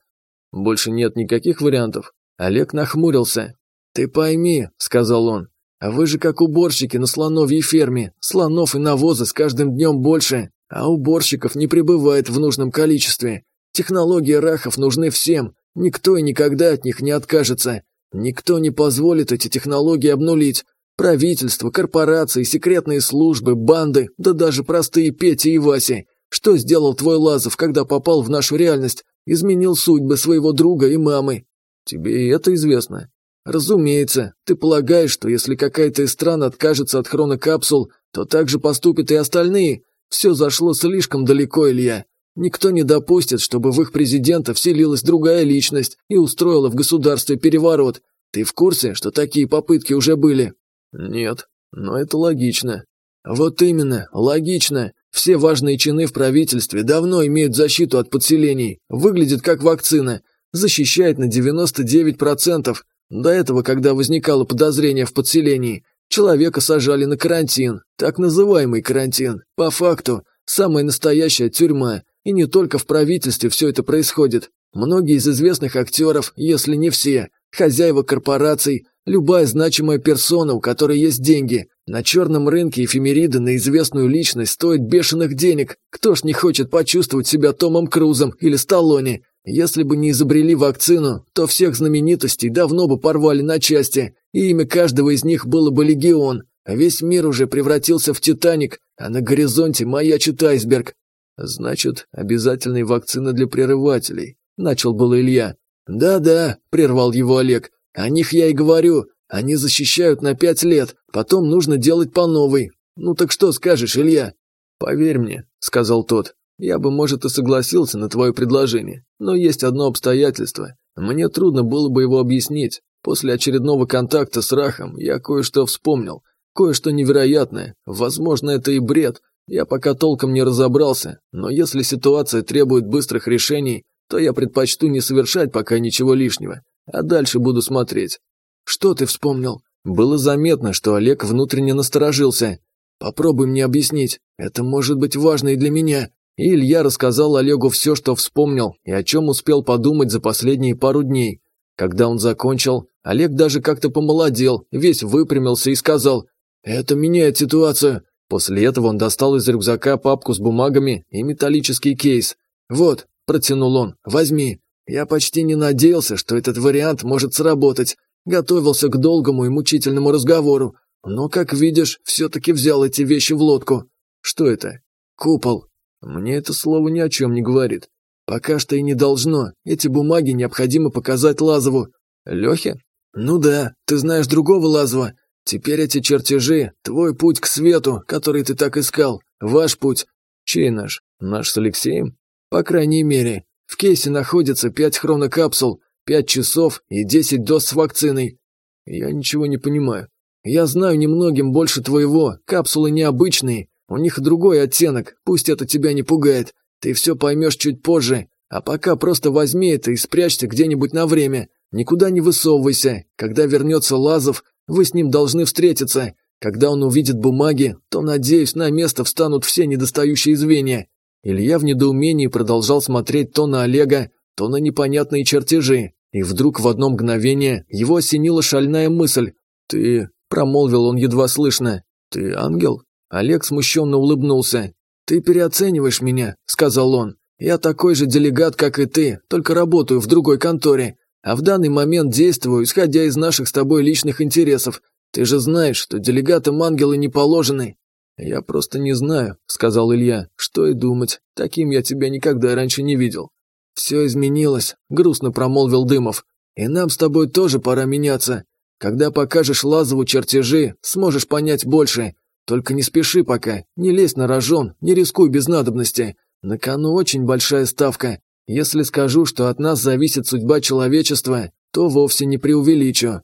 Больше нет никаких вариантов. Олег нахмурился. Ты пойми, сказал он, а вы же как уборщики на слоновьей ферме. Слонов и навоза с каждым днем больше, а уборщиков не прибывает в нужном количестве. Технологии рахов нужны всем. Никто и никогда от них не откажется. Никто не позволит эти технологии обнулить. Правительство, корпорации, секретные службы, банды, да даже простые Пети и Васи. Что сделал твой Лазов, когда попал в нашу реальность? Изменил судьбы своего друга и мамы. Тебе и это известно. Разумеется, ты полагаешь, что если какая-то из стран откажется от хронокапсул, то так же поступят и остальные? Все зашло слишком далеко, Илья. Никто не допустит, чтобы в их президента вселилась другая личность и устроила в государстве переворот. Ты в курсе, что такие попытки уже были? Нет, но это логично. Вот именно, логично. Все важные чины в правительстве давно имеют защиту от подселений, выглядит как вакцина, защищает на 99%. До этого, когда возникало подозрение в подселении, человека сажали на карантин, так называемый карантин. По факту, самая настоящая тюрьма. И не только в правительстве все это происходит. Многие из известных актеров, если не все, хозяева корпораций, любая значимая персона, у которой есть деньги, на черном рынке эфемериды на известную личность стоят бешеных денег. Кто ж не хочет почувствовать себя Томом Крузом или Сталлоне? Если бы не изобрели вакцину, то всех знаменитостей давно бы порвали на части, и имя каждого из них было бы легион. А весь мир уже превратился в Титаник, а на горизонте маячит айсберг. Значит, обязательные вакцины для прерывателей. Начал был Илья. «Да-да», – прервал его Олег, – «о них я и говорю. Они защищают на пять лет, потом нужно делать по новой. Ну так что скажешь, Илья?» «Поверь мне», — сказал тот, — «я бы, может, и согласился на твое предложение, но есть одно обстоятельство. Мне трудно было бы его объяснить. После очередного контакта с Рахом я кое-что вспомнил. Кое-что невероятное. Возможно, это и бред. Я пока толком не разобрался, но если ситуация требует быстрых решений, то я предпочту не совершать пока ничего лишнего, а дальше буду смотреть. Что ты вспомнил? Было заметно, что Олег внутренне насторожился. Попробуй мне объяснить. Это может быть важно и для меня. И Илья рассказал Олегу все, что вспомнил и о чем успел подумать за последние пару дней. Когда он закончил, Олег даже как-то помолодел, весь выпрямился и сказал «Это меняет ситуацию». После этого он достал из рюкзака папку с бумагами и металлический кейс. «Вот», – протянул он, – «возьми». Я почти не надеялся, что этот вариант может сработать. Готовился к долгому и мучительному разговору. Но, как видишь, все-таки взял эти вещи в лодку. Что это? Купол. Мне это слово ни о чем не говорит. Пока что и не должно. Эти бумаги необходимо показать Лазову. Лехе? Ну да, ты знаешь другого Лазова. Теперь эти чертежи – твой путь к свету, который ты так искал. Ваш путь. Чей наш? Наш с Алексеем? По крайней мере. В кейсе находится пять хронокапсул, пять часов и десять доз с вакциной. Я ничего не понимаю. Я знаю немногим больше твоего. Капсулы необычные. У них другой оттенок. Пусть это тебя не пугает. Ты все поймешь чуть позже. А пока просто возьми это и спрячься где-нибудь на время. Никуда не высовывайся. Когда вернется Лазов, вы с ним должны встретиться. Когда он увидит бумаги, то, надеюсь, на место встанут все недостающие звенья». Илья в недоумении продолжал смотреть то на Олега, то на непонятные чертежи. И вдруг в одно мгновение его осенила шальная мысль. «Ты...» – промолвил он едва слышно. «Ты ангел?» Олег смущенно улыбнулся. «Ты переоцениваешь меня», – сказал он. «Я такой же делегат, как и ты, только работаю в другой конторе. А в данный момент действую, исходя из наших с тобой личных интересов. Ты же знаешь, что делегатам ангелы не положены». «Я просто не знаю», — сказал Илья. «Что и думать. Таким я тебя никогда раньше не видел». «Все изменилось», — грустно промолвил Дымов. «И нам с тобой тоже пора меняться. Когда покажешь Лазову чертежи, сможешь понять больше. Только не спеши пока, не лезь на рожон, не рискуй без надобности. На кону очень большая ставка. Если скажу, что от нас зависит судьба человечества, то вовсе не преувеличу.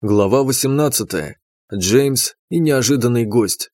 Глава 18. Джеймс и неожиданный гость.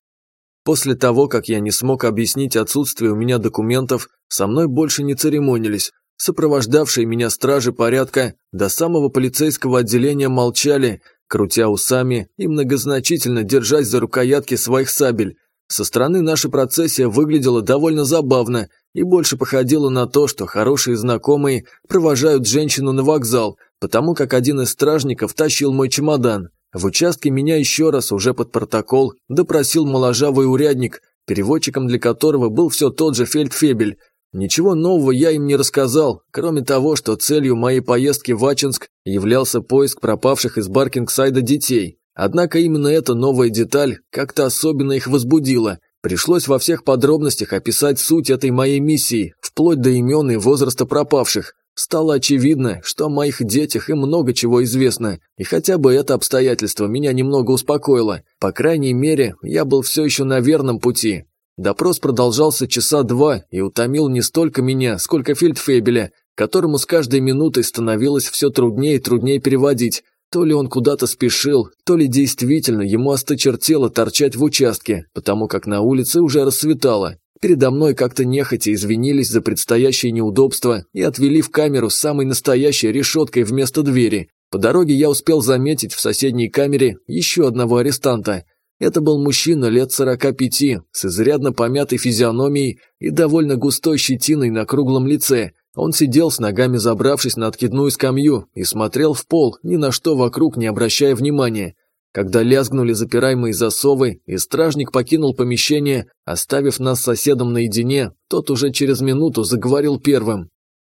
После того, как я не смог объяснить отсутствие у меня документов, со мной больше не церемонились. Сопровождавшие меня стражи порядка до самого полицейского отделения молчали, крутя усами и многозначительно держась за рукоятки своих сабель. Со стороны наша процессия выглядела довольно забавно и больше походила на то, что хорошие знакомые провожают женщину на вокзал, потому как один из стражников тащил мой чемодан. В участке меня еще раз, уже под протокол, допросил моложавый урядник, переводчиком для которого был все тот же фельдфебель. Ничего нового я им не рассказал, кроме того, что целью моей поездки в Ачинск являлся поиск пропавших из Баркингсайда детей. Однако именно эта новая деталь как-то особенно их возбудила. Пришлось во всех подробностях описать суть этой моей миссии, вплоть до имен и возраста пропавших. Стало очевидно, что о моих детях им много чего известно, и хотя бы это обстоятельство меня немного успокоило. По крайней мере, я был все еще на верном пути. Допрос продолжался часа два и утомил не столько меня, сколько фельдфебеля, которому с каждой минутой становилось все труднее и труднее переводить. То ли он куда-то спешил, то ли действительно ему осточертело торчать в участке, потому как на улице уже рассветало. Передо мной как-то нехотя извинились за предстоящее неудобство и отвели в камеру с самой настоящей решеткой вместо двери. По дороге я успел заметить в соседней камере еще одного арестанта. Это был мужчина лет 45, с изрядно помятой физиономией и довольно густой щетиной на круглом лице, он сидел с ногами забравшись на откидную скамью и смотрел в пол, ни на что вокруг не обращая внимания. Когда лязгнули запираемые засовы, и стражник покинул помещение, оставив нас с соседом наедине, тот уже через минуту заговорил первым.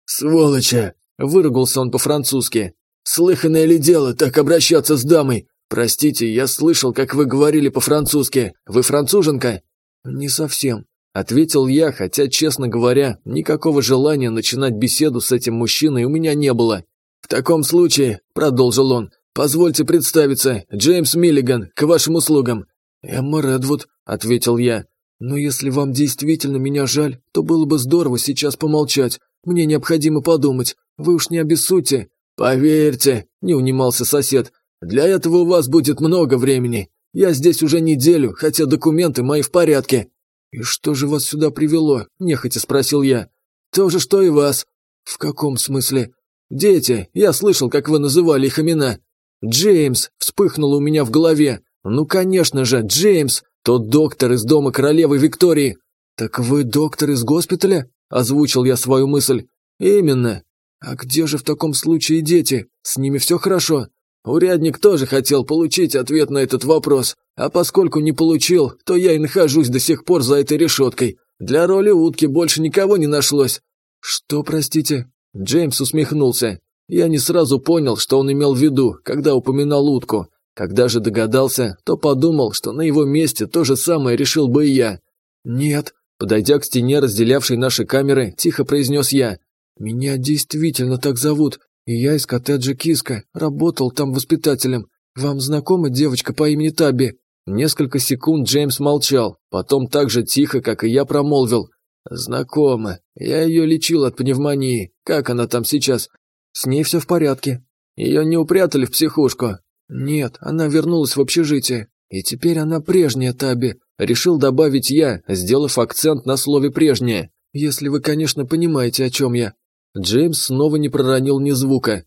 «Сволоча!» – выругался он по-французски. «Слыханное ли дело так обращаться с дамой? Простите, я слышал, как вы говорили по-французски. Вы француженка?» «Не совсем», Ответил я, хотя, честно говоря, никакого желания начинать беседу с этим мужчиной у меня не было. «В таком случае», – продолжил он, – «позвольте представиться, Джеймс Миллиган, к вашим услугам». «Эмма Редвуд», – ответил я. «Но если вам действительно меня жаль, то было бы здорово сейчас помолчать. Мне необходимо подумать. Вы уж не обессудьте. «Поверьте», – не унимался сосед, – «для этого у вас будет много времени. Я здесь уже неделю, хотя документы мои в порядке». «И что же вас сюда привело?» – нехотя спросил я. «То же, что и вас». «В каком смысле?» «Дети, я слышал, как вы называли их имена». «Джеймс!» – вспыхнуло у меня в голове. «Ну, конечно же, Джеймс! Тот доктор из дома королевы Виктории!» «Так вы доктор из госпиталя?» – озвучил я свою мысль. «Именно. А где же в таком случае дети? С ними все хорошо?» Урядник тоже хотел получить ответ на этот вопрос, а поскольку не получил, то я и нахожусь до сих пор за этой решеткой. Для роли утки больше никого не нашлось. Что, простите? Джеймс усмехнулся. Я не сразу понял, что он имел в виду, когда упоминал утку. Когда же догадался, то подумал, что на его месте то же самое решил бы и я. «Нет», подойдя к стене, разделявшей наши камеры, тихо произнес я. «Меня действительно так зовут, и я из коттеджа Киска, работал там воспитателем. Вам знакома девочка по имени Таби?» Несколько секунд Джеймс молчал, потом так же тихо, как и я, промолвил. «Знакома. Я ее лечил от пневмонии. Как она там сейчас?» «С ней все в порядке. Ее не упрятали в психушку?» «Нет, она вернулась в общежитие. И теперь она прежняя Таби», – решил добавить я, сделав акцент на слове «прежняя». «Если вы, конечно, понимаете, о чем я». Джеймс снова не проронил ни звука.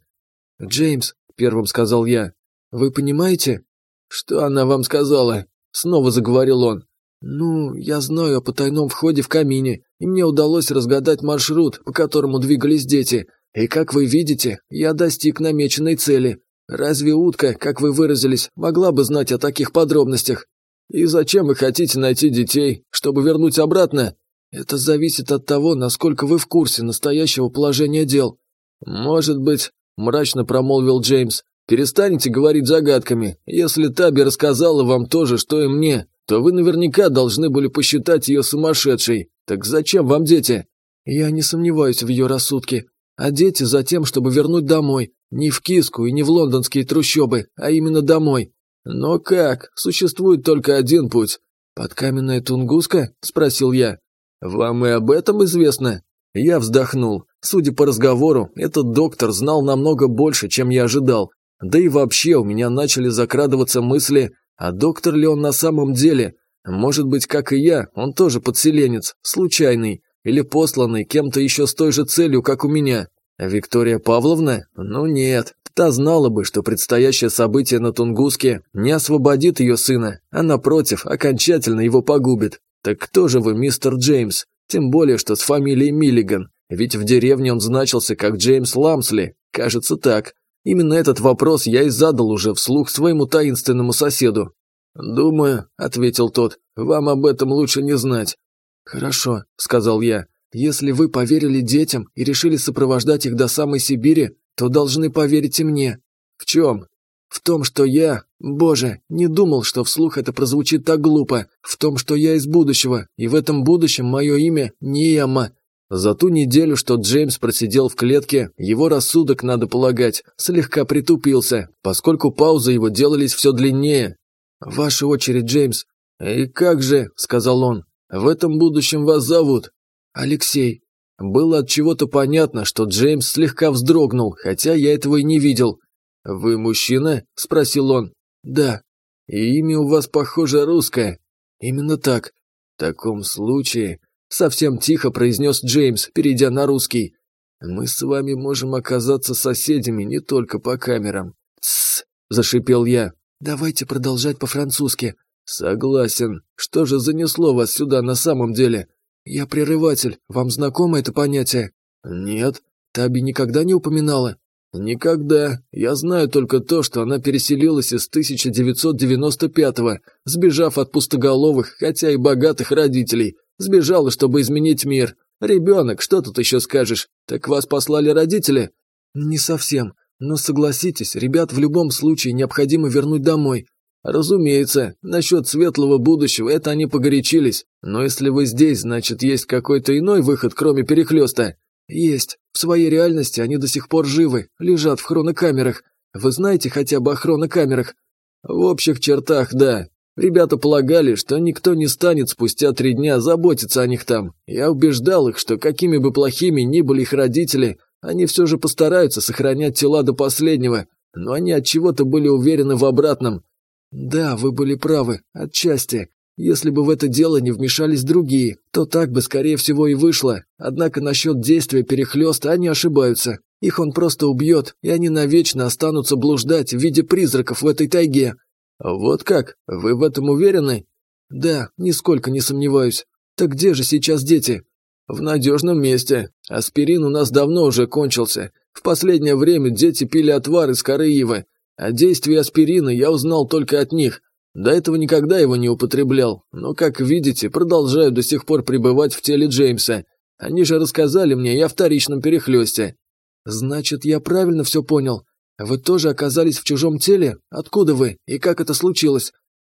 «Джеймс», – первым сказал я, – «вы понимаете?» «Что она вам сказала?» – снова заговорил он. «Ну, я знаю о потайном входе в камине, и мне удалось разгадать маршрут, по которому двигались дети. И, как вы видите, я достиг намеченной цели. Разве утка, как вы выразились, могла бы знать о таких подробностях? И зачем вы хотите найти детей, чтобы вернуть обратно? Это зависит от того, насколько вы в курсе настоящего положения дел. Может быть, мрачно промолвил Джеймс, перестанете говорить загадками. Если Таби рассказала вам то же, что и мне, то вы наверняка должны были посчитать ее сумасшедшей. Так зачем вам дети? Я не сомневаюсь в ее рассудке. А дети за тем, чтобы вернуть домой. Не в киску и не в лондонские трущобы, а именно домой. Но как? Существует только один путь. «Подкаменная Тунгуска?» – спросил я. «Вам и об этом известно?» Я вздохнул. Судя по разговору, этот доктор знал намного больше, чем я ожидал. Да и вообще у меня начали закрадываться мысли, а доктор ли он на самом деле? Может быть, как и я, он тоже подселенец, случайный, или посланный кем-то еще с той же целью, как у меня. Виктория Павловна? Ну нет, та знала бы, что предстоящее событие на Тунгуске не освободит ее сына, а напротив, окончательно его погубит. Так кто же вы, мистер Джеймс? Тем более, что с фамилией Миллиган. Ведь в деревне он значился как Джеймс Ламсли. Кажется так. Именно этот вопрос я и задал уже вслух своему таинственному соседу. «Думаю», — ответил тот, — «вам об этом лучше не знать». «Хорошо», — сказал я. «Если вы поверили детям и решили сопровождать их до самой Сибири, то должны поверить и мне». «В чем?» В том, что я, боже, не думал, что вслух это прозвучит так глупо, в том, что я из будущего, и в этом будущем мое имя Нияма. За ту неделю, что Джеймс просидел в клетке, его рассудок, надо полагать, слегка притупился, поскольку паузы его делались все длиннее. «Ваша очередь, Джеймс». «И как же», — сказал он, — «в этом будущем вас зовут?» «Алексей». Было от чего-то понятно, что Джеймс слегка вздрогнул, хотя я этого и не видел. «Вы мужчина?» – спросил он. «Да». «И имя у вас, похоже, русское?» «Именно так». «В таком случае...» – совсем тихо произнес Джеймс, перейдя на русский. «Мы с вами можем оказаться соседями не только по камерам». «Тссс!» – зашипел я. «Давайте продолжать по-французски». «Согласен. Что же занесло вас сюда на самом деле?» «Я прерыватель. Вам знакомо это понятие?» «Нет». «Таби никогда не упоминала?» «Никогда. Я знаю только то, что она переселилась из 1995-го, сбежав от пустоголовых, хотя и богатых родителей. Сбежала, чтобы изменить мир. Ребенок, что тут еще скажешь? Так вас послали родители?» «Не совсем. Но согласитесь, ребят в любом случае необходимо вернуть домой». «Разумеется, насчет светлого будущего это они погорячились. Но если вы здесь, значит, есть какой-то иной выход, кроме перехлеста?» «Есть. В своей реальности они до сих пор живы, лежат в хронокамерах. Вы знаете хотя бы о хронокамерах?» «В общих чертах, да. Ребята полагали, что никто не станет спустя три дня заботиться о них там. Я убеждал их, что какими бы плохими ни были их родители, Они все же постараются сохранять тела до последнего, но они от чего-то были уверены в обратном. Да, вы были правы, отчасти. Если бы в это дело не вмешались другие, то так бы, скорее всего, и вышло. Однако насчет действия перехлёста они ошибаются. Их он просто убьет, и они навечно останутся блуждать в виде призраков в этой тайге. Вот как? Вы в этом уверены? Да, нисколько не сомневаюсь. Так где же сейчас дети? В надежном месте. Аспирин у нас давно уже кончился. В последнее время дети пили отвар из коры ивы. О действии аспирина я узнал только от них. До этого никогда его не употреблял, но, как видите, продолжаю до сих пор пребывать в теле Джеймса. Они же рассказали мне и о вторичном перехлесте. Значит, я правильно все понял. Вы тоже оказались в чужом теле? Откуда вы? И как это случилось?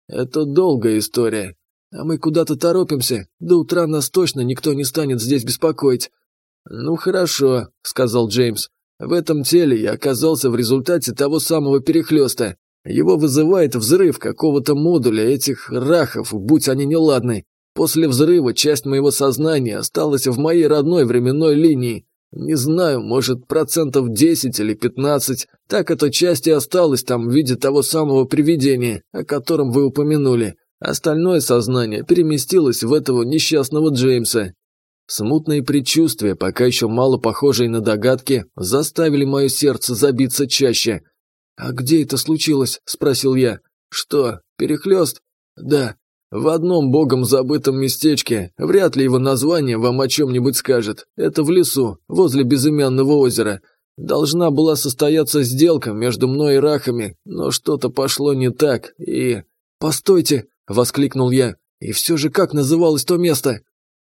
Это долгая история. А мы куда-то торопимся. До утра нас точно никто не станет здесь беспокоить. Ну хорошо, сказал Джеймс. В этом теле я оказался в результате того самого перехлеста. Его вызывает взрыв какого-то модуля этих рахов, будь они неладны. После взрыва часть моего сознания осталась в моей родной временной линии. Не знаю, может, процентов 10 или 15. Так эта часть и осталась там в виде того самого привидения, о котором вы упомянули. Остальное сознание переместилось в этого несчастного Джеймса. Смутные предчувствия, пока еще мало похожие на догадки, заставили мое сердце забиться чаще – «А где это случилось?» – спросил я. «Что, перехлёст?» «Да, в одном богом забытом местечке. Вряд ли его название вам о чем-нибудь скажет. Это в лесу, возле безымянного озера. Должна была состояться сделка между мной и рахами, но что-то пошло не так, и... «Постойте!» – воскликнул я. «И все же как называлось то место?»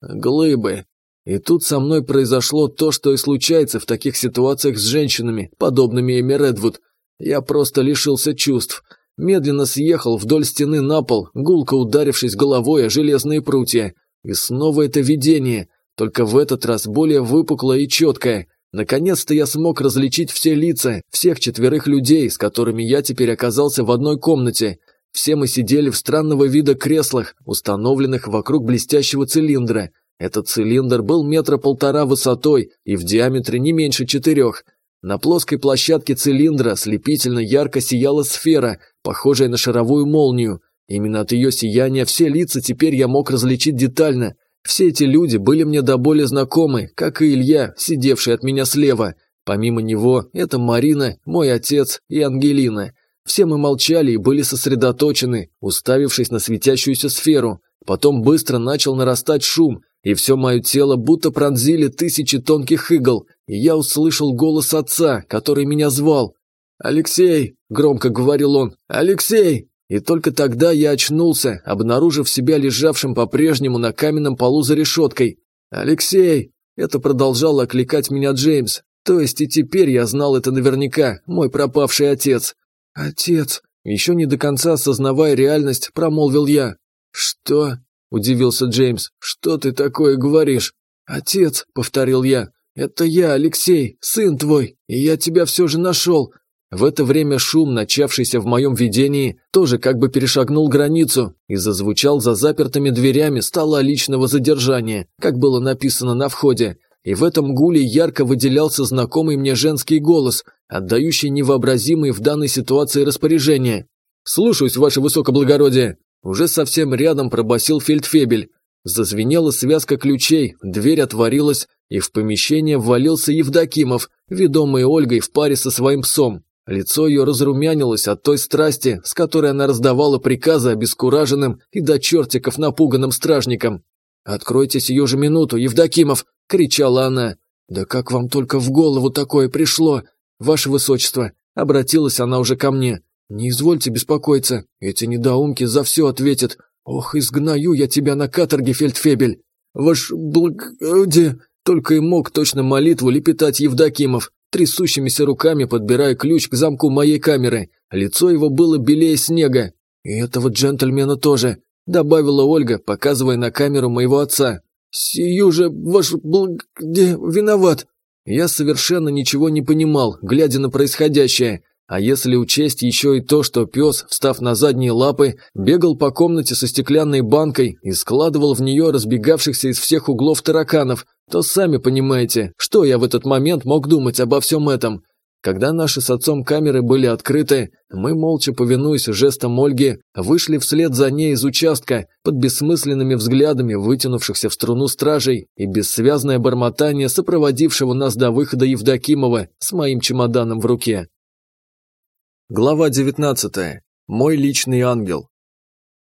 «Глыбы». И тут со мной произошло то, что и случается в таких ситуациях с женщинами, подобными Эми Редвуд. Я просто лишился чувств. Медленно съехал вдоль стены на пол, гулко ударившись головой о железные прутья. И снова это видение, только в этот раз более выпуклое и четкое. Наконец-то я смог различить все лица, всех четверых людей, с которыми я теперь оказался в одной комнате. Все мы сидели в странного вида креслах, установленных вокруг блестящего цилиндра. Этот цилиндр был метра полтора высотой и в диаметре не меньше четырех. На плоской площадке цилиндра слепительно ярко сияла сфера, похожая на шаровую молнию. Именно от ее сияния все лица теперь я мог различить детально. Все эти люди были мне до боли знакомы, как и Илья, сидевший от меня слева. Помимо него, это Марина, мой отец и Ангелина. Все мы молчали и были сосредоточены, уставившись на светящуюся сферу. Потом быстро начал нарастать шум, и все мое тело будто пронзили тысячи тонких игл, и я услышал голос отца, который меня звал. «Алексей!» – громко говорил он. «Алексей!» И только тогда я очнулся, обнаружив себя лежавшим по-прежнему на каменном полу за решеткой. «Алексей!» – это продолжал окликать меня Джеймс. То есть и теперь я знал это наверняка, мой пропавший отец. «Отец!» Еще не до конца осознавая реальность, промолвил я. «Что?» – удивился Джеймс. «Что ты такое говоришь?» «Отец», – повторил я. «Это я, Алексей, сын твой, и я тебя все же нашел». В это время шум, начавшийся в моем видении, тоже как бы перешагнул границу и зазвучал за запертыми дверями стола личного задержания, как было написано на входе. И в этом гуле ярко выделялся знакомый мне женский голос, отдающий невообразимые в данной ситуации распоряжения. «Слушаюсь, ваше высокоблагородие!» Уже совсем рядом пробасил фельдфебель. Зазвенела связка ключей, дверь отворилась, и в помещение ввалился Евдокимов, ведомый Ольгой в паре со своим псом. Лицо ее разрумянилось от той страсти, с которой она раздавала приказы обескураженным и до чертиков напуганным стражникам. «Откройте сию же минуту, Евдокимов!» – кричала она. «Да как вам только в голову такое пришло? Ваше Высочество!» – обратилась она уже ко мне. «Не извольте беспокоиться, эти недоумки за все ответят. Ох, изгнаю я тебя на каторге, фельдфебель!» «Ваш благоди...» Только и мог точно молитву лепетать Евдокимов, трясущимися руками подбирая ключ к замку моей камеры. Лицо его было белее снега. «И этого джентльмена тоже», — добавила Ольга, показывая на камеру моего отца. «Сию же, ваш благоди... виноват!» Я совершенно ничего не понимал, глядя на происходящее. А если учесть еще и то, что пес, встав на задние лапы, бегал по комнате со стеклянной банкой и складывал в нее разбегавшихся из всех углов тараканов, то сами понимаете, что я в этот момент мог думать обо всем этом. Когда наши с отцом камеры были открыты, мы, молча повинуясь жестам Ольги, вышли вслед за ней из участка под бессмысленными взглядами вытянувшихся в струну стражей и бессвязное бормотание сопроводившего нас до выхода Евдокимова с моим чемоданом в руке. Глава 19. Мой личный ангел.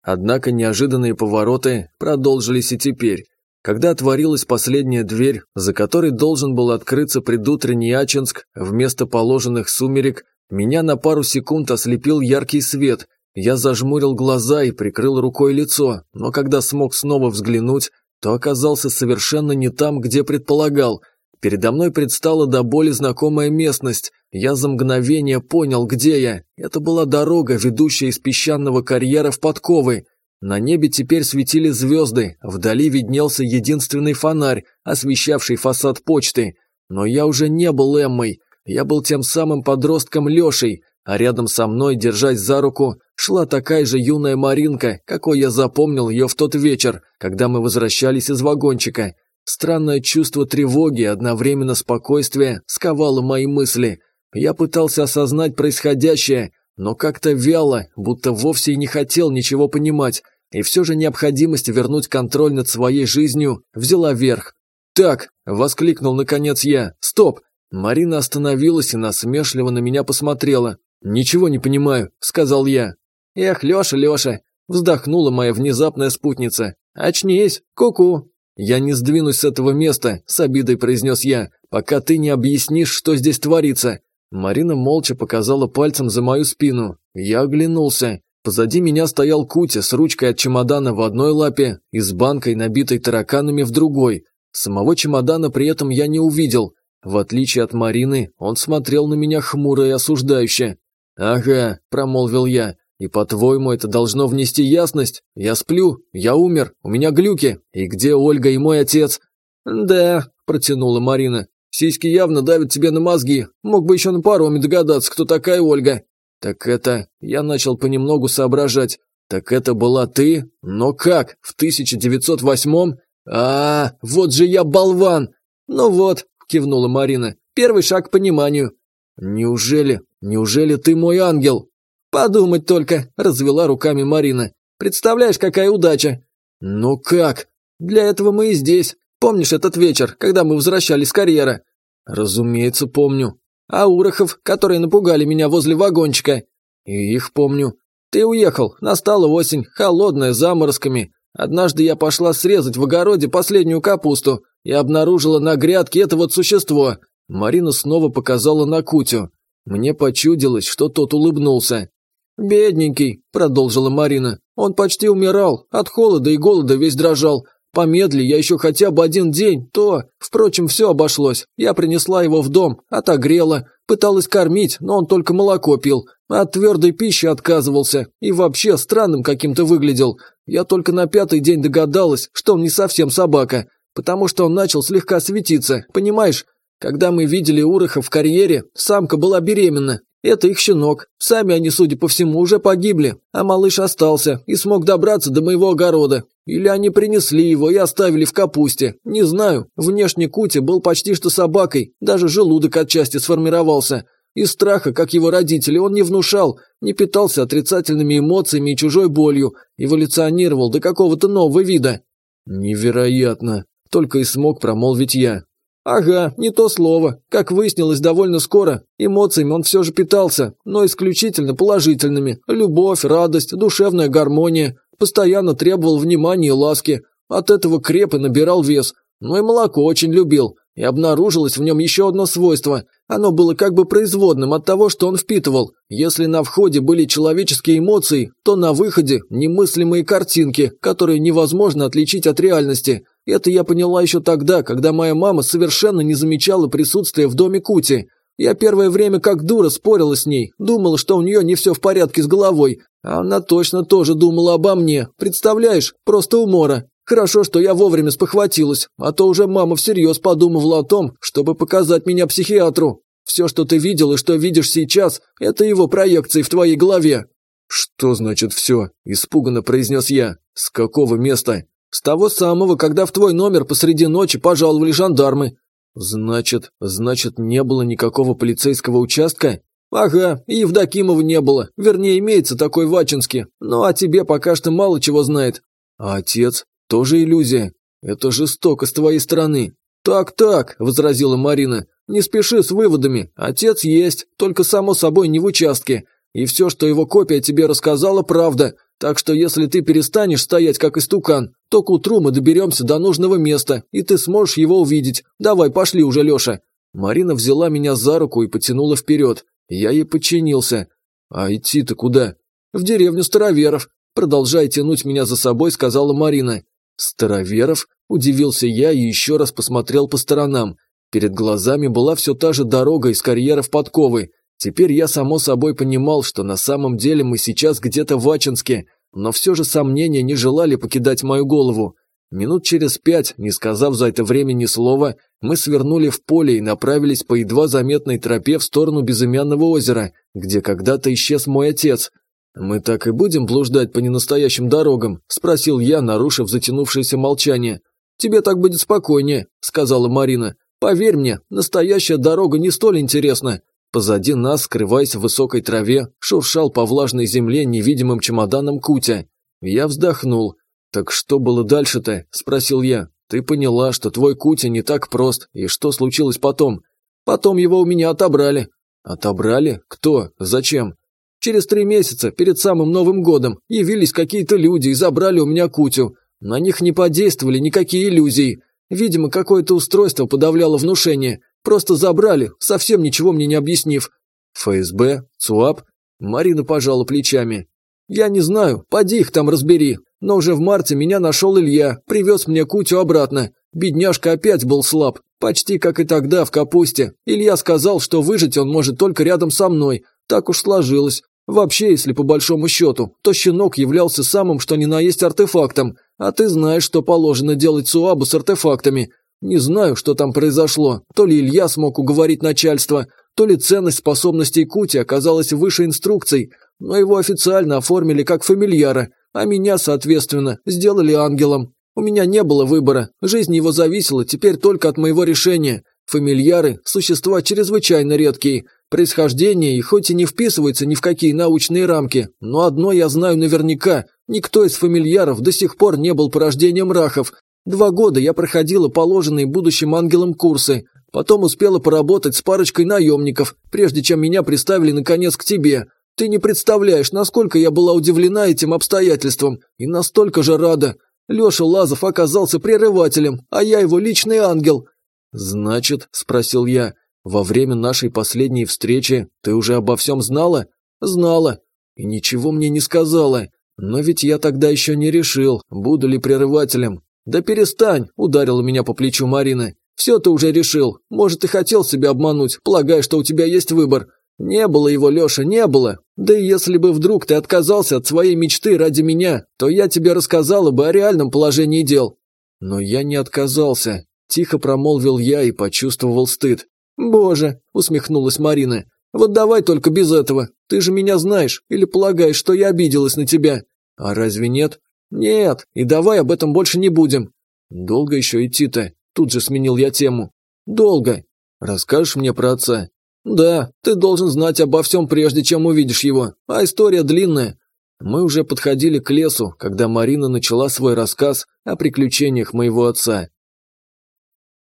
Однако неожиданные повороты продолжились и теперь. Когда отворилась последняя дверь, за которой должен был открыться предутренний Ачинск, вместо положенных сумерек, меня на пару секунд ослепил яркий свет. Я зажмурил глаза и прикрыл рукой лицо, но когда смог снова взглянуть, то оказался совершенно не там, где предполагал. Передо мной предстала до боли знакомая местность. Я за мгновение понял, где я. Это была дорога, ведущая из песчаного карьера в подковы. На небе теперь светили звезды, вдали виднелся единственный фонарь, освещавший фасад почты. Но я уже не был Эммой, я был тем самым подростком Лешей, а рядом со мной, держась за руку, шла такая же юная Маринка, какой я запомнил ее в тот вечер, когда мы возвращались из вагончика. Странное чувство тревоги и одновременно спокойствия сковало мои мысли. Я пытался осознать происходящее, но как-то вяло, будто вовсе и не хотел ничего понимать, и все же необходимость вернуть контроль над своей жизнью взяла верх. «Так!» – воскликнул наконец я. «Стоп!» Марина остановилась и насмешливо на меня посмотрела. «Ничего не понимаю», – сказал я. «Эх, Леша, Леша!» – вздохнула моя внезапная спутница. «Очнись! Ку-ку!» «Я не сдвинусь с этого места», – с обидой произнес я, – «пока ты не объяснишь, что здесь творится. Марина молча показала пальцем за мою спину. Я оглянулся. Позади меня стоял Кутя с ручкой от чемодана в одной лапе и с банкой, набитой тараканами, в другой. Самого чемодана при этом я не увидел. В отличие от Марины, он смотрел на меня хмуро и осуждающе. «Ага», – промолвил я, – «и по-твоему это должно внести ясность? Я сплю, я умер, у меня глюки. И где Ольга и мой отец?» «Да», – протянула Марина, Сиськи явно давят тебе на мозги. Мог бы еще на пароме догадаться, кто такая Ольга. Так это... Я начал понемногу соображать. Так это была ты? Но как? В 1908-м? А, вот же я болван! Ну вот, кивнула Марина. Первый шаг к пониманию. Неужели, неужели ты мой ангел? Подумать только, развела руками Марина. Представляешь, какая удача? Ну как? Для этого мы и здесь. Помнишь этот вечер, когда мы возвращались с карьера?» «Разумеется, помню. А Урохов, которые напугали меня возле вагончика?» «И их помню. Ты уехал, настала осень, холодная, заморозками. Однажды я пошла срезать в огороде последнюю капусту и обнаружила на грядке это вот существо». Марина снова показала на Кутю. Мне почудилось, что тот улыбнулся. «Бедненький», – продолжила Марина. «Он почти умирал, от холода и голода весь дрожал, Помедли я еще хотя бы один день, то... Впрочем, все обошлось. Я принесла его в дом, отогрела, пыталась кормить, но он только молоко пил. От твердой пищи отказывался и вообще странным каким-то выглядел. Я только на пятый день догадалась, что он не совсем собака, потому что он начал слегка светиться, понимаешь? Когда мы видели Уроха в карьере, самка была беременна. Это их щенок. Сами они, судя по всему, уже погибли, а малыш остался и смог добраться до моего огорода. Или они принесли его и оставили в капусте. Не знаю. Внешне Кути был почти что собакой. Даже желудок отчасти сформировался. Из страха, как его родители, он не внушал, не питался отрицательными эмоциями и чужой болью, эволюционировал до какого-то нового вида. «Невероятно!» – только и смог промолвить я. «Ага, не то слово. Как выяснилось довольно скоро, эмоциями он все же питался, но исключительно положительными. Любовь, радость, душевная гармония. Постоянно требовал внимания и ласки. От этого креп и набирал вес. Но и молоко очень любил. И обнаружилось в нем еще одно свойство. Оно было как бы производным от того, что он впитывал. Если на входе были человеческие эмоции, то на выходе немыслимые картинки, которые невозможно отличить от реальности. Это я поняла еще тогда, когда моя мама совершенно не замечала присутствия в доме Кути. Я первое время как дура спорила с ней, думала, что у нее не все в порядке с головой, а она точно тоже думала обо мне, представляешь, просто умора. Хорошо, что я вовремя спохватилась, а то уже мама всерьез подумывала о том, чтобы показать меня психиатру. Все, что ты видел и что видишь сейчас, это его проекции в твоей голове». «Что значит все?» – испуганно произнес я. «С какого места?» «С того самого, когда в твой номер посреди ночи пожаловали жандармы». «Значит, значит, не было никакого полицейского участка?» «Ага, и Евдокимова не было. Вернее, имеется такой в Ачинске. Ну, а тебе пока что мало чего знает». «А отец? Тоже иллюзия? Это жестоко с твоей стороны». «Так-так», – возразила Марина. «Не спеши с выводами. Отец есть, только само собой не в участке. И все, что его копия тебе рассказала, правда. Так что если ты перестанешь стоять как истукан, то к утру мы доберемся до нужного места, и ты сможешь его увидеть. Давай, пошли уже, Леша». Марина взяла меня за руку и потянула вперед. Я ей подчинился. «А идти-то куда?» «В деревню Староверов». Продолжая тянуть меня за собой, сказала Марина. «Староверов?» – удивился я и еще раз посмотрел по сторонам. Перед глазами была все та же дорога из карьеров подковы. Теперь я само собой понимал, что на самом деле мы сейчас где-то в Ачинске, но все же сомнения не желали покидать мою голову. Минут через пять, не сказав за это время ни слова, мы свернули в поле и направились по едва заметной тропе в сторону безымянного озера, где когда-то исчез мой отец – «Мы так и будем блуждать по ненастоящим дорогам?» – спросил я, нарушив затянувшееся молчание. «Тебе так будет спокойнее», – сказала Марина. «Поверь мне, настоящая дорога не столь интересна». Позади нас, скрываясь в высокой траве, шуршал по влажной земле невидимым чемоданом Кутя. Я вздохнул. «Так что было дальше-то?» – спросил я. «Ты поняла, что твой Кутя не так прост, и что случилось потом?» «Потом его у меня отобрали». «Отобрали? Кто? Зачем?» Через три месяца, перед самым Новым годом, явились какие-то люди и забрали у меня кутю. На них не подействовали никакие иллюзии. Видимо, какое-то устройство подавляло внушение. Просто забрали, совсем ничего мне не объяснив. ФСБ? ЦУАП? Марина пожала плечами. Я не знаю, поди их там разбери. Но уже в марте меня нашел Илья, привез мне кутю обратно. Бедняжка опять был слаб, почти как и тогда в капусте. Илья сказал, что выжить он может только рядом со мной. Так уж сложилось. Вообще, если по большому счету, то щенок являлся самым что ни на есть артефактом, а ты знаешь, что положено делать Суабу с артефактами. Не знаю, что там произошло, то ли Илья смог уговорить начальство, то ли ценность способностей Кути оказалась выше инструкций, но его официально оформили как фамильяра, а меня, соответственно, сделали ангелом. У меня не было выбора, жизнь его зависела теперь только от моего решения. Фамильяры – существа чрезвычайно редкие, Происхождение их хоть и не вписывается ни в какие научные рамки, но одно я знаю наверняка – никто из фамильяров до сих пор не был порождением рахов. Два года я проходила положенные будущим ангелам курсы, потом успела поработать с парочкой наемников, прежде чем меня приставили наконец к тебе. Ты не представляешь, насколько я была удивлена этим обстоятельством и настолько же рада. Леша Лазов оказался прерывателем, а я его личный ангел». «Значит», – спросил я, – во время нашей последней встречи ты уже обо всем знала? Знала. И ничего мне не сказала. Но ведь я тогда еще не решил, буду ли прерывателем. Да перестань, ударила меня по плечу Марина. Все ты уже решил. Может, и хотел себя обмануть, полагая, что у тебя есть выбор. Не было его, Леша, не было. Да и если бы вдруг ты отказался от своей мечты ради меня, то я тебе рассказала бы о реальном положении дел. Но я не отказался. Тихо промолвил я и почувствовал стыд. «Боже!» – усмехнулась Марина. «Вот давай только без этого. Ты же меня знаешь. Или полагаешь, что я обиделась на тебя?» «А разве нет?» «Нет. И давай об этом больше не будем». «Долго еще идти-то?» Тут же сменил я тему. «Долго. Расскажешь мне про отца?» «Да, ты должен знать обо всем, прежде чем увидишь его. А история длинная». Мы уже подходили к лесу, когда Марина начала свой рассказ о приключениях моего отца.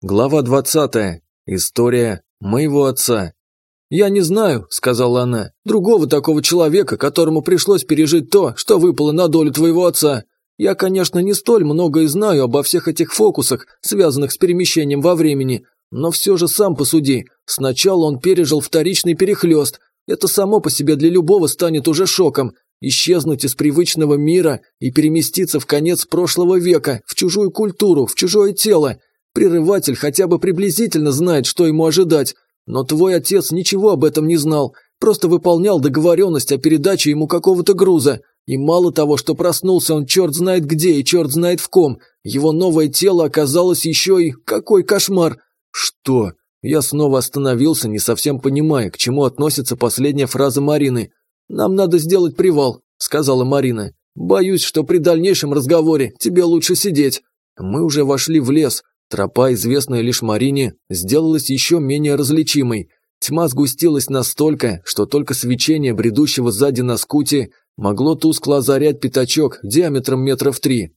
Глава двадцатая. История моего отца. «Я не знаю», – сказала она, – «другого такого человека, которому пришлось пережить то, что выпало на долю твоего отца. Я, конечно, не столь много и знаю обо всех этих фокусах, связанных с перемещением во времени, но все же сам посуди. Сначала он пережил вторичный перехлест. Это само по себе для любого станет уже шоком. Исчезнуть из привычного мира и переместиться в конец прошлого века, в чужую культуру, в чужое тело – Прерыватель хотя бы приблизительно знает, что ему ожидать. Но твой отец ничего об этом не знал, просто выполнял договоренность о передаче ему какого-то груза. И мало того, что проснулся он черт знает где и черт знает в ком, его новое тело оказалось еще и... Какой кошмар! Что? Я снова остановился, не совсем понимая, к чему относится последняя фраза Марины. «Нам надо сделать привал», – сказала Марина. «Боюсь, что при дальнейшем разговоре тебе лучше сидеть». Мы уже вошли в лес. Тропа, известная лишь Марине, сделалась еще менее различимой. Тьма сгустилась настолько, что только свечение бредущего сзади на скуте могло тускло озарять пятачок диаметром метров три.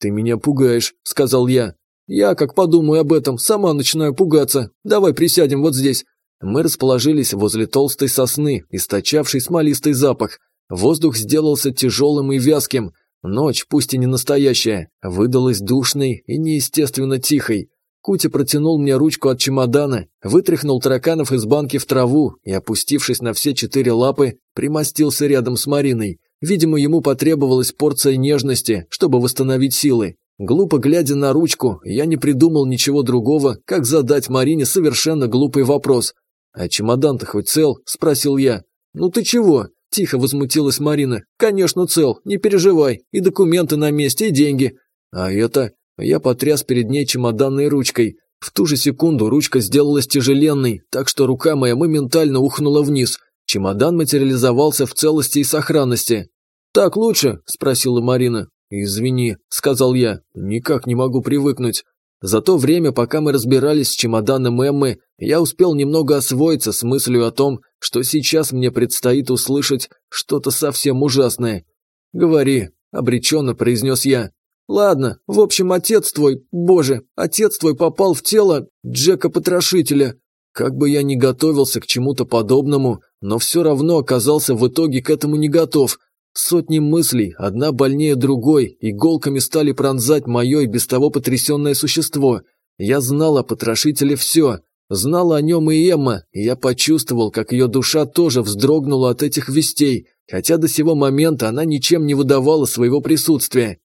«Ты меня пугаешь», – сказал я. «Я, как подумаю об этом, сама начинаю пугаться. Давай присядем вот здесь». Мы расположились возле толстой сосны, источавшей смолистый запах. Воздух сделался тяжелым и вязким. Ночь, пусть и не настоящая, выдалась душной и неестественно тихой. Кути протянул мне ручку от чемодана, вытряхнул тараканов из банки в траву и, опустившись на все четыре лапы, примостился рядом с Мариной. Видимо, ему потребовалась порция нежности, чтобы восстановить силы. Глупо глядя на ручку, я не придумал ничего другого, как задать Марине совершенно глупый вопрос. «А чемодан-то хоть цел?» – спросил я. «Ну ты чего?» – тихо возмутилась Марина. «Конечно цел, не переживай, и документы на месте, и деньги». «А это?» Я потряс перед ней чемоданной ручкой. В ту же секунду ручка сделалась тяжеленной, так что рука моя моментально ухнула вниз. Чемодан материализовался в целости и сохранности. «Так лучше?» – спросила Марина. «Извини», – сказал я, – «никак не могу привыкнуть». За то время, пока мы разбирались с чемоданом Эммы, я успел немного освоиться с мыслью о том, что сейчас мне предстоит услышать что-то совсем ужасное. «Говори», – обреченно произнес я. «Ладно, в общем, отец твой, боже, отец твой попал в тело Джека-потрошителя. Как бы я ни готовился к чему-то подобному, но все равно оказался в итоге к этому не готов. Сотни мыслей, одна больнее другой, иголками стали пронзать мое и без того потрясенное существо. Я знал о потрошителе все. Знала о нем и Эмма, и я почувствовал, как ее душа тоже вздрогнула от этих вестей, хотя до сего момента она ничем не выдавала своего присутствия.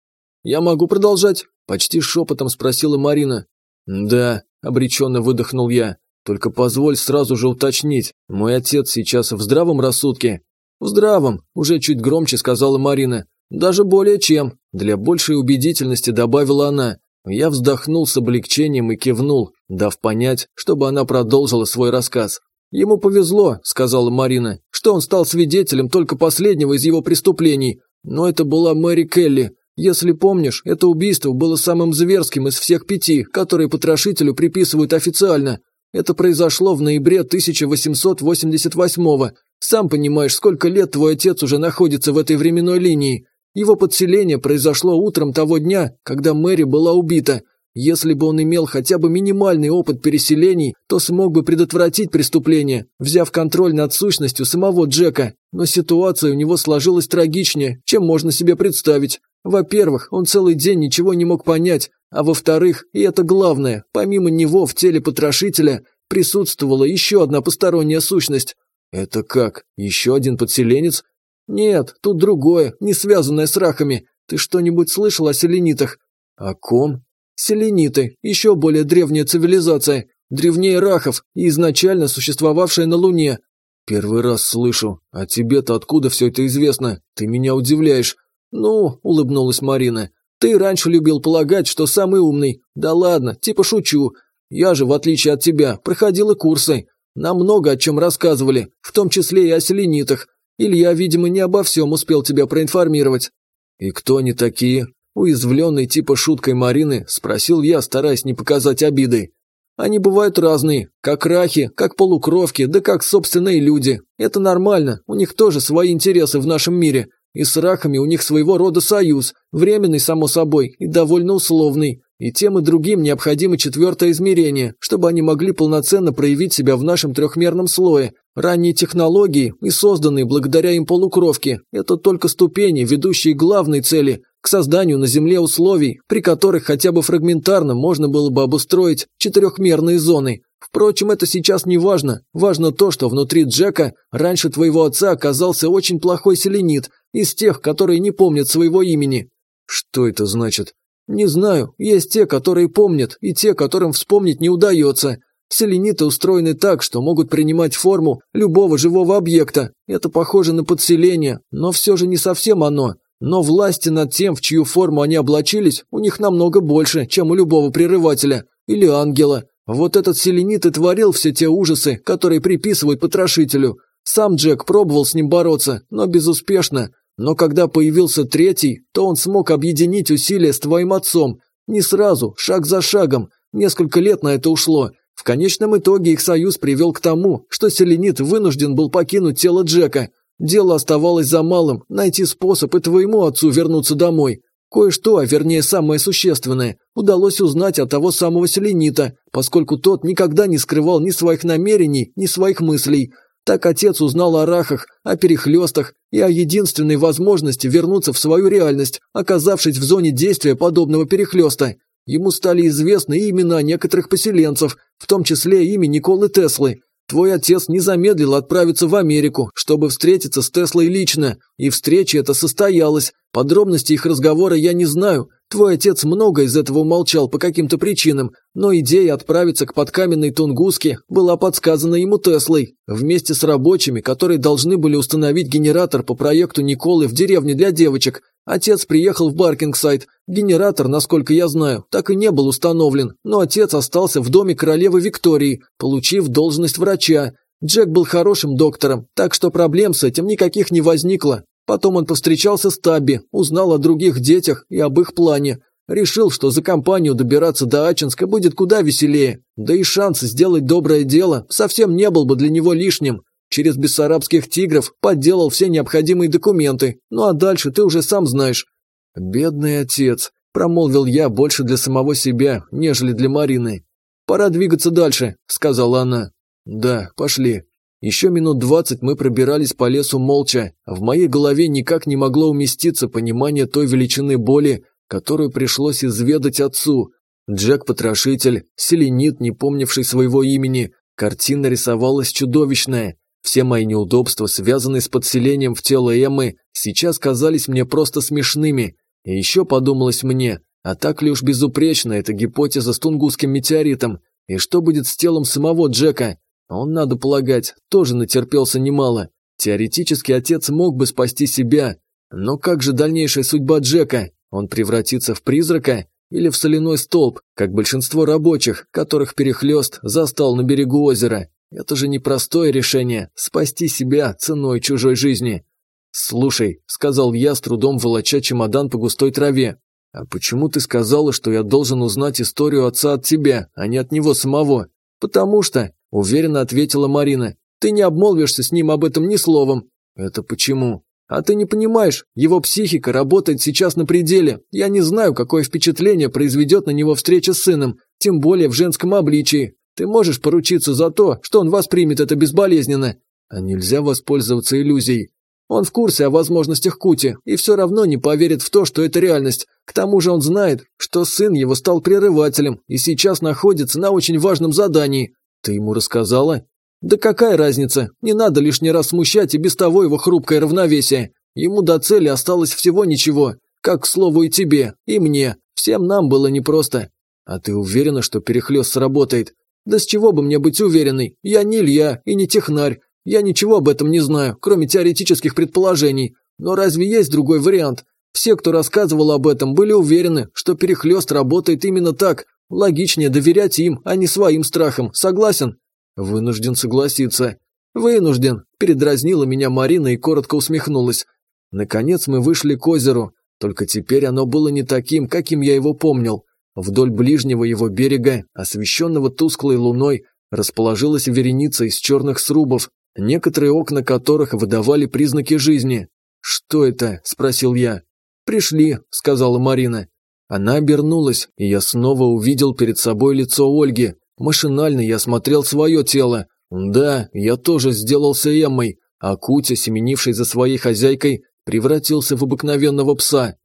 «Я могу продолжать?» – почти шепотом спросила Марина. «Да», – обреченно выдохнул я. «Только позволь сразу же уточнить, мой отец сейчас в здравом рассудке?» «В здравом», – уже чуть громче сказала Марина. «Даже более чем», – для большей убедительности добавила она. Я вздохнул с облегчением и кивнул, дав понять, чтобы она продолжила свой рассказ. «Ему повезло», – сказала Марина, – «что он стал свидетелем только последнего из его преступлений. Но это была Мэри Келли. Если помнишь, это убийство было самым зверским из всех пяти, которые потрошителю приписывают официально. Это произошло в ноябре 1888-го, сам понимаешь, сколько лет твой отец уже находится в этой временной линии. Его подселение произошло утром того дня, когда Мэри была убита. Если бы он имел хотя бы минимальный опыт переселений, то смог бы предотвратить преступление, взяв контроль над сущностью самого Джека. Но ситуация у него сложилась трагичнее, чем можно себе представить. Во-первых, он целый день ничего не мог понять, а во-вторых, и это главное, помимо него в теле потрошителя присутствовала еще одна посторонняя сущность, «Это как? Еще один подселенец?» «Нет, тут другое, не связанное с рахами. Ты что-нибудь слышал о селенитах?» «О ком?» «Селениты, еще более древняя цивилизация, древнее рахов и изначально существовавшая на Луне». «Первый раз слышу. А тебе-то откуда все это известно? Ты меня удивляешь». «Ну», — улыбнулась Марина, — «ты раньше любил полагать, что самый умный. Да ладно, типа шучу. Я же, в отличие от тебя, проходила курсы. Нам много о чем рассказывали, в том числе и о селенитах. Илья, видимо, не обо всем успел тебя проинформировать». «И кто они такие?» Уязвленный типа шуткой Марины, спросил я, стараясь не показать обиды. «Они бывают разные, как рахи, как полукровки, да как собственные люди. Это нормально, у них тоже свои интересы в нашем мире. И с рахами у них своего рода союз, временный, само собой, и довольно условный. И тем и другим необходимо четвертое измерение, чтобы они могли полноценно проявить себя в нашем трехмерном слое. Ранние технологии и созданные благодаря им полукровки – это только ступени, ведущие к главной цели – к созданию на Земле условий, при которых хотя бы фрагментарно можно было бы обустроить четырехмерные зоны. Впрочем, это сейчас не важно. Важно то, что внутри Джека раньше твоего отца оказался очень плохой селенит, из тех, которые не помнят своего имени. Что это значит? «Не знаю. Есть те, которые помнят, и те, которым вспомнить не удается. Селениты устроены так, что могут принимать форму любого живого объекта. Это похоже на подселение, но все же не совсем оно. Но власти над тем, в чью форму они облачились, у них намного больше, чем у любого прерывателя или ангела. Вот этот селенит и творил все те ужасы, которые приписывают потрошителю. Сам Джек пробовал с ним бороться, но безуспешно. Но когда появился третий, то он смог объединить усилия с твоим отцом. Не сразу, шаг за шагом. Несколько лет на это ушло. В конечном итоге их союз привел к тому, что Селенит вынужден был покинуть тело Джека. Дело оставалось за малым – найти способ и твоему отцу вернуться домой. Кое-что, а вернее самое существенное, удалось узнать от того самого Селенита, поскольку тот никогда не скрывал ни своих намерений, ни своих мыслей. Так отец узнал о рахах, о перехлестах и о единственной возможности вернуться в свою реальность, оказавшись в зоне действия подобного перехлеста. Ему стали известны имена некоторых поселенцев, в том числе имя Николы Теслы. Твой отец не замедлил отправиться в Америку, чтобы встретиться с Теслой лично, и встреча эта состоялась. Подробности их разговора я не знаю. Твой отец много из этого умолчал по каким-то причинам, но идея отправиться к подкаменной Тунгуске была подсказана ему Теслой, вместе с рабочими, которые должны были установить генератор по проекту Николы в деревне для девочек. Отец приехал в Баркингсайд. Генератор, насколько я знаю, так и не был установлен, но отец остался в доме королевы Виктории, получив должность врача. Джек был хорошим доктором, так что проблем с этим никаких не возникло. Потом он повстречался с Табби, узнал о других детях и об их плане. Решил, что за компанию добираться до Ачинска будет куда веселее. Да и шанс сделать доброе дело совсем не был бы для него лишним. Через бессарабских тигров подделал все необходимые документы. Ну а дальше ты уже сам знаешь. «Бедный отец», – промолвил я больше для самого себя, нежели для Марины. «Пора двигаться дальше», – сказала она. «Да, пошли». Еще минут двадцать мы пробирались по лесу молча, в моей голове никак не могло уместиться понимание той величины боли, которую пришлось изведать отцу. Джек-потрошитель, селенит, не помнивший своего имени, картина рисовалась чудовищная. Все мои неудобства, связанные с подселением в тело Эммы, сейчас казались мне просто смешными. И еще подумалось мне, а так ли уж безупречна эта гипотеза с тунгусским метеоритом? И что будет с телом самого Джека? Он, надо полагать, тоже натерпелся немало. Теоретически отец мог бы спасти себя. Но как же дальнейшая судьба Джека? Он превратится в призрака? Или в соляной столб, как большинство рабочих, которых перехлёст застал на берегу озера? Это же непростое решение – спасти себя ценой чужой жизни. «Слушай», – сказал я, с трудом волоча чемодан по густой траве, «а почему ты сказала, что я должен узнать историю отца от тебя, а не от него самого?» «Потому что», – уверенно ответила Марина, – «ты не обмолвишься с ним об этом ни словом». «Это почему?» «А ты не понимаешь, его психика работает сейчас на пределе. Я не знаю, какое впечатление произведет на него встреча с сыном, тем более в женском обличии. Ты можешь поручиться за то, что он воспримет это безболезненно. А нельзя воспользоваться иллюзией. Он в курсе о возможностях Кути и все равно не поверит в то, что это реальность. К тому же он знает, что сын его стал прерывателем и сейчас находится на очень важном задании. Ты ему рассказала? Да какая разница? Не надо лишний раз смущать и без того его хрупкое равновесие. Ему до цели осталось всего ничего. Как, к слову, и тебе, и мне. Всем нам было непросто. А ты уверена, что перехлёст сработает? Да с чего бы мне быть уверенной? Я не Илья и не технарь. Я ничего об этом не знаю, кроме теоретических предположений. Но разве есть другой вариант? Все, кто рассказывал об этом, были уверены, что перехлёст работает именно так. Логичнее доверять им, а не своим страхам. Согласен? Вынужден согласиться. Вынужден. Передразнила меня Марина и коротко усмехнулась. Наконец мы вышли к озеру. Только теперь оно было не таким, каким я его помнил. Вдоль ближнего его берега, освещенного тусклой луной, расположилась вереница из черных срубов, некоторые окна которых выдавали признаки жизни. «Что это?» – спросил я. «Пришли», – сказала Марина. Она обернулась, и я снова увидел перед собой лицо Ольги. Машинально я смотрел свое тело. Да, я тоже сделался Эммой, а Кутя, семенивший за своей хозяйкой, превратился в обыкновенного пса.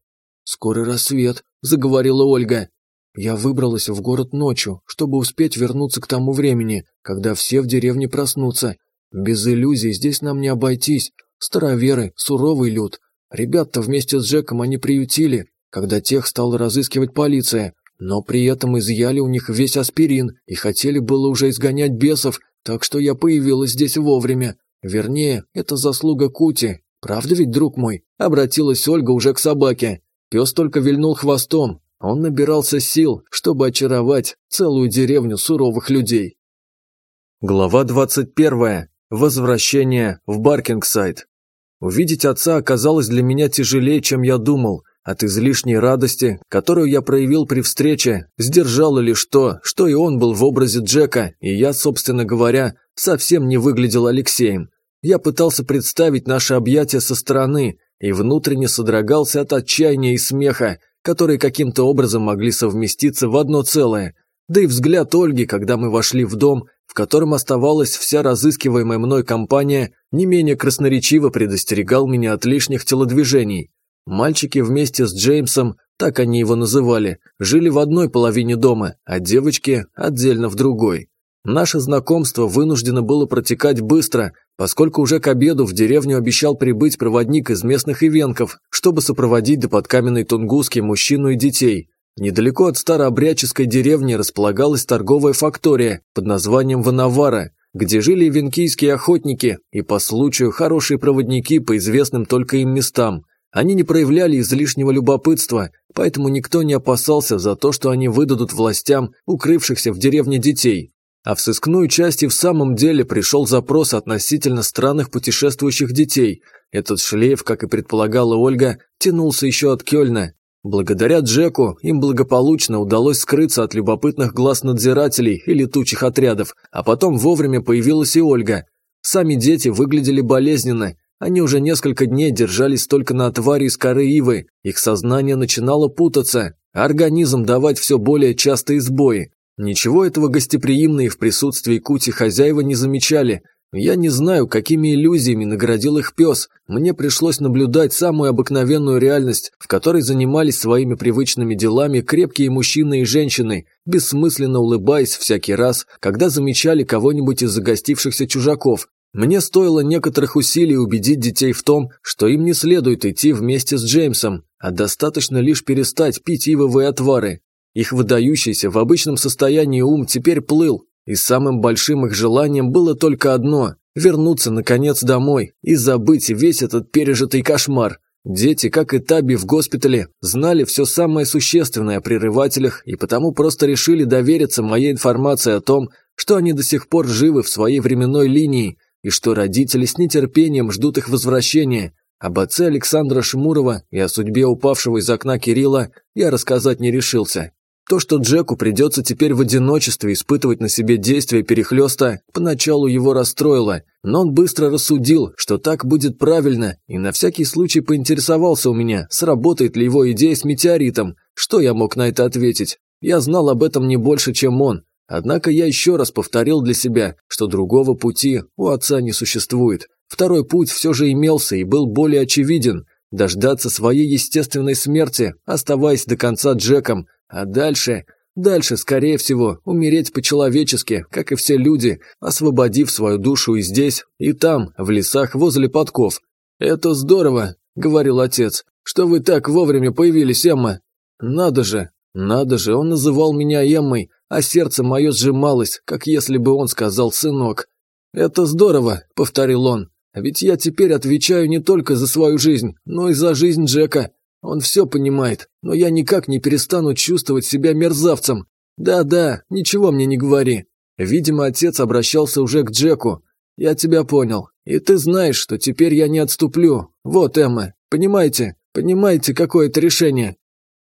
«Скоро рассвет», – заговорила Ольга. Я выбралась в город ночью, чтобы успеть вернуться к тому времени, когда все в деревне проснутся. Без иллюзий здесь нам не обойтись. Староверы, суровый люд. Ребят-то вместе с Джеком они приютили, когда тех стала разыскивать полиция. Но при этом изъяли у них весь аспирин и хотели было уже изгонять бесов, так что я появилась здесь вовремя. Вернее, это заслуга Кути. Правда ведь, друг мой? Обратилась Ольга уже к собаке. Пес только вильнул хвостом, он набирался сил, чтобы очаровать целую деревню суровых людей. Глава 21. Возвращение в Баркингсайд. Увидеть отца оказалось для меня тяжелее, чем я думал. От излишней радости, которую я проявил при встрече, сдержало лишь то, что и он был в образе Джека, и я, собственно говоря, совсем не выглядел Алексеем. Я пытался представить наше объятие со стороны и внутренне содрогался от отчаяния и смеха, которые каким-то образом могли совместиться в одно целое. Да и взгляд Ольги, когда мы вошли в дом, в котором оставалась вся разыскиваемая мной компания, не менее красноречиво предостерегал меня от лишних телодвижений. Мальчики вместе с Джеймсом, так они его называли, жили в одной половине дома, а девочки отдельно в другой. Наше знакомство вынуждено было протекать быстро, поскольку уже к обеду в деревню обещал прибыть проводник из местных ивенков, чтобы сопроводить до подкаменной Тунгуски мужчину и детей. Недалеко от старообрядческой деревни располагалась торговая фактория под названием Ванавара, где жили венкийские охотники и по случаю хорошие проводники по известным только им местам – они не проявляли излишнего любопытства, поэтому никто не опасался за то, что они выдадут властям укрывшихся в деревне детей. А в сыскную часть и в самом деле пришел запрос относительно странных путешествующих детей. Этот шлейф, как и предполагала Ольга, тянулся еще от Кёльна. Благодаря Джеку им благополучно удалось скрыться от любопытных глаз надзирателей и летучих отрядов, а потом вовремя появилась и Ольга. Сами дети выглядели болезненно, они уже несколько дней держались только на отваре из коры ивы, их сознание начинало путаться, а организм давать все более частые сбои. Ничего этого гостеприимные в присутствии Кути хозяева не замечали. Я не знаю, какими иллюзиями наградил их пес. Мне пришлось наблюдать самую обыкновенную реальность, в которой занимались своими привычными делами крепкие мужчины и женщины, бессмысленно улыбаясь всякий раз, когда замечали кого-нибудь из загостившихся чужаков, мне стоило некоторых усилий убедить детей в том, что им не следует идти вместе с Джеймсом, а достаточно лишь перестать пить ивовые отвары. Их выдающийся в обычном состоянии ум теперь плыл, и самым большим их желанием было только одно – вернуться, наконец, домой и забыть весь этот пережитый кошмар. Дети, как и Таби в госпитале, знали все самое существенное о прерывателях и потому просто решили довериться моей информации о том, что они до сих пор живы в своей временной линии и что родители с нетерпением ждут их возвращения. Об отце Александра Шмурова и о судьбе упавшего из окна Кирилла я рассказать не решился. То, что Джеку придется теперь в одиночестве испытывать на себе действие перехлеста, поначалу его расстроило, но он быстро рассудил, что так будет правильно, и на всякий случай поинтересовался у меня, сработает ли его идея с метеоритом. Что я мог на это ответить? Я знал об этом не больше, чем он, Однако я еще раз повторил для себя, что другого пути у отца не существует. Второй путь все же имелся и был более очевиден – дождаться своей естественной смерти, оставаясь до конца Джеком, а дальше... Дальше, скорее всего, умереть по-человечески, как и все люди, освободив свою душу и здесь, и там, в лесах возле подков. «Это здорово», — говорил отец, — «что вы так вовремя появились, Эмма». «Надо же, надо же, он называл меня Эммой, а сердце мое сжималось, как если бы он сказал «сынок». «Это здорово», — повторил он, «ведь я теперь отвечаю не только за свою жизнь, но и за жизнь Джека. Он все понимает, но я никак не перестану чувствовать себя мерзавцем. Да-да, ничего мне не говори». Видимо, отец обращался уже к Джеку. «Я тебя понял, и ты знаешь, что теперь я не отступлю. Вот, Эмма, понимаете, понимаете, какое это решение?»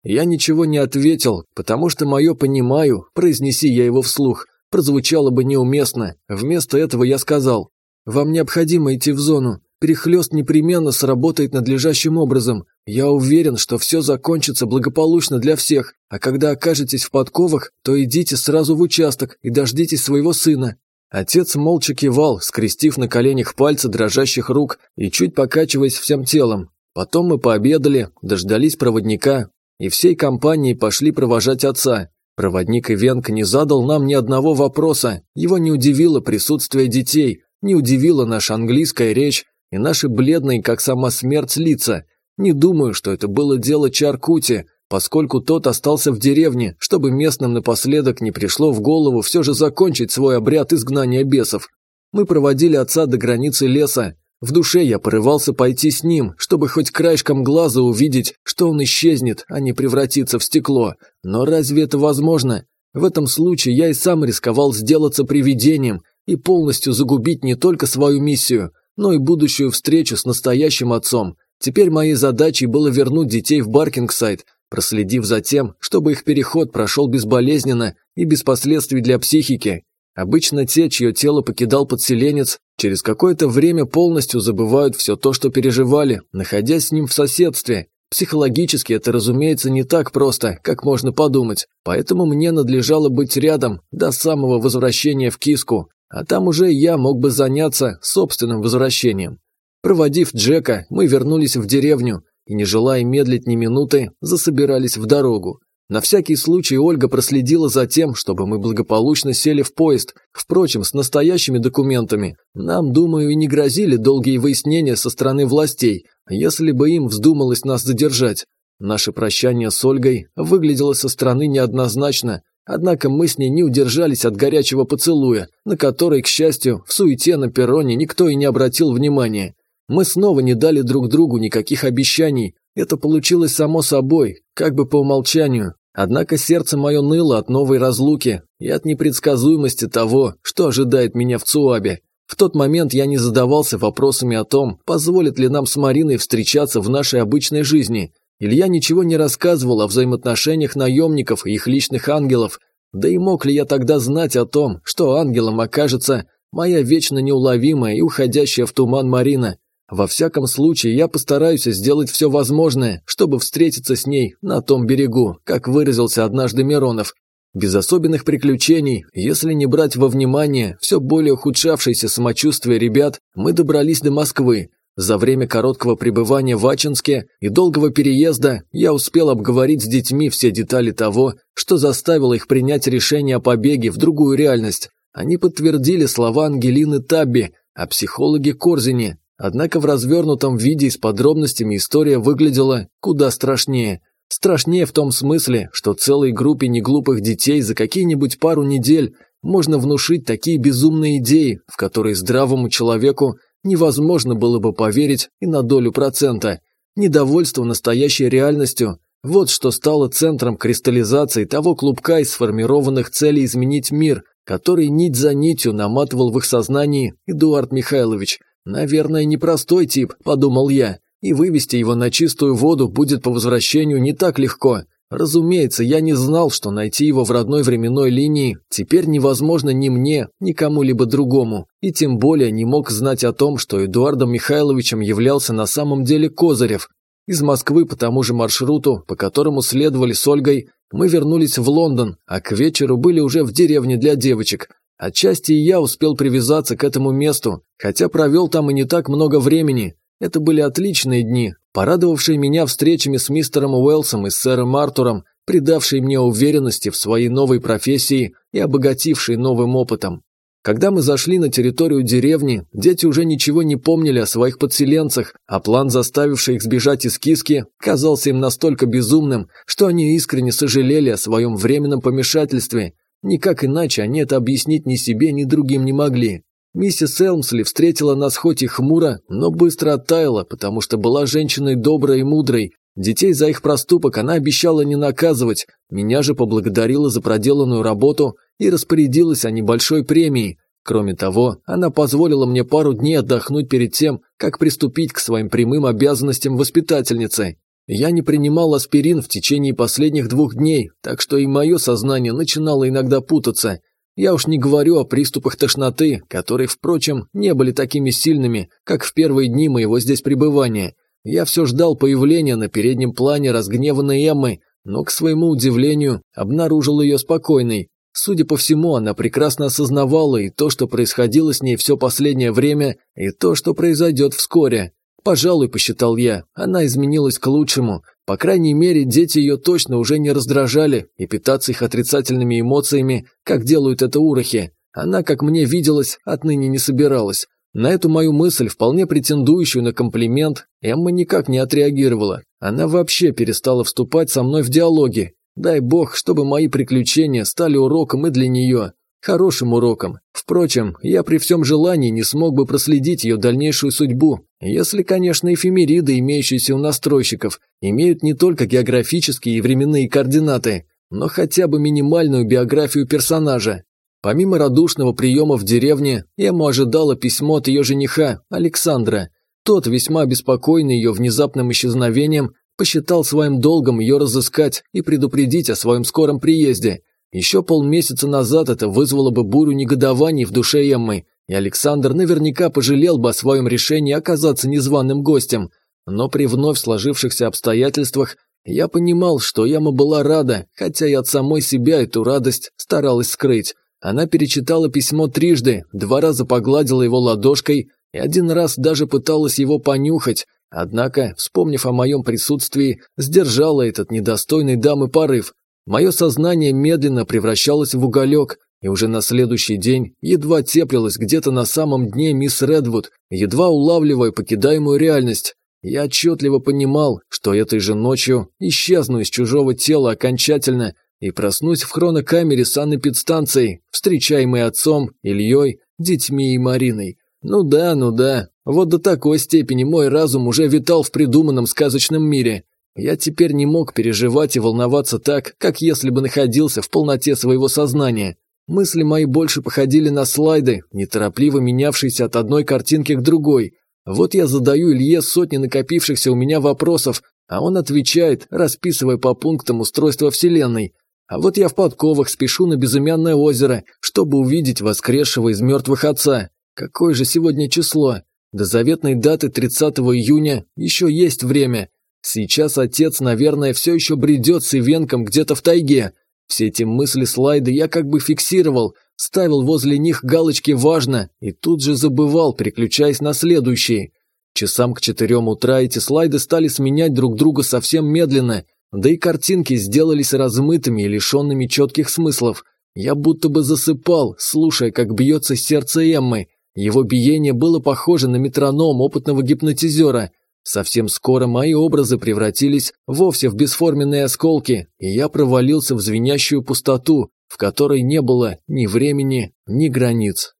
Я ничего не ответил, потому что мое «понимаю», произнеси я его вслух, прозвучало бы неуместно. Вместо этого я сказал, «Вам необходимо идти в зону. Перехлёст непременно сработает надлежащим образом. Я уверен, что все закончится благополучно для всех, а когда окажетесь в подковах, то идите сразу в участок и дождитесь своего сына». Отец молча кивал, скрестив на коленях пальцы дрожащих рук и чуть покачиваясь всем телом. Потом мы пообедали, дождались проводника, и всей компанией пошли провожать отца. Проводник Ивенко не задал нам ни одного вопроса, его не удивило присутствие детей, не удивила наша английская речь и наши бледные, как сама смерть, лица. Не думаю, что это было дело Чаркути, поскольку тот остался в деревне, чтобы местным напоследок не пришло в голову все же закончить свой обряд изгнания бесов. Мы проводили отца до границы леса, В душе я порывался пойти с ним, чтобы хоть краешком глаза увидеть, что он исчезнет, а не превратится в стекло. Но разве это возможно? В этом случае я и сам рисковал сделаться привидением и полностью загубить не только свою миссию, но и будущую встречу с настоящим отцом. Теперь моей задачей было вернуть детей в Баркингсайд, проследив за тем, чтобы их переход прошел безболезненно и без последствий для психики. Обычно те, чье тело покидал подселенец, через какое-то время полностью забывают все то, что переживали, находясь с ним в соседстве. Психологически это, разумеется, не так просто, как можно подумать, поэтому мне надлежало быть рядом до самого возвращения в киску, а там уже я мог бы заняться собственным возвращением. Проводив Джека, мы вернулись в деревню и, не желая медлить ни минуты, засобирались в дорогу. На всякий случай Ольга проследила за тем, чтобы мы благополучно сели в поезд. Впрочем, с настоящими документами нам, думаю, и не грозили долгие выяснения со стороны властей, если бы им вздумалось нас задержать. Наше прощание с Ольгой выглядело со стороны неоднозначно, однако мы с ней не удержались от горячего поцелуя, на который, к счастью, в суете на перроне никто и не обратил внимания. Мы снова не дали друг другу никаких обещаний. Это получилось само собой, как бы по умолчанию. Однако сердце мое ныло от новой разлуки и от непредсказуемости того, что ожидает меня в Цуабе. В тот момент я не задавался вопросами о том, позволит ли нам с Мариной встречаться в нашей обычной жизни. Илья ничего не рассказывал о взаимоотношениях наемников и их личных ангелов. Да и мог ли я тогда знать о том, что ангелом окажется моя вечно неуловимая и уходящая в туман Марина? Во всяком случае, я постараюсь сделать все возможное, чтобы встретиться с ней на том берегу, как выразился однажды Миронов. Без особенных приключений, если не брать во внимание все более ухудшавшееся самочувствие ребят, мы добрались до Москвы. За время короткого пребывания в Ачинске и долгого переезда я успел обговорить с детьми все детали того, что заставило их принять решение о побеге в другую реальность. Они подтвердили слова Ангелины Табби о психологе Корзине, Однако в развернутом виде и с подробностями история выглядела куда страшнее. Страшнее в том смысле, что целой группе неглупых детей за какие-нибудь пару недель можно внушить такие безумные идеи, в которые здравому человеку невозможно было бы поверить и на долю процента. Недовольство настоящей реальностью – вот что стало центром кристаллизации того клубка из сформированных целей изменить мир, который нить за нитью наматывал в их сознании Эдуард Михайлович – «Наверное, непростой тип», – подумал я, и вывести его на чистую воду будет по возвращению не так легко. Разумеется, я не знал, что найти его в родной временной линии теперь невозможно ни мне, ни кому-либо другому, и тем более не мог знать о том, что Эдуардом Михайловичем являлся на самом деле Козырев. Из Москвы по тому же маршруту, по которому следовали с Ольгой, мы вернулись в Лондон, а к вечеру были уже в деревне для девочек, Отчасти и я успел привязаться к этому месту, хотя провел там и не так много времени. Это были отличные дни, порадовавшие меня встречами с мистером Уэлсом и сэром Артуром, придавшие мне уверенности в своей новой профессии и обогатившие новым опытом. Когда мы зашли на территорию деревни, дети уже ничего не помнили о своих подселенцах, а план, заставивший их сбежать из киски, казался им настолько безумным, что они искренне сожалели о своем временном помешательстве Никак иначе они это объяснить ни себе, ни другим не могли. Миссис Элмсли встретила нас хоть и хмуро, но быстро оттаяла, потому что была женщиной доброй и мудрой. Детей за их проступок она обещала не наказывать, меня же поблагодарила за проделанную работу и распорядилась о небольшой премии. Кроме того, она позволила мне пару дней отдохнуть перед тем, как приступить к своим прямым обязанностям воспитательницы. Я не принимал аспирин в течение последних двух дней, так что и мое сознание начинало иногда путаться. Я уж не говорю о приступах тошноты, которые, впрочем, не были такими сильными, как в первые дни моего здесь пребывания. Я все ждал появления на переднем плане разгневанной Эммы, но, к своему удивлению, обнаружил ее спокойной. Судя по всему, она прекрасно осознавала и то, что происходило с ней все последнее время, и то, что произойдет вскоре. Пожалуй, посчитал я, она изменилась к лучшему. По крайней мере, дети ее точно уже не раздражали, и питаться их отрицательными эмоциями, как делают это урохи, она, как мне виделось, отныне не собиралась. На эту мою мысль, вполне претендующую на комплимент, Эмма никак не отреагировала. Она вообще перестала вступать со мной в диалоги. Дай бог, чтобы мои приключения стали уроком и для нее. Хорошим уроком. Впрочем, я при всем желании не смог бы проследить ее дальнейшую судьбу, если, конечно, эфемериды, имеющиеся у настройщиков, имеют не только географические и временные координаты, но хотя бы минимальную биографию персонажа. Помимо радушного приема в деревне, Эмма ожидала письмо от ее жениха, Александра. Тот, весьма обеспокоенный ее внезапным исчезновением, посчитал своим долгом ее разыскать и предупредить о своем скором приезде. Еще полмесяца назад это вызвало бы бурю негодований в душе Эммы, и Александр наверняка пожалел бы о своем решении оказаться незваным гостем. Но при вновь сложившихся обстоятельствах я понимал, что Яма была рада, хотя и от самой себя эту радость старалась скрыть. Она перечитала письмо трижды, два раза погладила его ладошкой и один раз даже пыталась его понюхать, однако, вспомнив о моем присутствии, сдержала этот недостойный дамы порыв. Мое сознание медленно превращалось в уголек, и уже на следующий день едва теплилось где-то на самом дне мисс Редвуд, едва улавливая покидаемую реальность. Я отчетливо понимал, что этой же ночью исчезну из чужого тела окончательно и проснусь в хронокамере санэпидстанции, встречаемой отцом, Ильей, детьми и Мариной. Ну да, ну да, вот до такой степени мой разум уже витал в придуманном сказочном мире. Я теперь не мог переживать и волноваться так, как если бы находился в полноте своего сознания. Мысли мои больше походили на слайды, неторопливо менявшиеся от одной картинки к другой. Вот я задаю Илье сотни накопившихся у меня вопросов, а он отвечает, расписывая по пунктам устройство Вселенной. А вот я в подковах спешу на безымянное озеро, чтобы увидеть воскресшего из мертвых отца. Какое же сегодня число? До заветной даты 30 июня еще есть время. Сейчас отец, наверное, все еще бредет с Ивенком где-то в тайге. Все эти мысли-слайды я как бы фиксировал, ставил возле них галочки «важно» и тут же забывал, переключаясь на следующие. Часам к четырем утра эти слайды стали сменять друг друга совсем медленно, да и картинки сделались размытыми и лишенными четких смыслов. Я будто бы засыпал, слушая, как бьется сердце Эммы. Его биение было похоже на метроном опытного гипнотизера – Совсем скоро мои образы превратились вовсе в бесформенные осколки, и я провалился в звенящую пустоту, в которой не было ни времени, ни границ.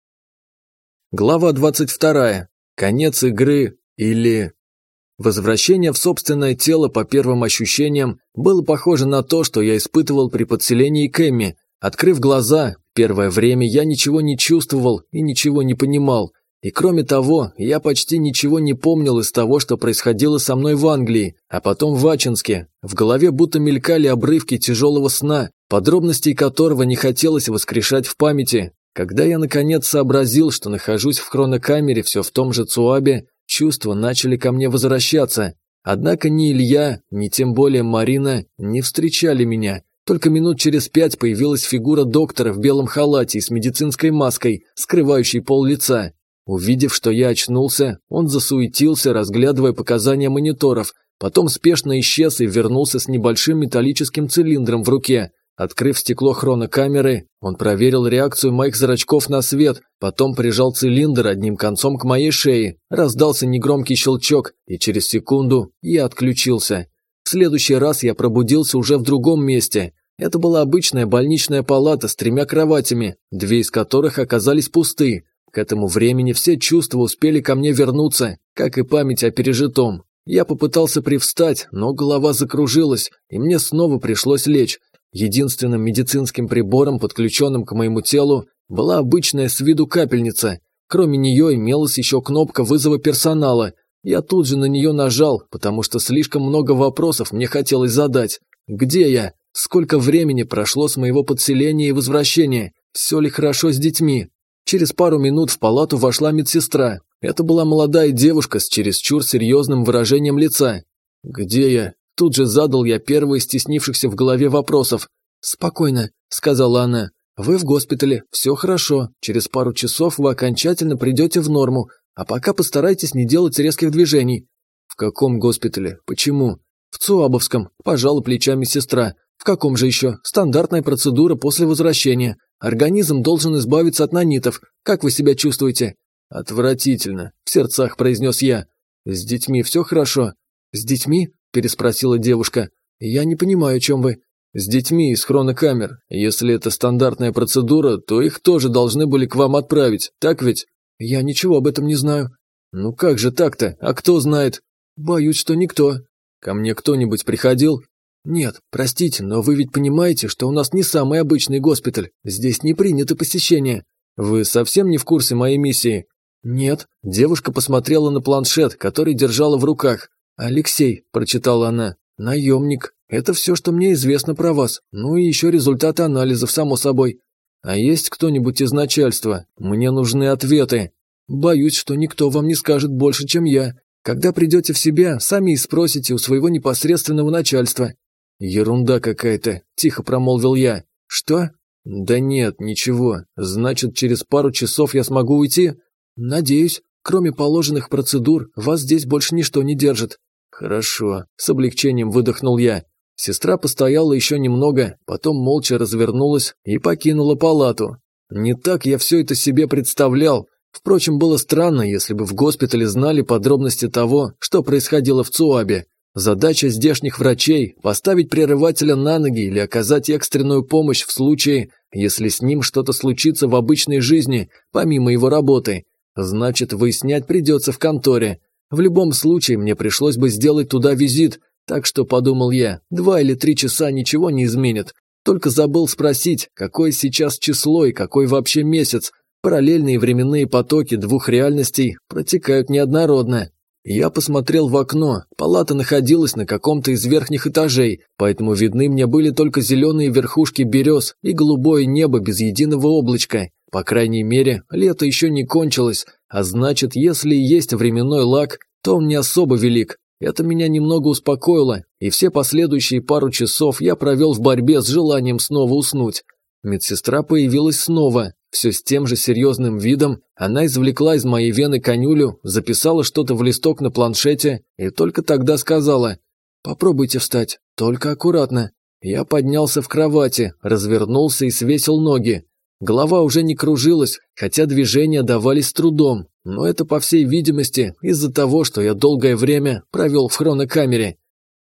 Глава 22. Конец игры или... Возвращение в собственное тело по первым ощущениям было похоже на то, что я испытывал при подселении Кэмми. Открыв глаза, первое время я ничего не чувствовал и ничего не понимал, и кроме того, я почти ничего не помнил из того, что происходило со мной в Англии, а потом в Ачинске. В голове будто мелькали обрывки тяжелого сна, подробностей которого не хотелось воскрешать в памяти. Когда я наконец сообразил, что нахожусь в хронокамере все в том же Цуабе, чувства начали ко мне возвращаться. Однако ни Илья, ни тем более Марина не встречали меня. Только минут через пять появилась фигура доктора в белом халате и с медицинской маской, скрывающей пол лица. Увидев, что я очнулся, он засуетился, разглядывая показания мониторов, потом спешно исчез и вернулся с небольшим металлическим цилиндром в руке. Открыв стекло хронокамеры, он проверил реакцию моих зрачков на свет, потом прижал цилиндр одним концом к моей шее, раздался негромкий щелчок, и через секунду я отключился. В следующий раз я пробудился уже в другом месте. Это была обычная больничная палата с тремя кроватями, две из которых оказались пусты, к этому времени все чувства успели ко мне вернуться, как и память о пережитом. Я попытался привстать, но голова закружилась, и мне снова пришлось лечь. Единственным медицинским прибором, подключенным к моему телу, была обычная с виду капельница. Кроме нее имелась еще кнопка вызова персонала. Я тут же на нее нажал, потому что слишком много вопросов мне хотелось задать. Где я? Сколько времени прошло с моего подселения и возвращения? Все ли хорошо с детьми? Через пару минут в палату вошла медсестра. Это была молодая девушка с чересчур серьезным выражением лица. «Где я?» Тут же задал я первый из стеснившихся в голове вопросов. «Спокойно», – сказала она. «Вы в госпитале, все хорошо. Через пару часов вы окончательно придете в норму, а пока постарайтесь не делать резких движений». «В каком госпитале? Почему?» «В Цуабовском», – пожала плечами сестра. «В каком же еще? Стандартная процедура после возвращения. Организм должен избавиться от нанитов. Как вы себя чувствуете?» «Отвратительно», – в сердцах произнес я. «С детьми все хорошо?» «С детьми?» – переспросила девушка. «Я не понимаю, о чем вы». с детьми из хронокамер. Если это стандартная процедура, то их тоже должны были к вам отправить, так ведь? Я ничего об этом не знаю. Ну как же так-то? А кто знает? Боюсь, что никто. Ко мне кто-нибудь приходил? Нет, простите, но вы ведь понимаете, что у нас не самый обычный госпиталь. Здесь не принято посещение. Вы совсем не в курсе моей миссии? Нет. Девушка посмотрела на планшет, который держала в руках. «Алексей», – прочитала она, – «наемник. Это все, что мне известно про вас. Ну и еще результаты анализов, само собой. А есть кто-нибудь из начальства? Мне нужны ответы. Боюсь, что никто вам не скажет больше, чем я. Когда придете в себя, сами и спросите у своего непосредственного начальства». «Ерунда какая-то», – тихо промолвил я. «Что?» «Да нет, ничего. Значит, через пару часов я смогу уйти?» «Надеюсь. Кроме положенных процедур, вас здесь больше ничто не держит». «Хорошо», – с облегчением выдохнул я. Сестра постояла еще немного, потом молча развернулась и покинула палату. Не так я все это себе представлял. Впрочем, было странно, если бы в госпитале знали подробности того, что происходило в ЦУАБе. Задача здешних врачей – поставить прерывателя на ноги или оказать экстренную помощь в случае, если с ним что-то случится в обычной жизни, помимо его работы. Значит, выяснять придется в конторе. В любом случае, мне пришлось бы сделать туда визит, так что, подумал я, два или три часа ничего не изменит. Только забыл спросить, какое сейчас число и какой вообще месяц. Параллельные временные потоки двух реальностей протекают неоднородно. Я посмотрел в окно, палата находилась на каком-то из верхних этажей, поэтому видны мне были только зеленые верхушки берез и голубое небо без единого облачка. По крайней мере, лето еще не кончилось, а значит, если есть временной лак, то он не особо велик. Это меня немного успокоило, и все последующие пару часов я провел в борьбе с желанием снова уснуть. Медсестра появилась снова, все с тем же серьезным видом, она извлекла из моей вены конюлю, записала что-то в листок на планшете и только тогда сказала «Попробуйте встать, только аккуратно». Я поднялся в кровати, развернулся и свесил ноги. Голова уже не кружилась, хотя движения давались трудом, но это, по всей видимости, из-за того, что я долгое время провел в хронокамере.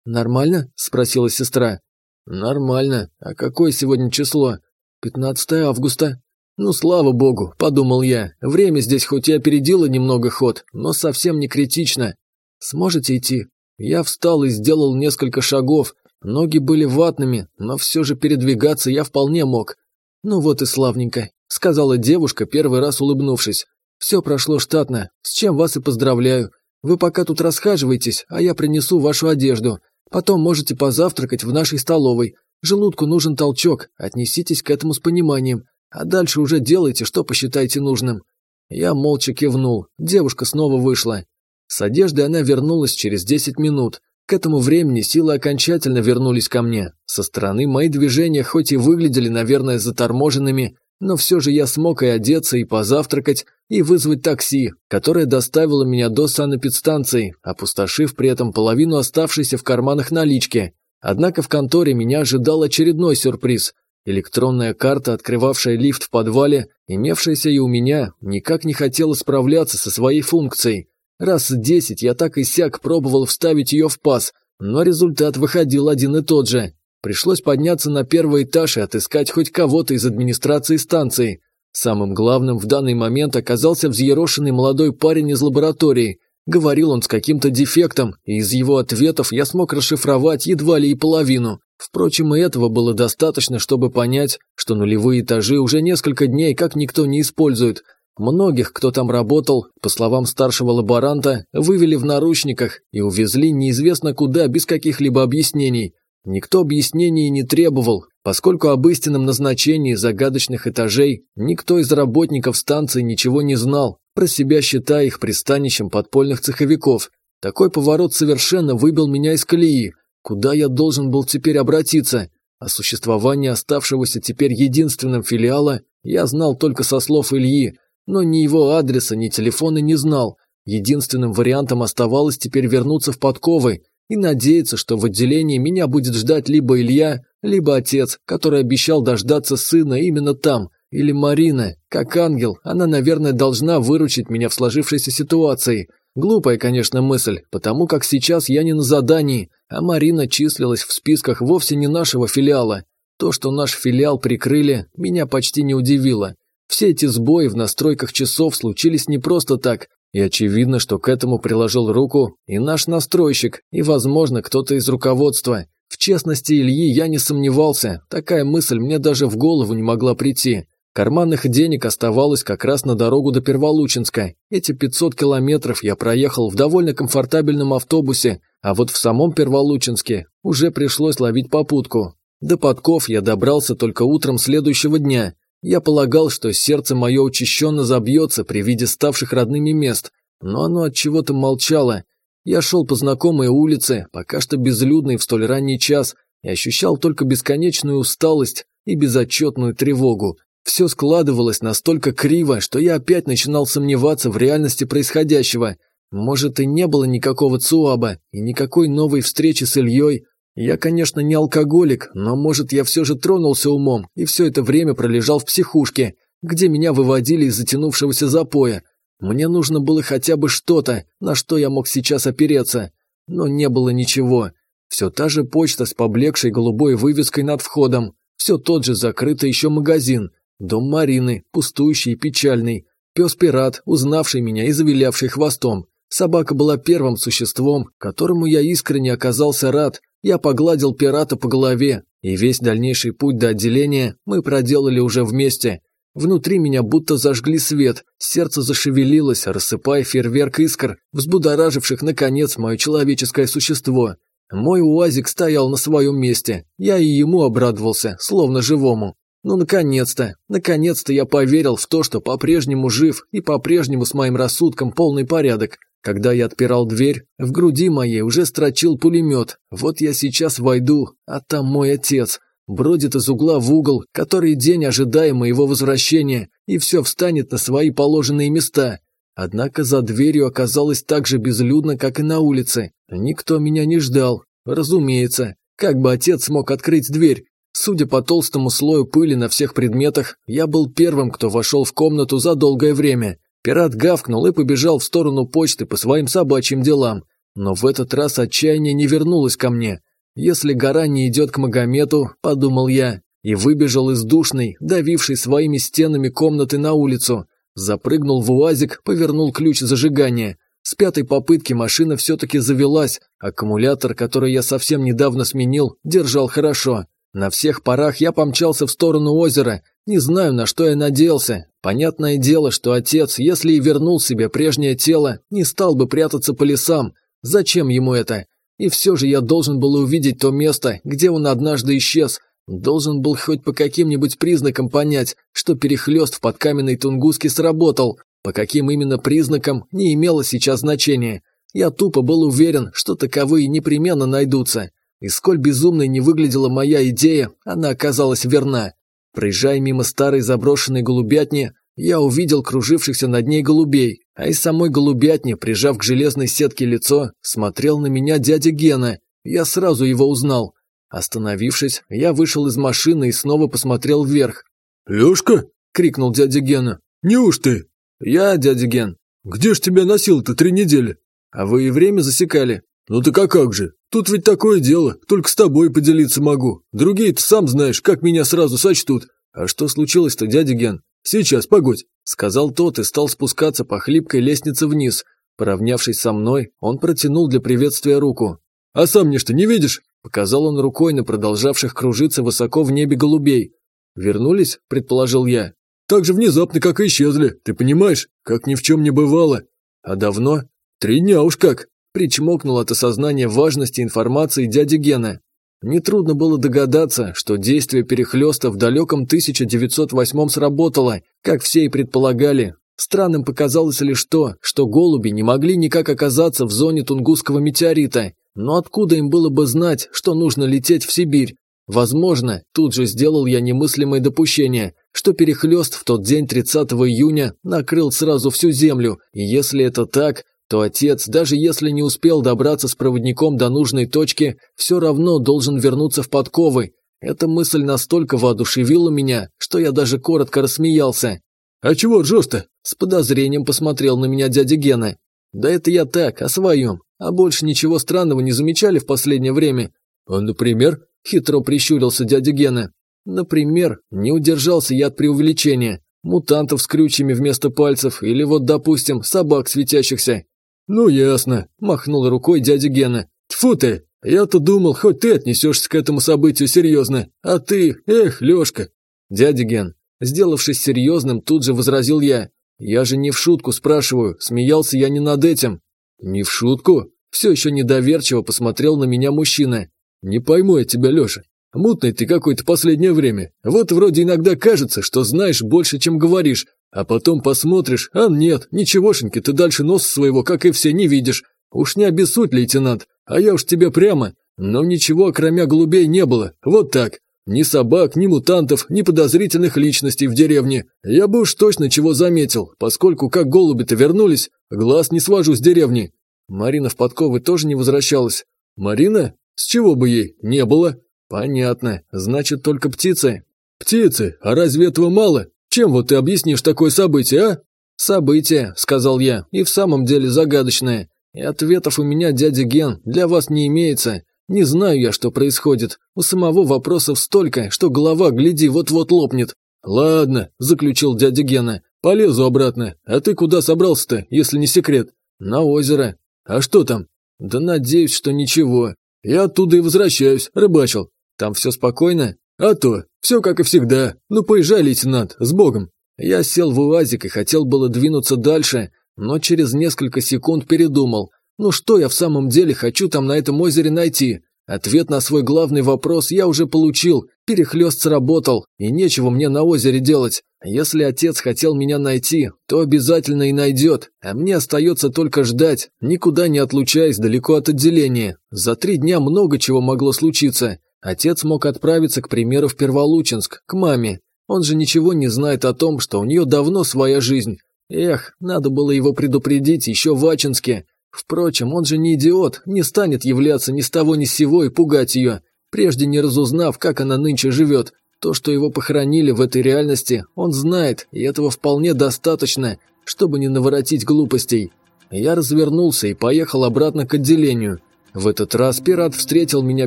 «Нормально?» – спросила сестра. «Нормально. А какое сегодня число?» «15 августа». «Ну, слава богу», – подумал я. «Время здесь хоть и опередило немного ход, но совсем не критично. Сможете идти?» Я встал и сделал несколько шагов. Ноги были ватными, но все же передвигаться я вполне мог. «Ну вот и славненько», – сказала девушка, первый раз улыбнувшись. «Все прошло штатно, с чем вас и поздравляю. Вы пока тут расхаживайтесь, а я принесу вашу одежду. Потом можете позавтракать в нашей столовой. Желудку нужен толчок, отнеситесь к этому с пониманием. А дальше уже делайте, что посчитаете нужным». Я молча кивнул. Девушка снова вышла. С одеждой она вернулась через 10 минут. К этому времени силы окончательно вернулись ко мне. Со стороны мои движения хоть и выглядели, наверное, заторможенными, но все же я смог и одеться, и позавтракать, и вызвать такси, которое доставило меня до санэпидстанции, опустошив при этом половину оставшейся в карманах налички. Однако в конторе меня ожидал очередной сюрприз. Электронная карта, открывавшая лифт в подвале, имевшаяся и у меня, никак не хотела справляться со своей функцией. Раз десять я так и сяк пробовал вставить ее в паз, но результат выходил один и тот же. Пришлось подняться на первый этаж и отыскать хоть кого-то из администрации станции. Самым главным в данный момент оказался взъерошенный молодой парень из лаборатории. Говорил он с каким-то дефектом, и из его ответов я смог расшифровать едва ли и половину. Впрочем, и этого было достаточно, чтобы понять, что нулевые этажи уже несколько дней как никто не использует. Многих, кто там работал, по словам старшего лаборанта, вывели в наручниках и увезли неизвестно куда без каких-либо объяснений. Никто объяснений не требовал, поскольку об истинном назначении загадочных этажей никто из работников станции ничего не знал, про себя считая их пристанищем подпольных цеховиков. Такой поворот совершенно выбил меня из колеи, Куда я должен был теперь обратиться? О существовании оставшегося теперь единственным филиала я знал только со слов Ильи, но ни его адреса, ни телефона не знал. Единственным вариантом оставалось теперь вернуться в подковы и надеяться, что в отделении меня будет ждать либо Илья, либо отец, который обещал дождаться сына именно там, или Марина. Как ангел, она, наверное, должна выручить меня в сложившейся ситуации – Глупая, конечно, мысль, потому как сейчас я не на задании, а Марина числилась в списках вовсе не нашего филиала. То, что наш филиал прикрыли, меня почти не удивило. Все эти сбои в настройках часов случились не просто так, и очевидно, что к этому приложил руку и наш настройщик, и, возможно, кто-то из руководства. В честности Ильи я не сомневался, такая мысль мне даже в голову не могла прийти. Карманных денег оставалось как раз на дорогу до Перволучинска. Эти 500 километров я проехал в довольно комфортабельном автобусе, а вот в самом Перволучинске уже пришлось ловить попутку. До подков я добрался только утром следующего дня. Я полагал, что сердце мое учащенно забьется при виде ставших родными мест, но оно от чего-то молчало. Я шел по знакомой улице, пока что безлюдной в столь ранний час, и ощущал только бесконечную усталость и безотчетную тревогу. Все складывалось настолько криво, что я опять начинал сомневаться в реальности происходящего. Может, и не было никакого ЦУАБа и никакой новой встречи с Ильей, я, конечно, не алкоголик, но, может, я все же тронулся умом и все это время пролежал в психушке, где меня выводили из затянувшегося запоя. Мне нужно было хотя бы что-то, на что я мог сейчас опереться. Но не было ничего. Все та же почта с поблекшей голубой вывеской над входом. Все тот же закрытый еще магазин. Дом Марины, пустующий и печальный. Пес-пират, узнавший меня и завилявший хвостом. Собака была первым существом, которому я искренне оказался рад, я погладил пирата по голове, и весь дальнейший путь до отделения мы проделали уже вместе. Внутри меня будто зажгли свет, сердце зашевелилось, рассыпая фейерверк искр, взбудораживших, наконец, мое человеческое существо. Мой уазик стоял на своем месте, я и ему обрадовался, словно живому. Ну, наконец-то, наконец-то я поверил в то, что по-прежнему жив и по-прежнему с моим рассудком полный порядок. Когда я отпирал дверь, в груди моей уже строчил пулемет. Вот я сейчас войду, а там мой отец. Бродит из угла в угол, который день ожидая моего возвращения, и все встанет на свои положенные места. Однако за дверью оказалось так же безлюдно, как и на улице. Никто меня не ждал. Разумеется, как бы отец смог открыть дверь? Судя по толстому слою пыли на всех предметах, я был первым, кто вошел в комнату за долгое время. Пират гавкнул и побежал в сторону почты по своим собачьим делам. Но в этот раз отчаяние не вернулось ко мне. Если гора не идет к Магомету, подумал я, и выбежал из душной, давившей своими стенами комнаты на улицу. Запрыгнул в УАЗик, повернул ключ зажигания. С пятой попытки машина все-таки завелась, аккумулятор, который я совсем недавно сменил, держал хорошо. На всех парах я помчался в сторону озера, не знаю, на что я надеялся. Понятное дело, что отец, если и вернул себе прежнее тело, не стал бы прятаться по лесам. Зачем ему это? И все же я должен был увидеть то место, где он однажды исчез. Должен был хоть по каким-нибудь признакам понять, что перехлест в подкаменной Тунгуске сработал. По каким именно признакам, не имело сейчас значения. Я тупо был уверен, что таковые непременно найдутся. И сколь безумной не выглядела моя идея, она оказалась верна. Проезжая мимо старой заброшенной голубятни, я увидел кружившихся над ней голубей, а из самой голубятни, прижав к железной сетке лицо, смотрел на меня дядя Гена. Я сразу его узнал. Остановившись, я вышел из машины и снова посмотрел вверх. «Лёшка?» – крикнул дядя Гена. «Неуж ты?» «Я, дядя Ген». «Где ж тебя носил-то три недели?» «А вы и время засекали?» «Ну так а как же? Тут ведь такое дело, только с тобой поделиться могу. Другие-то сам знаешь, как меня сразу сочтут. А что случилось-то, дядя Ген? Сейчас, погодь», – сказал тот и стал спускаться по хлипкой лестнице вниз. Поравнявшись со мной, он протянул для приветствия руку. «А сам мне что, не видишь?» – показал он рукой на продолжавших кружиться высоко в небе голубей. «Вернулись?» – предположил я. «Так же внезапно, как и исчезли, ты понимаешь? Как ни в чем не бывало. А давно? Три дня уж как». Причмокнул от осознания важности информации дяди Гена. Нетрудно было догадаться, что действие перехлеста в далеком 1908 сработало, как все и предполагали. Странным показалось лишь то, что голуби не могли никак оказаться в зоне Тунгусского метеорита. Но откуда им было бы знать, что нужно лететь в Сибирь? Возможно, тут же сделал я немыслимое допущение, что перехлест в тот день 30 июня накрыл сразу всю Землю, и если это так, то отец, даже если не успел добраться с проводником до нужной точки, все равно должен вернуться в подковы. Эта мысль настолько воодушевила меня, что я даже коротко рассмеялся. «А чего ржешь-то?» – с подозрением посмотрел на меня дядя Гена. Да это я так, о своем. А больше ничего странного не замечали в последнее время? А, например, хитро прищурился дядя Гена. Например, не удержался я от преувеличения. Мутантов с крючьями вместо пальцев или вот, допустим, собак светящихся. Ну ясно, махнул рукой дядя Гена. Тьфу ты, я-то думал, хоть ты отнесешься к этому событию серьезно, а ты, эх, Лешка. Дядя Ген, сделавшись серьезным, тут же возразил я. Я же не в шутку спрашиваю, смеялся я не над этим. Не в шутку? Все еще недоверчиво посмотрел на меня мужчина. Не пойму я тебя, Леша. Мутный ты какой-то последнее время. Вот вроде иногда кажется, что знаешь больше, чем говоришь, а потом посмотришь, а нет, ничегошеньки, ты дальше нос своего, как и все, не видишь. Уж не обессудь, лейтенант, а я уж тебе прямо. Но ничего, кроме голубей, не было, вот так. Ни собак, ни мутантов, ни подозрительных личностей в деревне. Я бы уж точно чего заметил, поскольку как голуби-то вернулись, глаз не свожу с деревни. Марина в подковы тоже не возвращалась. Марина? С чего бы ей? Не было. «Понятно. Значит, только птицы». «Птицы? А разве этого мало? Чем вот ты объяснишь такое событие, а?» «Событие», — сказал я, — «и в самом деле загадочное. И ответов у меня, дядя Ген, для вас не имеется. Не знаю я, что происходит. У самого вопросов столько, что голова, гляди, вот-вот лопнет». «Ладно», — заключил дядя Гена, — «полезу обратно. А ты куда собрался-то, если не секрет?» «На озеро». «А что там?» «Да надеюсь, что ничего. Я оттуда и возвращаюсь, рыбачил. Там все спокойно? А то, все как и всегда. Ну поезжай, лейтенант, с Богом. Я сел в УАЗик и хотел было двинуться дальше, но через несколько секунд передумал. Ну что я в самом деле хочу там на этом озере найти? Ответ на свой главный вопрос я уже получил, перехлёст сработал, и нечего мне на озере делать. Если отец хотел меня найти, то обязательно и найдет, а мне остается только ждать, никуда не отлучаясь далеко от отделения. За три дня много чего могло случиться. Отец мог отправиться, к примеру, в Перволучинск, к маме. Он же ничего не знает о том, что у нее давно своя жизнь. Эх, надо было его предупредить еще в Ачинске. Впрочем, он же не идиот, не станет являться ни с того ни с сего и пугать ее, прежде не разузнав, как она нынче живет. То, что его похоронили в этой реальности, он знает, и этого вполне достаточно, чтобы не наворотить глупостей. Я развернулся и поехал обратно к отделению. В этот раз пират встретил меня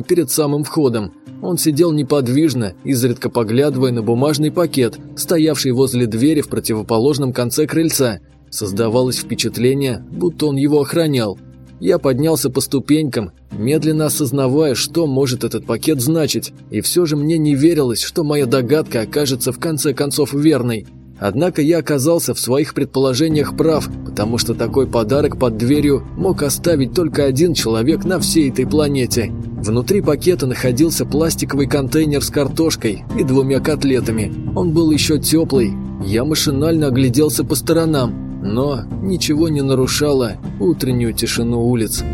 перед самым входом. Он сидел неподвижно, изредка поглядывая на бумажный пакет, стоявший возле двери в противоположном конце крыльца. Создавалось впечатление, будто он его охранял. Я поднялся по ступенькам, медленно осознавая, что может этот пакет значить, и все же мне не верилось, что моя догадка окажется в конце концов верной. Однако я оказался в своих предположениях прав, потому что такой подарок под дверью мог оставить только один человек на всей этой планете. Внутри пакета находился пластиковый контейнер с картошкой и двумя котлетами. Он был еще теплый. Я машинально огляделся по сторонам, но ничего не нарушало утреннюю тишину улиц.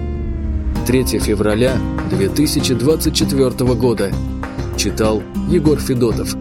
3 февраля 2024 года. Читал Егор Федотов.